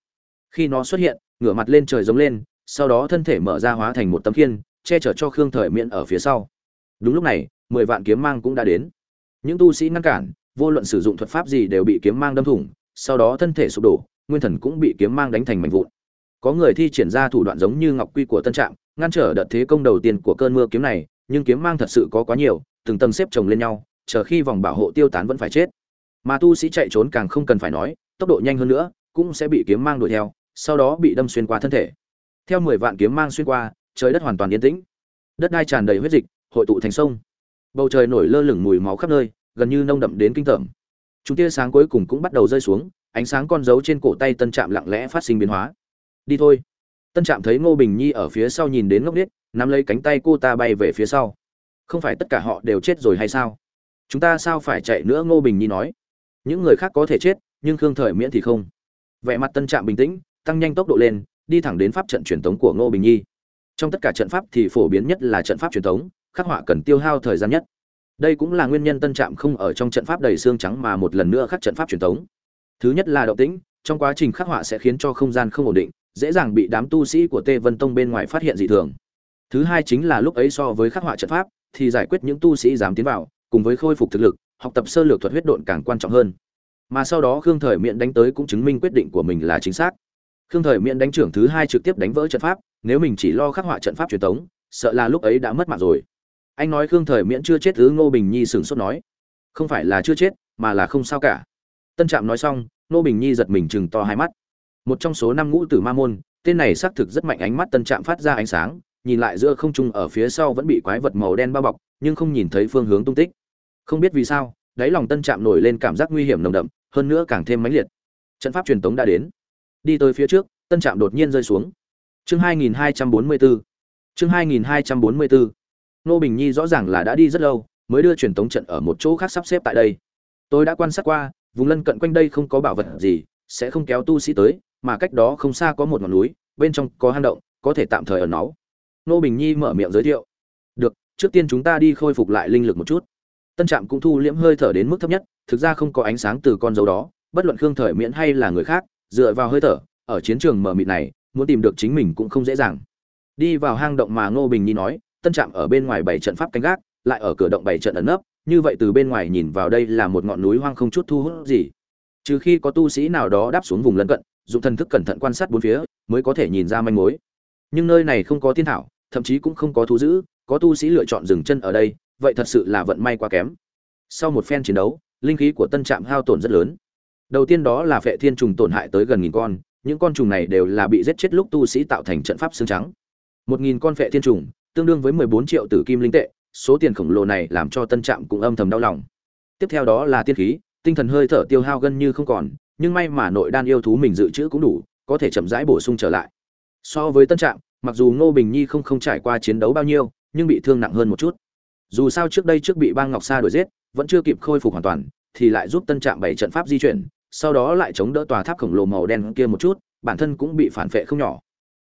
Khi nó xuất hiện, ngửa mặt lên trời giống lên, sau đó thân thể mở ra hóa thành một tấm khiên, che chở cho khương thời miễn ở phía sau. Đúng lúc này, mười vạn kiếm mang cũng đã đến. Những tu sĩ ngăn cản, vô luận sử dụng thuật pháp gì đều bị kiếm mang đâm thủng, sau đó thân thể sụp đổ, nguyên thần cũng bị kiếm mang đánh thành mảnh vụn. Có người thi triển ra thủ đoạn giống như ngọc quy của tân trạm, ngăn trở đợt thế công đầu tiên của cơn mưa kiếm này, nhưng kiếm mang thật sự có quá nhiều, từng tầng xếp chồng lên nhau, chờ khi vòng bảo hộ tiêu tán vẫn phải chết mà tu sĩ chạy trốn càng không cần phải nói, tốc độ nhanh hơn nữa, cũng sẽ bị kiếm mang đuổi theo, sau đó bị đâm xuyên qua thân thể. Theo mười vạn kiếm mang xuyên qua, trời đất hoàn toàn yên tĩnh. Đất đai tràn đầy huyết dịch, hội tụ thành sông. Bầu trời nổi lơ lửng mùi máu khắp nơi, gần như nông đậm đến kinh tởm. Chúng tia sáng cuối cùng cũng bắt đầu rơi xuống, ánh sáng con dấu trên cổ tay tân trạm lặng lẽ phát sinh biến hóa. Đi thôi. Tân trạm thấy ngô bình nhi ở phía sau nhìn đến ngốc n nắm lấy cánh tay cô ta bay về phía sau. Không phải tất cả họ đều chết rồi hay sao? Chúng ta sao phải chạy nữa? Ngô bình nhi nói những người khác có thể chết, nhưng khương thời miễn thì không. Vẻ mặt tân trạm bình tĩnh, tăng nhanh tốc độ lên, đi thẳng đến pháp trận truyền thống của ngô bình nhi. Trong tất cả trận pháp thì phổ biến nhất là trận pháp truyền thống khắc họa cần tiêu hao thời gian nhất. Đây cũng là nguyên nhân tân trạm không ở trong trận pháp đầy xương trắng mà một lần nữa khắc trận pháp truyền thống thứ nhất là động tĩnh, trong quá trình khắc họa sẽ khiến cho không gian không ổn định, dễ dàng bị đám tu sĩ của tê vân tông bên ngoài phát hiện dị thường. Thứ hai chính là lúc ấy so với khắc họa trận pháp, thì giải quyết những tu sĩ dám tiến vào, cùng với khôi phục thực lực học tập sơ lược thuật huyết độn càng quan trọng hơn. Mà sau đó khương thời miễn đánh tới cũng chứng minh quyết định của mình là chính xác. Khương thời miễn đánh trưởng thứ hai trực tiếp đánh vỡ trận pháp, nếu mình chỉ lo khắc họa trận pháp truyền thống sợ là lúc ấy đã mất mạng rồi. Anh nói khương thời miễn chưa chết thứ ngô bình nhi sửng sốt nói. Không phải là chưa chết, mà là không sao cả. Tân trạm nói xong, ngô bình nhi giật mình chừng to hai mắt. Một trong số năm ngũ tử ma môn, tên này xác thực rất mạnh ánh mắt tân trạm phát ra ánh sáng, nhìn lại giữa không trung ở phía sau vẫn bị quái vật màu đen bao bọc, nhưng không nhìn thấy phương hướng tung tích không biết vì sao, đáy lòng tân trạm nổi lên cảm giác nguy hiểm nồng đậm, hơn nữa càng thêm mãnh liệt. Trận pháp truyền tống đã đến. Đi tới phía trước, tân trạm đột nhiên rơi xuống. Chương 2244 chương 2244 nô bình nhi rõ ràng là đã đi rất lâu, mới đưa truyền tống trận ở một chỗ khác sắp xếp tại đây. Tôi đã quan sát qua, vùng lân cận quanh đây không có bảo vật gì, sẽ không kéo tu sĩ tới, mà cách đó không xa có một ngọn núi, bên trong có hang động, có thể tạm thời ở nó nô bình nhi mở miệng giới thiệu. Được, trước tiên chúng ta đi khôi phục lại linh lực một chút tân trạm cũng thu liễm hơi thở đến mức thấp nhất, thực ra không có ánh sáng từ con dấu đó, bất luận khương thời miễn hay là người khác, dựa vào hơi thở, ở chiến trường mờ mịt này, muốn tìm được chính mình cũng không dễ dàng. Đi vào hang động mà ngô bình nhi nói, tân trạm ở bên ngoài bảy trận pháp canh gác, lại ở cửa động bảy trận ẩn nấp, như vậy từ bên ngoài nhìn vào đây là một ngọn núi hoang không chút thu hút gì. Trừ khi có tu sĩ nào đó đáp xuống vùng lân cận, dùng thần thức cẩn thận quan sát bốn phía, mới có thể nhìn ra manh mối. Nhưng nơi này không có thiên thảo, thậm chí cũng không có thú dữ, có tu sĩ lựa chọn dừng chân ở đây vậy thật sự là vận may quá kém. Sau một phen chiến đấu, linh khí của tân trạm hao tổn rất lớn. Đầu tiên đó là phệ thiên trùng tổn hại tới gần nghìn con, những con trùng này đều là bị giết chết lúc tu sĩ tạo thành trận pháp xương trắng. Một nghìn con phệ thiên trùng, tương đương với mười bốn triệu tử kim linh tệ, số tiền khổng lồ này làm cho tân trạm cũng âm thầm đau lòng. Tiếp theo đó là tiên khí, tinh thần hơi thở tiêu hao gần như không còn, nhưng may mà nội đan yêu thú mình dự trữ cũng đủ, có thể chậm rãi bổ sung trở lại. So với tân trạm, mặc dù ngô bình nhi không không trải qua chiến đấu bao nhiêu, nhưng bị thương nặng hơn một chút dù sao trước đây trước bị bang ngọc sa đuổi giết, vẫn chưa kịp khôi phục hoàn toàn, thì lại giúp tân trạm bảy trận pháp di chuyển, sau đó lại chống đỡ tòa tháp khổng lồ màu đen kia một chút, bản thân cũng bị phản vệ không nhỏ.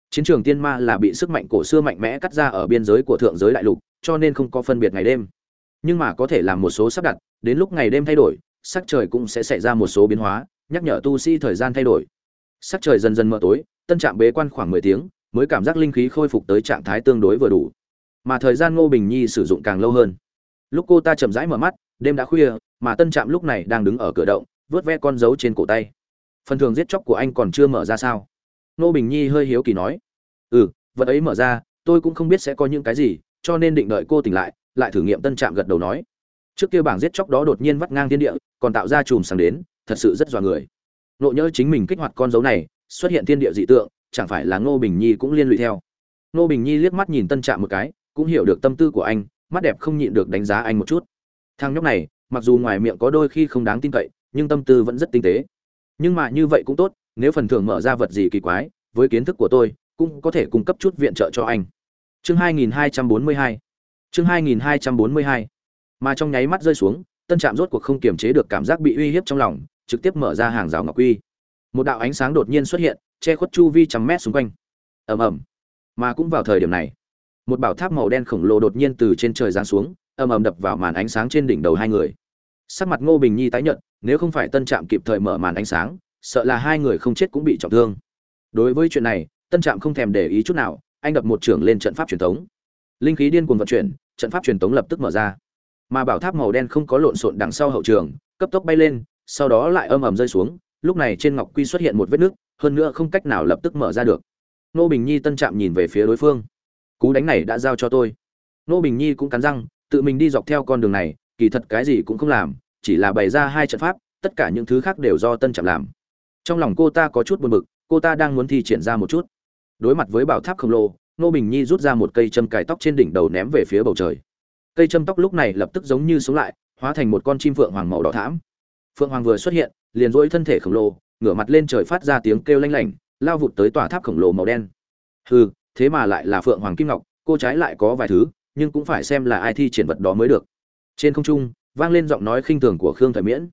Chiến trường tiên ma là bị sức mạnh cổ xưa mạnh mẽ cắt ra ở biên giới của thượng giới đại lục, cho nên không có phân biệt ngày đêm. Nhưng mà có thể làm một số sắp đặt, đến lúc ngày đêm thay đổi, sắc trời cũng sẽ xảy ra một số biến hóa, nhắc nhở tu sĩ thời gian thay đổi. Sắc trời dần dần mờ tối, tân trạm bế quan khoảng mười tiếng, mới cảm giác linh khí khôi phục tới trạng thái tương đối vừa đủ mà thời gian ngô bình nhi sử dụng càng lâu hơn. Lúc cô ta chậm rãi mở mắt, đêm đã khuya, mà tân trạm lúc này đang đứng ở cửa động, vớt ve con dấu trên cổ tay. Phần thường giết chóc của anh còn chưa mở ra sao? Ngô bình nhi hơi hiếu kỳ nói. Ừ vật ấy mở ra, tôi cũng không biết sẽ có những cái gì, cho nên định đợi cô tỉnh lại lại thử nghiệm tân trạm gật đầu nói. Trước kia bảng giết chóc đó đột nhiên vắt ngang thiên địa, còn tạo ra chùm sáng đến, thật sự rất dọa người. Nộ nhớ chính mình kích hoạt con dấu này, xuất hiện thiên địa dị tượng, chẳng phải là ngô bình nhi cũng liên lụy theo. Ngô bình nhi liếc mắt nhìn tân trạm một cái cũng hiểu được tâm tư của anh, mắt đẹp không nhịn được đánh giá anh một chút. Thằng nhóc này, mặc dù ngoài miệng có đôi khi không đáng tin cậy, nhưng tâm tư vẫn rất tinh tế. Nhưng mà như vậy cũng tốt, nếu phần thưởng mở ra vật gì kỳ quái, với kiến thức của tôi, cũng có thể cung cấp chút viện trợ cho anh. Chương 2242 chương 2242 mà trong nháy mắt rơi xuống, tân trạm rốt cuộc không kiềm chế được cảm giác bị uy hiếp trong lòng, trực tiếp mở ra hàng rào ngọc quy một đạo ánh sáng đột nhiên xuất hiện, che khuất chu vi trăm mét xung quanh. Ầm ầm. Mà cũng vào thời điểm này một bảo tháp màu đen khổng lồ đột nhiên từ trên trời giáng xuống, ầm ầm đập vào màn ánh sáng trên đỉnh đầu hai người. Sắc mặt ngô bình nhi tái nhợt, nếu không phải tân trạm kịp thời mở màn ánh sáng, sợ là hai người không chết cũng bị trọng thương. Đối với chuyện này, tân trạm không thèm để ý chút nào, anh đập một trưởng lên trận pháp truyền thống. Linh khí điên cuồng vận chuyển, trận pháp truyền thống lập tức mở ra. Mà bảo tháp màu đen không có lộn xộn đằng sau hậu trường, cấp tốc bay lên, sau đó lại âm ầm rơi xuống, lúc này trên ngọc quy xuất hiện một vết nứt, hơn nữa không cách nào lập tức mở ra được. Nô bình nhi tân trạm nhìn về phía đối phương cú đánh này đã giao cho tôi. Nô bình nhi cũng cắn răng, tự mình đi dọc theo con đường này, kỳ thật cái gì cũng không làm, chỉ là bày ra hai trận pháp, tất cả những thứ khác đều do tân trạm làm. Trong lòng cô ta có chút buồn bực, cô ta đang muốn thi triển ra một chút. Đối mặt với bảo tháp khổng lồ, nô bình nhi rút ra một cây châm cài tóc trên đỉnh đầu ném về phía bầu trời. Cây châm tóc lúc này lập tức giống như sống lại, hóa thành một con chim phượng hoàng màu đỏ thảm phượng hoàng vừa xuất hiện, liền dỗi thân thể khổng lồ, ngửa mặt lên trời phát ra tiếng kêu lanh lảnh, lao vụt tới tòa tháp khổng lồ màu đen. Hừ thế mà lại là phượng hoàng kim ngọc, cô trái lại có vài thứ, nhưng cũng phải xem là ai thi triển vật đó mới được. Trên không trung, vang lên giọng nói khinh thường của khương thời miễn.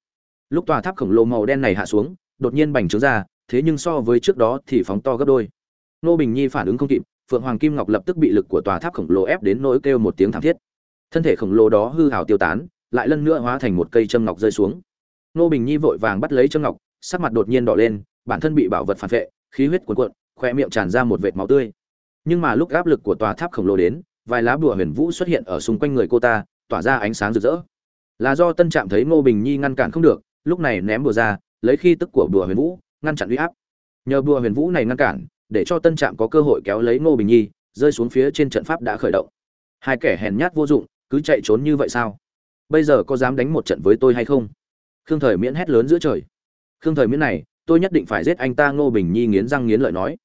Lúc tòa tháp khổng lồ màu đen này hạ xuống, đột nhiên bành trướng ra, thế nhưng so với trước đó thì phóng to gấp đôi. Nô bình nhi phản ứng không kịp, phượng hoàng kim ngọc lập tức bị lực của tòa tháp khổng lồ ép đến nỗi kêu một tiếng thảm thiết. Thân thể khổng lồ đó hư hào tiêu tán, lại lần nữa hóa thành một cây châm ngọc rơi xuống. Nô bình nhi vội vàng bắt lấy châm ngọc, sắc mặt đột nhiên đỏ lên, bản thân bị bảo vật phản vệ, khí huyết cuồn cuộn khoe miệng tràn ra một vệt máu tươi nhưng mà lúc áp lực của tòa tháp khổng lồ đến, vài lá bùa huyền vũ xuất hiện ở xung quanh người cô ta, tỏa ra ánh sáng rực rỡ. Là do tân trạm thấy ngô bình nhi ngăn cản không được, lúc này ném bùa ra, lấy khi tức của bùa huyền vũ, ngăn chặn uy áp. Nhờ bùa huyền vũ này ngăn cản, để cho tân trạm có cơ hội kéo lấy ngô bình nhi, rơi xuống phía trên trận pháp đã khởi động. Hai kẻ hèn nhát vô dụng, cứ chạy trốn như vậy sao? Bây giờ có dám đánh một trận với tôi hay không? Khương thời miễn hét lớn giữa trời. Khương thời miễn này, tôi nhất định phải giết anh ta, ngô bình nhi nghiến răng nghiến lợi nói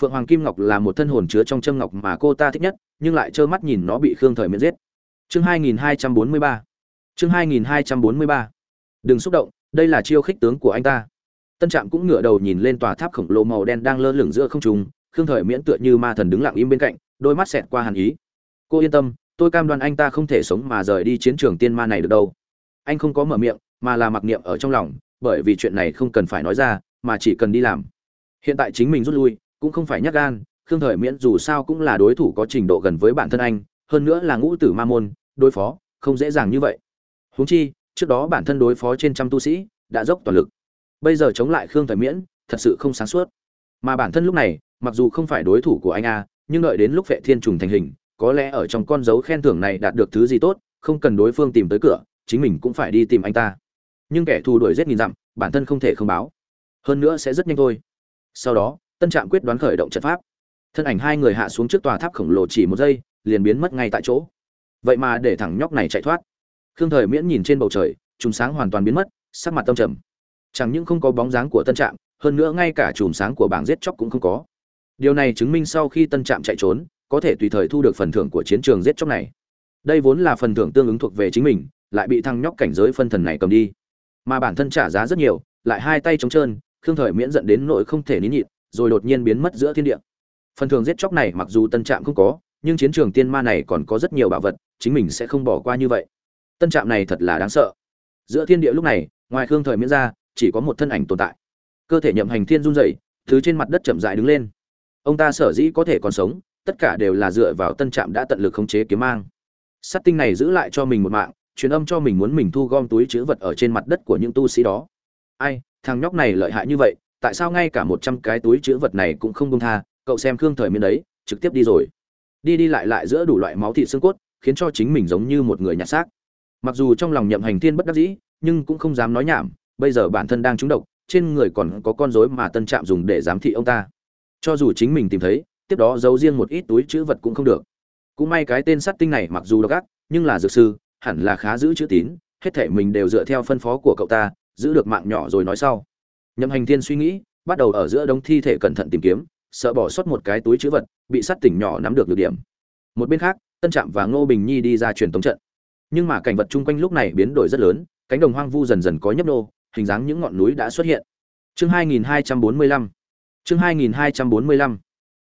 phượng hoàng kim ngọc là một thân hồn chứa trong châm ngọc mà cô ta thích nhất, nhưng lại trơ mắt nhìn nó bị khương thời miễn giết. Chương 2243 chương 2243 đừng xúc động, đây là chiêu khích tướng của anh ta. Tân trạm cũng ngửa đầu nhìn lên tòa tháp khổng lồ màu đen đang lơ lửng giữa không trung, khương thời miễn tựa như ma thần đứng lặng im bên cạnh, đôi mắt xẹt qua hàn ý. Cô yên tâm, tôi cam đoan anh ta không thể sống mà rời đi chiến trường tiên ma này được đâu. Anh không có mở miệng, mà là mặc niệm ở trong lòng, bởi vì chuyện này không cần phải nói ra, mà chỉ cần đi làm. Hiện tại chính mình rút lui cũng không phải nhắc gan, khương thời miễn dù sao cũng là đối thủ có trình độ gần với bản thân anh, hơn nữa là ngũ tử ma môn, đối phó, không dễ dàng như vậy. Huống chi, trước đó bản thân đối phó trên trăm tu sĩ, đã dốc toàn lực. Bây giờ chống lại khương thời miễn, thật sự không sáng suốt. Mà bản thân lúc này, mặc dù không phải đối thủ của anh a, nhưng đợi đến lúc vệ thiên trùng thành hình, có lẽ ở trong con dấu khen thưởng này đạt được thứ gì tốt, không cần đối phương tìm tới cửa, chính mình cũng phải đi tìm anh ta. Nhưng kẻ thù đuổi giết nghìn dặm, bản thân không thể không báo. Hơn nữa sẽ rất nhanh thôi. Sau đó tân trạm quyết đoán khởi động trận pháp. Thân ảnh hai người hạ xuống trước tòa tháp khổng lồ chỉ một giây, liền biến mất ngay tại chỗ. Vậy mà để thằng nhóc này chạy thoát. Khương thời miễn nhìn trên bầu trời, chùm sáng hoàn toàn biến mất, sắc mặt tâm trầm. Chẳng những không có bóng dáng của tân trạm, hơn nữa ngay cả chùm sáng của bảng giết chóc cũng không có. Điều này chứng minh sau khi tân trạm chạy trốn, có thể tùy thời thu được phần thưởng của chiến trường giết chóc này. Đây vốn là phần thưởng tương ứng thuộc về chính mình, lại bị thằng nhóc cảnh giới phân thần này cầm đi. Mà bản thân trả giá rất nhiều, lại hai tay trống trơn, khương thời miễn dẫn đến nỗi không thể nín nhịn rồi đột nhiên biến mất giữa thiên địa. Phần thường giết chóc này mặc dù tân trạm không có, nhưng chiến trường tiên ma này còn có rất nhiều bảo vật, chính mình sẽ không bỏ qua như vậy. Tân trạm này thật là đáng sợ. Giữa thiên địa lúc này, ngoài khương thời miễn ra, chỉ có một thân ảnh tồn tại. Cơ thể nhậm hành thiên run rẩy, thứ trên mặt đất chậm dại đứng lên. Ông ta sở dĩ có thể còn sống, tất cả đều là dựa vào tân trạm đã tận lực khống chế kiếm mang. Sắt tinh này giữ lại cho mình một mạng, truyền âm cho mình muốn mình thu gom túi chữ vật ở trên mặt đất của những tu sĩ đó. Ai, thằng nhóc này lợi hại như vậy tại sao ngay cả một trăm cái túi chữ vật này cũng không công tha, cậu xem khương thời miên đấy, trực tiếp đi rồi. Đi đi lại lại giữa đủ loại máu thịt xương cốt, khiến cho chính mình giống như một người nhặt xác. Mặc dù trong lòng nhậm hành thiên bất đắc dĩ, nhưng cũng không dám nói nhảm, bây giờ bản thân đang trúng độc, trên người còn có con rối mà tân trạm dùng để giám thị ông ta. Cho dù chính mình tìm thấy, tiếp đó giấu riêng một ít túi chữ vật cũng không được. Cũng may cái tên sắt tinh này mặc dù độc ác, nhưng là dược sư, hẳn là khá giữ chữ tín, hết thể mình đều dựa theo phân phó của cậu ta, giữ được mạng nhỏ rồi nói sau nhậm hành thiên suy nghĩ, bắt đầu ở giữa đống thi thể cẩn thận tìm kiếm, sợ bỏ sót một cái túi chữ vật, bị sát tỉnh nhỏ nắm được được điểm. Một bên khác, tân trạm và ngô bình nhi đi ra truyền tống trận. Nhưng mà cảnh vật chung quanh lúc này biến đổi rất lớn, cánh đồng hoang vu dần dần có nhấp nô, hình dáng những ngọn núi đã xuất hiện. Chương 2245 chương 2245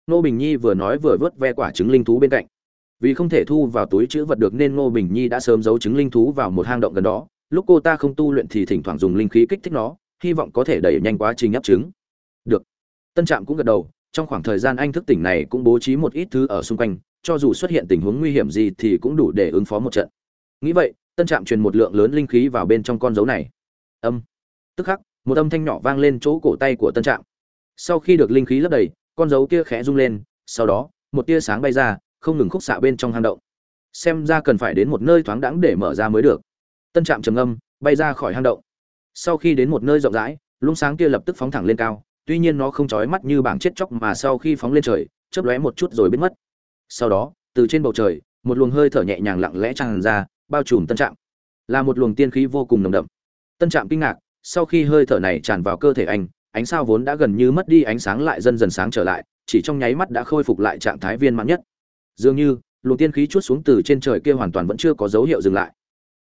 ngô bình nhi vừa nói vừa vớt ve quả trứng linh thú bên cạnh. Vì không thể thu vào túi chữ vật được nên ngô bình nhi đã sớm giấu trứng linh thú vào một hang động gần đó. Lúc cô ta không tu luyện thì thỉnh thoảng dùng linh khí kích thích nó hy vọng có thể đẩy nhanh quá trình ấp trứng. Được. Tân trạm cũng gật đầu, trong khoảng thời gian anh thức tỉnh này cũng bố trí một ít thứ ở xung quanh, cho dù xuất hiện tình huống nguy hiểm gì thì cũng đủ để ứng phó một trận. Nghĩ vậy, tân trạm truyền một lượng lớn linh khí vào bên trong con dấu này. Âm. Tức khắc, một âm thanh nhỏ vang lên chỗ cổ tay của tân trạm. Sau khi được linh khí lấp đầy, con dấu kia khẽ rung lên, sau đó, một tia sáng bay ra, không ngừng khúc xạ bên trong hang động. Xem ra cần phải đến một nơi thoáng đãng để mở ra mới được. Tân trạm trầm âm bay ra khỏi hang động sau khi đến một nơi rộng rãi, lung sáng kia lập tức phóng thẳng lên cao, tuy nhiên nó không chói mắt như bảng chết chóc mà sau khi phóng lên trời, chớp lóe một chút rồi biến mất. Sau đó, từ trên bầu trời, một luồng hơi thở nhẹ nhàng lặng lẽ tràn ra, bao trùm tân trạm. Là một luồng tiên khí vô cùng nồng đậm. Tân trạm kinh ngạc, sau khi hơi thở này tràn vào cơ thể anh, ánh sao vốn đã gần như mất đi ánh sáng lại dần dần sáng trở lại, chỉ trong nháy mắt đã khôi phục lại trạng thái viên mãn nhất. Dường như, luồng tiên khí chút xuống từ trên trời kia hoàn toàn vẫn chưa có dấu hiệu dừng lại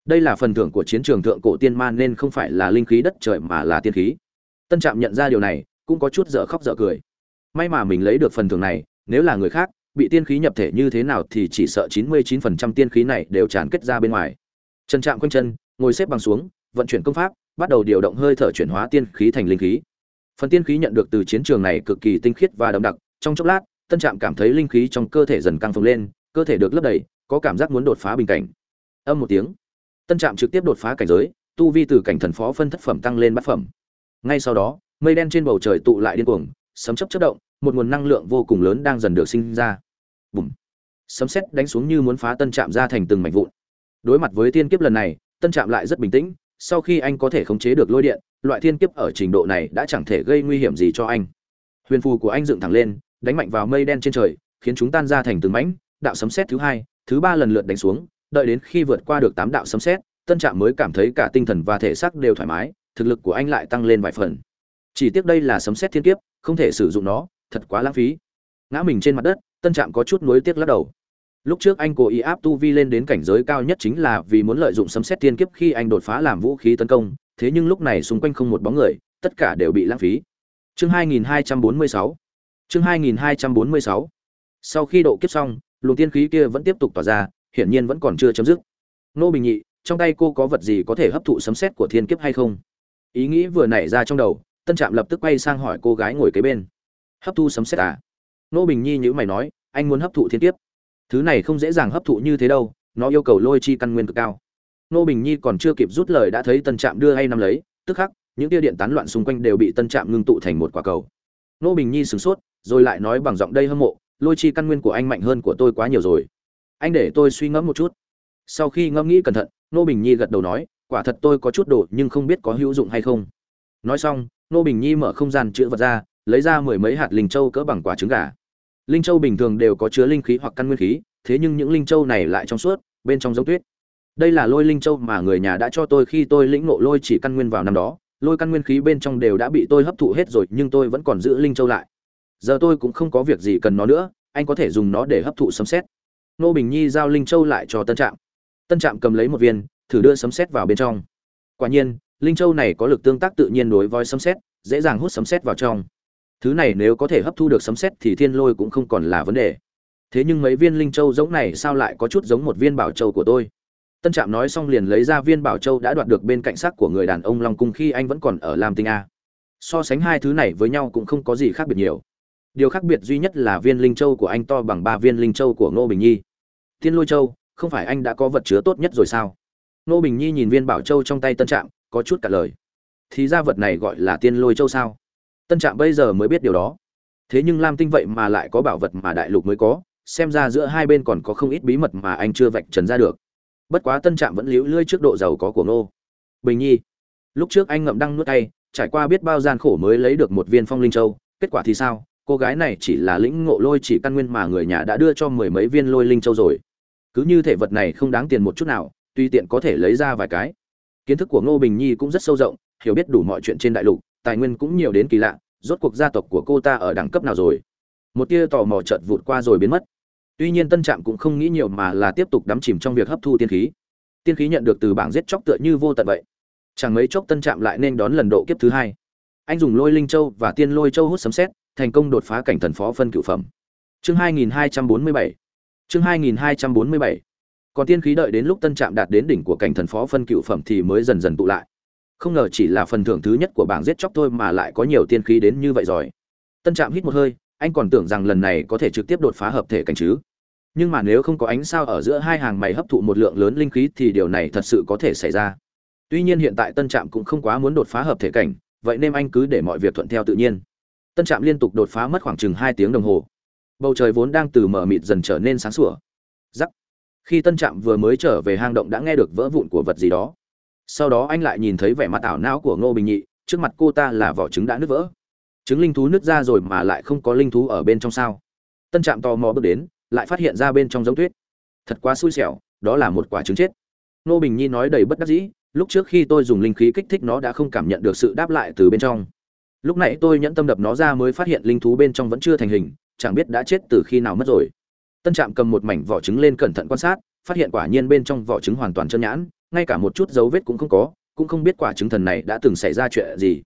đây là phần thưởng của chiến trường thượng cổ tiên man nên không phải là linh khí đất trời mà là tiên khí. Tân trạm nhận ra điều này, cũng có chút dở khóc dở cười. May mà mình lấy được phần thưởng này, nếu là người khác, bị tiên khí nhập thể như thế nào thì chỉ sợ 99% tiên khí này đều tràn kết ra bên ngoài. Trần trạm quanh chân, ngồi xếp bằng xuống, vận chuyển công pháp, bắt đầu điều động hơi thở chuyển hóa tiên khí thành linh khí. Phần tiên khí nhận được từ chiến trường này cực kỳ tinh khiết và đậm đặc, trong chốc lát, tân trạm cảm thấy linh khí trong cơ thể dần căng phồng lên, cơ thể được lấp đầy, có cảm giác muốn đột phá bình cảnh. Âm một tiếng tân trạm trực tiếp đột phá cảnh giới, tu vi từ cảnh thần phó phân thất phẩm tăng lên bát phẩm. Ngay sau đó, mây đen trên bầu trời tụ lại điên cuồng, sấm chấp chớp động, một nguồn năng lượng vô cùng lớn đang dần được sinh ra. Bùm! Sấm sét đánh xuống như muốn phá tân trạm ra thành từng mảnh vụn. Đối mặt với tiên kiếp lần này, tân trạm lại rất bình tĩnh, sau khi anh có thể khống chế được lôi điện, loại thiên kiếp ở trình độ này đã chẳng thể gây nguy hiểm gì cho anh. Huyền phù của anh dựng thẳng lên, đánh mạnh vào mây đen trên trời, khiến chúng tan ra thành từng mảnh, đạo sấm sét thứ hai, thứ ba lần lượt đánh xuống đợi đến khi vượt qua được tám đạo sấm sét, tân trạm mới cảm thấy cả tinh thần và thể xác đều thoải mái, thực lực của anh lại tăng lên vài phần. Chỉ tiếc đây là sấm sét thiên kiếp, không thể sử dụng nó, thật quá lãng phí. Ngã mình trên mặt đất, tân trạm có chút nuối tiếc lắc đầu. Lúc trước anh cố ý áp tu vi lên đến cảnh giới cao nhất chính là vì muốn lợi dụng sấm sét thiên kiếp khi anh đột phá làm vũ khí tấn công, thế nhưng lúc này xung quanh không một bóng người, tất cả đều bị lãng phí. Chương 2246 chương 2246 sau khi độ kiếp xong, luồng tiên khí kia vẫn tiếp tục tỏa ra hiển nhiên vẫn còn chưa chấm dứt. Nô bình nhị, trong tay cô có vật gì có thể hấp thụ sấm sét của thiên kiếp hay không? Ý nghĩ vừa nảy ra trong đầu, tân trạm lập tức quay sang hỏi cô gái ngồi kế bên. Hấp thu sấm sét à? Nô bình nhi nhữ mày nói, anh muốn hấp thụ thiên kiếp. Thứ này không dễ dàng hấp thụ như thế đâu, nó yêu cầu lôi chi căn nguyên cực cao. Nô bình nhi còn chưa kịp rút lời đã thấy tân trạm đưa hay nắm lấy, tức khắc, những tia điện tán loạn xung quanh đều bị tân trạm ngưng tụ thành một quả cầu. Nô bình nhi sửng sốt, rồi lại nói bằng giọng đây hâm mộ, lôi chi căn nguyên của anh mạnh hơn của tôi quá nhiều rồi anh để tôi suy ngẫm một chút. Sau khi ngẫm nghĩ cẩn thận nô bình nhi gật đầu nói, quả thật tôi có chút đồ nhưng không biết có hữu dụng hay không. Nói xong nô bình nhi mở không gian chữ vật ra, lấy ra mười mấy hạt linh châu cỡ bằng quả trứng gà. Linh châu bình thường đều có chứa linh khí hoặc căn nguyên khí, thế nhưng những linh châu này lại trong suốt, bên trong giống tuyết. Đây là lôi linh châu mà người nhà đã cho tôi khi tôi lĩnh ngộ lôi chỉ căn nguyên vào năm đó. Lôi căn nguyên khí bên trong đều đã bị tôi hấp thụ hết rồi, nhưng tôi vẫn còn giữ linh châu lại. Giờ tôi cũng không có việc gì cần nó nữa, anh có thể dùng nó để hấp thụ sấm xét nô bình nhi giao linh châu lại cho tân trạm. Tân trạm cầm lấy một viên, thử đưa sấm xét vào bên trong. Quả nhiên, linh châu này có lực tương tác tự nhiên đối với sấm xét dễ dàng hút sấm xét vào trong. Thứ này nếu có thể hấp thu được sấm xét thì thiên lôi cũng không còn là vấn đề. Thế nhưng mấy viên linh châu giống này sao lại có chút giống một viên bảo châu của tôi? Tân trạm nói xong liền lấy ra viên bảo châu đã đoạt được bên cạnh xác của người đàn ông long cung khi anh vẫn còn ở lam tinh a. So sánh hai thứ này với nhau cũng không có gì khác biệt nhiều điều khác biệt duy nhất là viên linh châu của anh to bằng ba viên linh châu của ngô bình nhi. Tiên lôi châu, không phải anh đã có vật chứa tốt nhất rồi sao? Ngô bình nhi nhìn viên bảo châu trong tay tân trạm, có chút cả lời. Thì ra vật này gọi là tiên lôi châu sao? Tân trạm bây giờ mới biết điều đó. Thế nhưng lam tinh vậy mà lại có bảo vật mà đại lục mới có, xem ra giữa hai bên còn có không ít bí mật mà anh chưa vạch trần ra được. Bất quá tân trạm vẫn liễu lưỡi trước độ giàu có của ngô bình nhi. Lúc trước anh ngậm đăng nuốt tay, trải qua biết bao gian khổ mới lấy được một viên phong linh châu, kết quả thì sao? Cô gái này chỉ là lĩnh ngộ lôi chỉ căn nguyên mà người nhà đã đưa cho mười mấy viên lôi linh châu rồi. Cứ như thể vật này không đáng tiền một chút nào, tuy tiện có thể lấy ra vài cái. Kiến thức của ngô bình nhi cũng rất sâu rộng, hiểu biết đủ mọi chuyện trên đại lục, tài nguyên cũng nhiều đến kỳ lạ, rốt cuộc gia tộc của cô ta ở đẳng cấp nào rồi? Một tia tò mò chợt vụt qua rồi biến mất. Tuy nhiên tân trạm cũng không nghĩ nhiều mà là tiếp tục đắm chìm trong việc hấp thu tiên khí. Tiên khí nhận được từ bảng giết chóc tựa như vô tận vậy. Chẳng mấy chốc tân trạm lại nên đón lần độ kiếp thứ hai. Anh dùng lôi linh châu và tiên lôi châu hút sấm xét thành công đột phá cảnh thần phó phân cựu phẩm. Chương 2247 chương 2247 còn tiên khí đợi đến lúc tân trạm đạt đến đỉnh của cảnh thần phó phân cựu phẩm thì mới dần dần tụ lại. Không ngờ chỉ là phần thưởng thứ nhất của bảng giết chóc thôi mà lại có nhiều tiên khí đến như vậy rồi. Tân trạm hít một hơi, anh còn tưởng rằng lần này có thể trực tiếp đột phá hợp thể cảnh chứ. Nhưng mà nếu không có ánh sao ở giữa hai hàng mày hấp thụ một lượng lớn linh khí thì điều này thật sự có thể xảy ra. Tuy nhiên hiện tại tân trạm cũng không quá muốn đột phá hợp thể cảnh, vậy nên anh cứ để mọi việc thuận theo tự nhiên tân trạm liên tục đột phá mất khoảng chừng hai tiếng đồng hồ. Bầu trời vốn đang từ mờ mịt dần trở nên sáng sủa. Giắc khi tân trạm vừa mới trở về hang động đã nghe được vỡ vụn của vật gì đó. Sau đó anh lại nhìn thấy vẻ mặt ảo não của ngô bình nhị, trước mặt cô ta là vỏ trứng đã nứt vỡ. Trứng linh thú nứt ra rồi mà lại không có linh thú ở bên trong sao? Tân trạm tò mò bước đến, lại phát hiện ra bên trong giống tuyết. Thật quá xui xẻo, đó là một quả trứng chết. Ngô bình nhi nói đầy bất đắc dĩ, lúc trước khi tôi dùng linh khí kích thích nó đã không cảm nhận được sự đáp lại từ bên trong lúc nãy tôi nhẫn tâm đập nó ra mới phát hiện linh thú bên trong vẫn chưa thành hình, chẳng biết đã chết từ khi nào mất rồi. Tân trạm cầm một mảnh vỏ trứng lên cẩn thận quan sát, phát hiện quả nhiên bên trong vỏ trứng hoàn toàn chân nhãn, ngay cả một chút dấu vết cũng không có, cũng không biết quả trứng thần này đã từng xảy ra chuyện gì.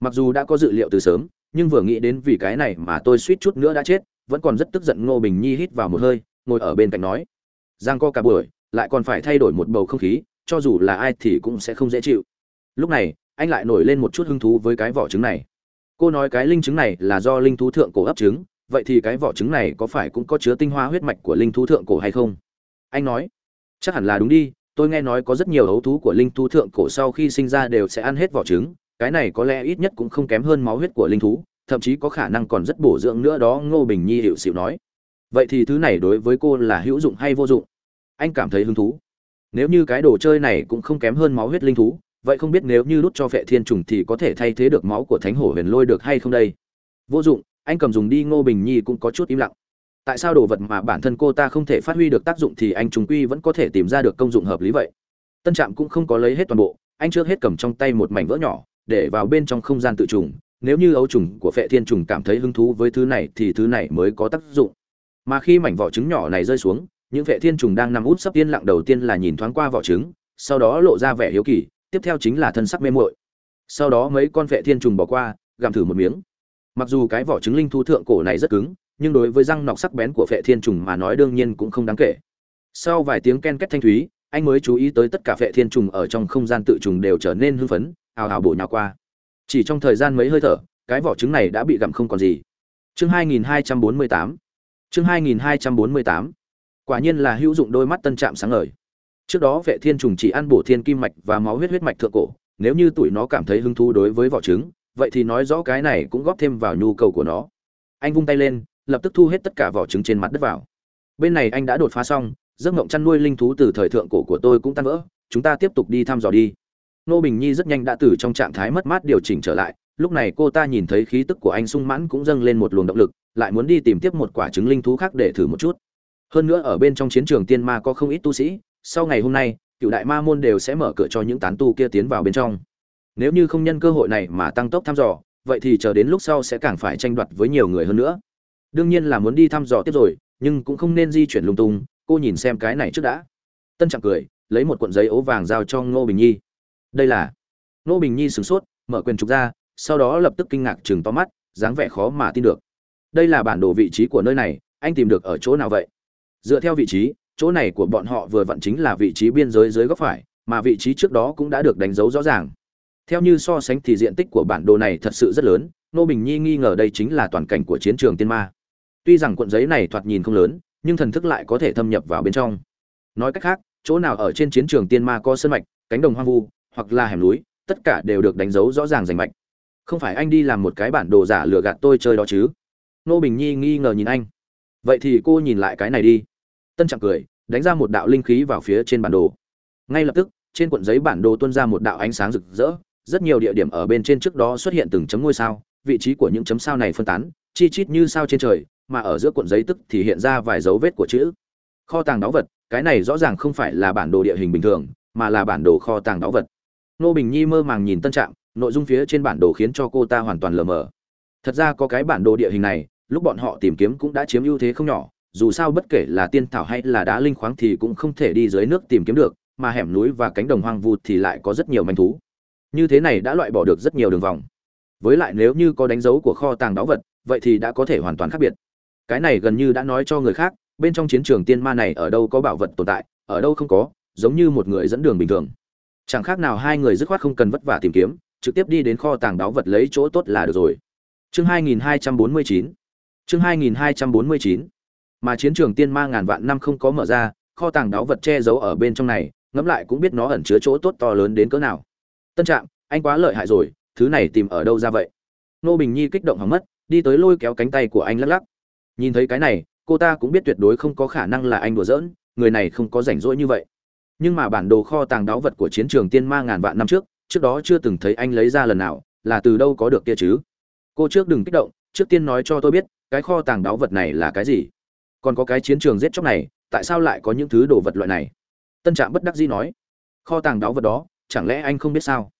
Mặc dù đã có dự liệu từ sớm, nhưng vừa nghĩ đến vì cái này mà tôi suýt chút nữa đã chết, vẫn còn rất tức giận ngô bình nhi hít vào một hơi, ngồi ở bên cạnh nói. Giang co cả buổi, lại còn phải thay đổi một bầu không khí, cho dù là ai thì cũng sẽ không dễ chịu. Lúc này, anh lại nổi lên một chút hứng thú với cái vỏ trứng này cô nói cái linh trứng này là do linh thú thượng cổ ấp trứng vậy thì cái vỏ trứng này có phải cũng có chứa tinh hoa huyết mạch của linh thú thượng cổ hay không? Anh nói, chắc hẳn là đúng đi, tôi nghe nói có rất nhiều ấu thú của linh thú thượng cổ sau khi sinh ra đều sẽ ăn hết vỏ trứng, cái này có lẽ ít nhất cũng không kém hơn máu huyết của linh thú, thậm chí có khả năng còn rất bổ dưỡng nữa đó, ngô bình nhi hiệu xịu nói. Vậy thì thứ này đối với cô là hữu dụng hay vô dụng? Anh cảm thấy hứng thú. Nếu như cái đồ chơi này cũng không kém hơn máu huyết linh thú vậy không biết nếu như đút cho phệ thiên trùng thì có thể thay thế được máu của thánh hổ huyền lôi được hay không đây? Vô dụng, anh cầm dùng đi, ngô bình nhi cũng có chút im lặng. Tại sao đồ vật mà bản thân cô ta không thể phát huy được tác dụng thì anh trùng quy vẫn có thể tìm ra được công dụng hợp lý vậy? Tân trạm cũng không có lấy hết toàn bộ, anh trước hết cầm trong tay một mảnh vỡ nhỏ, để vào bên trong không gian tự trùng. Nếu như ấu trùng của phệ thiên trùng cảm thấy hứng thú với thứ này thì thứ này mới có tác dụng. Mà khi mảnh vỏ trứng nhỏ này rơi xuống, những phệ thiên trùng đang nằm út sấp tiên lặng đầu tiên là nhìn thoáng qua vỏ trứng, sau đó lộ ra vẻ hiếu kỳ tiếp theo chính là thân sắc mê muội. Sau đó mấy con vệ thiên trùng bỏ qua, gặm thử một miếng. Mặc dù cái vỏ trứng linh thú thượng cổ này rất cứng, nhưng đối với răng nọc sắc bén của vệ thiên trùng mà nói đương nhiên cũng không đáng kể. Sau vài tiếng ken két thanh thúy, anh mới chú ý tới tất cả vệ thiên trùng ở trong không gian tự trùng đều trở nên hưng phấn, ào ào bổ nhào qua. Chỉ trong thời gian mấy hơi thở, cái vỏ trứng này đã bị gặm không còn gì. Chương 2248 chương 2248 quả nhiên là hữu dụng đôi mắt tân trạm sáng ngời trước đó vệ thiên trùng chỉ ăn bổ thiên kim mạch và máu huyết huyết mạch thượng cổ, nếu như tụi nó cảm thấy hứng thú đối với vỏ trứng, vậy thì nói rõ cái này cũng góp thêm vào nhu cầu của nó. Anh vung tay lên, lập tức thu hết tất cả vỏ trứng trên mặt đất vào. Bên này anh đã đột phá xong, giấc ngộng chăn nuôi linh thú từ thời thượng cổ của tôi cũng tan vỡ, chúng ta tiếp tục đi thăm dò đi. Nô bình nhi rất nhanh đã từ trong trạng thái mất mát điều chỉnh trở lại, lúc này cô ta nhìn thấy khí tức của anh sung mãn cũng dâng lên một luồng động lực, lại muốn đi tìm tiếp một quả trứng linh thú khác để thử một chút. Hơn nữa ở bên trong chiến trường tiên ma có không ít tu sĩ sau ngày hôm nay, cựu đại ma môn đều sẽ mở cửa cho những tán tu kia tiến vào bên trong. Nếu như không nhân cơ hội này mà tăng tốc thăm dò, vậy thì chờ đến lúc sau sẽ càng phải tranh đoạt với nhiều người hơn nữa. Đương nhiên là muốn đi thăm dò tiếp rồi, nhưng cũng không nên di chuyển lung tung, cô nhìn xem cái này trước đã. Tân trạng cười, lấy một cuộn giấy ố vàng giao cho ngô bình nhi. Đây là. Ngô bình nhi sửng sốt, mở quyền trục ra, sau đó lập tức kinh ngạc chừng to mắt, dáng vẻ khó mà tin được. Đây là bản đồ vị trí của nơi này, anh tìm được ở chỗ nào vậy? Dựa theo vị trí chỗ này của bọn họ vừa vặn chính là vị trí biên giới dưới góc phải, mà vị trí trước đó cũng đã được đánh dấu rõ ràng. Theo như so sánh thì diện tích của bản đồ này thật sự rất lớn nô bình nhi nghi ngờ đây chính là toàn cảnh của chiến trường tiên ma. Tuy rằng cuộn giấy này thoạt nhìn không lớn, nhưng thần thức lại có thể thâm nhập vào bên trong. Nói cách khác, chỗ nào ở trên chiến trường tiên ma có sơn mạch, cánh đồng hoang vu, hoặc là hẻm núi, tất cả đều được đánh dấu rõ ràng rành mạch. Không phải anh đi làm một cái bản đồ giả lừa gạt tôi chơi đó chứ? Nô bình nhi nghi ngờ nhìn anh. Vậy thì cô nhìn lại cái này đi tân trạng cười, đánh ra một đạo linh khí vào phía trên bản đồ. Ngay lập tức, trên cuộn giấy bản đồ tuôn ra một đạo ánh sáng rực rỡ, rất nhiều địa điểm ở bên trên trước đó xuất hiện từng chấm ngôi sao, vị trí của những chấm sao này phân tán, chi chít như sao trên trời, mà ở giữa cuộn giấy tức thì hiện ra vài dấu vết của chữ. Kho tàng đáo vật, cái này rõ ràng không phải là bản đồ địa hình bình thường, mà là bản đồ kho tàng đáo vật. Nô bình nhi mơ màng nhìn tân trạng nội dung phía trên bản đồ khiến cho cô ta hoàn toàn lờ mờ. Thật ra có cái bản đồ địa hình này, lúc bọn họ tìm kiếm cũng đã chiếm ưu thế không nhỏ dù sao bất kể là tiên thảo hay là đá linh khoáng thì cũng không thể đi dưới nước tìm kiếm được, mà hẻm núi và cánh đồng hoang vu thì lại có rất nhiều manh thú. Như thế này đã loại bỏ được rất nhiều đường vòng. Với lại nếu như có đánh dấu của kho tàng đáo vật, vậy thì đã có thể hoàn toàn khác biệt. Cái này gần như đã nói cho người khác, bên trong chiến trường tiên ma này ở đâu có bảo vật tồn tại, ở đâu không có, giống như một người dẫn đường bình thường. Chẳng khác nào hai người dứt khoát không cần vất vả tìm kiếm, trực tiếp đi đến kho tàng đáo vật lấy chỗ tốt là được rồi. Chương 2249 chương 2249 mà chiến trường tiên ma ngàn vạn năm không có mở ra, kho tàng đáo vật che giấu ở bên trong này, ngẫm lại cũng biết nó ẩn chứa chỗ tốt to lớn đến cỡ nào. Tân trạm, anh quá lợi hại rồi, thứ này tìm ở đâu ra vậy? Nô bình nhi kích động hỏng mất, đi tới lôi kéo cánh tay của anh lắc lắc. Nhìn thấy cái này, cô ta cũng biết tuyệt đối không có khả năng là anh đùa giỡn, người này không có rảnh rỗi như vậy. Nhưng mà bản đồ kho tàng đáo vật của chiến trường tiên ma ngàn vạn năm trước trước đó chưa từng thấy anh lấy ra lần nào, là từ đâu có được kia chứ? Cô trước đừng kích động, trước tiên nói cho tôi biết, cái kho tàng đáo vật này là cái gì? Còn có cái chiến trường giết chóc này, tại sao lại có những thứ đồ vật loại này? Tân trạm bất đắc dĩ nói. Kho tàng đáo vật đó, chẳng lẽ anh không biết sao?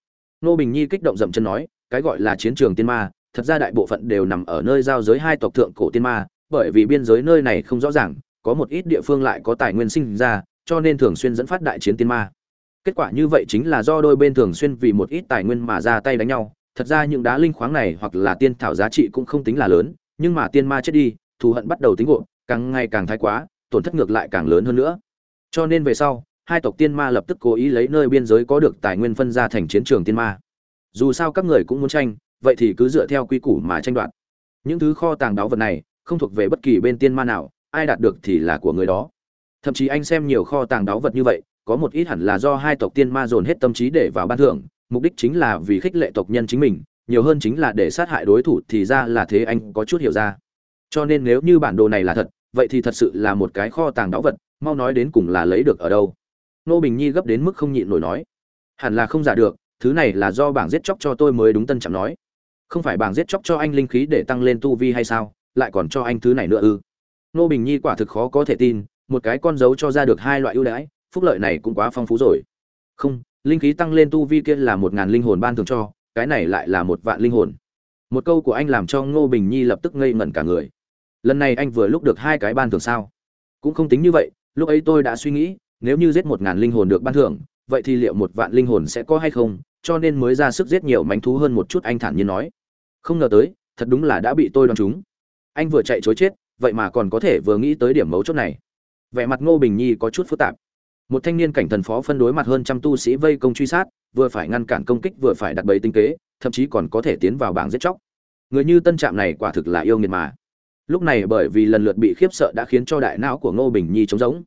Nô bình nhi kích động dậm chân nói, cái gọi là chiến trường tiên ma, thật ra đại bộ phận đều nằm ở nơi giao giới hai tộc thượng cổ tiên ma, bởi vì biên giới nơi này không rõ ràng, có một ít địa phương lại có tài nguyên sinh ra, cho nên thường xuyên dẫn phát đại chiến tiên ma. Kết quả như vậy chính là do đôi bên thường xuyên vì một ít tài nguyên mà ra tay đánh nhau. Thật ra những đá linh khoáng này hoặc là tiên thảo giá trị cũng không tính là lớn, nhưng mà tiên ma chết đi, thù hận bắt đầu tính gộp càng ngày càng thái quá, tổn thất ngược lại càng lớn hơn nữa. Cho nên về sau, hai tộc tiên ma lập tức cố ý lấy nơi biên giới có được tài nguyên phân ra thành chiến trường tiên ma. Dù sao các người cũng muốn tranh, vậy thì cứ dựa theo quy củ mà tranh đoạt. Những thứ kho tàng đáo vật này, không thuộc về bất kỳ bên tiên ma nào, ai đạt được thì là của người đó. Thậm chí anh xem nhiều kho tàng đáo vật như vậy, có một ít hẳn là do hai tộc tiên ma dồn hết tâm trí để vào ban thưởng, mục đích chính là vì khích lệ tộc nhân chính mình, nhiều hơn chính là để sát hại đối thủ thì ra là thế anh có chút hiểu ra. Cho nên nếu như bản đồ này là thật vậy thì thật sự là một cái kho tàng đáo vật, mau nói đến cùng là lấy được ở đâu. Nô bình nhi gấp đến mức không nhịn nổi nói, hẳn là không giả được, thứ này là do bảng giết chóc cho tôi mới đúng tân chẳng nói. Không phải bảng giết chóc cho anh linh khí để tăng lên tu vi hay sao, lại còn cho anh thứ này nữa ư? Nô bình nhi quả thực khó có thể tin, một cái con dấu cho ra được hai loại ưu đãi, phúc lợi này cũng quá phong phú rồi. Không, linh khí tăng lên tu vi kia là một ngàn linh hồn ban thường cho, cái này lại là một vạn linh hồn. Một câu của anh làm cho ngô bình nhi lập tức ngây ngẩn cả người lần này anh vừa lúc được hai cái ban thưởng sao? Cũng không tính như vậy, lúc ấy tôi đã suy nghĩ, nếu như giết một ngàn linh hồn được ban thưởng, vậy thì liệu một vạn linh hồn sẽ có hay không? Cho nên mới ra sức giết nhiều mánh thú hơn một chút, anh thản nhiên nói. Không ngờ tới, thật đúng là đã bị tôi đoán trúng. Anh vừa chạy chối chết, vậy mà còn có thể vừa nghĩ tới điểm mấu chốt này. Vẻ mặt ngô bình nhi có chút phức tạp. Một thanh niên cảnh thần phó phân đối mặt hơn trăm tu sĩ vây công truy sát, vừa phải ngăn cản công kích vừa phải đặt bẫy tinh kế, thậm chí còn có thể tiến vào bảng giết chóc. Người như tân trạm này quả thực là yêu nghiệt mà lúc này bởi vì lần lượt bị khiếp sợ đã khiến cho đại não của ngô bình nhi trống rỗng.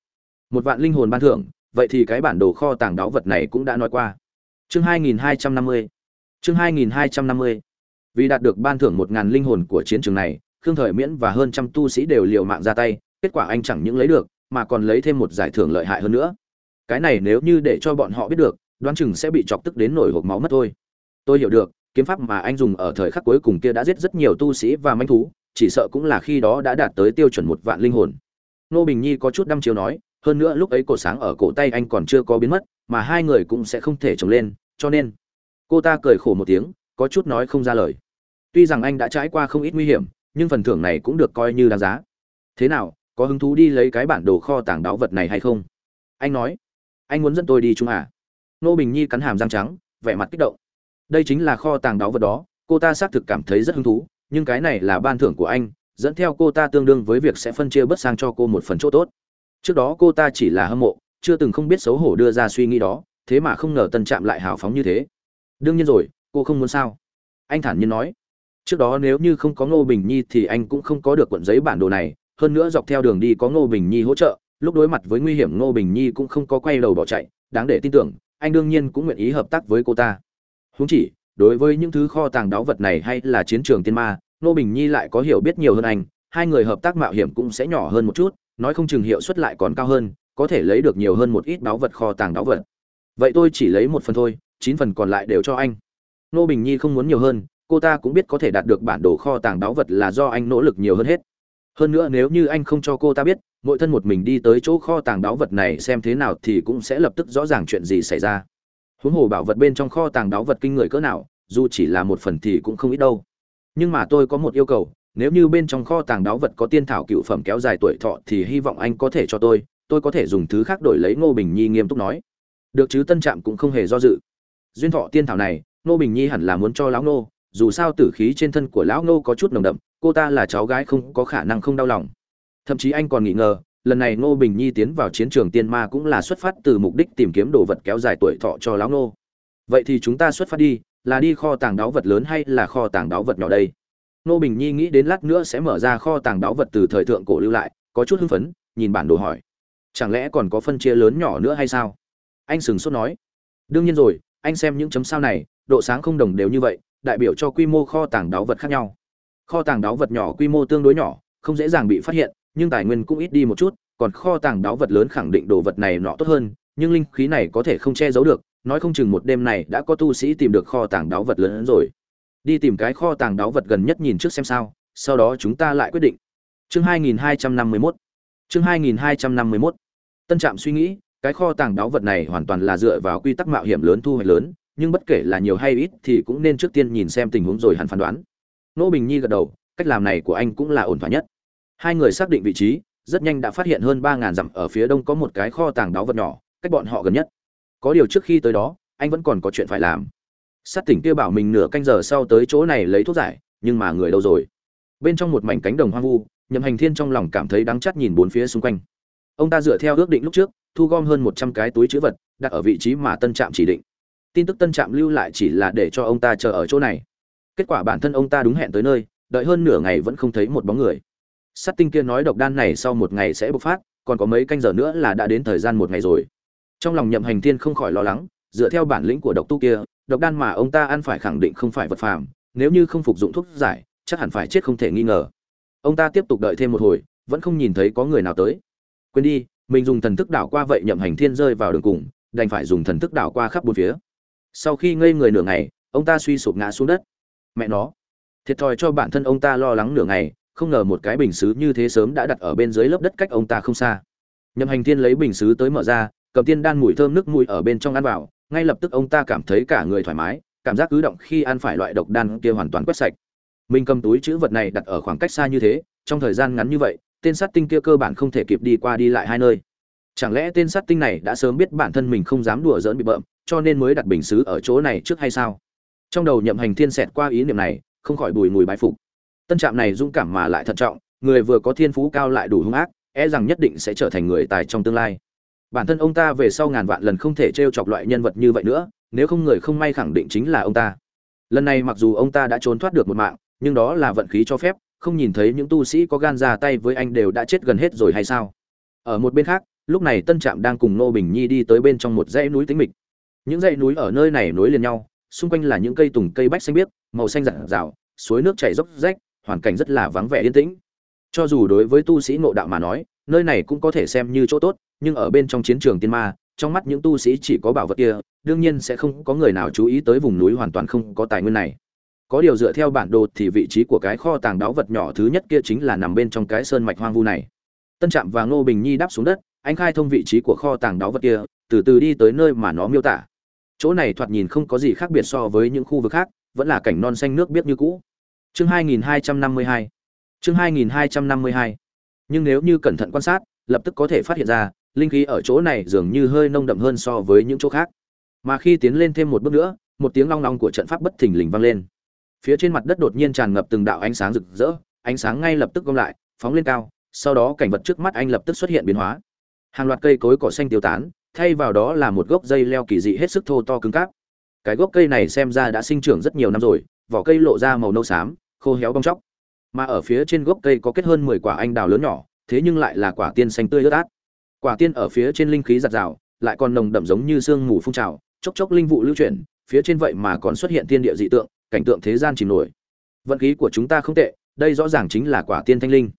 Một vạn linh hồn ban thưởng, vậy thì cái bản đồ kho tàng đáo vật này cũng đã nói qua. Chương 2250 chương 2250 vì đạt được ban thưởng một ngàn linh hồn của chiến trường này, khương thời miễn và hơn trăm tu sĩ đều liều mạng ra tay, kết quả anh chẳng những lấy được, mà còn lấy thêm một giải thưởng lợi hại hơn nữa. Cái này nếu như để cho bọn họ biết được, đoán chừng sẽ bị chọc tức đến nổi hộp máu mất thôi. Tôi hiểu được, kiếm pháp mà anh dùng ở thời khắc cuối cùng kia đã giết rất nhiều tu sĩ và manh thú chỉ sợ cũng là khi đó đã đạt tới tiêu chuẩn một vạn linh hồn. Nô bình nhi có chút đăm chiếu nói, hơn nữa lúc ấy cổ sáng ở cổ tay anh còn chưa có biến mất, mà hai người cũng sẽ không thể trồng lên, cho nên cô ta cười khổ một tiếng, có chút nói không ra lời. Tuy rằng anh đã trải qua không ít nguy hiểm, nhưng phần thưởng này cũng được coi như đáng giá. Thế nào, có hứng thú đi lấy cái bản đồ kho tàng đáo vật này hay không? Anh nói, anh muốn dẫn tôi đi chung à? Nô bình nhi cắn hàm răng trắng, vẻ mặt kích động. Đây chính là kho tàng đáo vật đó, cô ta xác thực cảm thấy rất hứng thú nhưng cái này là ban thưởng của anh, dẫn theo cô ta tương đương với việc sẽ phân chia bớt sang cho cô một phần chỗ tốt. Trước đó cô ta chỉ là hâm mộ, chưa từng không biết xấu hổ đưa ra suy nghĩ đó, thế mà không ngờ tân trạm lại hào phóng như thế. Đương nhiên rồi, cô không muốn sao? Anh thản nhiên nói. Trước đó nếu như không có ngô bình nhi thì anh cũng không có được cuộn giấy bản đồ này, hơn nữa dọc theo đường đi có ngô bình nhi hỗ trợ, lúc đối mặt với nguy hiểm ngô bình nhi cũng không có quay đầu bỏ chạy, đáng để tin tưởng, anh đương nhiên cũng nguyện ý hợp tác với cô ta. Húng chỉ đối với những thứ kho tàng đáo vật này hay là chiến trường tiên ma nô bình nhi lại có hiểu biết nhiều hơn anh, hai người hợp tác mạo hiểm cũng sẽ nhỏ hơn một chút, nói không chừng hiệu suất lại còn cao hơn, có thể lấy được nhiều hơn một ít đáo vật kho tàng đáo vật. Vậy tôi chỉ lấy một phần thôi, chín phần còn lại đều cho anh. Nô bình nhi không muốn nhiều hơn, cô ta cũng biết có thể đạt được bản đồ kho tàng đáo vật là do anh nỗ lực nhiều hơn hết. Hơn nữa nếu như anh không cho cô ta biết, mỗi thân một mình đi tới chỗ kho tàng đáo vật này xem thế nào thì cũng sẽ lập tức rõ ràng chuyện gì xảy ra huống hồ bảo vật bên trong kho tàng đáo vật kinh người cỡ nào, dù chỉ là một phần thì cũng không ít đâu. Nhưng mà tôi có một yêu cầu, nếu như bên trong kho tàng đáo vật có tiên thảo cựu phẩm kéo dài tuổi thọ thì hy vọng anh có thể cho tôi tôi có thể dùng thứ khác đổi lấy ngô bình nhi nghiêm túc nói. Được chứ, tân trạm cũng không hề do dự. Duyên thọ tiên thảo này, ngô bình nhi hẳn là muốn cho lão ngô, dù sao tử khí trên thân của lão ngô có chút nồng đậm, cô ta là cháu gái không có khả năng không đau lòng. Thậm chí anh còn nghĩ ngờ lần này ngô bình nhi tiến vào chiến trường tiên ma cũng là xuất phát từ mục đích tìm kiếm đồ vật kéo dài tuổi thọ cho lão ngô. Vậy thì chúng ta xuất phát đi, là đi kho tàng đáo vật lớn hay là kho tàng đáo vật nhỏ đây? Ngô bình nhi nghĩ đến lát nữa sẽ mở ra kho tàng đáo vật từ thời thượng cổ lưu lại, có chút hưng phấn, nhìn bản đồ hỏi. Chẳng lẽ còn có phân chia lớn nhỏ nữa hay sao? Anh sừng sốt nói. Đương nhiên rồi, anh xem những chấm sao này, độ sáng không đồng đều như vậy, đại biểu cho quy mô kho tàng đáo vật khác nhau. Kho tàng đáo vật nhỏ quy mô tương đối nhỏ, không dễ dàng bị phát hiện nhưng tài nguyên cũng ít đi một chút, còn kho tàng đáo vật lớn khẳng định đồ vật này nọ tốt hơn, nhưng linh khí này có thể không che giấu được, nói không chừng một đêm này đã có tu sĩ tìm được kho tàng đáo vật lớn hơn rồi. Đi tìm cái kho tàng đáo vật gần nhất nhìn trước xem sao, sau đó chúng ta lại quyết định. Chương 2251 chương 2251 tân trạm suy nghĩ, cái kho tàng đáo vật này hoàn toàn là dựa vào quy tắc mạo hiểm lớn thu hoạch lớn, nhưng bất kể là nhiều hay ít thì cũng nên trước tiên nhìn xem tình huống rồi hẳn phán đoán. Nô bình nhi gật đầu, cách làm này của anh cũng là ổn thỏa nhất hai người xác định vị trí, rất nhanh đã phát hiện hơn ba ngàn dặm ở phía đông có một cái kho tàng đáo vật nhỏ, cách bọn họ gần nhất. Có điều trước khi tới đó, anh vẫn còn có chuyện phải làm. Sát tỉnh kia bảo mình nửa canh giờ sau tới chỗ này lấy thuốc giải, nhưng mà người đâu rồi? Bên trong một mảnh cánh đồng hoang vu, nhậm hành thiên trong lòng cảm thấy đắng chắt nhìn bốn phía xung quanh. Ông ta dựa theo ước định lúc trước, thu gom hơn một trăm cái túi chữ vật, đặt ở vị trí mà tân trạm chỉ định. Tin tức tân trạm lưu lại chỉ là để cho ông ta chờ ở chỗ này. Kết quả bản thân ông ta đúng hẹn tới nơi, đợi hơn nửa ngày vẫn không thấy một bóng người sắt tinh kia nói độc đan này sau một ngày sẽ bộc phát, còn có mấy canh giờ nữa là đã đến thời gian một ngày rồi. Trong lòng nhậm hành thiên không khỏi lo lắng, dựa theo bản lĩnh của độc tu kia, độc đan mà ông ta ăn phải khẳng định không phải vật phàm, nếu như không phục dụng thuốc giải, chắc hẳn phải chết không thể nghi ngờ. Ông ta tiếp tục đợi thêm một hồi, vẫn không nhìn thấy có người nào tới. Quên đi, mình dùng thần thức đảo qua vậy nhậm hành thiên rơi vào đường cùng, đành phải dùng thần thức đảo qua khắp bốn phía. Sau khi ngây người nửa ngày, ông ta suy sụp ngã xuống đất. Mẹ nó, thiệt thòi cho bản thân ông ta lo lắng nửa ngày không ngờ một cái bình xứ như thế sớm đã đặt ở bên dưới lớp đất cách ông ta không xa. Nhậm hành thiên lấy bình xứ tới mở ra, cầm tiên đan mùi thơm nước mùi ở bên trong ăn vào, ngay lập tức ông ta cảm thấy cả người thoải mái, cảm giác cứ động khi ăn phải loại độc đan kia hoàn toàn quét sạch. Mình cầm túi chữ vật này đặt ở khoảng cách xa như thế, trong thời gian ngắn như vậy, tên sát tinh kia cơ bản không thể kịp đi qua đi lại hai nơi. Chẳng lẽ tên sát tinh này đã sớm biết bản thân mình không dám đùa giỡn bị bợm, cho nên mới đặt bình xứ ở chỗ này trước hay sao? Trong đầu nhậm hành thiên xẹt qua ý niệm này, không khỏi bùi mùi bái phục tân trạm này dũng cảm mà lại thận trọng, người vừa có thiên phú cao lại đủ hung ác e rằng nhất định sẽ trở thành người tài trong tương lai. Bản thân ông ta về sau ngàn vạn lần không thể t r e o chọc loại nhân vật như vậy nữa, nếu không người không may khẳng định chính là ông ta. Lần này mặc dù ông ta đã trốn thoát được một mạng, nhưng đó là vận khí cho phép, không nhìn thấy những tu sĩ có gan ra tay với anh đều đã chết gần hết rồi hay sao? Ở một bên khác, lúc này tân trạm đang cùng nô bình nhi đi tới bên trong một dãy núi tính mịch. Những dãy núi ở nơi này nối liền nhau, xung quanh là những cây tùng cây bách xanh biếc, màu xanh rạng rào suối nước chảy dốc rách hoàn cảnh rất là vắng vẻ yên tĩnh. Cho dù đối với tu sĩ ngộ đạo mà nói, nơi này cũng có thể xem như chỗ tốt, nhưng ở bên trong chiến trường tiên ma, trong mắt những tu sĩ chỉ có bảo vật kia, đương nhiên sẽ không có người nào chú ý tới vùng núi hoàn toàn không có tài nguyên này. Có điều dựa theo bản đồ thì vị trí của cái kho tàng đáo vật nhỏ thứ nhất kia chính là nằm bên trong cái sơn mạch hoang vu này. Tân trạm và ngô bình nhi đáp xuống đất, anh khai thông vị trí của kho tàng đáo vật kia, từ từ đi tới nơi mà nó miêu tả. Chỗ này thoạt nhìn không có gì khác biệt so với những khu vực khác, vẫn là cảnh non xanh nước biếc như cũ chương 2252 chương 2252 nhưng nếu như cẩn thận quan sát, lập tức có thể phát hiện ra, linh khí ở chỗ này dường như hơi nông đậm hơn so với những chỗ khác. Mà khi tiến lên thêm một bước nữa, một tiếng long long của trận pháp bất thình lình vang lên. Phía trên mặt đất đột nhiên tràn ngập từng đạo ánh sáng rực rỡ, ánh sáng ngay lập tức gom lại, phóng lên cao, sau đó cảnh vật trước mắt anh lập tức xuất hiện biến hóa. Hàng loạt cây cối cỏ xanh tiêu tán, thay vào đó là một gốc dây leo kỳ dị hết sức thô to cứng cáp. Cái gốc cây này xem ra đã sinh trưởng rất nhiều năm rồi, vỏ cây lộ ra màu nâu xám khô héo bong chóc. Mà ở phía trên gốc cây có kết hơn mười quả anh đào lớn nhỏ, thế nhưng lại là quả tiên xanh tươi ướt át. Quả tiên ở phía trên linh khí giặt rào, lại còn nồng đậm giống như sương mù phun trào, chốc chốc linh vụ lưu chuyển, phía trên vậy mà còn xuất hiện tiên địa dị tượng, cảnh tượng thế gian chìm nổi. Vận khí của chúng ta không tệ, đây rõ ràng chính là quả tiên thanh linh.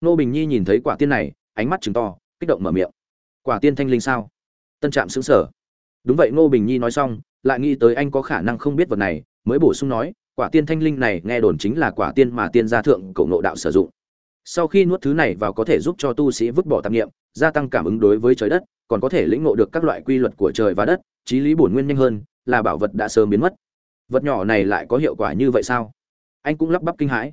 Nô bình nhi nhìn thấy quả tiên này, ánh mắt chừng to, kích động mở miệng. Quả tiên thanh linh sao? Tân trạm xứng sở đúng vậy ngô bình nhi nói xong, lại nghĩ tới anh có khả năng không biết vật này, mới bổ sung nói quả tiên thanh linh này nghe đồn chính là quả tiên mà tiên gia thượng cổ nộ đạo sử dụng. Sau khi nuốt thứ này vào có thể giúp cho tu sĩ vứt bỏ tạp nghiệm gia tăng cảm ứng đối với trời đất, còn có thể lĩnh ngộ được các loại quy luật của trời và đất, trí lý bổn nguyên nhanh hơn, là bảo vật đã sớm biến mất. Vật nhỏ này lại có hiệu quả như vậy sao? Anh cũng lắp bắp kinh hãi.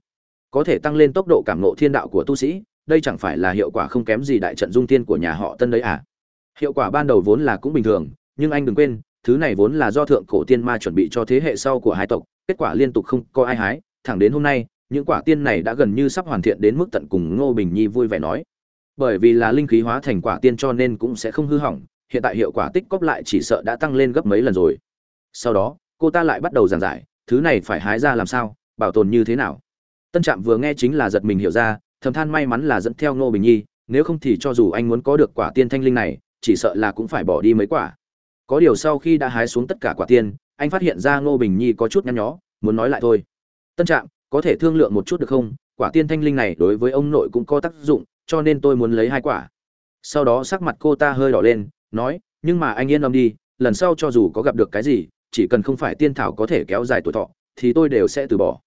Có thể tăng lên tốc độ cảm ngộ thiên đạo của tu sĩ, đây chẳng phải là hiệu quả không kém gì đại trận dung Thiên của nhà họ tân đấy à? Hiệu quả ban đầu vốn là cũng bình thường, nhưng anh đừng quên, thứ này vốn là do thượng cổ tiên ma chuẩn bị cho thế hệ sau của hai tộc kết quả liên tục không có ai hái, thẳng đến hôm nay, những quả tiên này đã gần như sắp hoàn thiện đến mức tận cùng ngô bình nhi vui vẻ nói. Bởi vì là linh khí hóa thành quả tiên cho nên cũng sẽ không hư hỏng, hiện tại hiệu quả tích cóp lại chỉ sợ đã tăng lên gấp mấy lần rồi. Sau đó, cô ta lại bắt đầu giảng giải, thứ này phải hái ra làm sao, bảo tồn như thế nào. Tân trạm vừa nghe chính là giật mình hiểu ra, thầm than may mắn là dẫn theo ngô bình nhi, nếu không thì cho dù anh muốn có được quả tiên thanh linh này, chỉ sợ là cũng phải bỏ đi mấy quả có điều sau khi đã hái xuống tất cả quả tiên, anh phát hiện ra ngô bình nhi có chút nhăn nhó, muốn nói lại thôi. Tân trạm, có thể thương lượng một chút được không? Quả tiên thanh linh này đối với ông nội cũng có tác dụng, cho nên tôi muốn lấy hai quả. Sau đó sắc mặt cô ta hơi đỏ lên, nói, nhưng mà anh yên tâm đi, lần sau cho dù có gặp được cái gì, chỉ cần không phải tiên thảo có thể kéo dài tuổi thọ, thì tôi đều sẽ từ bỏ.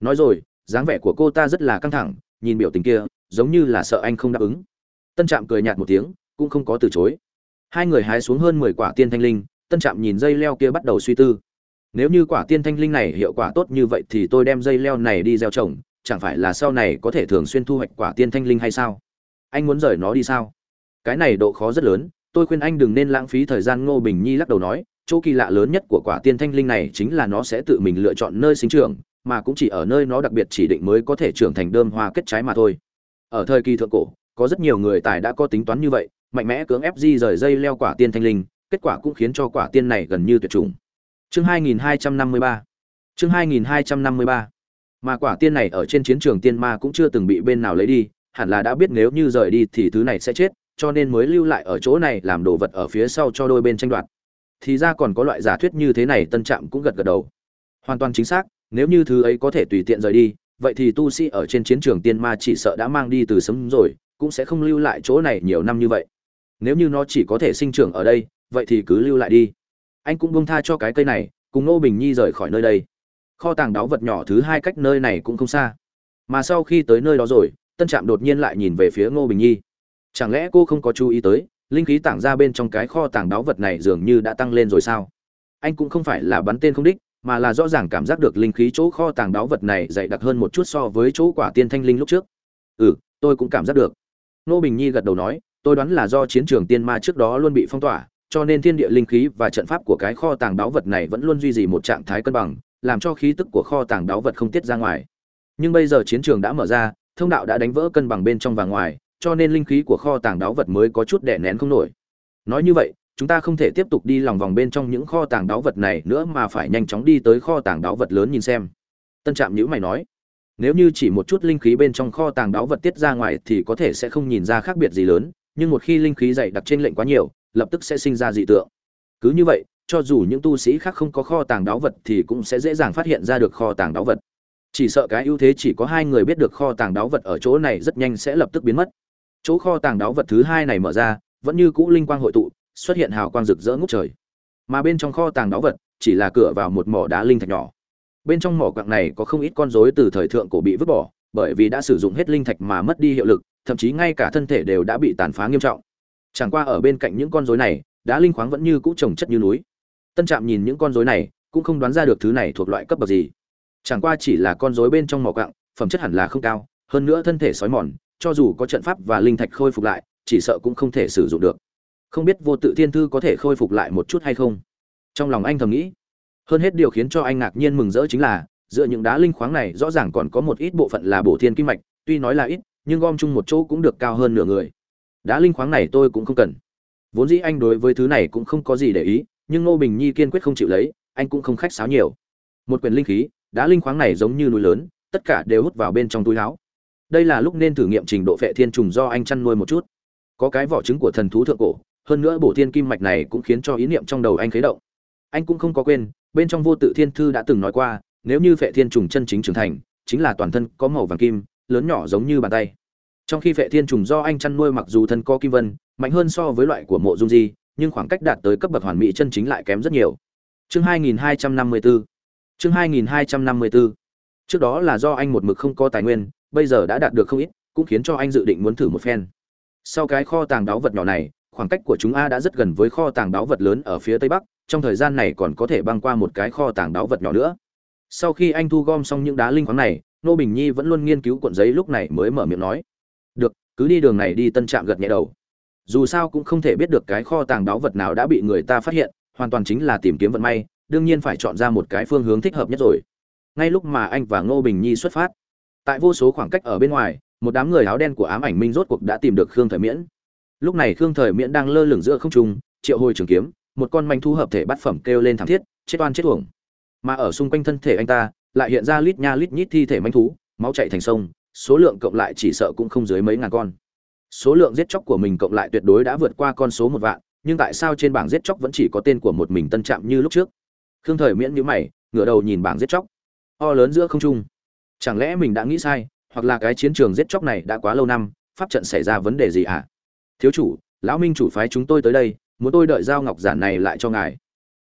Nói rồi, dáng vẻ của cô ta rất là căng thẳng, nhìn biểu tình kia, giống như là sợ anh không đáp ứng. Tân trạm cười nhạt một tiếng, cũng không có từ chối hai người hái xuống hơn mười quả tiên thanh linh, tân trạm nhìn dây leo kia bắt đầu suy tư. Nếu như quả tiên thanh linh này hiệu quả tốt như vậy thì tôi đem dây leo này đi gieo trồng, chẳng phải là sau này có thể thường xuyên thu hoạch quả tiên thanh linh hay sao? Anh muốn rời nó đi sao? Cái này độ khó rất lớn, tôi khuyên anh đừng nên lãng phí thời gian, ngô bình nhi lắc đầu nói, chỗ kỳ lạ lớn nhất của quả tiên thanh linh này chính là nó sẽ tự mình lựa chọn nơi sinh trưởng, mà cũng chỉ ở nơi nó đặc biệt chỉ định mới có thể trưởng thành đơm hoa kết trái mà thôi. Ở thời kỳ thượng cổ, có rất nhiều người tài đã có tính toán như vậy mạnh mẽ cưỡng ép di rời dây leo quả tiên thanh linh, kết quả cũng khiến cho quả tiên này gần như tuyệt chủng. Chương 2253 chương 2253 mà quả tiên này ở trên chiến trường tiên ma cũng chưa từng bị bên nào lấy đi, hẳn là đã biết nếu như rời đi thì thứ này sẽ chết, cho nên mới lưu lại ở chỗ này làm đồ vật ở phía sau cho đôi bên tranh đoạt. Thì ra còn có loại giả thuyết như thế này, tân trạm cũng gật gật đầu. Hoàn toàn chính xác, nếu như thứ ấy có thể tùy tiện rời đi, vậy thì tu sĩ ở trên chiến trường tiên ma chỉ sợ đã mang đi từ sớm rồi, cũng sẽ không lưu lại chỗ này nhiều năm như vậy nếu như nó chỉ có thể sinh trưởng ở đây, vậy thì cứ lưu lại đi. Anh cũng bông tha cho cái cây này, cùng nô bình nhi rời khỏi nơi đây. Kho tàng đáo vật nhỏ thứ hai cách nơi này cũng không xa. Mà sau khi tới nơi đó rồi, tân trạm đột nhiên lại nhìn về phía ngô bình nhi. Chẳng lẽ cô không có chú ý tới, linh khí tảng ra bên trong cái kho tàng đáo vật này dường như đã tăng lên rồi sao? Anh cũng không phải là bắn tên không đích, mà là rõ ràng cảm giác được linh khí chỗ kho tàng đáo vật này dày đặc hơn một chút so với chỗ quả tiên thanh linh lúc trước. Ừ tôi cũng cảm giác được. Nô bình nhi gật đầu nói tôi đoán là do chiến trường tiên ma trước đó luôn bị phong tỏa, cho nên thiên địa linh khí và trận pháp của cái kho tàng đáo vật này vẫn luôn duy trì một trạng thái cân bằng, làm cho khí tức của kho tàng đáo vật không tiết ra ngoài. Nhưng bây giờ chiến trường đã mở ra, thông đạo đã đánh vỡ cân bằng bên trong và ngoài, cho nên linh khí của kho tàng đáo vật mới có chút đè nén không nổi. Nói như vậy, chúng ta không thể tiếp tục đi lòng vòng bên trong những kho tàng đáo vật này nữa mà phải nhanh chóng đi tới kho tàng đáo vật lớn nhìn xem. Tân trạm nhữ mày nói, nếu như chỉ một chút linh khí bên trong kho tàng đáo vật tiết ra ngoài thì có thể sẽ không nhìn ra khác biệt gì lớn nhưng một khi linh khí dày đặc trên lệnh quá nhiều, lập tức sẽ sinh ra dị tượng. Cứ như vậy, cho dù những tu sĩ khác không có kho tàng đáo vật thì cũng sẽ dễ dàng phát hiện ra được kho tàng đáo vật. Chỉ sợ cái ưu thế chỉ có hai người biết được kho tàng đáo vật ở chỗ này rất nhanh sẽ lập tức biến mất. Chỗ kho tàng đáo vật thứ hai này mở ra, vẫn như cũ linh quang hội tụ, xuất hiện hào quang rực rỡ ngút trời. Mà bên trong kho tàng đáo vật chỉ là cửa vào một mỏ đá linh thạch nhỏ. Bên trong mỏ quặng này có không ít con rối từ thời thượng cổ bị vứt bỏ, bởi vì đã sử dụng hết linh thạch mà mất đi hiệu lực thậm chí ngay cả thân thể đều đã bị tàn phá nghiêm trọng. Chẳng qua ở bên cạnh những con rối này, đá linh khoáng vẫn như cũ trồng chất như núi. Tân trạm nhìn những con rối này, cũng không đoán ra được thứ này thuộc loại cấp bậc gì. Chẳng qua chỉ là con rối bên trong mỏ quặng phẩm chất hẳn là không cao, hơn nữa thân thể sói mòn, cho dù có trận pháp và linh thạch khôi phục lại, chỉ sợ cũng không thể sử dụng được. Không biết vô tự thiên thư có thể khôi phục lại một chút hay không? Trong lòng anh thầm nghĩ. Hơn hết điều khiến cho anh ngạc nhiên mừng rỡ chính là, giữa những đá linh khoáng này rõ ràng còn có một ít bộ phận là bổ thiên kim mạch, tuy nói là ít nhưng gom chung một chỗ cũng được cao hơn nửa người. Đá linh khoáng này tôi cũng không cần. Vốn dĩ anh đối với thứ này cũng không có gì để ý, nhưng ngô bình nhi kiên quyết không chịu lấy, anh cũng không khách sáo nhiều. Một quyền linh khí, đá linh khoáng này giống như núi lớn, tất cả đều hút vào bên trong túi áo. Đây là lúc nên thử nghiệm trình độ phệ thiên trùng do anh chăn nuôi một chút. Có cái vỏ trứng của thần thú thượng cổ, hơn nữa bổ thiên kim mạch này cũng khiến cho ý niệm trong đầu anh khấy động. Anh cũng không có quên, bên trong vô tự thiên thư đã từng nói qua, nếu như phệ thiên trùng chân chính trưởng thành, chính là toàn thân có màu vàng kim lớn nhỏ giống như bàn tay. Trong khi phệ thiên trùng do anh chăn nuôi mặc dù thân có kim vân, mạnh hơn so với loại của mộ dung di, nhưng khoảng cách đạt tới cấp bậc hoàn mỹ chân chính lại kém rất nhiều. Chương 2254 chương 2254 trước đó là do anh một mực không có tài nguyên, bây giờ đã đạt được không ít, cũng khiến cho anh dự định muốn thử một phen. Sau cái kho tàng đáo vật nhỏ này, khoảng cách của chúng a đã rất gần với kho tàng đáo vật lớn ở phía tây bắc, trong thời gian này còn có thể băng qua một cái kho tàng đáo vật nhỏ nữa. Sau khi anh thu gom xong những đá linh khoáng này nô bình nhi vẫn luôn nghiên cứu cuộn giấy lúc này mới mở miệng nói. Được, cứ đi đường này đi tân trạm gật nhẹ đầu. Dù sao cũng không thể biết được cái kho tàng đáo vật nào đã bị người ta phát hiện, hoàn toàn chính là tìm kiếm vận may, đương nhiên phải chọn ra một cái phương hướng thích hợp nhất rồi. Ngay lúc mà anh và ngô bình nhi xuất phát, tại vô số khoảng cách ở bên ngoài, một đám người áo đen của ám ảnh minh rốt cuộc đã tìm được khương thời miễn. Lúc này khương thời miễn đang lơ lửng giữa không trung, triệu hồi trường kiếm, một con manh thu hợp thể bát phẩm kêu lên thảm thiết, chết oan chết uổng. Mà ở xung quanh thân thể anh ta lại hiện ra lít nha lít nhít thi thể manh thú, máu chạy thành sông, số lượng cộng lại chỉ sợ cũng không dưới mấy ngàn con. Số lượng giết chóc của mình cộng lại tuyệt đối đã vượt qua con số một vạn, nhưng tại sao trên bảng giết chóc vẫn chỉ có tên của một mình tân trạm như lúc trước? Khương thời miễn nhíu mày, ngửa đầu nhìn bảng giết chóc. O lớn giữa không trung. Chẳng lẽ mình đã nghĩ sai, hoặc là cái chiến trường giết chóc này đã quá lâu năm, pháp trận xảy ra vấn đề gì ạ? À? thiếu chủ, lão minh chủ phái chúng tôi tới đây, muốn tôi đợi giao ngọc giản này lại cho ngài.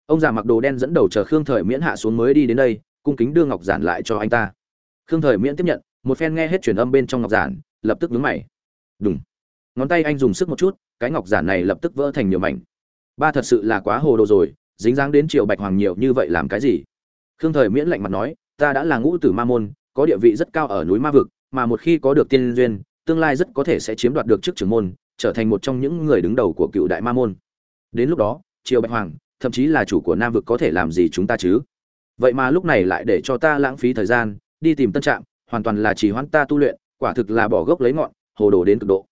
Ông già mặc đồ đen dẫn đầu chờ khương thời miễn hạ xuống mới đi đến đây cung kính đưa ngọc giản lại cho anh ta. Khương thời miễn tiếp nhận, một phen nghe hết truyền âm bên trong ngọc giản, lập tức vướng mày. Đúng ngón tay anh dùng sức một chút, cái ngọc giản này lập tức vỡ thành nhiều mảnh. Ba thật sự là quá hồ đồ rồi, dính dáng đến triệu bạch hoàng nhiều như vậy làm cái gì? Khương thời miễn lạnh mặt nói, ta đã là ngũ tử ma môn, có địa vị rất cao ở núi ma vực, mà một khi có được tiên duyên, tương lai rất có thể sẽ chiếm đoạt được chức trưởng môn, trở thành một trong những người đứng đầu của cựu đại ma môn. Đến lúc đó, triều bạch hoàng, thậm chí là chủ của nam vực có thể làm gì chúng ta chứ? Vậy mà lúc này lại để cho ta lãng phí thời gian, đi tìm tân trạm, hoàn toàn là chỉ hoãn ta tu luyện, quả thực là bỏ gốc lấy ngọn, hồ đồ đến cực độ.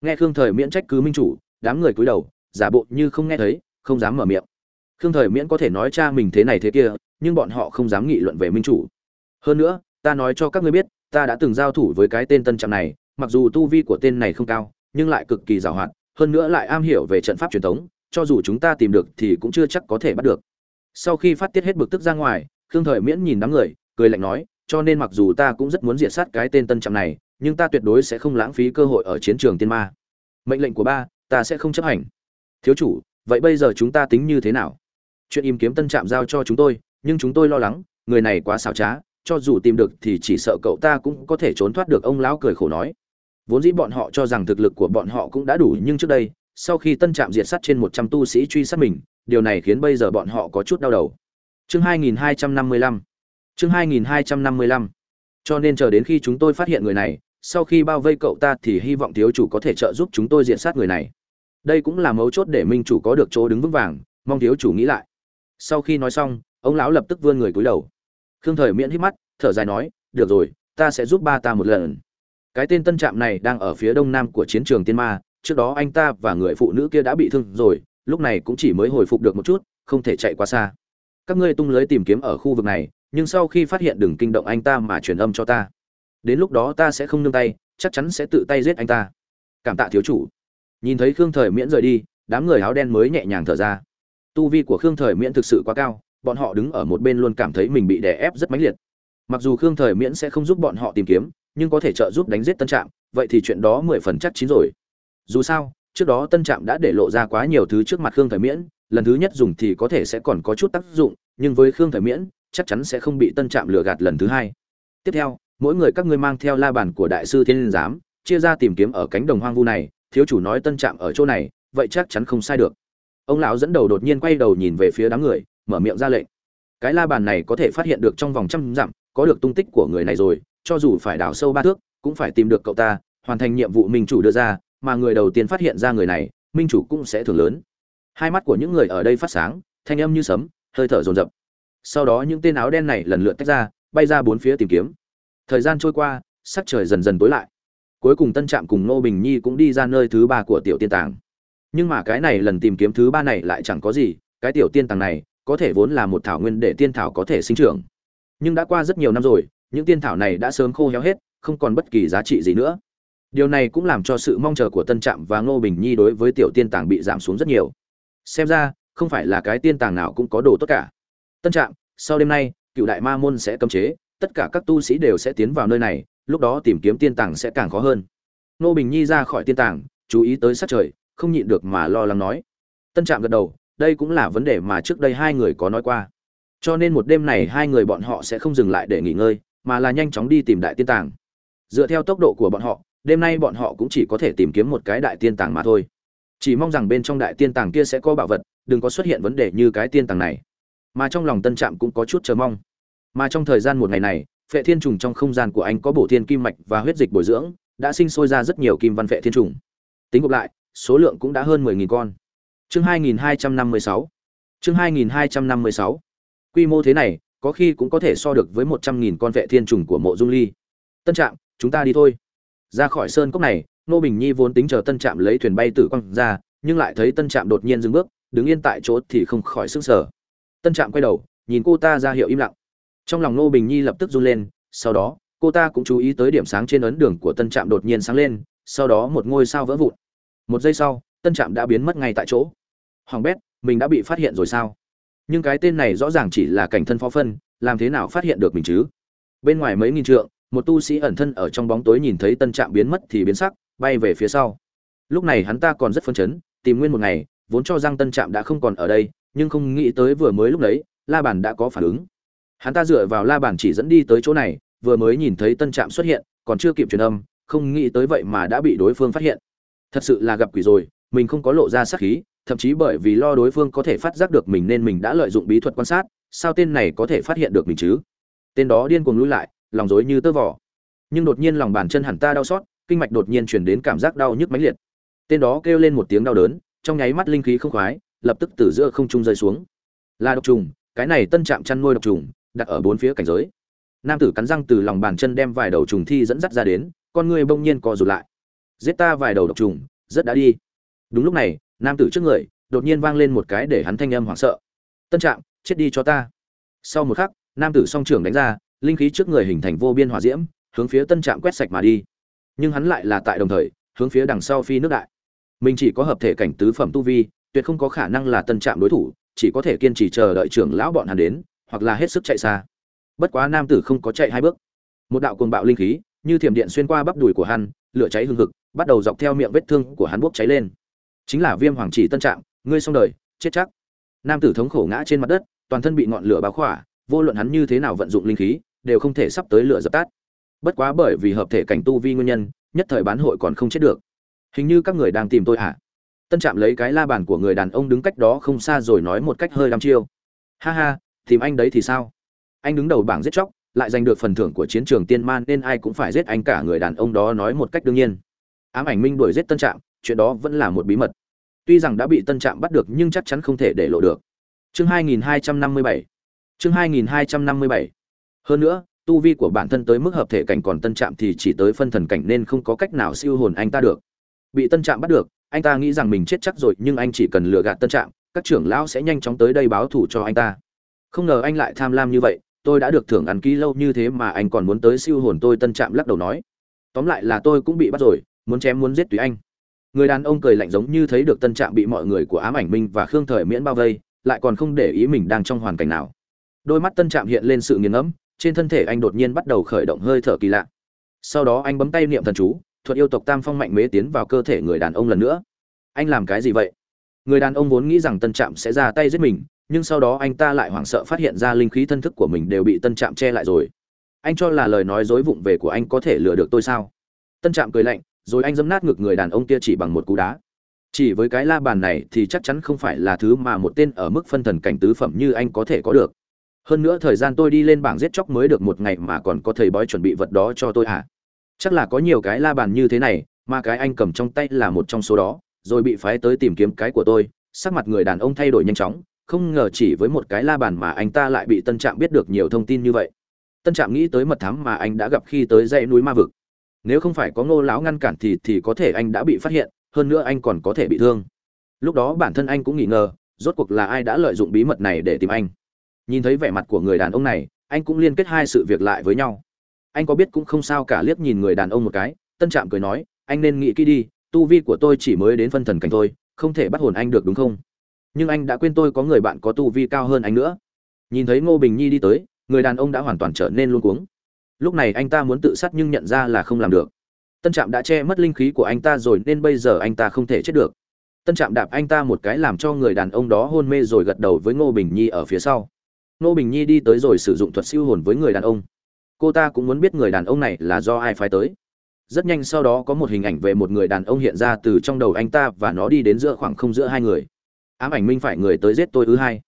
Nghe khương thời miễn trách cứ minh chủ, đám người cúi đầu, giả bộ như không nghe thấy, không dám mở miệng. Khương thời miễn có thể nói cha mình thế này thế kia, nhưng bọn họ không dám nghị luận về minh chủ. Hơn nữa, ta nói cho các ngươi biết, ta đã từng giao thủ với cái tên tân trạm này, mặc dù tu vi của tên này không cao, nhưng lại cực kỳ giàu hoạt hơn nữa lại am hiểu về trận pháp truyền thống, cho dù chúng ta tìm được thì cũng chưa chắc có thể bắt được. Sau khi phát tiết hết bực tức ra ngoài khương thời miễn nhìn đám người, cười lạnh nói, cho nên mặc dù ta cũng rất muốn diệt sát cái tên tân trạm này, nhưng ta tuyệt đối sẽ không lãng phí cơ hội ở chiến trường tiên ma. Mệnh lệnh của ba, ta sẽ không chấp hành. Thiếu chủ, vậy bây giờ chúng ta tính như thế nào? Chuyện im kiếm tân trạm giao cho chúng tôi, nhưng chúng tôi lo lắng, người này quá xảo trá, cho dù tìm được thì chỉ sợ cậu ta cũng có thể trốn thoát được. Ông lão cười khổ nói. Vốn dĩ bọn họ cho rằng thực lực của bọn họ cũng đã đủ, nhưng trước đây, sau khi tân trạm diệt sát trên một trăm tu sĩ truy sát mình, điều này khiến bây giờ bọn họ có chút đau đầu chương 2255 chương 2255 cho nên chờ đến khi chúng tôi phát hiện người này, sau khi bao vây cậu ta thì hy vọng thiếu chủ có thể trợ giúp chúng tôi diện sát người này. Đây cũng là mấu chốt để minh chủ có được chỗ đứng vững vàng, mong thiếu chủ nghĩ lại. Sau khi nói xong, ông lão lập tức vươn người cúi đầu. Khương thời miễn hít mắt, thở dài nói, được rồi, ta sẽ giúp ba ta một lần. Cái tên tân trạm này đang ở phía đông nam của chiến trường tiên ma, trước đó anh ta và người phụ nữ kia đã bị thương rồi, lúc này cũng chỉ mới hồi phục được một chút, không thể chạy quá xa các ngươi tung lưới tìm kiếm ở khu vực này, nhưng sau khi phát hiện đừng kinh động anh ta mà truyền âm cho ta, đến lúc đó ta sẽ không nương tay, chắc chắn sẽ tự tay giết anh ta. Cảm tạ thiếu chủ. Nhìn thấy khương thời miễn rời đi, đám người áo đen mới nhẹ nhàng thở ra. Tu vi của khương thời miễn thực sự quá cao, bọn họ đứng ở một bên luôn cảm thấy mình bị đè ép rất mãnh liệt. Mặc dù khương thời miễn sẽ không giúp bọn họ tìm kiếm, nhưng có thể trợ giúp đánh giết tân trạm, vậy thì chuyện đó mười phần chắc chín rồi. Dù sao, trước đó tân trạm đã để lộ ra quá nhiều thứ trước mặt khương thời miễn lần thứ nhất dùng thì có thể sẽ còn có chút tác dụng, nhưng với khương thời miễn, chắc chắn sẽ không bị tân trạm lừa gạt lần thứ hai. Tiếp theo, mỗi người các ngươi mang theo la bàn của đại sư thiên liên giám, chia ra tìm kiếm ở cánh đồng hoang vu này, thiếu chủ nói tân trạm ở chỗ này, vậy chắc chắn không sai được. Ông lão dẫn đầu đột nhiên quay đầu nhìn về phía đám người, mở miệng ra lệnh. Cái la bàn này có thể phát hiện được trong vòng trăm dặm, có được tung tích của người này rồi, cho dù phải đào sâu ba thước, cũng phải tìm được cậu ta, hoàn thành nhiệm vụ minh chủ đưa ra, mà người đầu tiên phát hiện ra người này, minh chủ cũng sẽ thưởng lớn hai mắt của những người ở đây phát sáng, thanh âm như sấm, hơi thở rồn rập sau đó những tên áo đen này lần lượt tách ra, bay ra bốn phía tìm kiếm. Thời gian trôi qua, sắc trời dần dần tối lại. Cuối cùng tân trạm cùng nô bình nhi cũng đi ra nơi thứ ba của tiểu tiên tàng. Nhưng mà cái này lần tìm kiếm thứ ba này lại chẳng có gì, cái tiểu tiên tàng này có thể vốn là một thảo nguyên để tiên thảo có thể sinh trưởng. Nhưng đã qua rất nhiều năm rồi, những tiên thảo này đã sớm khô héo hết, không còn bất kỳ giá trị gì nữa. Điều này cũng làm cho sự mong chờ của tân trạm và ngô bình nhi đối với tiểu tiên tàng bị giảm xuống rất nhiều xem ra không phải là cái tiên tàng nào cũng có đồ tốt cả. Tân trạng, sau đêm nay cựu đại ma môn sẽ cấm chế tất cả các tu sĩ đều sẽ tiến vào nơi này lúc đó tìm kiếm tiên tàng sẽ càng khó hơn. Ngô bình nhi ra khỏi tiên tàng chú ý tới sát trời không nhịn được mà lo lắng nói. Tân trạm gật đầu đây cũng là vấn đề mà trước đây hai người có nói qua. Cho nên một đêm này hai người bọn họ sẽ không dừng lại để nghỉ ngơi mà là nhanh chóng đi tìm đại tiên tàng. Dựa theo tốc độ của bọn họ đêm nay bọn họ cũng chỉ có thể tìm kiếm một cái đại tiên tàng mà thôi chỉ mong rằng bên trong đại tiên tàng kia sẽ có bảo vật, đừng có xuất hiện vấn đề như cái tiên tàng này. Mà trong lòng tân trạm cũng có chút chờ mong. Mà trong thời gian một ngày này, phệ thiên trùng trong không gian của anh có bổ thiên kim mạch và huyết dịch bồi dưỡng, đã sinh sôi ra rất nhiều kim văn phệ thiên trùng. Tính gộp lại, số lượng cũng đã hơn 10.000 con. Chương 2256 chương 2256 quy mô thế này, có khi cũng có thể so được với 100.000 con vệ thiên trùng của mộ dung ly. Tân trạm, chúng ta đi thôi. Ra khỏi sơn cốc này nô bình nhi vốn tính chờ tân trạm lấy thuyền bay tử quang ra, nhưng lại thấy tân trạm đột nhiên dừng bước, đứng yên tại chỗ thì không khỏi sức sở tân trạm quay đầu, nhìn cô ta ra hiệu im lặng. Trong lòng nô bình nhi lập tức run lên, sau đó, cô ta cũng chú ý tới điểm sáng trên ấn đường của tân trạm đột nhiên sáng lên, sau đó một ngôi sao vỡ vụn. Một giây sau, tân trạm đã biến mất ngay tại chỗ. Hoàng bét, mình đã bị phát hiện rồi sao? Nhưng cái tên này rõ ràng chỉ là cảnh thân phó phân, làm thế nào phát hiện được mình chứ? Bên ngoài mấy nghìn trượng, một tu sĩ ẩn thân ở trong bóng tối nhìn thấy tân trạm biến mất thì biến sắc bay về phía sau. Lúc này hắn ta còn rất phấn chấn, tìm nguyên một ngày, vốn cho rằng tân trạm đã không còn ở đây, nhưng không nghĩ tới vừa mới lúc đấy, la bàn đã có phản ứng. Hắn ta dựa vào la bàn chỉ dẫn đi tới chỗ này, vừa mới nhìn thấy tân trạm xuất hiện, còn chưa kịp truyền âm, không nghĩ tới vậy mà đã bị đối phương phát hiện. Thật sự là gặp quỷ rồi, mình không có lộ ra sát khí, thậm chí bởi vì lo đối phương có thể phát giác được mình nên mình đã lợi dụng bí thuật quan sát, sao tên này có thể phát hiện được mình chứ? Tên đó điên cuồng lui lại, lòng dối như tơ vỏ nhưng đột nhiên lòng bàn chân hẳn ta đau xót kinh mạch đột nhiên chuyển đến cảm giác đau nhức mãnh liệt. Tên đó kêu lên một tiếng đau đớn, trong nháy mắt linh khí không khoái, lập tức từ giữa không trung rơi xuống. Là độc trùng, cái này tân trạm chăn nuôi độc trùng, đặt ở bốn phía cảnh giới. Nam tử cắn răng từ lòng bàn chân đem vài đầu trùng thi dẫn dắt ra đến, con người bỗng nhiên co rụt lại. Giết ta vài đầu độc trùng, rất đã đi. Đúng lúc này, nam tử trước người, đột nhiên vang lên một cái để hắn thanh âm hoảng sợ. Tân trạm, chết đi cho ta. Sau một khắc, nam tử song trưởng đánh ra, linh khí trước người hình thành vô biên hỏa diễm, hướng phía tân trạm quét sạch mà đi nhưng hắn lại là tại đồng thời, hướng phía đằng sau phi nước đại. Mình chỉ có hợp thể cảnh tứ phẩm tu vi, tuyệt không có khả năng là tân trạm đối thủ, chỉ có thể kiên trì chờ đợi trưởng lão bọn hắn đến, hoặc là hết sức chạy xa. Bất quá nam tử không có chạy hai bước. Một đạo cuồng bạo linh khí, như thiểm điện xuyên qua bắp đùi của hắn, lửa cháy hừng hực, bắt đầu dọc theo miệng vết thương của hắn bốc cháy lên. Chính là viêm hoàng chỉ tân trạng ngươi xong đời, chết chắc. Nam tử thống khổ ngã trên mặt đất, toàn thân bị ngọn lửa báo khỏa, vô luận hắn như thế nào vận dụng linh khí, đều không thể sắp tới lửa dập tắt bất quá bởi vì hợp thể cảnh tu vi nguyên nhân, nhất thời bán hội còn không chết được. Hình như các người đang tìm tôi hả? Tân trạm lấy cái la bàn của người đàn ông đứng cách đó không xa rồi nói một cách hơi đăm chiêu. Ha ha, tìm anh đấy thì sao? Anh đứng đầu bảng giết chóc, lại giành được phần thưởng của chiến trường tiên man nên ai cũng phải giết anh cả người đàn ông đó nói một cách đương nhiên. Ám ảnh minh đuổi giết tân trạm, chuyện đó vẫn là một bí mật. Tuy rằng đã bị tân trạm bắt được nhưng chắc chắn không thể để lộ được. Chương 2257 chương 2257 hơn nữa tu vi của bản thân tới mức hợp thể cảnh còn tân trạm thì chỉ tới phân thần cảnh nên không có cách nào siêu hồn anh ta được. Bị tân trạm bắt được, anh ta nghĩ rằng mình chết chắc rồi nhưng anh chỉ cần lừa gạt tân trạm, các trưởng lão sẽ nhanh chóng tới đây báo thù cho anh ta. Không ngờ anh lại tham lam như vậy, tôi đã được thưởng ăn ký lâu như thế mà anh còn muốn tới siêu hồn tôi, tân trạm lắc đầu nói. Tóm lại là tôi cũng bị bắt rồi, muốn chém muốn giết tùy anh. Người đàn ông cười lạnh giống như thấy được tân trạm bị mọi người của ám ảnh minh và khương thời miễn bao vây, lại còn không để ý mình đang trong hoàn cảnh nào. Đôi mắt tân trạm hiện lên sự nghiền ngẫm trên thân thể anh đột nhiên bắt đầu khởi động hơi thở kỳ lạ. Sau đó anh bấm tay niệm thần chú, thuật yêu tộc tam phong mạnh mế tiến vào cơ thể người đàn ông lần nữa. Anh làm cái gì vậy? Người đàn ông vốn nghĩ rằng tân trạm sẽ ra tay giết mình, nhưng sau đó anh ta lại hoảng sợ phát hiện ra linh khí thân thức của mình đều bị tân trạm che lại rồi. Anh cho là lời nói dối vụng về của anh có thể lừa được tôi sao? Tân trạm cười lạnh, rồi anh dẫm nát ngực người đàn ông kia chỉ bằng một cú đá. Chỉ với cái la bàn này thì chắc chắn không phải là thứ mà một tên ở mức phân thần cảnh tứ phẩm như anh có thể có được hơn nữa thời gian tôi đi lên bảng giết chóc mới được một ngày mà còn có thầy bói chuẩn bị vật đó cho tôi hả? Chắc là có nhiều cái la bàn như thế này, mà cái anh cầm trong tay là một trong số đó, rồi bị phái tới tìm kiếm cái của tôi. Sắc mặt người đàn ông thay đổi nhanh chóng, không ngờ chỉ với một cái la bàn mà anh ta lại bị tân trạm biết được nhiều thông tin như vậy. Tân trạm nghĩ tới mật thám mà anh đã gặp khi tới dãy núi ma vực. Nếu không phải có ngô lão ngăn cản thì thì có thể anh đã bị phát hiện, hơn nữa anh còn có thể bị thương. Lúc đó bản thân anh cũng nghi ngờ, rốt cuộc là ai đã lợi dụng bí mật này để tìm anh? Nhìn thấy vẻ mặt của người đàn ông này, anh cũng liên kết hai sự việc lại với nhau. Anh có biết cũng không sao cả liếc nhìn người đàn ông một cái, tân trạm cười nói, anh nên nghĩ kỹ đi, tu vi của tôi chỉ mới đến phân thần cảnh thôi, không thể bắt hồn anh được đúng không? Nhưng anh đã quên tôi có người bạn có tu vi cao hơn anh nữa. Nhìn thấy ngô bình nhi đi tới, người đàn ông đã hoàn toàn trở nên luôn cuống. Lúc này anh ta muốn tự sát nhưng nhận ra là không làm được. Tân trạm đã che mất linh khí của anh ta rồi nên bây giờ anh ta không thể chết được. Tân trạm đạp anh ta một cái làm cho người đàn ông đó hôn mê rồi gật đầu với ngô bình nhi ở phía sau. Nô bình nhi đi tới rồi sử dụng thuật siêu hồn với người đàn ông. Cô ta cũng muốn biết người đàn ông này là do ai phái tới. Rất nhanh sau đó có một hình ảnh về một người đàn ông hiện ra từ trong đầu anh ta và nó đi đến giữa khoảng không giữa hai người. Ám ảnh minh phải người tới giết tôi thứ hai.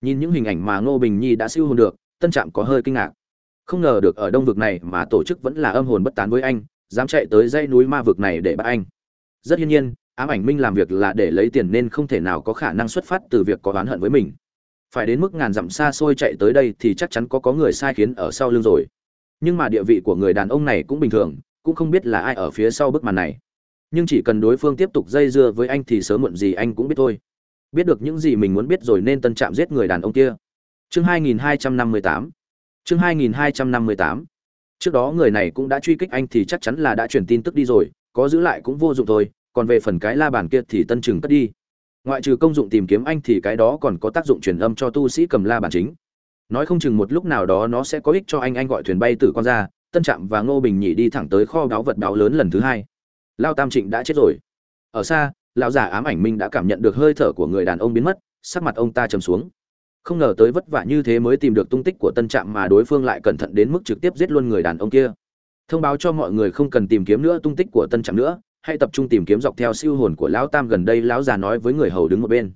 Nhìn những hình ảnh mà ngô bình nhi đã siêu hồn được, tân trạm có hơi kinh ngạc. Không ngờ được ở đông vực này mà tổ chức vẫn là âm hồn bất tán với anh, dám chạy tới dãy núi ma vực này để bắt anh. Rất hiên nhiên, ám ảnh minh làm việc là để lấy tiền nên không thể nào có khả năng xuất phát từ việc có oán hận với mình phải đến mức ngàn dặm xa xôi chạy tới đây thì chắc chắn có có người sai khiến ở sau lưng rồi. Nhưng mà địa vị của người đàn ông này cũng bình thường, cũng không biết là ai ở phía sau bức màn này. Nhưng chỉ cần đối phương tiếp tục dây dưa với anh thì sớm muộn gì anh cũng biết thôi. Biết được những gì mình muốn biết rồi nên tân trạm giết người đàn ông kia. Chương 2258 chương 2258 trước đó người này cũng đã truy kích anh thì chắc chắn là đã truyền tin tức đi rồi, có giữ lại cũng vô dụng thôi, còn về phần cái la bàn kia thì tân trừng cất đi ngoại trừ công dụng tìm kiếm anh thì cái đó còn có tác dụng truyền âm cho tu sĩ cầm la bản chính. Nói không chừng một lúc nào đó nó sẽ có ích cho anh anh gọi thuyền bay tử con ra, tân trạm và ngô bình nhị đi thẳng tới kho báu vật báu lớn lần thứ hai. Lao tam trịnh đã chết rồi. Ở xa, lão già ám ảnh minh đã cảm nhận được hơi thở của người đàn ông biến mất, sắc mặt ông ta trầm xuống. Không ngờ tới vất vả như thế mới tìm được tung tích của tân trạm mà đối phương lại cẩn thận đến mức trực tiếp giết luôn người đàn ông kia. Thông báo cho mọi người không cần tìm kiếm nữa tung tích của tân trạm nữa hãy tập trung tìm kiếm dọc theo siêu hồn của lão tam gần đây lão già nói với người hầu đứng một bên.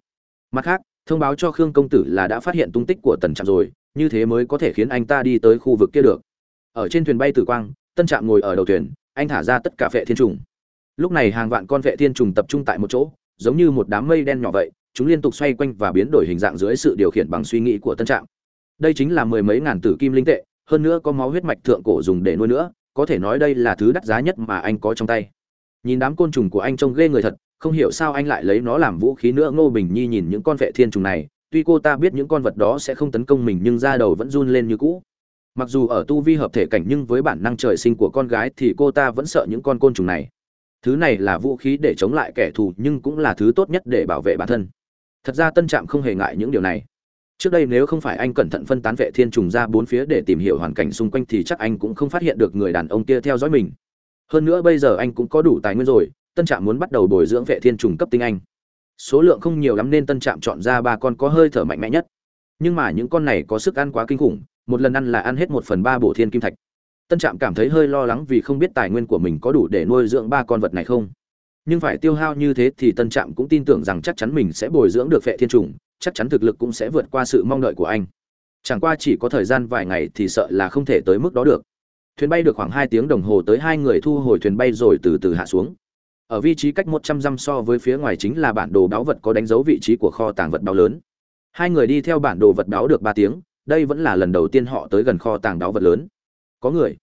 Mặt khác, thông báo cho khương công tử là đã phát hiện tung tích của tần trạm rồi, như thế mới có thể khiến anh ta đi tới khu vực kia được. Ở trên thuyền bay tử quang, tân trạm ngồi ở đầu thuyền, anh thả ra tất cả vệ thiên trùng. Lúc này hàng vạn con vệ thiên trùng tập trung tại một chỗ, giống như một đám mây đen nhỏ vậy, chúng liên tục xoay quanh và biến đổi hình dạng dưới sự điều khiển bằng suy nghĩ của tân trạm. Đây chính là mười mấy ngàn tử kim linh tệ, hơn nữa có máu huyết mạch thượng cổ dùng để nuôi nữa, có thể nói đây là thứ đắt giá nhất mà anh có trong tay nhìn đám côn trùng của anh trông ghê người thật, không hiểu sao anh lại lấy nó làm vũ khí nữa. Ngô bình nhi nhìn những con vệ thiên trùng này, tuy cô ta biết những con vật đó sẽ không tấn công mình, nhưng da đầu vẫn run lên như cũ. Mặc dù ở tu vi hợp thể cảnh, nhưng với bản năng trời sinh của con gái thì cô ta vẫn sợ những con côn trùng này. Thứ này là vũ khí để chống lại kẻ thù, nhưng cũng là thứ tốt nhất để bảo vệ bản thân. Thật ra tân trạm không hề ngại những điều này. Trước đây nếu không phải anh cẩn thận phân tán vệ thiên trùng ra bốn phía để tìm hiểu hoàn cảnh xung quanh thì chắc anh cũng không phát hiện được người đàn ông kia theo dõi mình hơn nữa bây giờ anh cũng có đủ tài nguyên rồi, tân trạm muốn bắt đầu bồi dưỡng vệ thiên trùng cấp tinh anh. Số lượng không nhiều lắm nên tân trạm chọn ra ba con có hơi thở mạnh mẽ nhất. Nhưng mà những con này có sức ăn quá kinh khủng, một lần ăn là ăn hết một phần ba bổ thiên kim thạch. Tân trạm cảm thấy hơi lo lắng vì không biết tài nguyên của mình có đủ để nuôi dưỡng ba con vật này không. Nhưng phải tiêu hao như thế thì tân trạm cũng tin tưởng rằng chắc chắn mình sẽ bồi dưỡng được vệ thiên trùng, chắc chắn thực lực cũng sẽ vượt qua sự mong đợi của anh. Chẳng qua chỉ có thời gian vài ngày thì sợ là không thể tới mức đó được thuyền bay được khoảng hai tiếng đồng hồ tới hai người thu hồi thuyền bay rồi từ từ hạ xuống. Ở vị trí cách một trăm dặm so với phía ngoài chính là bản đồ báo vật có đánh dấu vị trí của kho tàng vật báo lớn. Hai người đi theo bản đồ vật báo được ba tiếng, đây vẫn là lần đầu tiên họ tới gần kho tàng báo vật lớn. Có người.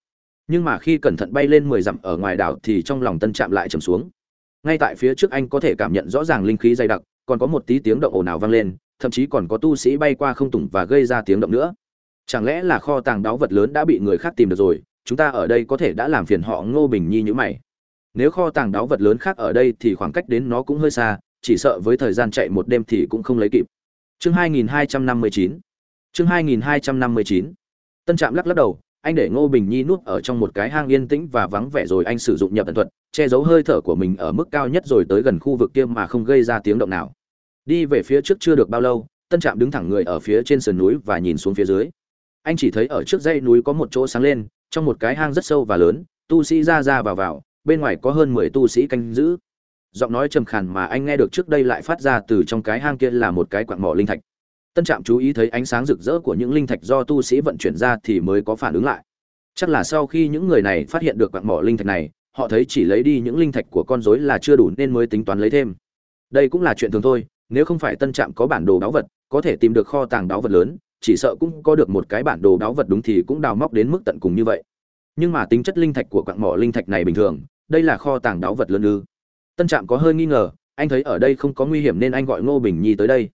Nhưng mà khi cẩn thận bay lên mười dặm ở ngoài đảo thì trong lòng tân trạm lại trầm xuống. Ngay tại phía trước anh có thể cảm nhận rõ ràng linh khí dày đặc, còn có một tí tiếng động ồn ào vang lên, thậm chí còn có tu sĩ bay qua không tùng và gây ra tiếng động nữa. Chẳng lẽ là kho tàng đáo vật lớn đã bị người khác tìm được rồi? Chúng ta ở đây có thể đã làm phiền họ ngô bình nhi như mày. Nếu kho tàng đáo vật lớn khác ở đây thì khoảng cách đến nó cũng hơi xa, chỉ sợ với thời gian chạy một đêm thì cũng không lấy kịp. Chương 2259 chương 2259 tân trạm lắc lắc đầu, anh để ngô bình nhi nuốt ở trong một cái hang yên tĩnh và vắng vẻ rồi anh sử dụng nhập thần thuật, che giấu hơi thở của mình ở mức cao nhất rồi tới gần khu vực kia mà không gây ra tiếng động nào. Đi về phía trước chưa được bao lâu, tân trạm đứng thẳng người ở phía trên sườn núi và nhìn xuống phía dưới. Anh chỉ thấy ở trước dãy núi có một chỗ sáng lên trong một cái hang rất sâu và lớn, tu sĩ ra ra vào vào, bên ngoài có hơn mười tu sĩ canh giữ. Giọng nói trầm khàn mà anh nghe được trước đây lại phát ra từ trong cái hang kia là một cái quặng mỏ linh thạch. Tân trạm chú ý thấy ánh sáng rực rỡ của những linh thạch do tu sĩ vận chuyển ra thì mới có phản ứng lại. Chắc là sau khi những người này phát hiện được quặng mỏ linh thạch này, họ thấy chỉ lấy đi những linh thạch của con rối là chưa đủ nên mới tính toán lấy thêm. Đây cũng là chuyện thường thôi, nếu không phải tân trạm có bản đồ đáo vật, có thể tìm được kho tàng đáo vật lớn chỉ sợ cũng có được một cái bản đồ đáo vật đúng thì cũng đào móc đến mức tận cùng như vậy. Nhưng mà tính chất linh thạch của quặng mỏ linh thạch này bình thường, đây là kho tàng đáo vật lớn ư. Tân trạm có hơi nghi ngờ, anh thấy ở đây không có nguy hiểm nên anh gọi ngô bình nhi tới đây.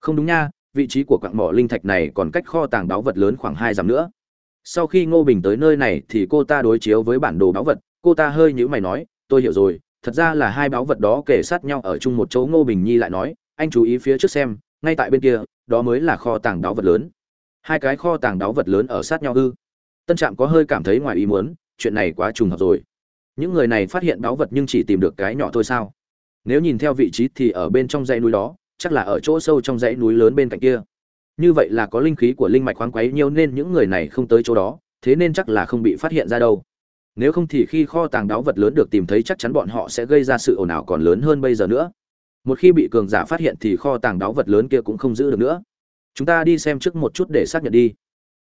Không đúng nha, vị trí của quặng mỏ linh thạch này còn cách kho tàng đáo vật lớn khoảng hai dặm nữa. Sau khi ngô bình tới nơi này thì cô ta đối chiếu với bản đồ đáo vật, cô ta hơi nhữ mày nói, tôi hiểu rồi, thật ra là hai báo vật đó kể sát nhau ở chung một chỗ. Ngô bình nhi lại nói, anh chú ý phía trước xem ngay tại bên kia, đó mới là kho tàng đáo vật lớn. Hai cái kho tàng đáo vật lớn ở sát nhau ư? Tân trạm có hơi cảm thấy ngoài ý muốn, chuyện này quá trùng hợp rồi. Những người này phát hiện đáo vật nhưng chỉ tìm được cái nhỏ thôi sao? Nếu nhìn theo vị trí thì ở bên trong dãy núi đó, chắc là ở chỗ sâu trong dãy núi lớn bên cạnh kia. Như vậy là có linh khí của linh mạch khoáng quấy nhiều nên những người này không tới chỗ đó, thế nên chắc là không bị phát hiện ra đâu. Nếu không thì khi kho tàng đáo vật lớn được tìm thấy chắc chắn bọn họ sẽ gây ra sự ồn ào còn lớn hơn bây giờ nữa một khi bị cường giả phát hiện thì kho tàng đáo vật lớn kia cũng không giữ được nữa. Chúng ta đi xem trước một chút để xác nhận đi.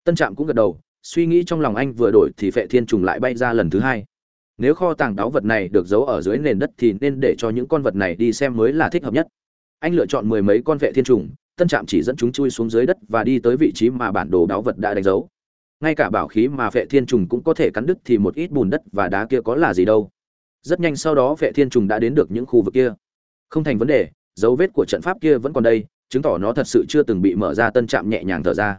Tân trạm cũng gật đầu, suy nghĩ trong lòng anh vừa đổi thì phệ thiên trùng lại bay ra lần thứ hai. Nếu kho tàng đáo vật này được giấu ở dưới nền đất thì nên để cho những con vật này đi xem mới là thích hợp nhất. Anh lựa chọn mười mấy con vệ thiên trùng, tân trạm chỉ dẫn chúng chui xuống dưới đất và đi tới vị trí mà bản đồ đáo vật đã đánh dấu. Ngay cả bảo khí mà vệ thiên trùng cũng có thể cắn đứt thì một ít bùn đất và đá kia có là gì đâu. Rất nhanh sau đó vệ thiên trùng đã đến được những khu vực kia không thành vấn đề, dấu vết của trận pháp kia vẫn còn đây, chứng tỏ nó thật sự chưa từng bị mở ra, tân trạm nhẹ nhàng thở ra.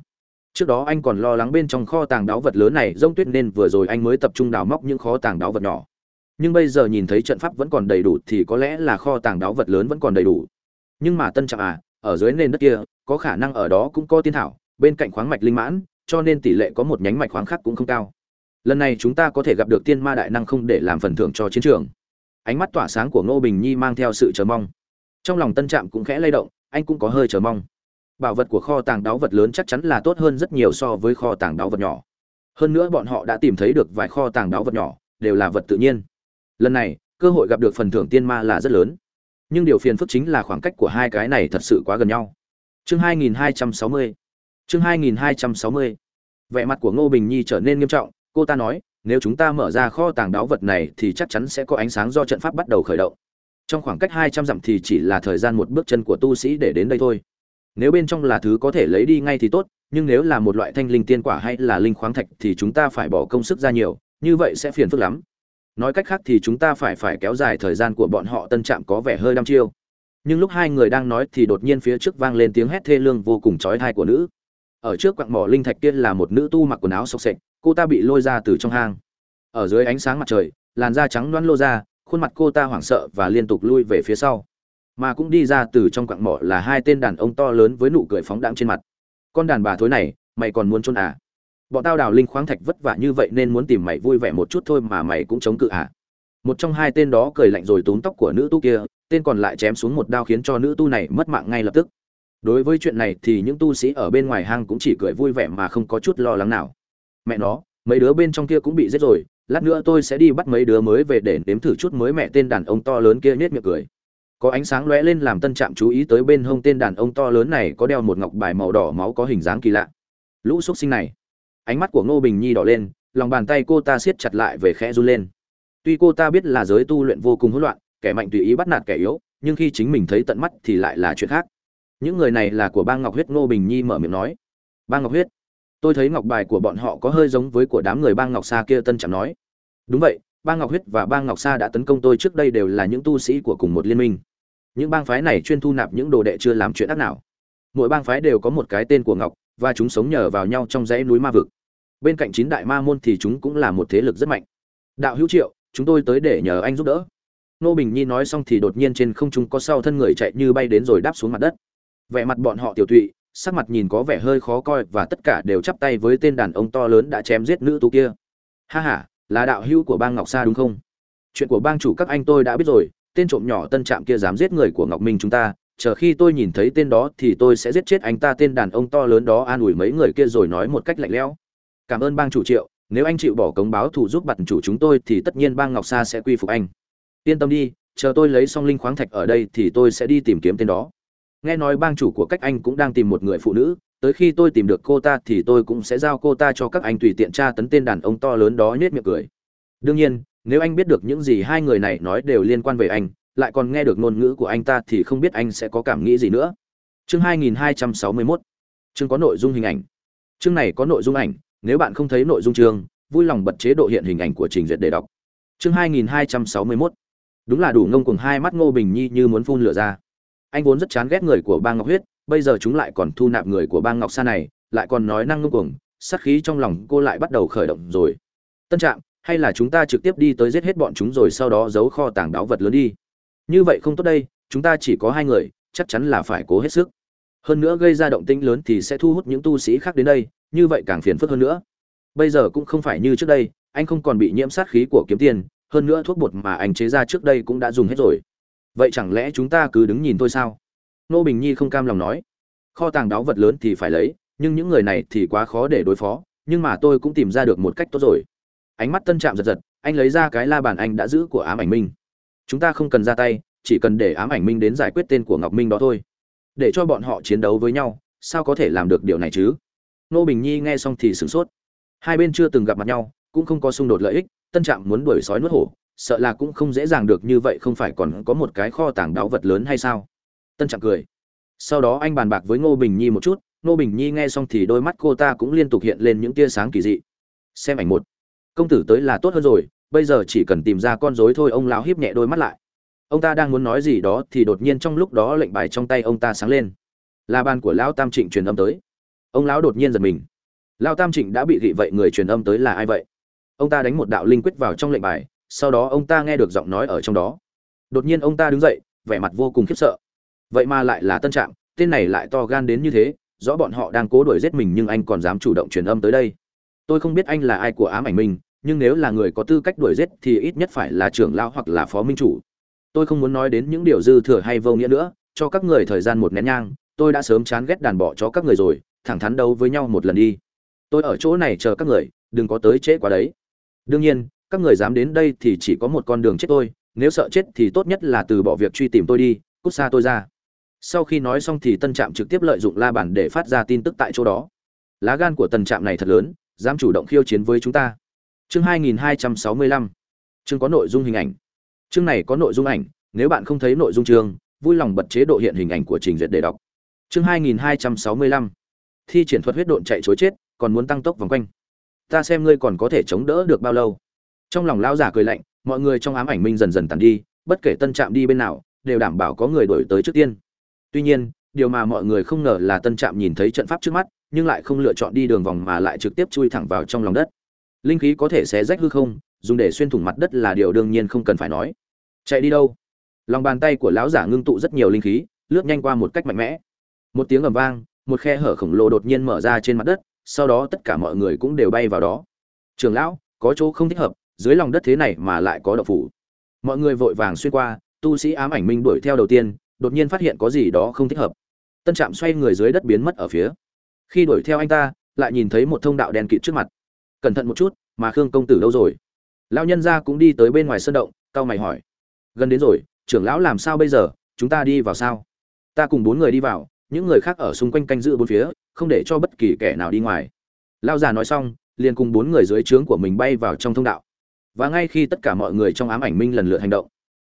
Trước đó anh còn lo lắng bên trong kho tàng đáo vật lớn này rông tuyết nên vừa rồi anh mới tập trung đào móc những kho tàng đáo vật nhỏ. Nhưng bây giờ nhìn thấy trận pháp vẫn còn đầy đủ thì có lẽ là kho tàng đáo vật lớn vẫn còn đầy đủ. Nhưng mà tân trạm à ở dưới nền đất kia, có khả năng ở đó cũng có tiên thảo, bên cạnh khoáng mạch linh mãn, cho nên tỷ lệ có một nhánh mạch khoáng khác cũng không cao. Lần này chúng ta có thể gặp được tiên ma đại năng không để làm phần thưởng cho chiến trường ánh mắt tỏa sáng của ngô bình nhi mang theo sự chờ mong. Trong lòng tân trạm cũng khẽ lay động, anh cũng có hơi chờ mong. Bảo vật của kho tàng đáo vật lớn chắc chắn là tốt hơn rất nhiều so với kho tàng đáo vật nhỏ. Hơn nữa bọn họ đã tìm thấy được vài kho tàng đáo vật nhỏ, đều là vật tự nhiên. Lần này, cơ hội gặp được phần thưởng tiên ma là rất lớn. Nhưng điều phiền phức chính là khoảng cách của hai cái này thật sự quá gần nhau. Chương 2260 chương 2260 vẻ mặt của ngô bình nhi trở nên nghiêm trọng, cô ta nói nếu chúng ta mở ra kho tàng đáo vật này thì chắc chắn sẽ có ánh sáng do trận pháp bắt đầu khởi động. Trong khoảng cách hai trăm dặm thì chỉ là thời gian một bước chân của tu sĩ để đến đây thôi. Nếu bên trong là thứ có thể lấy đi ngay thì tốt, nhưng nếu là một loại thanh linh tiên quả hay là linh khoáng thạch thì chúng ta phải bỏ công sức ra nhiều, như vậy sẽ phiền phức lắm. Nói cách khác thì chúng ta phải phải kéo dài thời gian của bọn họ tân trạm có vẻ hơi đăm chiêu. Nhưng lúc hai người đang nói thì đột nhiên phía trước vang lên tiếng hét thê lương vô cùng trói thai của nữ. Ở trước quặng mỏ linh thạch kia là một nữ tu mặc quần áo xộc sệch cô ta bị lôi ra từ trong hang. Ở dưới ánh sáng mặt trời, làn da trắng loăn lô ra, khuôn mặt cô ta hoảng sợ và liên tục lui về phía sau. Mà cũng đi ra từ trong quặng mỏ là hai tên đàn ông to lớn với nụ cười phóng đãng trên mặt. Con đàn bà thối này, mày còn muốn trốn à? Bọn tao đào linh khoáng thạch vất vả như vậy nên muốn tìm mày vui vẻ một chút thôi mà mày cũng chống cự à? Một trong hai tên đó cười lạnh rồi túm tóc của nữ tu kia, tên còn lại chém xuống một đao khiến cho nữ tu này mất mạng ngay lập tức. Đối với chuyện này thì những tu sĩ ở bên ngoài hang cũng chỉ cười vui vẻ mà không có chút lo lắng nào mẹ nó, mấy đứa bên trong kia cũng bị giết rồi, lát nữa tôi sẽ đi bắt mấy đứa mới về để nếm thử chút mới mẹ tên đàn ông to lớn kia nhếch miệng cười. Có ánh sáng lóe lên làm tân trạm chú ý tới bên hông tên đàn ông to lớn này có đeo một ngọc bài màu đỏ máu có hình dáng kỳ lạ. Lũ x sinh này, ánh mắt của ngô bình nhi đỏ lên, lòng bàn tay cô ta siết chặt lại về khẽ run lên. Tuy cô ta biết là giới tu luyện vô cùng hỗn loạn, kẻ mạnh tùy ý bắt nạt kẻ yếu, nhưng khi chính mình thấy tận mắt thì lại là chuyện khác. Những người này là của bang ngọc huyết, ngô bình nhi mở miệng nói. Bang ngọc huyết tôi thấy ngọc bài của bọn họ có hơi giống với của đám người bang ngọc sa kia, tân trạm nói. Đúng vậy, bang ngọc huyết và bang ngọc sa đã tấn công tôi trước đây đều là những tu sĩ của cùng một liên minh. Những bang phái này chuyên thu nạp những đồ đệ chưa làm chuyện ác nào. Mỗi bang phái đều có một cái tên của ngọc, và chúng sống nhờ vào nhau trong dãy núi ma vực. Bên cạnh chín đại ma môn thì chúng cũng là một thế lực rất mạnh. Đạo hữu triệu, chúng tôi tới để nhờ anh giúp đỡ. Nô bình nhi nói xong thì đột nhiên trên không trung có sau thân người chạy như bay đến rồi đáp xuống mặt đất. Vẻ mặt bọn họ tiểu tụy sắc mặt nhìn có vẻ hơi khó coi và tất cả đều chắp tay với tên đàn ông to lớn đã chém giết nữ tú kia. Ha ha, là đạo hữu của bang ngọc sa đúng không? Chuyện của bang chủ các anh tôi đã biết rồi, tên trộm nhỏ tân trạm kia dám giết người của ngọc minh chúng ta, chờ khi tôi nhìn thấy tên đó thì tôi sẽ giết chết anh ta. Tên đàn ông to lớn đó an ủi mấy người kia rồi nói một cách lạnh lẽo. Cảm ơn bang chủ triệu, nếu anh chịu bỏ cống báo thù giúp bạn chủ chúng tôi thì tất nhiên bang ngọc sa sẽ quy phục anh. Yên tâm đi, chờ tôi lấy xong linh khoáng thạch ở đây thì tôi sẽ đi tìm kiếm tên đó nghe nói bang chủ của cách anh cũng đang tìm một người phụ nữ, tới khi tôi tìm được cô ta thì tôi cũng sẽ giao cô ta cho các anh tùy tiện tra tấn tên đàn ông to lớn đó nhếch miệng cười. Đương nhiên, nếu anh biết được những gì hai người này nói đều liên quan về anh, lại còn nghe được ngôn ngữ của anh ta thì không biết anh sẽ có cảm nghĩ gì nữa. Chương 2261 chương có nội dung hình ảnh. Chương này có nội dung ảnh, nếu bạn không thấy nội dung chương, vui lòng bật chế độ hiện hình ảnh của trình duyệt để đọc. Chương 2261 đúng là đủ ngông cuồng hai mắt ngô bình nhi như muốn phun lửa ra anh vốn rất chán ghét người của bang ngọc huyết, bây giờ chúng lại còn thu nạp người của bang ngọc sa này, lại còn nói năng ngưng cuồng, sát khí trong lòng cô lại bắt đầu khởi động rồi. Tân trạng hay là chúng ta trực tiếp đi tới giết hết bọn chúng rồi sau đó giấu kho tàng đáo vật lớn đi? Như vậy không tốt đây, chúng ta chỉ có hai người, chắc chắn là phải cố hết sức. Hơn nữa gây ra động tĩnh lớn thì sẽ thu hút những tu sĩ khác đến đây, như vậy càng phiền phức hơn nữa. Bây giờ cũng không phải như trước đây, anh không còn bị nhiễm sát khí của kiếm tiền, hơn nữa thuốc bột mà anh chế ra trước đây cũng đã dùng hết rồi vậy chẳng lẽ chúng ta cứ đứng nhìn thôi sao? Nô bình nhi không cam lòng nói. Kho tàng đáo vật lớn thì phải lấy, nhưng những người này thì quá khó để đối phó, nhưng mà tôi cũng tìm ra được một cách tốt rồi. Ánh mắt tân trạm giật giật, anh lấy ra cái la bàn anh đã giữ của ám ảnh minh. Chúng ta không cần ra tay, chỉ cần để ám ảnh minh đến giải quyết tên của ngọc minh đó thôi. Để cho bọn họ chiến đấu với nhau, sao có thể làm được điều này chứ? Nô bình nhi nghe xong thì sửng sốt. Hai bên chưa từng gặp mặt nhau, cũng không có xung đột lợi ích, tân trạm muốn đuổi sói nuốt hổ sợ là cũng không dễ dàng được như vậy không phải còn có một cái kho tàng đáo vật lớn hay sao? Tân trạng cười. Sau đó anh bàn bạc với ngô bình nhi một chút, ngô bình nhi nghe xong thì đôi mắt cô ta cũng liên tục hiện lên những tia sáng kỳ dị. Xem ảnh một. Công tử tới là tốt hơn rồi, bây giờ chỉ cần tìm ra con rối thôi, ông lão hiếp nhẹ đôi mắt lại. Ông ta đang muốn nói gì đó thì đột nhiên trong lúc đó lệnh bài trong tay ông ta sáng lên. Là bàn của lão tam trịnh truyền âm tới. Ông lão đột nhiên giật mình. Lão tam trịnh đã bị gị vậy, người truyền âm tới là ai vậy? Ông ta đánh một đạo linh quyết vào trong lệnh bài sau đó ông ta nghe được giọng nói ở trong đó. Đột nhiên ông ta đứng dậy vẻ mặt vô cùng khiếp sợ. Vậy mà lại là tân trạm tên này lại to gan đến như thế rõ bọn họ đang cố đuổi giết mình nhưng anh còn dám chủ động truyền âm tới đây. Tôi không biết anh là ai của ám ảnh mình, nhưng nếu là người có tư cách đuổi giết thì ít nhất phải là trưởng lão hoặc là phó minh chủ. Tôi không muốn nói đến những điều dư thừa hay vô nghĩa nữa cho các người thời gian một nén nhang tôi đã sớm chán ghét đàn bỏ cho các người rồi thẳng thắn đấu với nhau một lần đi. Tôi ở chỗ này chờ các người đừng có tới trễ quá đấy. Đương nhiên các người dám đến đây thì chỉ có một con đường chết tôi, nếu sợ chết thì tốt nhất là từ bỏ việc truy tìm tôi đi, cút xa tôi ra. Sau khi nói xong thì tân trạm trực tiếp lợi dụng la bản để phát ra tin tức tại chỗ đó. Lá gan của tân trạm này thật lớn, dám chủ động khiêu chiến với chúng ta. Chương 2265 chương có nội dung hình ảnh. Chương này có nội dung ảnh, nếu bạn không thấy nội dung chương, vui lòng bật chế độ hiện hình ảnh của trình duyệt để đọc. Chương 2265 thi triển thuật huyết độn chạy chối chết, còn muốn tăng tốc vòng quanh. Ta xem ngươi còn có thể chống đỡ được bao lâu trong lòng lão giả cười lạnh, mọi người trong ám ảnh minh dần dần tàn đi, bất kể tân trạm đi bên nào, đều đảm bảo có người đổi tới trước tiên. Tuy nhiên, điều mà mọi người không ngờ là tân trạm nhìn thấy trận pháp trước mắt, nhưng lại không lựa chọn đi đường vòng mà lại trực tiếp chui thẳng vào trong lòng đất. Linh khí có thể xé rách hư không, dùng để xuyên thủng mặt đất là điều đương nhiên không cần phải nói. Chạy đi đâu? Lòng bàn tay của lão giả ngưng tụ rất nhiều linh khí, lướt nhanh qua một cách mạnh mẽ. Một tiếng ầm vang, một khe hở khổng lồ đột nhiên mở ra trên mặt đất, sau đó tất cả mọi người cũng đều bay vào đó. Trường lão, có chỗ không thích hợp dưới lòng đất thế này mà lại có động phủ. Mọi người vội vàng xuyên qua, tu sĩ ám ảnh minh đuổi theo đầu tiên, đột nhiên phát hiện có gì đó không thích hợp. Tân trạm xoay người dưới đất biến mất ở phía. Khi đuổi theo anh ta, lại nhìn thấy một thông đạo đen kịt trước mặt. Cẩn thận một chút, mà khương công tử đâu rồi? Lão nhân gia cũng đi tới bên ngoài sân động cao mày hỏi. Gần đến rồi, trưởng lão làm sao bây giờ? Chúng ta đi vào sao? Ta cùng bốn người đi vào, những người khác ở xung quanh canh giữ bốn phía, không để cho bất kỳ kẻ nào đi ngoài. Lao già nói xong, liền cùng bốn người dưới trướng của mình bay vào trong thông đạo và ngay khi tất cả mọi người trong ám ảnh minh lần lượt hành động,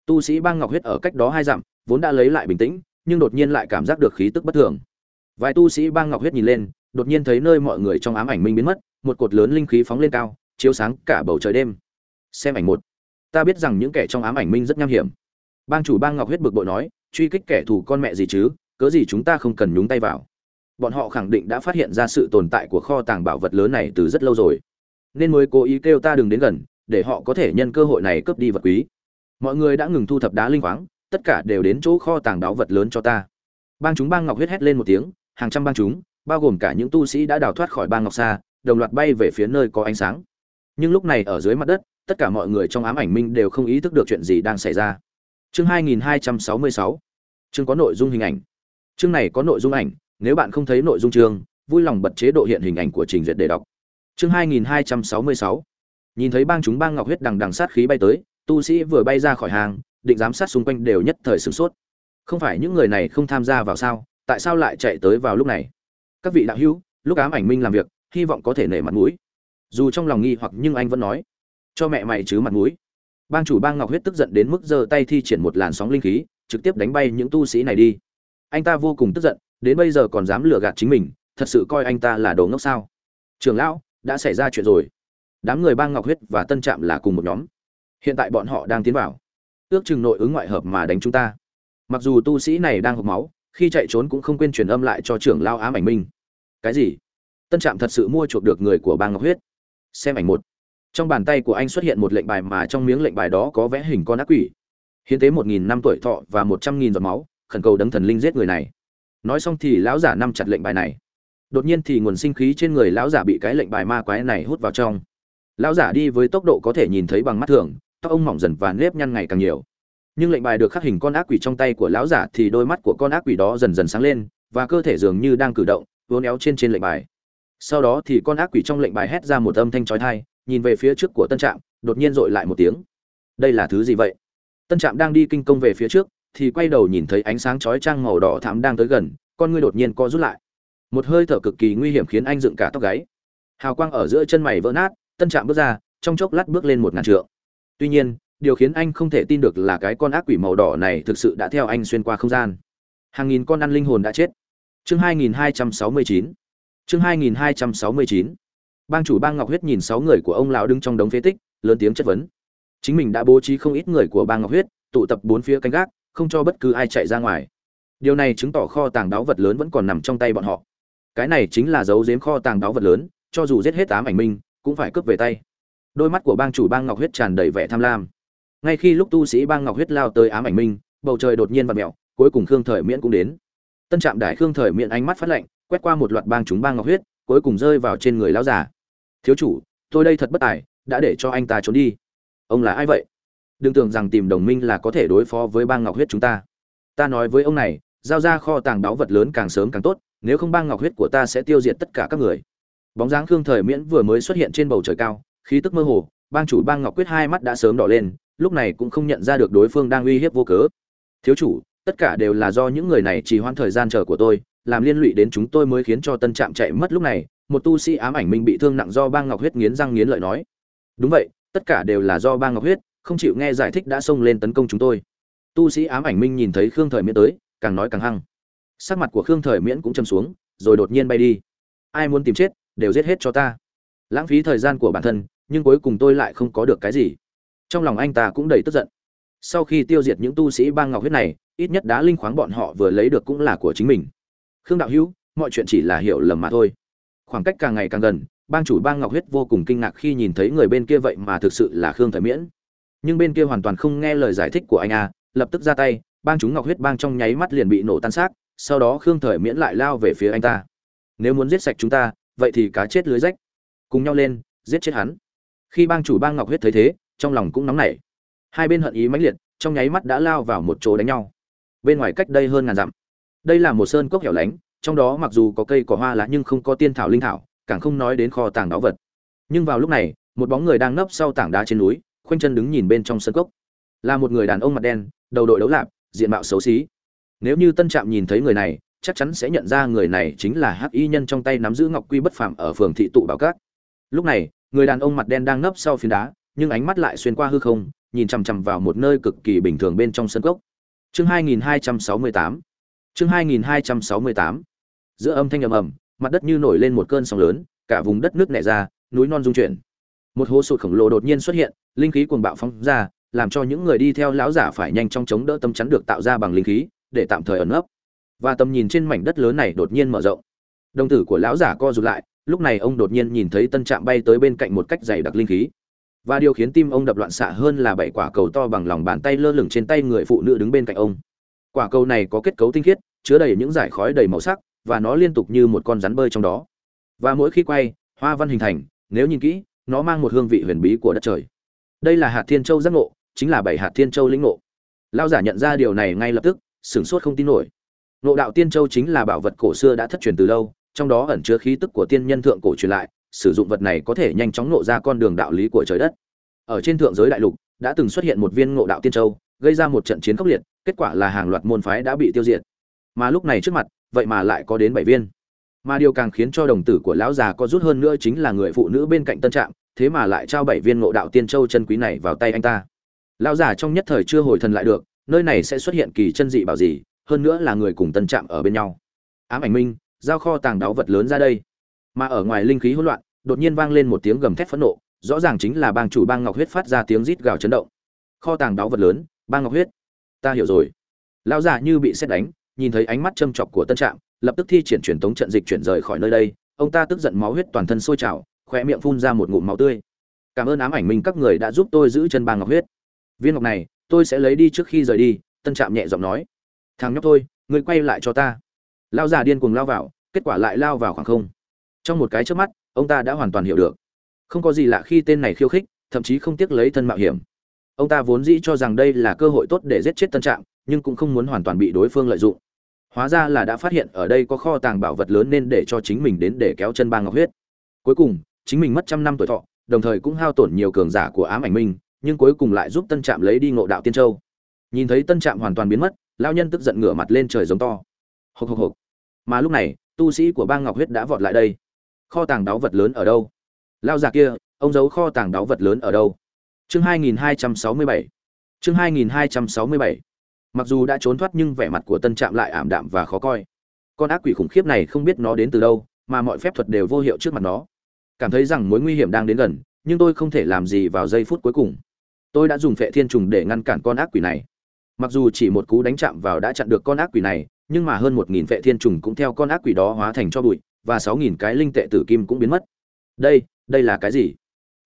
tu sĩ bang ngọc huyết ở cách đó hai dặm, vốn đã lấy lại bình tĩnh, nhưng đột nhiên lại cảm giác được khí tức bất thường. Vài tu sĩ bang ngọc huyết nhìn lên, đột nhiên thấy nơi mọi người trong ám ảnh minh biến mất, một cột lớn linh khí phóng lên cao, chiếu sáng cả bầu trời đêm. Xem ảnh một. Ta biết rằng những kẻ trong ám ảnh minh rất nham hiểm. Bang chủ bang ngọc huyết bực bội nói, truy kích kẻ thù con mẹ gì chứ, cớ gì chúng ta không cần nhúng tay vào. Bọn họ khẳng định đã phát hiện ra sự tồn tại của kho tàng bảo vật lớn này từ rất lâu rồi. Nên mới cố ý kêu ta đừng đến gần để họ có thể nhân cơ hội này cướp đi vật quý. Mọi người đã ngừng thu thập đá linh khoáng, tất cả đều đến chỗ kho tàng đáo vật lớn cho ta. Bang chúng bang ngọc huyết hét lên một tiếng, hàng trăm bang chúng, bao gồm cả những tu sĩ đã đào thoát khỏi bang ngọc sa đồng loạt bay về phía nơi có ánh sáng. Nhưng lúc này ở dưới mặt đất, tất cả mọi người trong ám ảnh minh đều không ý thức được chuyện gì đang xảy ra. Chương 2266 chương có nội dung hình ảnh. Chương này có nội dung ảnh, nếu bạn không thấy nội dung chương, vui lòng bật chế độ hiện hình ảnh của trình duyệt để đọc. Chương 2266 nhìn thấy bang chúng bang ngọc huyết đằng đằng sát khí bay tới, tu sĩ vừa bay ra khỏi hàng, định giám sát xung quanh đều nhất thời sửng sốt. Không phải những người này không tham gia vào sao? Tại sao lại chạy tới vào lúc này? Các vị đạo hữu, lúc ám ảnh minh làm việc, hy vọng có thể nể mặt mũi. Dù trong lòng nghi hoặc nhưng anh vẫn nói, cho mẹ mày chứ mặt mũi. Bang chủ bang ngọc huyết tức giận đến mức giơ tay thi triển một làn sóng linh khí, trực tiếp đánh bay những tu sĩ này đi. Anh ta vô cùng tức giận, đến bây giờ còn dám lừa gạt chính mình, thật sự coi anh ta là đồ ngốc sao? Trường lão, đã xảy ra chuyện rồi đám người bang ngọc huyết và tân trạm là cùng một nhóm. Hiện tại bọn họ đang tiến vào. Ước chừng nội ứng ngoại hợp mà đánh chúng ta. Mặc dù tu sĩ này đang hộp máu, khi chạy trốn cũng không quên truyền âm lại cho trưởng lao ám ảnh minh cái gì? Tân trạm thật sự mua chuộc được người của bang ngọc huyết? Xem ảnh một. Trong bàn tay của anh xuất hiện một lệnh bài mà trong miếng lệnh bài đó có vẽ hình con ác quỷ. Hiến tế một nghìn năm tuổi thọ và một trăm nghìn giọt máu, khẩn cầu đấng thần linh giết người này. Nói xong thì lão giả nắm chặt lệnh bài này. Đột nhiên thì nguồn sinh khí trên người lão giả bị cái lệnh bài ma quái này hút vào trong lão giả đi với tốc độ có thể nhìn thấy bằng mắt thường, tóc ông mỏng dần và nếp nhăn ngày càng nhiều. Nhưng lệnh bài được khắc hình con ác quỷ trong tay của lão giả thì đôi mắt của con ác quỷ đó dần dần sáng lên, và cơ thể dường như đang cử động vốn éo trên trên lệnh bài. Sau đó thì con ác quỷ trong lệnh bài hét ra một âm thanh chói tai, nhìn về phía trước của tân trạm, đột nhiên dội lại một tiếng. Đây là thứ gì vậy? Tân trạm đang đi kinh công về phía trước, thì quay đầu nhìn thấy ánh sáng chói trang màu đỏ thắm đang tới gần, con ngươi đột nhiên co rút lại. Một hơi thở cực kỳ nguy hiểm khiến anh dựng cả tóc gáy. Hào quang ở giữa chân mày vỡ nát tân trạm bước ra, trong chốc lát bước lên một ngàn trượng. Tuy nhiên, điều khiến anh không thể tin được là cái con ác quỷ màu đỏ này thực sự đã theo anh xuyên qua không gian. Hàng nghìn con ăn linh hồn đã chết. Chương 2269 chương 2269 bang chủ bang ngọc huyết nhìn sáu người của ông lão đứng trong đống phế tích, lớn tiếng chất vấn. Chính mình đã bố trí không ít người của bang ngọc huyết, tụ tập bốn phía canh gác, không cho bất cứ ai chạy ra ngoài. Điều này chứng tỏ kho tàng đáo vật lớn vẫn còn nằm trong tay bọn họ. Cái này chính là dấu giếm kho tàng đáo vật lớn, cho dù giết hết tám ảnh minh cũng phải cướp về tay. Đôi mắt của bang chủ bang ngọc huyết tràn đầy vẻ tham lam. Ngay khi lúc tu sĩ bang ngọc huyết lao tới ám ảnh minh bầu trời đột nhiên vặn mẹo cuối cùng khương thời miễn cũng đến. Tân trạm đại khương thời miễn ánh mắt phát lạnh, quét qua một loạt bang chúng bang ngọc huyết, cuối cùng rơi vào trên người lão già. Thiếu chủ, tôi đây thật bất tài, đã để cho anh ta trốn đi. Ông là ai vậy? Đừng tưởng rằng tìm đồng minh là có thể đối phó với bang ngọc huyết chúng ta. Ta nói với ông này, giao ra kho tàng báu vật lớn càng sớm càng tốt, nếu không bang ngọc huyết của ta sẽ tiêu diệt tất cả các người bóng dáng khương thời miễn vừa mới xuất hiện trên bầu trời cao, khí tức mơ hồ, bang chủ bang ngọc quyết hai mắt đã sớm đỏ lên, lúc này cũng không nhận ra được đối phương đang uy hiếp vô cớ. Thiếu chủ, tất cả đều là do những người này trì hoãn thời gian chờ của tôi, làm liên lụy đến chúng tôi mới khiến cho tân trạm chạy mất lúc này, một tu sĩ ám ảnh minh bị thương nặng do bang ngọc huyết nghiến răng nghiến lợi nói. Đúng vậy, tất cả đều là do bang ngọc huyết, không chịu nghe giải thích đã xông lên tấn công chúng tôi. Tu sĩ ám ảnh minh nhìn thấy khương thời miễn tới, càng nói càng hăng. Sắc mặt của khương thời miễn cũng châm xuống, rồi đột nhiên bay đi. Ai muốn tìm chết? Đều giết hết cho ta. Lãng phí thời gian của bản thân, nhưng cuối cùng tôi lại không có được cái gì. Trong lòng anh ta cũng đầy tức giận. Sau khi tiêu diệt những tu sĩ bang ngọc huyết này, ít nhất đá linh khoáng bọn họ vừa lấy được cũng là của chính mình. Khương đạo hữu, mọi chuyện chỉ là hiểu lầm mà thôi. Khoảng cách càng ngày càng gần, bang chủ bang ngọc huyết vô cùng kinh ngạc khi nhìn thấy người bên kia vậy mà thực sự là khương thời miễn. Nhưng bên kia hoàn toàn không nghe lời giải thích của anh a, lập tức ra tay, bang chúng ngọc huyết bang trong nháy mắt liền bị nổ tan xác, sau đó khương thời miễn lại lao về phía anh ta. Nếu muốn giết sạch chúng ta vậy thì cá chết lưới rách. Cùng nhau lên, giết chết hắn. Khi bang chủ bang ngọc huyết thấy thế, trong lòng cũng nóng nảy. Hai bên hận ý mãnh liệt, trong nháy mắt đã lao vào một chỗ đánh nhau. Bên ngoài cách đây hơn ngàn dặm. Đây là một sơn cốc hẻo lánh, trong đó mặc dù có cây cỏ hoa lá nhưng không có tiên thảo linh thảo, càng không nói đến kho tàng đáo vật. Nhưng vào lúc này, một bóng người đang nấp sau tảng đá trên núi, khoanh chân đứng nhìn bên trong sân cốc. Là một người đàn ông mặt đen, đầu đội đấu lạp, diện mạo xấu xí. Nếu như tân trạm nhìn thấy người này chắc chắn sẽ nhận ra người này chính là hắc y nhân trong tay nắm giữ ngọc quy bất phàm ở phường thị tụ bảo cát lúc này, người đàn ông mặt đen đang nấp sau phiến đá, nhưng ánh mắt lại xuyên qua hư không, nhìn chằm chằm vào một nơi cực kỳ bình thường bên trong sân cốc. Chương 2268 chương 2268 giữa âm thanh ầm ầm, mặt đất như nổi lên một cơn sóng lớn, cả vùng đất nước nẻ ra, núi non rung chuyển. Một hố sụt khổng lồ đột nhiên xuất hiện, linh khí cuồng bạo phóng ra, làm cho những người đi theo lão giả phải nhanh chóng chống đỡ tâm chắn được tạo ra bằng linh khí, để tạm thời ẩn nấp và tầm nhìn trên mảnh đất lớn này đột nhiên mở rộng. Đồng tử của lão giả co rụt lại, lúc này ông đột nhiên nhìn thấy tân trạm bay tới bên cạnh một cách dày đặc linh khí. Và điều khiến tim ông đập loạn xạ hơn là bảy quả cầu to bằng lòng bàn tay lơ lửng trên tay người phụ nữ đứng bên cạnh ông. Quả cầu này có kết cấu tinh khiết, chứa đầy những giải khói đầy màu sắc, và nó liên tục như một con rắn bơi trong đó. Và mỗi khi quay, hoa văn hình thành, nếu nhìn kỹ, nó mang một hương vị huyền bí của đất trời. Đây là hạt thiên châu giác ngộ, chính là bảy hạt thiên châu lĩnh ngộ. Lao giả nhận ra điều này ngay lập tức, sửng sốt không tin nổi ngộ đạo tiên châu chính là bảo vật cổ xưa đã thất truyền từ lâu, trong đó ẩn chứa khí tức của tiên nhân thượng cổ truyền lại, sử dụng vật này có thể nhanh chóng ngộ ra con đường đạo lý của trời đất. Ở trên thượng giới đại lục, đã từng xuất hiện một viên ngộ đạo tiên châu, gây ra một trận chiến khốc liệt, kết quả là hàng loạt môn phái đã bị tiêu diệt. Mà lúc này trước mặt, vậy mà lại có đến bảy viên. Mà điều càng khiến cho đồng tử của lão già có rút hơn nữa chính là người phụ nữ bên cạnh tân trạm thế mà lại trao bảy viên ngộ đạo tiên châu chân quý này vào tay anh ta. Lão già trong nhất thời chưa hồi thần lại được, nơi này sẽ xuất hiện kỳ chân dị bảo gì hơn nữa là người cùng tân trạm ở bên nhau. Ám ảnh minh, giao kho tàng đáo vật lớn ra đây. Mà ở ngoài linh khí hỗn loạn, đột nhiên vang lên một tiếng gầm thét phẫn nộ, rõ ràng chính là bang chủ bang ngọc huyết phát ra tiếng rít gào chấn động. Kho tàng đáo vật lớn, bang ngọc huyết. Ta hiểu rồi. Lão già như bị xét đánh, nhìn thấy ánh mắt châm chọc của tân trạm, lập tức thi triển truyền tống trận dịch chuyển rời khỏi nơi đây. Ông ta tức giận máu huyết toàn thân sôi trào khoe miệng phun ra một ngụm máu tươi. Cảm ơn ám ảnh minh các người đã giúp tôi giữ chân bang ngọc huyết. Viên ngọc này, tôi sẽ lấy đi trước khi rời đi, tân trạm nhẹ giọng nói thằng nhóc thôi, ngươi quay lại cho ta. Lao già điên cuồng lao vào, kết quả lại lao vào khoảng không. Trong một cái trước mắt, ông ta đã hoàn toàn hiểu được. Không có gì lạ khi tên này khiêu khích, thậm chí không tiếc lấy thân mạo hiểm. Ông ta vốn dĩ cho rằng đây là cơ hội tốt để giết chết tân trạm nhưng cũng không muốn hoàn toàn bị đối phương lợi dụng. Hóa ra là đã phát hiện ở đây có kho tàng bảo vật lớn nên để cho chính mình đến để kéo chân ba ngọc huyết. Cuối cùng, chính mình mất trăm năm tuổi thọ, đồng thời cũng hao tổn nhiều cường giả của ám ảnh minh nhưng cuối cùng lại giúp tân trạm lấy đi ngộ đạo tiên châu. Nhìn thấy tân trạm hoàn toàn biến mất lao nhân tức giận ngửa mặt lên trời giống to. Hộc hộc hộc. Mà lúc này, tu sĩ của bang ngọc huyết đã vọt lại đây. Kho tàng đáo vật lớn ở đâu? Lao già kia, ông giấu kho tàng đáo vật lớn ở đâu? Chương 2267 chương 2267 mặc dù đã trốn thoát nhưng vẻ mặt của tân trạm lại ảm đạm và khó coi. Con ác quỷ khủng khiếp này không biết nó đến từ đâu, mà mọi phép thuật đều vô hiệu trước mặt nó. Cảm thấy rằng mối nguy hiểm đang đến gần, nhưng tôi không thể làm gì vào giây phút cuối cùng. Tôi đã dùng phệ thiên trùng để ngăn cản con ác quỷ này mặc dù chỉ một cú đánh chạm vào đã chặn được con ác quỷ này, nhưng mà hơn một nghìn vệ thiên trùng cũng theo con ác quỷ đó hóa thành cho bụi, và sáu nghìn cái linh tệ tử kim cũng biến mất. Đây đây là cái gì?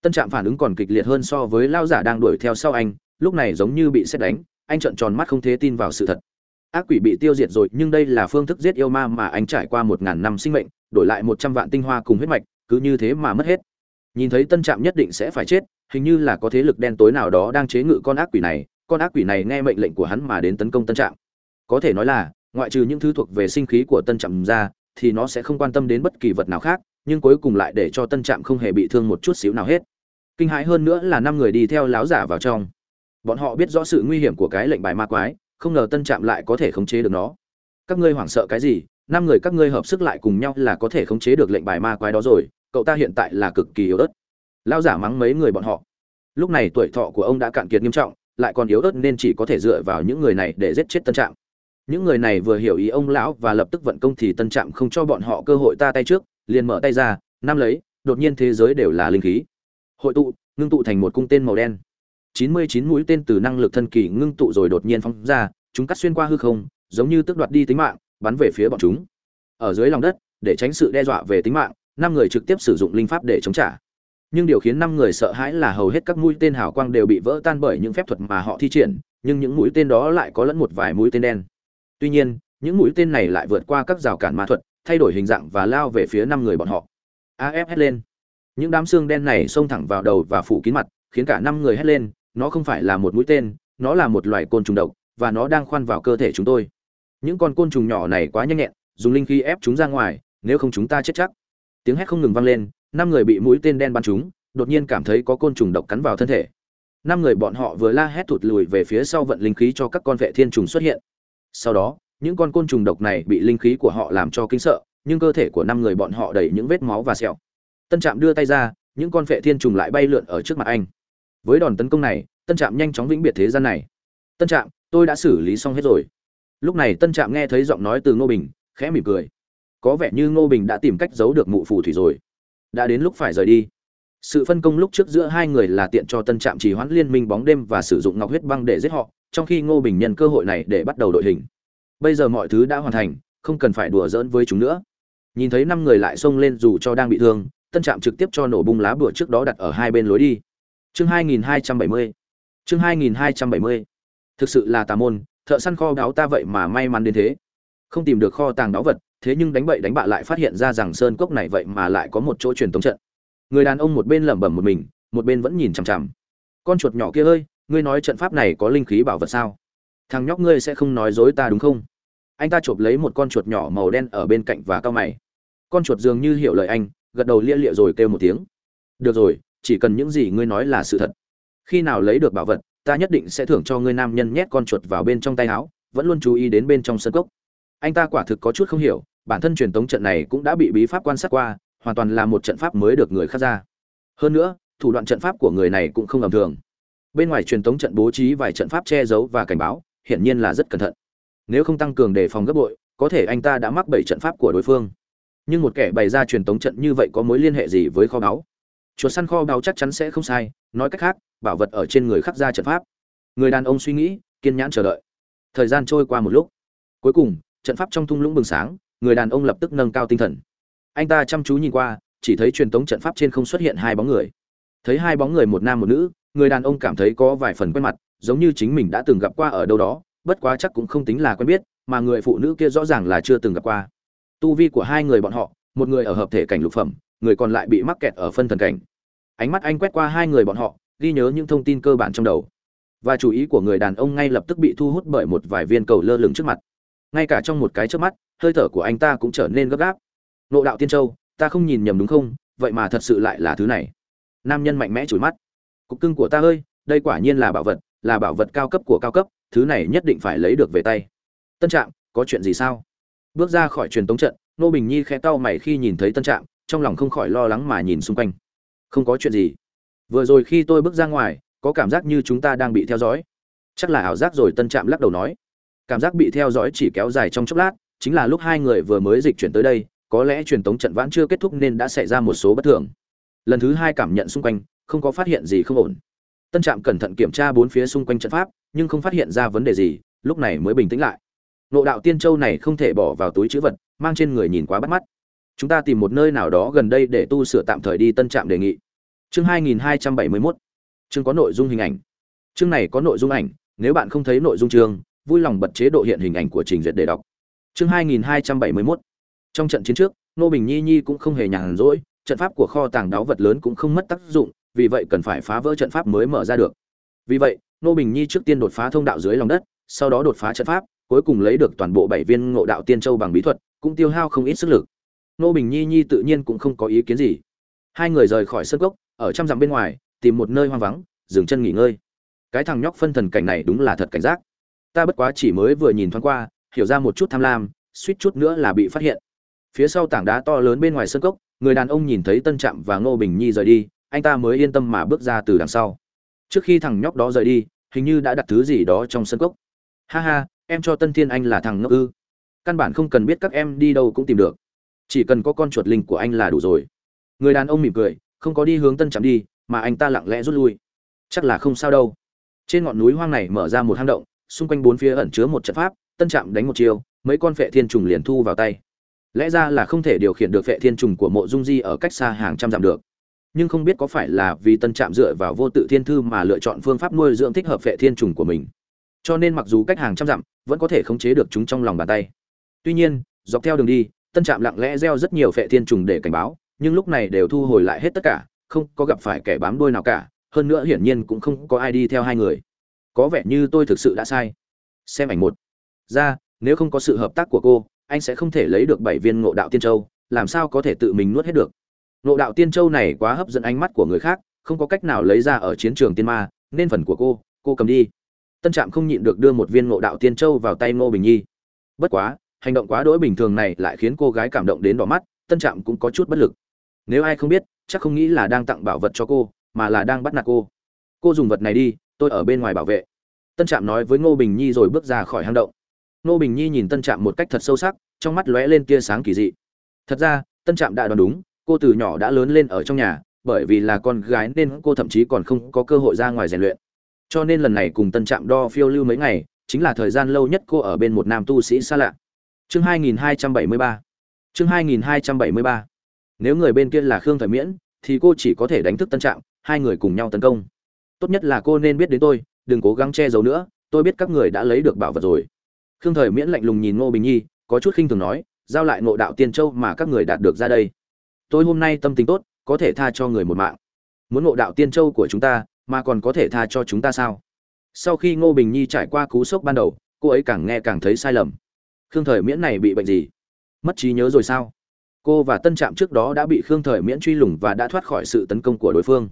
Tân trạm phản ứng còn kịch liệt hơn so với lao giả đang đuổi theo sau anh, lúc này giống như bị xét đánh, anh trợn tròn mắt không thể tin vào sự thật. Ác quỷ bị tiêu diệt rồi, nhưng đây là phương thức giết yêu ma mà anh trải qua một ngàn năm sinh mệnh, đổi lại một trăm vạn tinh hoa cùng huyết mạch, cứ như thế mà mất hết. Nhìn thấy tân trạm nhất định sẽ phải chết, hình như là có thế lực đen tối nào đó đang chế ngự con ác quỷ này con ác quỷ này nghe mệnh lệnh của hắn mà đến tấn công tân trạm. Có thể nói là, ngoại trừ những thứ thuộc về sinh khí của tân trạm ra, thì nó sẽ không quan tâm đến bất kỳ vật nào khác, nhưng cuối cùng lại để cho tân trạm không hề bị thương một chút xíu nào hết. Kinh hãi hơn nữa là năm người đi theo láo giả vào trong. Bọn họ biết rõ sự nguy hiểm của cái lệnh bài ma quái, không ngờ tân trạm lại có thể khống chế được nó. Các ngươi hoảng sợ cái gì? Năm người các ngươi hợp sức lại cùng nhau là có thể khống chế được lệnh bài ma quái đó rồi, cậu ta hiện tại là cực kỳ yếu ớt. Lao giả mắng mấy người bọn họ. Lúc này tuổi thọ của ông đã cạn kiệt nghiêm trọng lại còn yếu ớt nên chỉ có thể dựa vào những người này để giết chết tân trạm. Những người này vừa hiểu ý ông lão và lập tức vận công thì tân trạm không cho bọn họ cơ hội ta tay trước, liền mở tay ra, năm lấy, đột nhiên thế giới đều là linh khí. Hội tụ, ngưng tụ thành một cung tên màu đen. Chín mươi chín mũi tên từ năng lực thân kỳ ngưng tụ rồi đột nhiên phóng ra, chúng cắt xuyên qua hư không, giống như tước đoạt đi tính mạng, bắn về phía bọn chúng. Ở dưới lòng đất, để tránh sự đe dọa về tính mạng, năm người trực tiếp sử dụng linh pháp để chống trả nhưng điều khiến năm người sợ hãi là hầu hết các mũi tên hào quang đều bị vỡ tan bởi những phép thuật mà họ thi triển, nhưng những mũi tên đó lại có lẫn một vài mũi tên đen. Tuy nhiên, những mũi tên này lại vượt qua các rào cản ma thuật, thay đổi hình dạng và lao về phía năm người bọn họ. Af hét lên. Những đám xương đen này xông thẳng vào đầu và phủ kín mặt, khiến cả năm người hét lên, nó không phải là một mũi tên, nó là một loài côn trùng độc, và nó đang khoan vào cơ thể chúng tôi. Những con côn trùng nhỏ này quá nhanh nhẹn, dùng linh khí ép chúng ra ngoài, nếu không chúng ta chết chắc. Tiếng hét không ngừng vang lên năm người bị mũi tên đen bắn chúng đột nhiên cảm thấy có côn trùng độc cắn vào thân thể. Năm người bọn họ vừa la hét thụt lùi về phía sau vận linh khí cho các con vệ thiên trùng xuất hiện. Sau đó, những con côn trùng độc này bị linh khí của họ làm cho kinh sợ, nhưng cơ thể của năm người bọn họ đầy những vết máu và sẹo. Tân trạm đưa tay ra, những con vệ thiên trùng lại bay lượn ở trước mặt anh. Với đòn tấn công này, tân trạm nhanh chóng vĩnh biệt thế gian này. Tân trạm, tôi đã xử lý xong hết rồi. Lúc này tân trạm nghe thấy giọng nói từ ngô bình, khẽ mỉm cười. Có vẻ như ngô bình đã tìm cách giấu được mụ phù thủy rồi đã đến lúc phải rời đi. Sự phân công lúc trước giữa hai người là tiện cho tân trạm trì hoãn liên minh bóng đêm và sử dụng ngọc huyết băng để giết họ, trong khi ngô bình nhận cơ hội này để bắt đầu đội hình. Bây giờ mọi thứ đã hoàn thành, không cần phải đùa giỡn với chúng nữa. Nhìn thấy năm người lại xông lên dù cho đang bị thương, tân trạm trực tiếp cho nổ bung lá bùa trước đó đặt ở hai bên lối đi. Chương 2270 chương 2270 thực sự là tà môn, thợ săn kho đáo ta vậy mà may mắn đến thế. Không tìm được kho tàng đáo vật thế nhưng đánh bậy đánh bạ lại phát hiện ra rằng sơn cốc này vậy mà lại có một chỗ truyền tống trận. Người đàn ông một bên lẩm bẩm một mình, một bên vẫn nhìn chằm chằm. Con chuột nhỏ kia ơi, ngươi nói trận pháp này có linh khí bảo vật sao? Thằng nhóc ngươi sẽ không nói dối ta đúng không? Anh ta chộp lấy một con chuột nhỏ màu đen ở bên cạnh và cao mày. Con chuột dường như hiểu lời anh, gật đầu lia lịa rồi kêu một tiếng. Được rồi, chỉ cần những gì ngươi nói là sự thật. Khi nào lấy được bảo vật, ta nhất định sẽ thưởng cho ngươi nam nhân nhét con chuột vào bên trong tay áo, vẫn luôn chú ý đến bên trong sân cốc anh ta quả thực có chút không hiểu, bản thân truyền tống trận này cũng đã bị bí pháp quan sát qua, hoàn toàn là một trận pháp mới được người khác ra. Hơn nữa, thủ đoạn trận pháp của người này cũng không ầm thường. Bên ngoài truyền tống trận bố trí vài trận pháp che giấu và cảnh báo, hiển nhiên là rất cẩn thận. Nếu không tăng cường đề phòng gấp bội, có thể anh ta đã mắc bảy trận pháp của đối phương. Nhưng một kẻ bày ra truyền tống trận như vậy có mối liên hệ gì với kho báu? Chuột săn kho báu chắc chắn sẽ không sai, nói cách khác, bảo vật ở trên người khắc ra trận pháp. Người đàn ông suy nghĩ, kiên nhãn chờ đợi. Thời gian trôi qua một lúc. Cuối cùng trận pháp trong thung lũng bừng sáng, người đàn ông lập tức nâng cao tinh thần. Anh ta chăm chú nhìn qua, chỉ thấy truyền tống trận pháp trên không xuất hiện hai bóng người. Thấy hai bóng người một nam một nữ, người đàn ông cảm thấy có vài phần quen mặt, giống như chính mình đã từng gặp qua ở đâu đó, bất quá chắc cũng không tính là quen biết, mà người phụ nữ kia rõ ràng là chưa từng gặp qua. Tu vi của hai người bọn họ, một người ở hợp thể cảnh lục phẩm, người còn lại bị mắc kẹt ở phân thần cảnh. Ánh mắt anh quét qua hai người bọn họ, ghi nhớ những thông tin cơ bản trong đầu. Và chú ý của người đàn ông ngay lập tức bị thu hút bởi một vài viên cầu lơ lửng trước mặt ngay cả trong một cái trước mắt, hơi thở của anh ta cũng trở nên gấp gáp. Nộ đạo tiên châu, ta không nhìn nhầm đúng không? Vậy mà thật sự lại là thứ này. Nam nhân mạnh mẽ chùi mắt. Cục cưng của ta ơi, đây quả nhiên là bảo vật, là bảo vật cao cấp của cao cấp, thứ này nhất định phải lấy được về tay. Tân trạm, có chuyện gì sao? Bước ra khỏi truyền tống trận, nô bình nhi khẽ cau mày khi nhìn thấy tân trạm, trong lòng không khỏi lo lắng mà nhìn xung quanh. Không có chuyện gì. Vừa rồi khi tôi bước ra ngoài, có cảm giác như chúng ta đang bị theo dõi. Chắc là ảo giác rồi, tân trạm lắc đầu nói cảm giác bị theo dõi chỉ kéo dài trong chốc lát, chính là lúc hai người vừa mới dịch chuyển tới đây, có lẽ truyền tống trận vãn chưa kết thúc nên đã xảy ra một số bất thường. Lần thứ hai cảm nhận xung quanh, không có phát hiện gì không ổn. Tân trạm cẩn thận kiểm tra bốn phía xung quanh trận pháp, nhưng không phát hiện ra vấn đề gì, lúc này mới bình tĩnh lại. Nộ đạo tiên châu này không thể bỏ vào túi chữ vật, mang trên người nhìn quá bắt mắt. Chúng ta tìm một nơi nào đó gần đây để tu sửa tạm thời đi, tân trạm đề nghị. Chương 2271 chương có nội dung hình ảnh. Chương này có nội dung ảnh, nếu bạn không thấy nội dung chương vui lòng bật chế độ hiện hình ảnh của trình duyệt để đọc. Chương 2271 trong trận chiến trước nô bình nhi nhi cũng không hề nhàn rỗi, trận pháp của kho tàng đáo vật lớn cũng không mất tác dụng, vì vậy cần phải phá vỡ trận pháp mới mở ra được. Vì vậy nô bình nhi trước tiên đột phá thông đạo dưới lòng đất, sau đó đột phá trận pháp, cuối cùng lấy được toàn bộ bảy viên ngộ đạo tiên châu bằng bí thuật, cũng tiêu hao không ít sức lực. Nô bình nhi nhi tự nhiên cũng không có ý kiến gì. Hai người rời khỏi sân gốc ở trăm dặm bên ngoài, tìm một nơi hoang vắng, dừng chân nghỉ ngơi. Cái thằng nhóc phân thần cảnh này đúng là thật cảnh giác ta bất quá chỉ mới vừa nhìn thoáng qua, hiểu ra một chút tham lam, suýt chút nữa là bị phát hiện. Phía sau tảng đá to lớn bên ngoài sân cốc, người đàn ông nhìn thấy tân trạm và ngô bình nhi rời đi, anh ta mới yên tâm mà bước ra từ đằng sau. Trước khi thằng nhóc đó rời đi, hình như đã đặt thứ gì đó trong sân cốc. Ha ha, em cho tân thiên anh là thằng ngốc ư? Căn bản không cần biết các em đi đâu cũng tìm được. Chỉ cần có con chuột linh của anh là đủ rồi. Người đàn ông mỉm cười, không có đi hướng tân trạm đi, mà anh ta lặng lẽ rút lui. Chắc là không sao đâu. Trên ngọn núi hoang này mở ra một hang động xung quanh bốn phía ẩn chứa một trận pháp, tân trạm đánh một chiều mấy con phệ thiên trùng liền thu vào tay. Lẽ ra là không thể điều khiển được phệ thiên trùng của mộ dung di ở cách xa hàng trăm dặm được. Nhưng không biết có phải là vì tân trạm dựa vào vô tự thiên thư mà lựa chọn phương pháp nuôi dưỡng thích hợp phệ thiên trùng của mình. Cho nên mặc dù cách hàng trăm dặm, vẫn có thể khống chế được chúng trong lòng bàn tay. Tuy nhiên, dọc theo đường đi, tân trạm lặng lẽ gieo rất nhiều phệ thiên trùng để cảnh báo, nhưng lúc này đều thu hồi lại hết tất cả, không có gặp phải kẻ bám đuôi nào cả, hơn nữa hiển nhiên cũng không có ai đi theo hai người có vẻ như tôi thực sự đã sai. Xem ảnh một. Ra, nếu không có sự hợp tác của cô, anh sẽ không thể lấy được bảy viên ngộ đạo tiên châu, làm sao có thể tự mình nuốt hết được? Ngộ đạo tiên châu này quá hấp dẫn ánh mắt của người khác, không có cách nào lấy ra ở chiến trường tiên ma, nên phần của cô cô cầm đi. Tân trạm không nhịn được đưa một viên ngộ đạo tiên châu vào tay ngô bình nhi. Bất quá, hành động quá đỗi bình thường này lại khiến cô gái cảm động đến đỏ mắt, tân trạm cũng có chút bất lực. Nếu ai không biết, chắc không nghĩ là đang tặng bảo vật cho cô, mà là đang bắt nạt cô. Cô dùng vật này đi tôi ở bên ngoài bảo vệ. Tân trạm nói với ngô bình nhi rồi bước ra khỏi hang động. Ngô bình nhi nhìn tân trạm một cách thật sâu sắc, trong mắt lóe lên tia sáng kỳ dị. Thật ra, tân trạm đã đoán đúng, cô từ nhỏ đã lớn lên ở trong nhà, bởi vì là con gái nên cô thậm chí còn không có cơ hội ra ngoài rèn luyện. Cho nên lần này cùng tân trạm đo phiêu lưu mấy ngày, chính là thời gian lâu nhất cô ở bên một nam tu sĩ xa lạ. Chương 2273 chương 2273 nếu người bên kia là khương thời miễn, thì cô chỉ có thể đánh thức tân trạm, hai người cùng nhau tấn công tốt nhất là cô nên biết đến tôi, đừng cố gắng che giấu nữa, tôi biết các người đã lấy được bảo vật rồi. Khương thời miễn lạnh lùng nhìn ngô bình nhi, có chút khinh thường nói, giao lại ngộ đạo tiên châu mà các người đạt được ra đây. Tôi hôm nay tâm tính tốt, có thể tha cho người một mạng. Muốn ngộ đạo tiên châu của chúng ta, mà còn có thể tha cho chúng ta sao? Sau khi ngô bình nhi trải qua cú sốc ban đầu, cô ấy càng nghe càng thấy sai lầm. Khương thời miễn này bị bệnh gì? Mất trí nhớ rồi sao? Cô và tân trạm trước đó đã bị khương thời miễn truy lùng và đã thoát khỏi sự tấn công của đối phương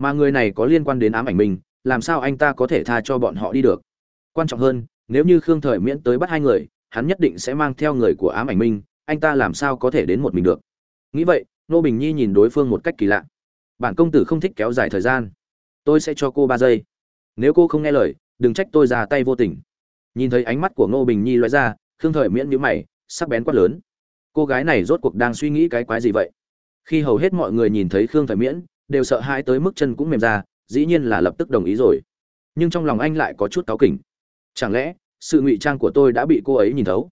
mà người này có liên quan đến ám ảnh mình, làm sao anh ta có thể tha cho bọn họ đi được? Quan trọng hơn, nếu như khương thời miễn tới bắt hai người, hắn nhất định sẽ mang theo người của ám ảnh minh anh ta làm sao có thể đến một mình được? Nghĩ vậy nô bình nhi nhìn đối phương một cách kỳ lạ. Bản công tử không thích kéo dài thời gian. Tôi sẽ cho cô ba giây. Nếu cô không nghe lời, đừng trách tôi ra tay vô tình. Nhìn thấy ánh mắt của ngô bình nhi loại ra, khương thời miễn nhíu mày, sắc bén quát lớn. Cô gái này rốt cuộc đang suy nghĩ cái quái gì vậy? Khi hầu hết mọi người nhìn thấy khương thời miễn đều sợ hãi tới mức chân cũng mềm ra, dĩ nhiên là lập tức đồng ý rồi. Nhưng trong lòng anh lại có chút cáu kỉnh. Chẳng lẽ, sự ngụy trang của tôi đã bị cô ấy nhìn thấu?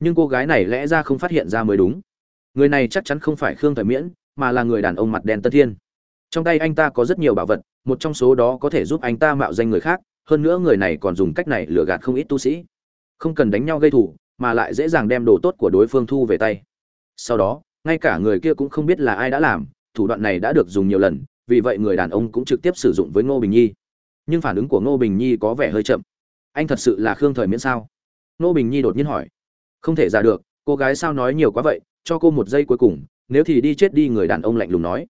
Nhưng cô gái này lẽ ra không phát hiện ra mới đúng. Người này chắc chắn không phải khương thời miễn, mà là người đàn ông mặt đen tân thiên. Trong tay anh ta có rất nhiều bảo vật, một trong số đó có thể giúp anh ta mạo danh người khác, hơn nữa người này còn dùng cách này lừa gạt không ít tu sĩ. Không cần đánh nhau gây thủ mà lại dễ dàng đem đồ tốt của đối phương thu về tay. Sau đó, ngay cả người kia cũng không biết là ai đã làm thủ đoạn này đã được dùng nhiều lần, vì vậy người đàn ông cũng trực tiếp sử dụng với ngô bình nhi. Nhưng phản ứng của ngô bình nhi có vẻ hơi chậm. Anh thật sự là khương thời miễn sao? Ngô bình nhi đột nhiên hỏi. Không thể ra được, cô gái sao nói nhiều quá vậy? Cho cô một giây cuối cùng, nếu thì đi chết đi, người đàn ông lạnh lùng nói.